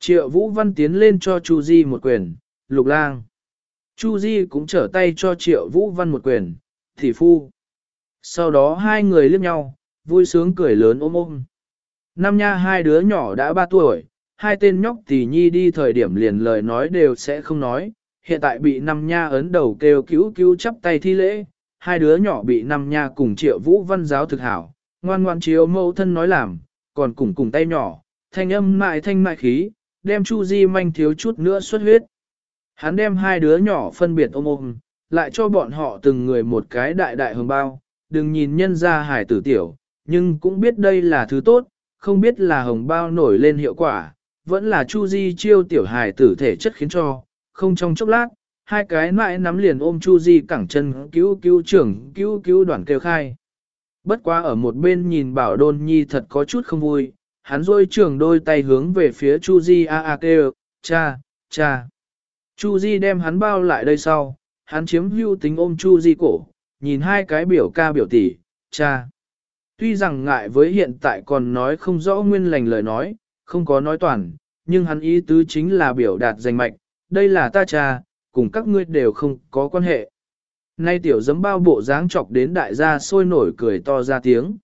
Triệu Vũ Văn tiến lên cho Chu Di một quyền, lục lang. Chu Di cũng trở tay cho Triệu Vũ Văn một quyền, thị phu. Sau đó hai người liếc nhau, vui sướng cười lớn ôm ôm. Năm nha hai đứa nhỏ đã ba tuổi, hai tên nhóc tỷ nhi đi thời điểm liền lời nói đều sẽ không nói, hiện tại bị năm nha ấn đầu kêu cứu cứu chắp tay thi lễ, hai đứa nhỏ bị năm nha cùng triệu vũ văn giáo thực hảo, ngoan ngoan chiếu mẫu thân nói làm, còn cùng cùng tay nhỏ, thanh âm mại thanh mại khí, đem Chu Di manh thiếu chút nữa xuất huyết. Hắn đem hai đứa nhỏ phân biệt ôm ôm, lại cho bọn họ từng người một cái đại đại hồng bao, đừng nhìn nhân ra hải tử tiểu, nhưng cũng biết đây là thứ tốt, không biết là hồng bao nổi lên hiệu quả, vẫn là Chu Di chiêu tiểu hải tử thể chất khiến cho, không trong chốc lát, hai cái mãi nắm liền ôm Chu Di cẳng chân cứu cứu trưởng cứu cứu đoàn kêu khai. Bất quá ở một bên nhìn bảo đôn nhi thật có chút không vui, hắn rôi trường đôi tay hướng về phía Chu Di a a kêu, cha, cha. Chu Di đem hắn bao lại đây sau, hắn chiếm hưu tính ôm Chu Di cổ, nhìn hai cái biểu ca biểu tỷ, cha. Tuy rằng ngại với hiện tại còn nói không rõ nguyên lành lời nói, không có nói toàn, nhưng hắn ý tứ chính là biểu đạt danh mạch, đây là ta cha, cùng các ngươi đều không có quan hệ. Nay tiểu giấm bao bộ dáng chọc đến đại gia sôi nổi cười to ra tiếng.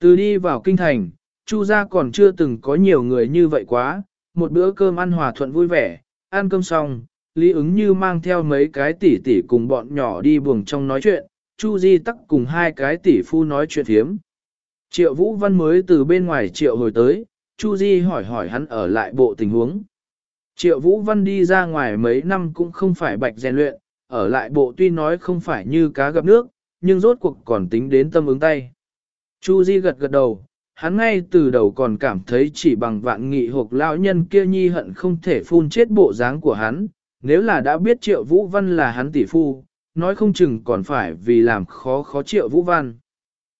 Từ đi vào kinh thành, Chu gia còn chưa từng có nhiều người như vậy quá, một bữa cơm ăn hòa thuận vui vẻ, ăn cơm xong, Lý ứng như mang theo mấy cái tỷ tỷ cùng bọn nhỏ đi buồng trong nói chuyện, Chu Di tắc cùng hai cái tỷ phu nói chuyện thiếm. Triệu Vũ Văn mới từ bên ngoài triệu hồi tới, Chu Di hỏi hỏi hắn ở lại bộ tình huống. Triệu Vũ Văn đi ra ngoài mấy năm cũng không phải bạch rèn luyện, ở lại bộ tuy nói không phải như cá gặp nước, nhưng rốt cuộc còn tính đến tâm ứng tay. Chu Di gật gật đầu, hắn ngay từ đầu còn cảm thấy chỉ bằng vạn nghị hộp lão nhân kia nhi hận không thể phun chết bộ dáng của hắn, nếu là đã biết triệu vũ văn là hắn tỷ phu, nói không chừng còn phải vì làm khó khó triệu vũ văn.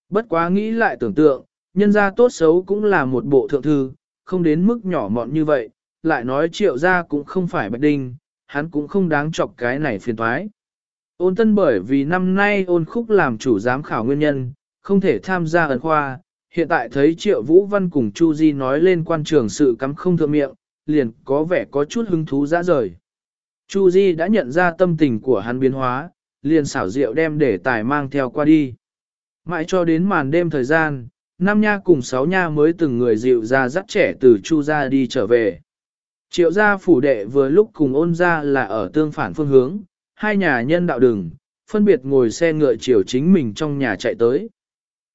Bất quá nghĩ lại tưởng tượng, nhân gia tốt xấu cũng là một bộ thượng thư, không đến mức nhỏ mọn như vậy, lại nói triệu gia cũng không phải bạch đinh, hắn cũng không đáng chọc cái này phiền toái. Ôn tân bởi vì năm nay ôn khúc làm chủ giám khảo nguyên nhân, không thể tham gia ẩn khoa, hiện tại thấy triệu vũ văn cùng Chu Di nói lên quan trường sự cắm không thượng miệng, liền có vẻ có chút hứng thú dã rời. Chu Di đã nhận ra tâm tình của hắn biến hóa, liền xảo diệu đem để tài mang theo qua đi. Mãi cho đến màn đêm thời gian, năm nha cùng sáu nha mới từng người dịu ra dắt trẻ từ Chu gia đi trở về. Triệu gia phủ đệ vừa lúc cùng ôn gia là ở tương phản phương hướng, hai nhà nhân đạo đường, phân biệt ngồi xe ngựa chiều chính mình trong nhà chạy tới.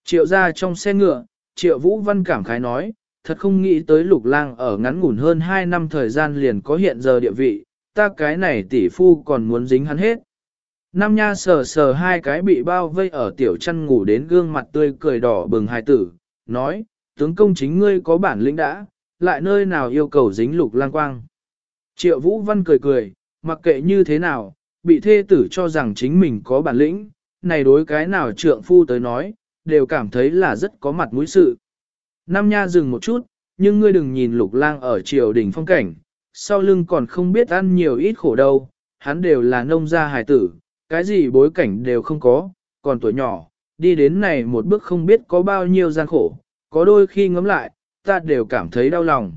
Triệu gia trong xe ngựa, triệu vũ văn cảm khái nói, thật không nghĩ tới lục lang ở ngắn ngủn hơn 2 năm thời gian liền có hiện giờ địa vị, ta cái này tỷ phu còn muốn dính hắn hết. Nam Nha sờ sờ hai cái bị bao vây ở tiểu chăn ngủ đến gương mặt tươi cười đỏ bừng hài tử, nói, tướng công chính ngươi có bản lĩnh đã, lại nơi nào yêu cầu dính lục lang quang. Triệu Vũ Văn cười cười, mặc kệ như thế nào, bị thê tử cho rằng chính mình có bản lĩnh, này đối cái nào trượng phu tới nói, đều cảm thấy là rất có mặt mũi sự. Nam Nha dừng một chút, nhưng ngươi đừng nhìn lục lang ở triều đình phong cảnh, sau lưng còn không biết ăn nhiều ít khổ đâu, hắn đều là nông gia hài tử, cái gì bối cảnh đều không có, còn tuổi nhỏ, đi đến này một bước không biết có bao nhiêu gian khổ, có đôi khi ngấm lại, ta đều cảm thấy đau lòng.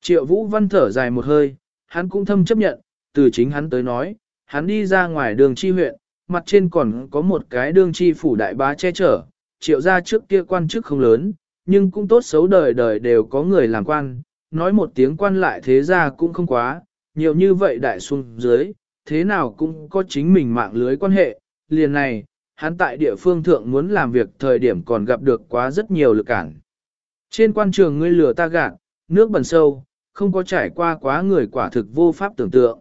Triệu Vũ Văn thở dài một hơi, hắn cũng thâm chấp nhận, từ chính hắn tới nói, hắn đi ra ngoài đường chi huyện, mặt trên còn có một cái đường chi phủ đại bá che chở, triệu ra trước kia quan chức không lớn, nhưng cũng tốt xấu đời đời đều có người làm quan, nói một tiếng quan lại thế ra cũng không quá, nhiều như vậy đại xuân dưới, thế nào cũng có chính mình mạng lưới quan hệ, liền này, hắn tại địa phương thượng muốn làm việc thời điểm còn gặp được quá rất nhiều lực cản. Trên quan trường ngươi lửa ta gạt, nước bẩn sâu, không có trải qua quá người quả thực vô pháp tưởng tượng.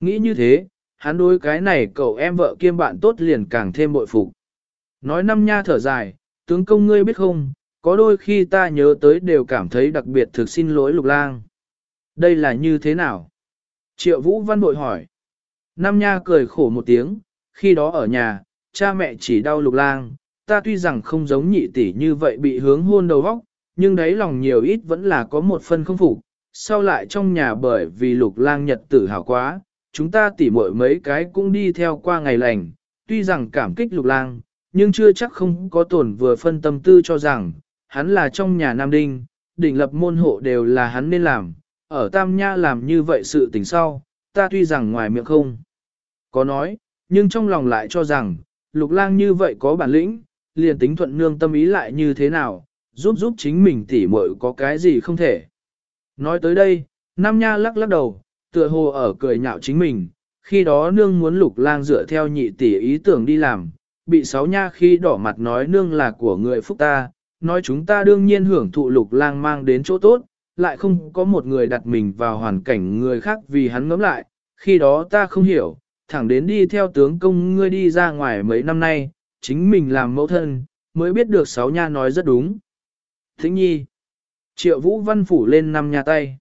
Nghĩ như thế, hắn đối cái này cậu em vợ kiêm bạn tốt liền càng thêm bội phục. Nói năm nha thở dài, tướng công ngươi biết không, có đôi khi ta nhớ tới đều cảm thấy đặc biệt thực xin lỗi lục lang. Đây là như thế nào? Triệu Vũ Văn bội hỏi. Nam Nha cười khổ một tiếng, khi đó ở nhà, cha mẹ chỉ đau lục lang, ta tuy rằng không giống nhị tỷ như vậy bị hướng hôn đầu vóc, nhưng đấy lòng nhiều ít vẫn là có một phần không phục. Sau lại trong nhà bởi vì lục lang nhật tử hào quá, chúng ta tỉ muội mấy cái cũng đi theo qua ngày lành, tuy rằng cảm kích lục lang, nhưng chưa chắc không có tổn vừa phân tâm tư cho rằng, hắn là trong nhà Nam Đinh, đỉnh lập môn hộ đều là hắn nên làm, ở Tam Nha làm như vậy sự tình sau, ta tuy rằng ngoài miệng không có nói, nhưng trong lòng lại cho rằng, lục lang như vậy có bản lĩnh, liền tính thuận nương tâm ý lại như thế nào, giúp giúp chính mình tỉ muội có cái gì không thể. Nói tới đây, Nam Nha lắc lắc đầu, tựa hồ ở cười nhạo chính mình, khi đó nương muốn lục lang dựa theo nhị tỷ ý tưởng đi làm, bị sáu nha khi đỏ mặt nói nương là của người phúc ta, nói chúng ta đương nhiên hưởng thụ lục lang mang đến chỗ tốt, lại không có một người đặt mình vào hoàn cảnh người khác vì hắn ngẫm lại, khi đó ta không hiểu, thẳng đến đi theo tướng công ngươi đi ra ngoài mấy năm nay, chính mình làm mẫu thân, mới biết được sáu nha nói rất đúng. Thính nhi, triệu vũ văn phủ lên năm nhà tay.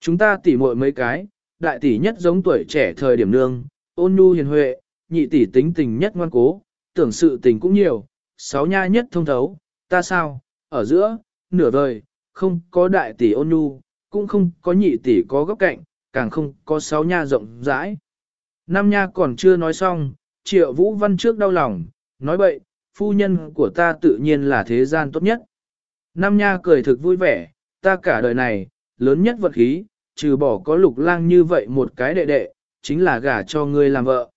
Chúng ta tỉ muội mấy cái, đại tỷ nhất giống tuổi trẻ thời điểm nương, ôn nhu hiền huệ, nhị tỷ tính tình nhất ngoan cố, tưởng sự tình cũng nhiều, sáu nha nhất thông thấu, ta sao, ở giữa, nửa vời, không có đại tỷ ôn nhu, cũng không có nhị tỷ có góc cạnh, càng không có sáu nha rộng rãi. Năm nha còn chưa nói xong, triệu vũ văn trước đau lòng, nói bậy, phu nhân của ta tự nhiên là thế gian tốt nhất. Nam nha cười thực vui vẻ, ta cả đời này, lớn nhất vật khí, trừ bỏ có lục lang như vậy một cái đệ đệ, chính là gả cho ngươi làm vợ.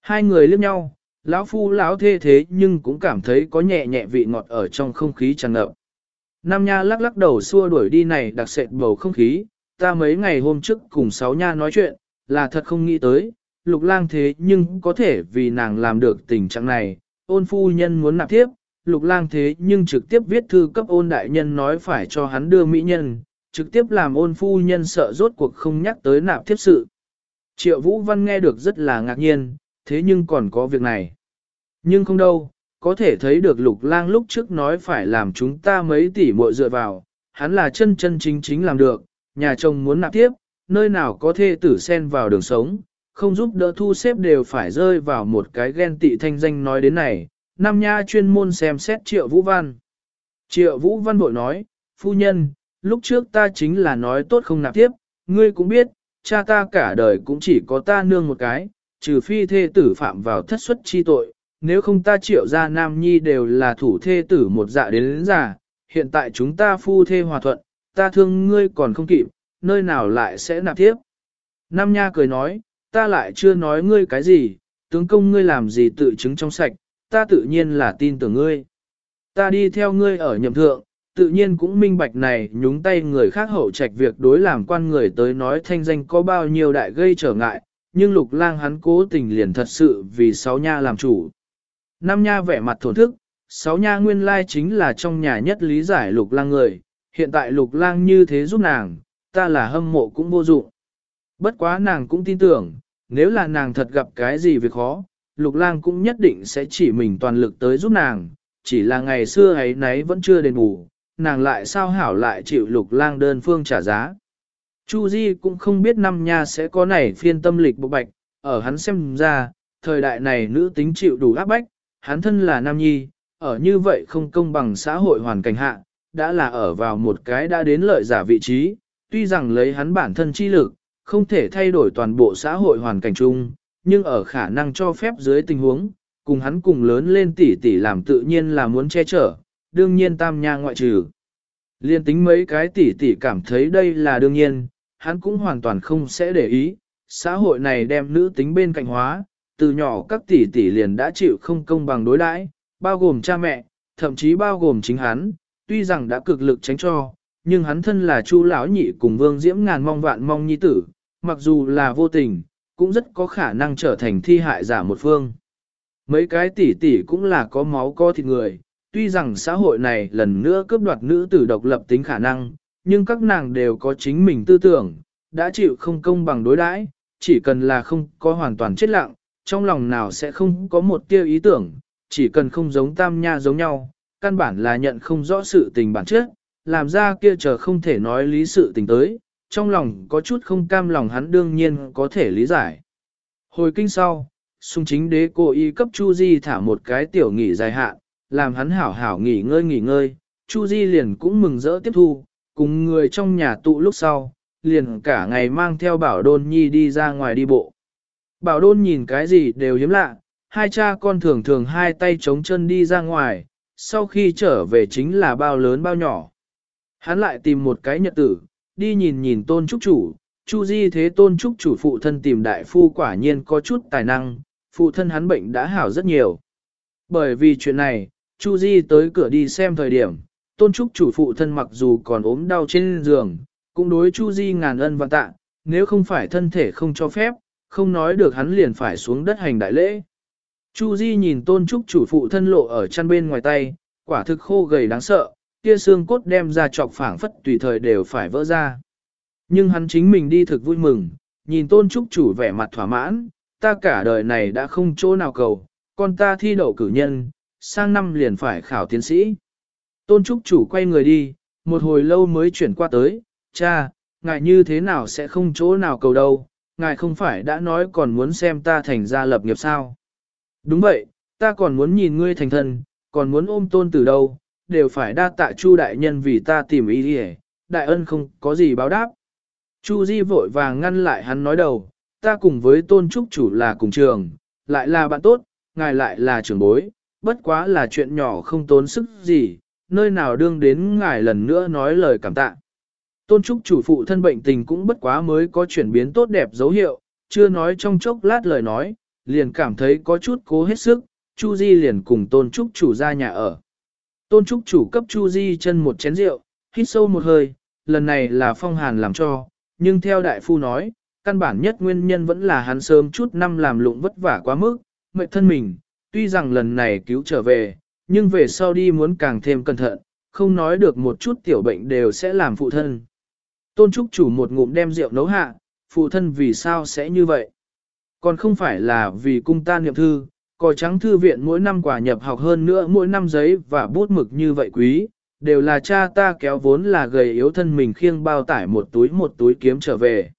Hai người liếc nhau, lão phu lão thê thế nhưng cũng cảm thấy có nhẹ nhẹ vị ngọt ở trong không khí tràn ngập. Nam Nha lắc lắc đầu xua đuổi đi này đặc sệt bầu không khí, ta mấy ngày hôm trước cùng sáu Nha nói chuyện, là thật không nghĩ tới, lục lang thế nhưng có thể vì nàng làm được tình trạng này, ôn phu nhân muốn nạp tiếp, lục lang thế nhưng trực tiếp viết thư cấp ôn đại nhân nói phải cho hắn đưa mỹ nhân, trực tiếp làm ôn phu nhân sợ rốt cuộc không nhắc tới nạp tiếp sự. Triệu Vũ Văn nghe được rất là ngạc nhiên, thế nhưng còn có việc này. Nhưng không đâu, có thể thấy được lục lang lúc trước nói phải làm chúng ta mấy tỷ muội dựa vào, hắn là chân chân chính chính làm được, nhà chồng muốn nạp tiếp, nơi nào có thể tử xen vào đường sống, không giúp đỡ thu xếp đều phải rơi vào một cái ghen tị thanh danh nói đến này, Nam Nha chuyên môn xem xét Triệu Vũ Văn. Triệu Vũ Văn bội nói, phu nhân, lúc trước ta chính là nói tốt không nạp tiếp, ngươi cũng biết, cha ta cả đời cũng chỉ có ta nương một cái, trừ phi thê tử phạm vào thất xuất chi tội, nếu không ta triệu ra nam nhi đều là thủ thê tử một dạ đến, đến già, hiện tại chúng ta phu thê hòa thuận, ta thương ngươi còn không kịp, nơi nào lại sẽ nạp tiếp. Nam Nha cười nói, ta lại chưa nói ngươi cái gì, tướng công ngươi làm gì tự chứng trong sạch, ta tự nhiên là tin tưởng ngươi. Ta đi theo ngươi ở nhậm thượng, tự nhiên cũng minh bạch này nhúng tay người khác hậu trạch việc đối làm quan người tới nói thanh danh có bao nhiêu đại gây trở ngại, nhưng lục lang hắn cố tình liền thật sự vì sáu nha làm chủ. Năm nha vẻ mặt thổn thức, sáu nha nguyên lai chính là trong nhà nhất lý giải lục lang người, hiện tại lục lang như thế giúp nàng, ta là hâm mộ cũng vô dụng. Bất quá nàng cũng tin tưởng, nếu là nàng thật gặp cái gì việc khó, lục lang cũng nhất định sẽ chỉ mình toàn lực tới giúp nàng, chỉ là ngày xưa ấy nấy vẫn chưa đền bù, nàng lại sao hảo lại chịu lục lang đơn phương trả giá. Chu Di cũng không biết năm nha sẽ có này phiên tâm lịch bộ bạch, ở hắn xem ra, thời đại này nữ tính chịu đủ áp bách, hắn thân là nam nhi, ở như vậy không công bằng xã hội hoàn cảnh hạ, đã là ở vào một cái đã đến lợi giả vị trí, tuy rằng lấy hắn bản thân chi lực, không thể thay đổi toàn bộ xã hội hoàn cảnh chung, nhưng ở khả năng cho phép dưới tình huống, cùng hắn cùng lớn lên tỷ tỷ làm tự nhiên là muốn che chở, đương nhiên tam nha ngoại trừ. Liên tính mấy cái tỷ tỷ cảm thấy đây là đương nhiên, hắn cũng hoàn toàn không sẽ để ý, xã hội này đem nữ tính bên cạnh hóa, từ nhỏ các tỷ tỷ liền đã chịu không công bằng đối đãi, bao gồm cha mẹ, thậm chí bao gồm chính hắn, tuy rằng đã cực lực tránh cho, nhưng hắn thân là Chu lão nhị cùng Vương Diễm ngàn mong vạn mong nhi tử, mặc dù là vô tình, cũng rất có khả năng trở thành thi hại giả một phương. Mấy cái tỷ tỷ cũng là có máu có thịt người, tuy rằng xã hội này lần nữa cướp đoạt nữ tử độc lập tính khả năng, nhưng các nàng đều có chính mình tư tưởng, đã chịu không công bằng đối đãi, chỉ cần là không có hoàn toàn chết lặng, trong lòng nào sẽ không có một tia ý tưởng, chỉ cần không giống tam nha giống nhau, căn bản là nhận không rõ sự tình bản chất, làm ra kia chờ không thể nói lý sự tình tới, trong lòng có chút không cam lòng hắn đương nhiên có thể lý giải. Hồi kinh sau, sung chính đế cô y cấp Chu Di thả một cái tiểu nghỉ dài hạn, làm hắn hảo hảo nghỉ ngơi nghỉ ngơi, Chu Di liền cũng mừng rỡ tiếp thu, cùng người trong nhà tụ lúc sau, liền cả ngày mang theo bảo đôn nhi đi ra ngoài đi bộ. Bảo đôn nhìn cái gì đều hiếm lạ, hai cha con thường thường hai tay chống chân đi ra ngoài, sau khi trở về chính là bao lớn bao nhỏ. Hắn lại tìm một cái nhật tử, đi nhìn nhìn tôn trúc chủ, Chu Di thế tôn trúc chủ phụ thân tìm đại phu quả nhiên có chút tài năng, phụ thân hắn bệnh đã hảo rất nhiều. Bởi vì chuyện này, Chu Di tới cửa đi xem thời điểm, tôn trúc chủ phụ thân mặc dù còn ốm đau trên giường, cũng đối Chu Di ngàn ân và tạ, nếu không phải thân thể không cho phép, không nói được hắn liền phải xuống đất hành đại lễ. Chu Di nhìn tôn trúc chủ phụ thân lộ ở chăn bên ngoài tay, quả thực khô gầy đáng sợ, kia xương cốt đem ra chọc phảng phất tùy thời đều phải vỡ ra. Nhưng hắn chính mình đi thực vui mừng, nhìn tôn trúc chủ vẻ mặt thỏa mãn, ta cả đời này đã không chỗ nào cầu, con ta thi đậu cử nhân, sang năm liền phải khảo tiến sĩ. Tôn trúc chủ quay người đi, một hồi lâu mới chuyển qua tới, cha, ngài như thế nào sẽ không chỗ nào cầu đâu, ngài không phải đã nói còn muốn xem ta thành gia lập nghiệp sao. Đúng vậy, ta còn muốn nhìn ngươi thành thân, còn muốn ôm tôn từ đâu, đều phải đa tạ Chu đại nhân vì ta tìm ý đi đại ân không có gì báo đáp. Chu Di vội vàng ngăn lại hắn nói đầu, ta cùng với tôn trúc chủ là cùng trường, lại là bạn tốt, ngài lại là trưởng bối, bất quá là chuyện nhỏ không tốn sức gì, nơi nào đương đến ngài lần nữa nói lời cảm tạ. Tôn trúc chủ phụ thân bệnh tình cũng bất quá mới có chuyển biến tốt đẹp dấu hiệu, chưa nói trong chốc lát lời nói, liền cảm thấy có chút cố hết sức, Chu Di liền cùng tôn trúc chủ ra nhà ở. Tôn trúc chủ cấp Chu Di chân một chén rượu, hít sâu một hơi, lần này là phong hàn làm cho, nhưng theo đại phu nói, căn bản nhất nguyên nhân vẫn là hắn sớm chút năm làm lụng vất vả quá mức, mệt thân mình, tuy rằng lần này cứu trở về, nhưng về sau đi muốn càng thêm cẩn thận, không nói được một chút tiểu bệnh đều sẽ làm phụ thân. Tôn Trúc chủ một ngụm đem rượu nấu hạ, phụ thân vì sao sẽ như vậy? Còn không phải là vì cung ta niệm thư, còi trắng thư viện mỗi năm quả nhập học hơn nữa mỗi năm giấy và bút mực như vậy quý, đều là cha ta kéo vốn là gầy yếu thân mình khiêng bao tải một túi một túi kiếm trở về.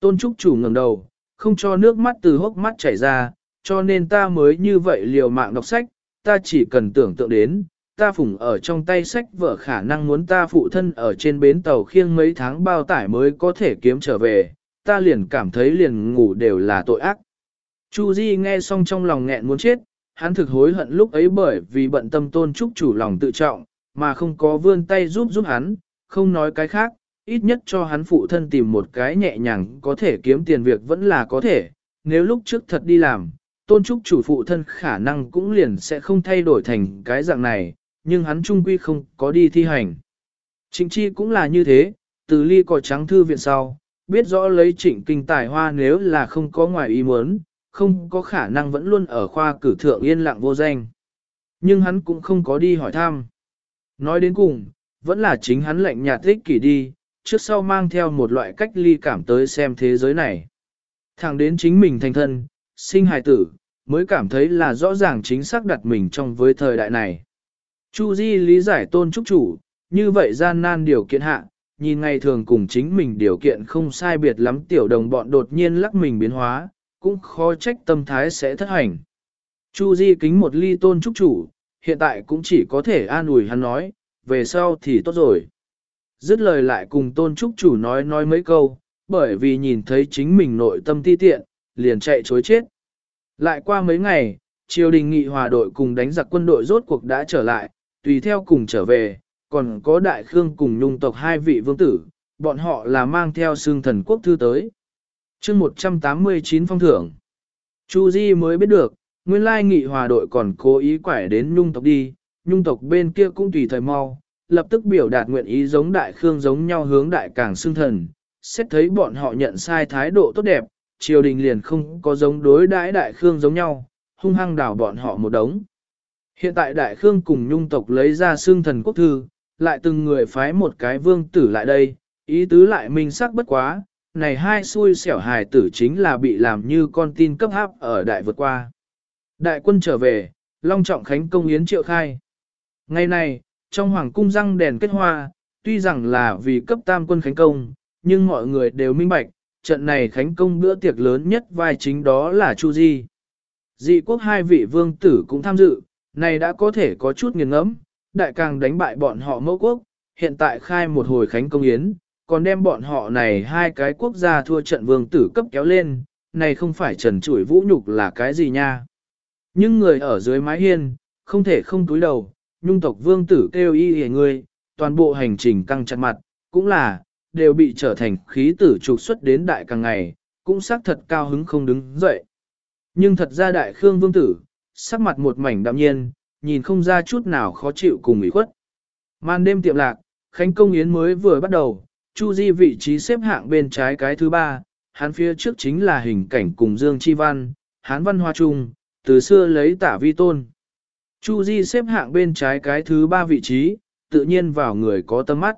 Tôn Trúc chủ ngẩng đầu, không cho nước mắt từ hốc mắt chảy ra, cho nên ta mới như vậy liều mạng đọc sách, ta chỉ cần tưởng tượng đến, ta phủng ở trong tay sách vợ khả năng muốn ta phụ thân ở trên bến tàu khiêng mấy tháng bao tải mới có thể kiếm trở về, ta liền cảm thấy liền ngủ đều là tội ác. Chu Di nghe xong trong lòng nghẹn muốn chết, hắn thực hối hận lúc ấy bởi vì bận tâm tôn trúc chủ lòng tự trọng, mà không có vươn tay giúp giúp hắn, không nói cái khác, ít nhất cho hắn phụ thân tìm một cái nhẹ nhàng có thể kiếm tiền việc vẫn là có thể, nếu lúc trước thật đi làm, tôn trúc chủ phụ thân khả năng cũng liền sẽ không thay đổi thành cái dạng này, nhưng hắn trung quy không có đi thi hành. Trịnh chi cũng là như thế, từ ly cỏ trắng thư viện sau, biết rõ lấy trịnh kinh tài hoa nếu là không có ngoài ý muốn, không có khả năng vẫn luôn ở khoa cử thượng yên lặng vô danh. Nhưng hắn cũng không có đi hỏi thăm. Nói đến cùng, vẫn là chính hắn lệnh nhạt thích kỷ đi, trước sau mang theo một loại cách ly cảm tới xem thế giới này. Thẳng đến chính mình thành thân, sinh hài tử, mới cảm thấy là rõ ràng chính xác đặt mình trong với thời đại này. Chu Di lý giải tôn trúc chủ, như vậy gian nan điều kiện hạ, nhìn ngày thường cùng chính mình điều kiện không sai biệt lắm tiểu đồng bọn đột nhiên lắc mình biến hóa, cũng khó trách tâm thái sẽ thất hành. Chu Di kính một ly tôn trúc chủ, hiện tại cũng chỉ có thể an ủi hắn nói, về sau thì tốt rồi. Dứt lời lại cùng tôn trúc chủ nói nói mấy câu, bởi vì nhìn thấy chính mình nội tâm ti tiện, liền chạy chối chết. Lại qua mấy ngày, triều đình nghị hòa đội cùng đánh giặc quân đội rốt cuộc đã trở lại, tùy theo cùng trở về, còn có đại khương cùng nhung tộc hai vị vương tử, bọn họ là mang theo xương thần quốc thư tới chương 189 phong thưởng, Chu Di mới biết được, nguyên lai nghị hòa đội còn cố ý quải đến nhung tộc đi, nhung tộc bên kia cũng tùy thời mau, lập tức biểu đạt nguyện ý giống đại khương giống nhau hướng đại càng xương thần, xét thấy bọn họ nhận sai thái độ tốt đẹp, triều đình liền không có giống đối đãi đại khương giống nhau, hung hăng đảo bọn họ một đống. Hiện tại đại khương cùng nhung tộc lấy ra xương thần quốc thư, lại từng người phái một cái vương tử lại đây, ý tứ lại minh sắc bất quá, này hai xui xẻo hài tử chính là bị làm như con tin cấp háp ở đại vượt qua. Đại quân trở về, long trọng khánh công yến triệu khai. Ngày này, trong hoàng cung răng đèn kết hoa, tuy rằng là vì cấp tam quân khánh công, nhưng mọi người đều minh bạch, trận này khánh công bữa tiệc lớn nhất vai chính đó là Chu Di. Dị quốc hai vị vương tử cũng tham dự, này đã có thể có chút nghiền ngẫm, đại càng đánh bại bọn họ mẫu quốc, hiện tại khai một hồi khánh công yến, còn đem bọn họ này hai cái quốc gia thua trận vương tử cấp kéo lên, này không phải trần chủi vũ nhục là cái gì nha. Nhưng người ở dưới mái hiên, không thể không túi đầu, nhung tộc vương tử kêu y hề người, toàn bộ hành trình căng chặt mặt, cũng là, đều bị trở thành khí tử trục xuất đến đại càng ngày, cũng xác thật cao hứng không đứng dậy. Nhưng thật ra đại khương vương tử, sắc mặt một mảnh đạm nhiên, nhìn không ra chút nào khó chịu cùng ủy khuất. Màn đêm tiệm lạc, Khánh Công Yến mới vừa bắt đầu, Chu Di vị trí xếp hạng bên trái cái thứ ba, hắn phía trước chính là hình cảnh cùng Dương Chi Văn, hán văn hoa trung, từ xưa lấy tả vi tôn. Chu Di xếp hạng bên trái cái thứ ba vị trí, tự nhiên vào người có tâm mắt.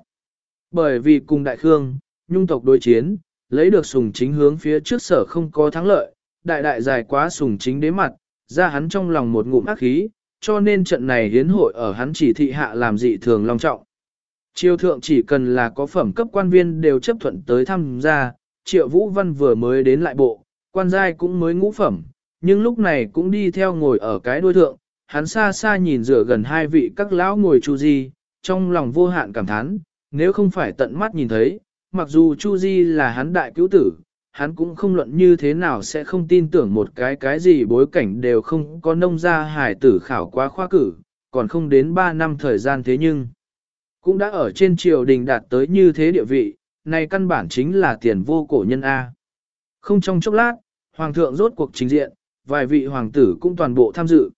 Bởi vì cùng đại khương, nhung tộc đối chiến, lấy được sùng chính hướng phía trước sở không có thắng lợi, đại đại dài quá sùng chính đế mặt, ra hắn trong lòng một ngụm ác khí, cho nên trận này hiến hội ở hắn chỉ thị hạ làm dị thường long trọng. Triều thượng chỉ cần là có phẩm cấp quan viên đều chấp thuận tới tham gia, triệu vũ văn vừa mới đến lại bộ, quan giai cũng mới ngũ phẩm, nhưng lúc này cũng đi theo ngồi ở cái đuôi thượng, hắn xa xa nhìn rửa gần hai vị các lão ngồi chu di, trong lòng vô hạn cảm thán, nếu không phải tận mắt nhìn thấy, mặc dù chu di là hắn đại cứu tử, hắn cũng không luận như thế nào sẽ không tin tưởng một cái cái gì bối cảnh đều không có nông gia hải tử khảo qua khoa cử, còn không đến 3 năm thời gian thế nhưng cũng đã ở trên triều đình đạt tới như thế địa vị, này căn bản chính là tiền vô cổ nhân A. Không trong chốc lát, hoàng thượng rốt cuộc chính diện, vài vị hoàng tử cũng toàn bộ tham dự.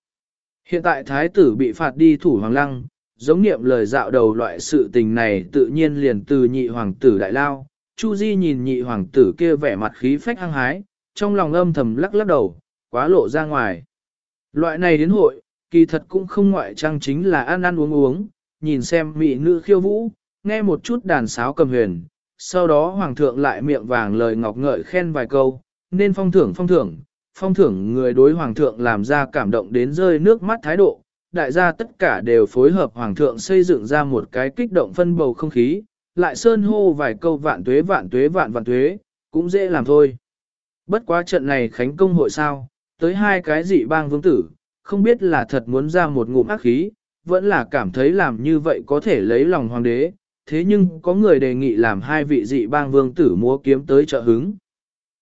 Hiện tại thái tử bị phạt đi thủ hoàng lăng, giống niệm lời dạo đầu loại sự tình này tự nhiên liền từ nhị hoàng tử đại lao, Chu Di nhìn nhị hoàng tử kia vẻ mặt khí phách hăng hái, trong lòng âm thầm lắc lắc đầu, quá lộ ra ngoài. Loại này đến hội, kỳ thật cũng không ngoại trang chính là ăn ăn uống uống, nhìn xem mỹ nữ khiêu vũ, nghe một chút đàn sáo cầm huyền, sau đó hoàng thượng lại miệng vàng lời ngọc ngợi khen vài câu, nên phong thưởng phong thưởng, phong thưởng người đối hoàng thượng làm ra cảm động đến rơi nước mắt thái độ, đại gia tất cả đều phối hợp hoàng thượng xây dựng ra một cái kích động phân bầu không khí, lại sơn hô vài câu vạn tuế vạn tuế vạn vạn tuế, cũng dễ làm thôi. Bất quá trận này khánh công hội sao, tới hai cái dị bang vương tử, không biết là thật muốn ra một ngụm ác khí, vẫn là cảm thấy làm như vậy có thể lấy lòng hoàng đế, thế nhưng có người đề nghị làm hai vị dị bang vương tử múa kiếm tới trợ hứng.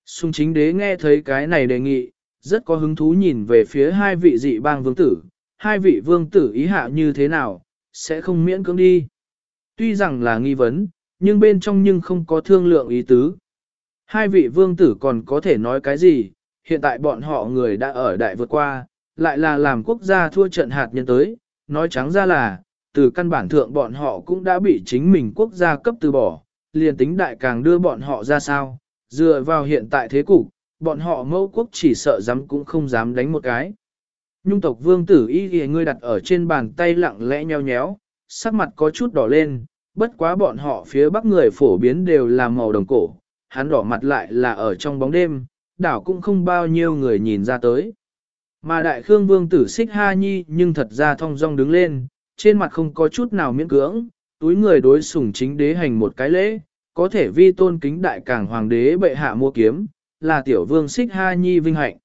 Xung chính đế nghe thấy cái này đề nghị, rất có hứng thú nhìn về phía hai vị dị bang vương tử, hai vị vương tử ý hạ như thế nào, sẽ không miễn cưỡng đi. Tuy rằng là nghi vấn, nhưng bên trong nhưng không có thương lượng ý tứ. Hai vị vương tử còn có thể nói cái gì, hiện tại bọn họ người đã ở đại vượt qua, lại là làm quốc gia thua trận hạt nhân tới, nói trắng ra là, từ căn bản thượng bọn họ cũng đã bị chính mình quốc gia cấp từ bỏ, liền tính đại càng đưa bọn họ ra sao, dựa vào hiện tại thế cục, bọn họ mẫu quốc chỉ sợ dám cũng không dám đánh một cái. Nhung tộc vương tử y ghi ngươi đặt ở trên bàn tay lặng lẽ nheo nhéo, sắc mặt có chút đỏ lên, bất quá bọn họ phía bắc người phổ biến đều là màu đồng cổ, hắn đỏ mặt lại là ở trong bóng đêm, đảo cũng không bao nhiêu người nhìn ra tới. Mà đại khương vương tử xích ha nhi nhưng thật ra thong dong đứng lên, trên mặt không có chút nào miễn cưỡng, túi người đối sủng chính đế hành một cái lễ, có thể vi tôn kính đại càng hoàng đế bệ hạ mua kiếm, là tiểu vương xích ha nhi vinh hạnh.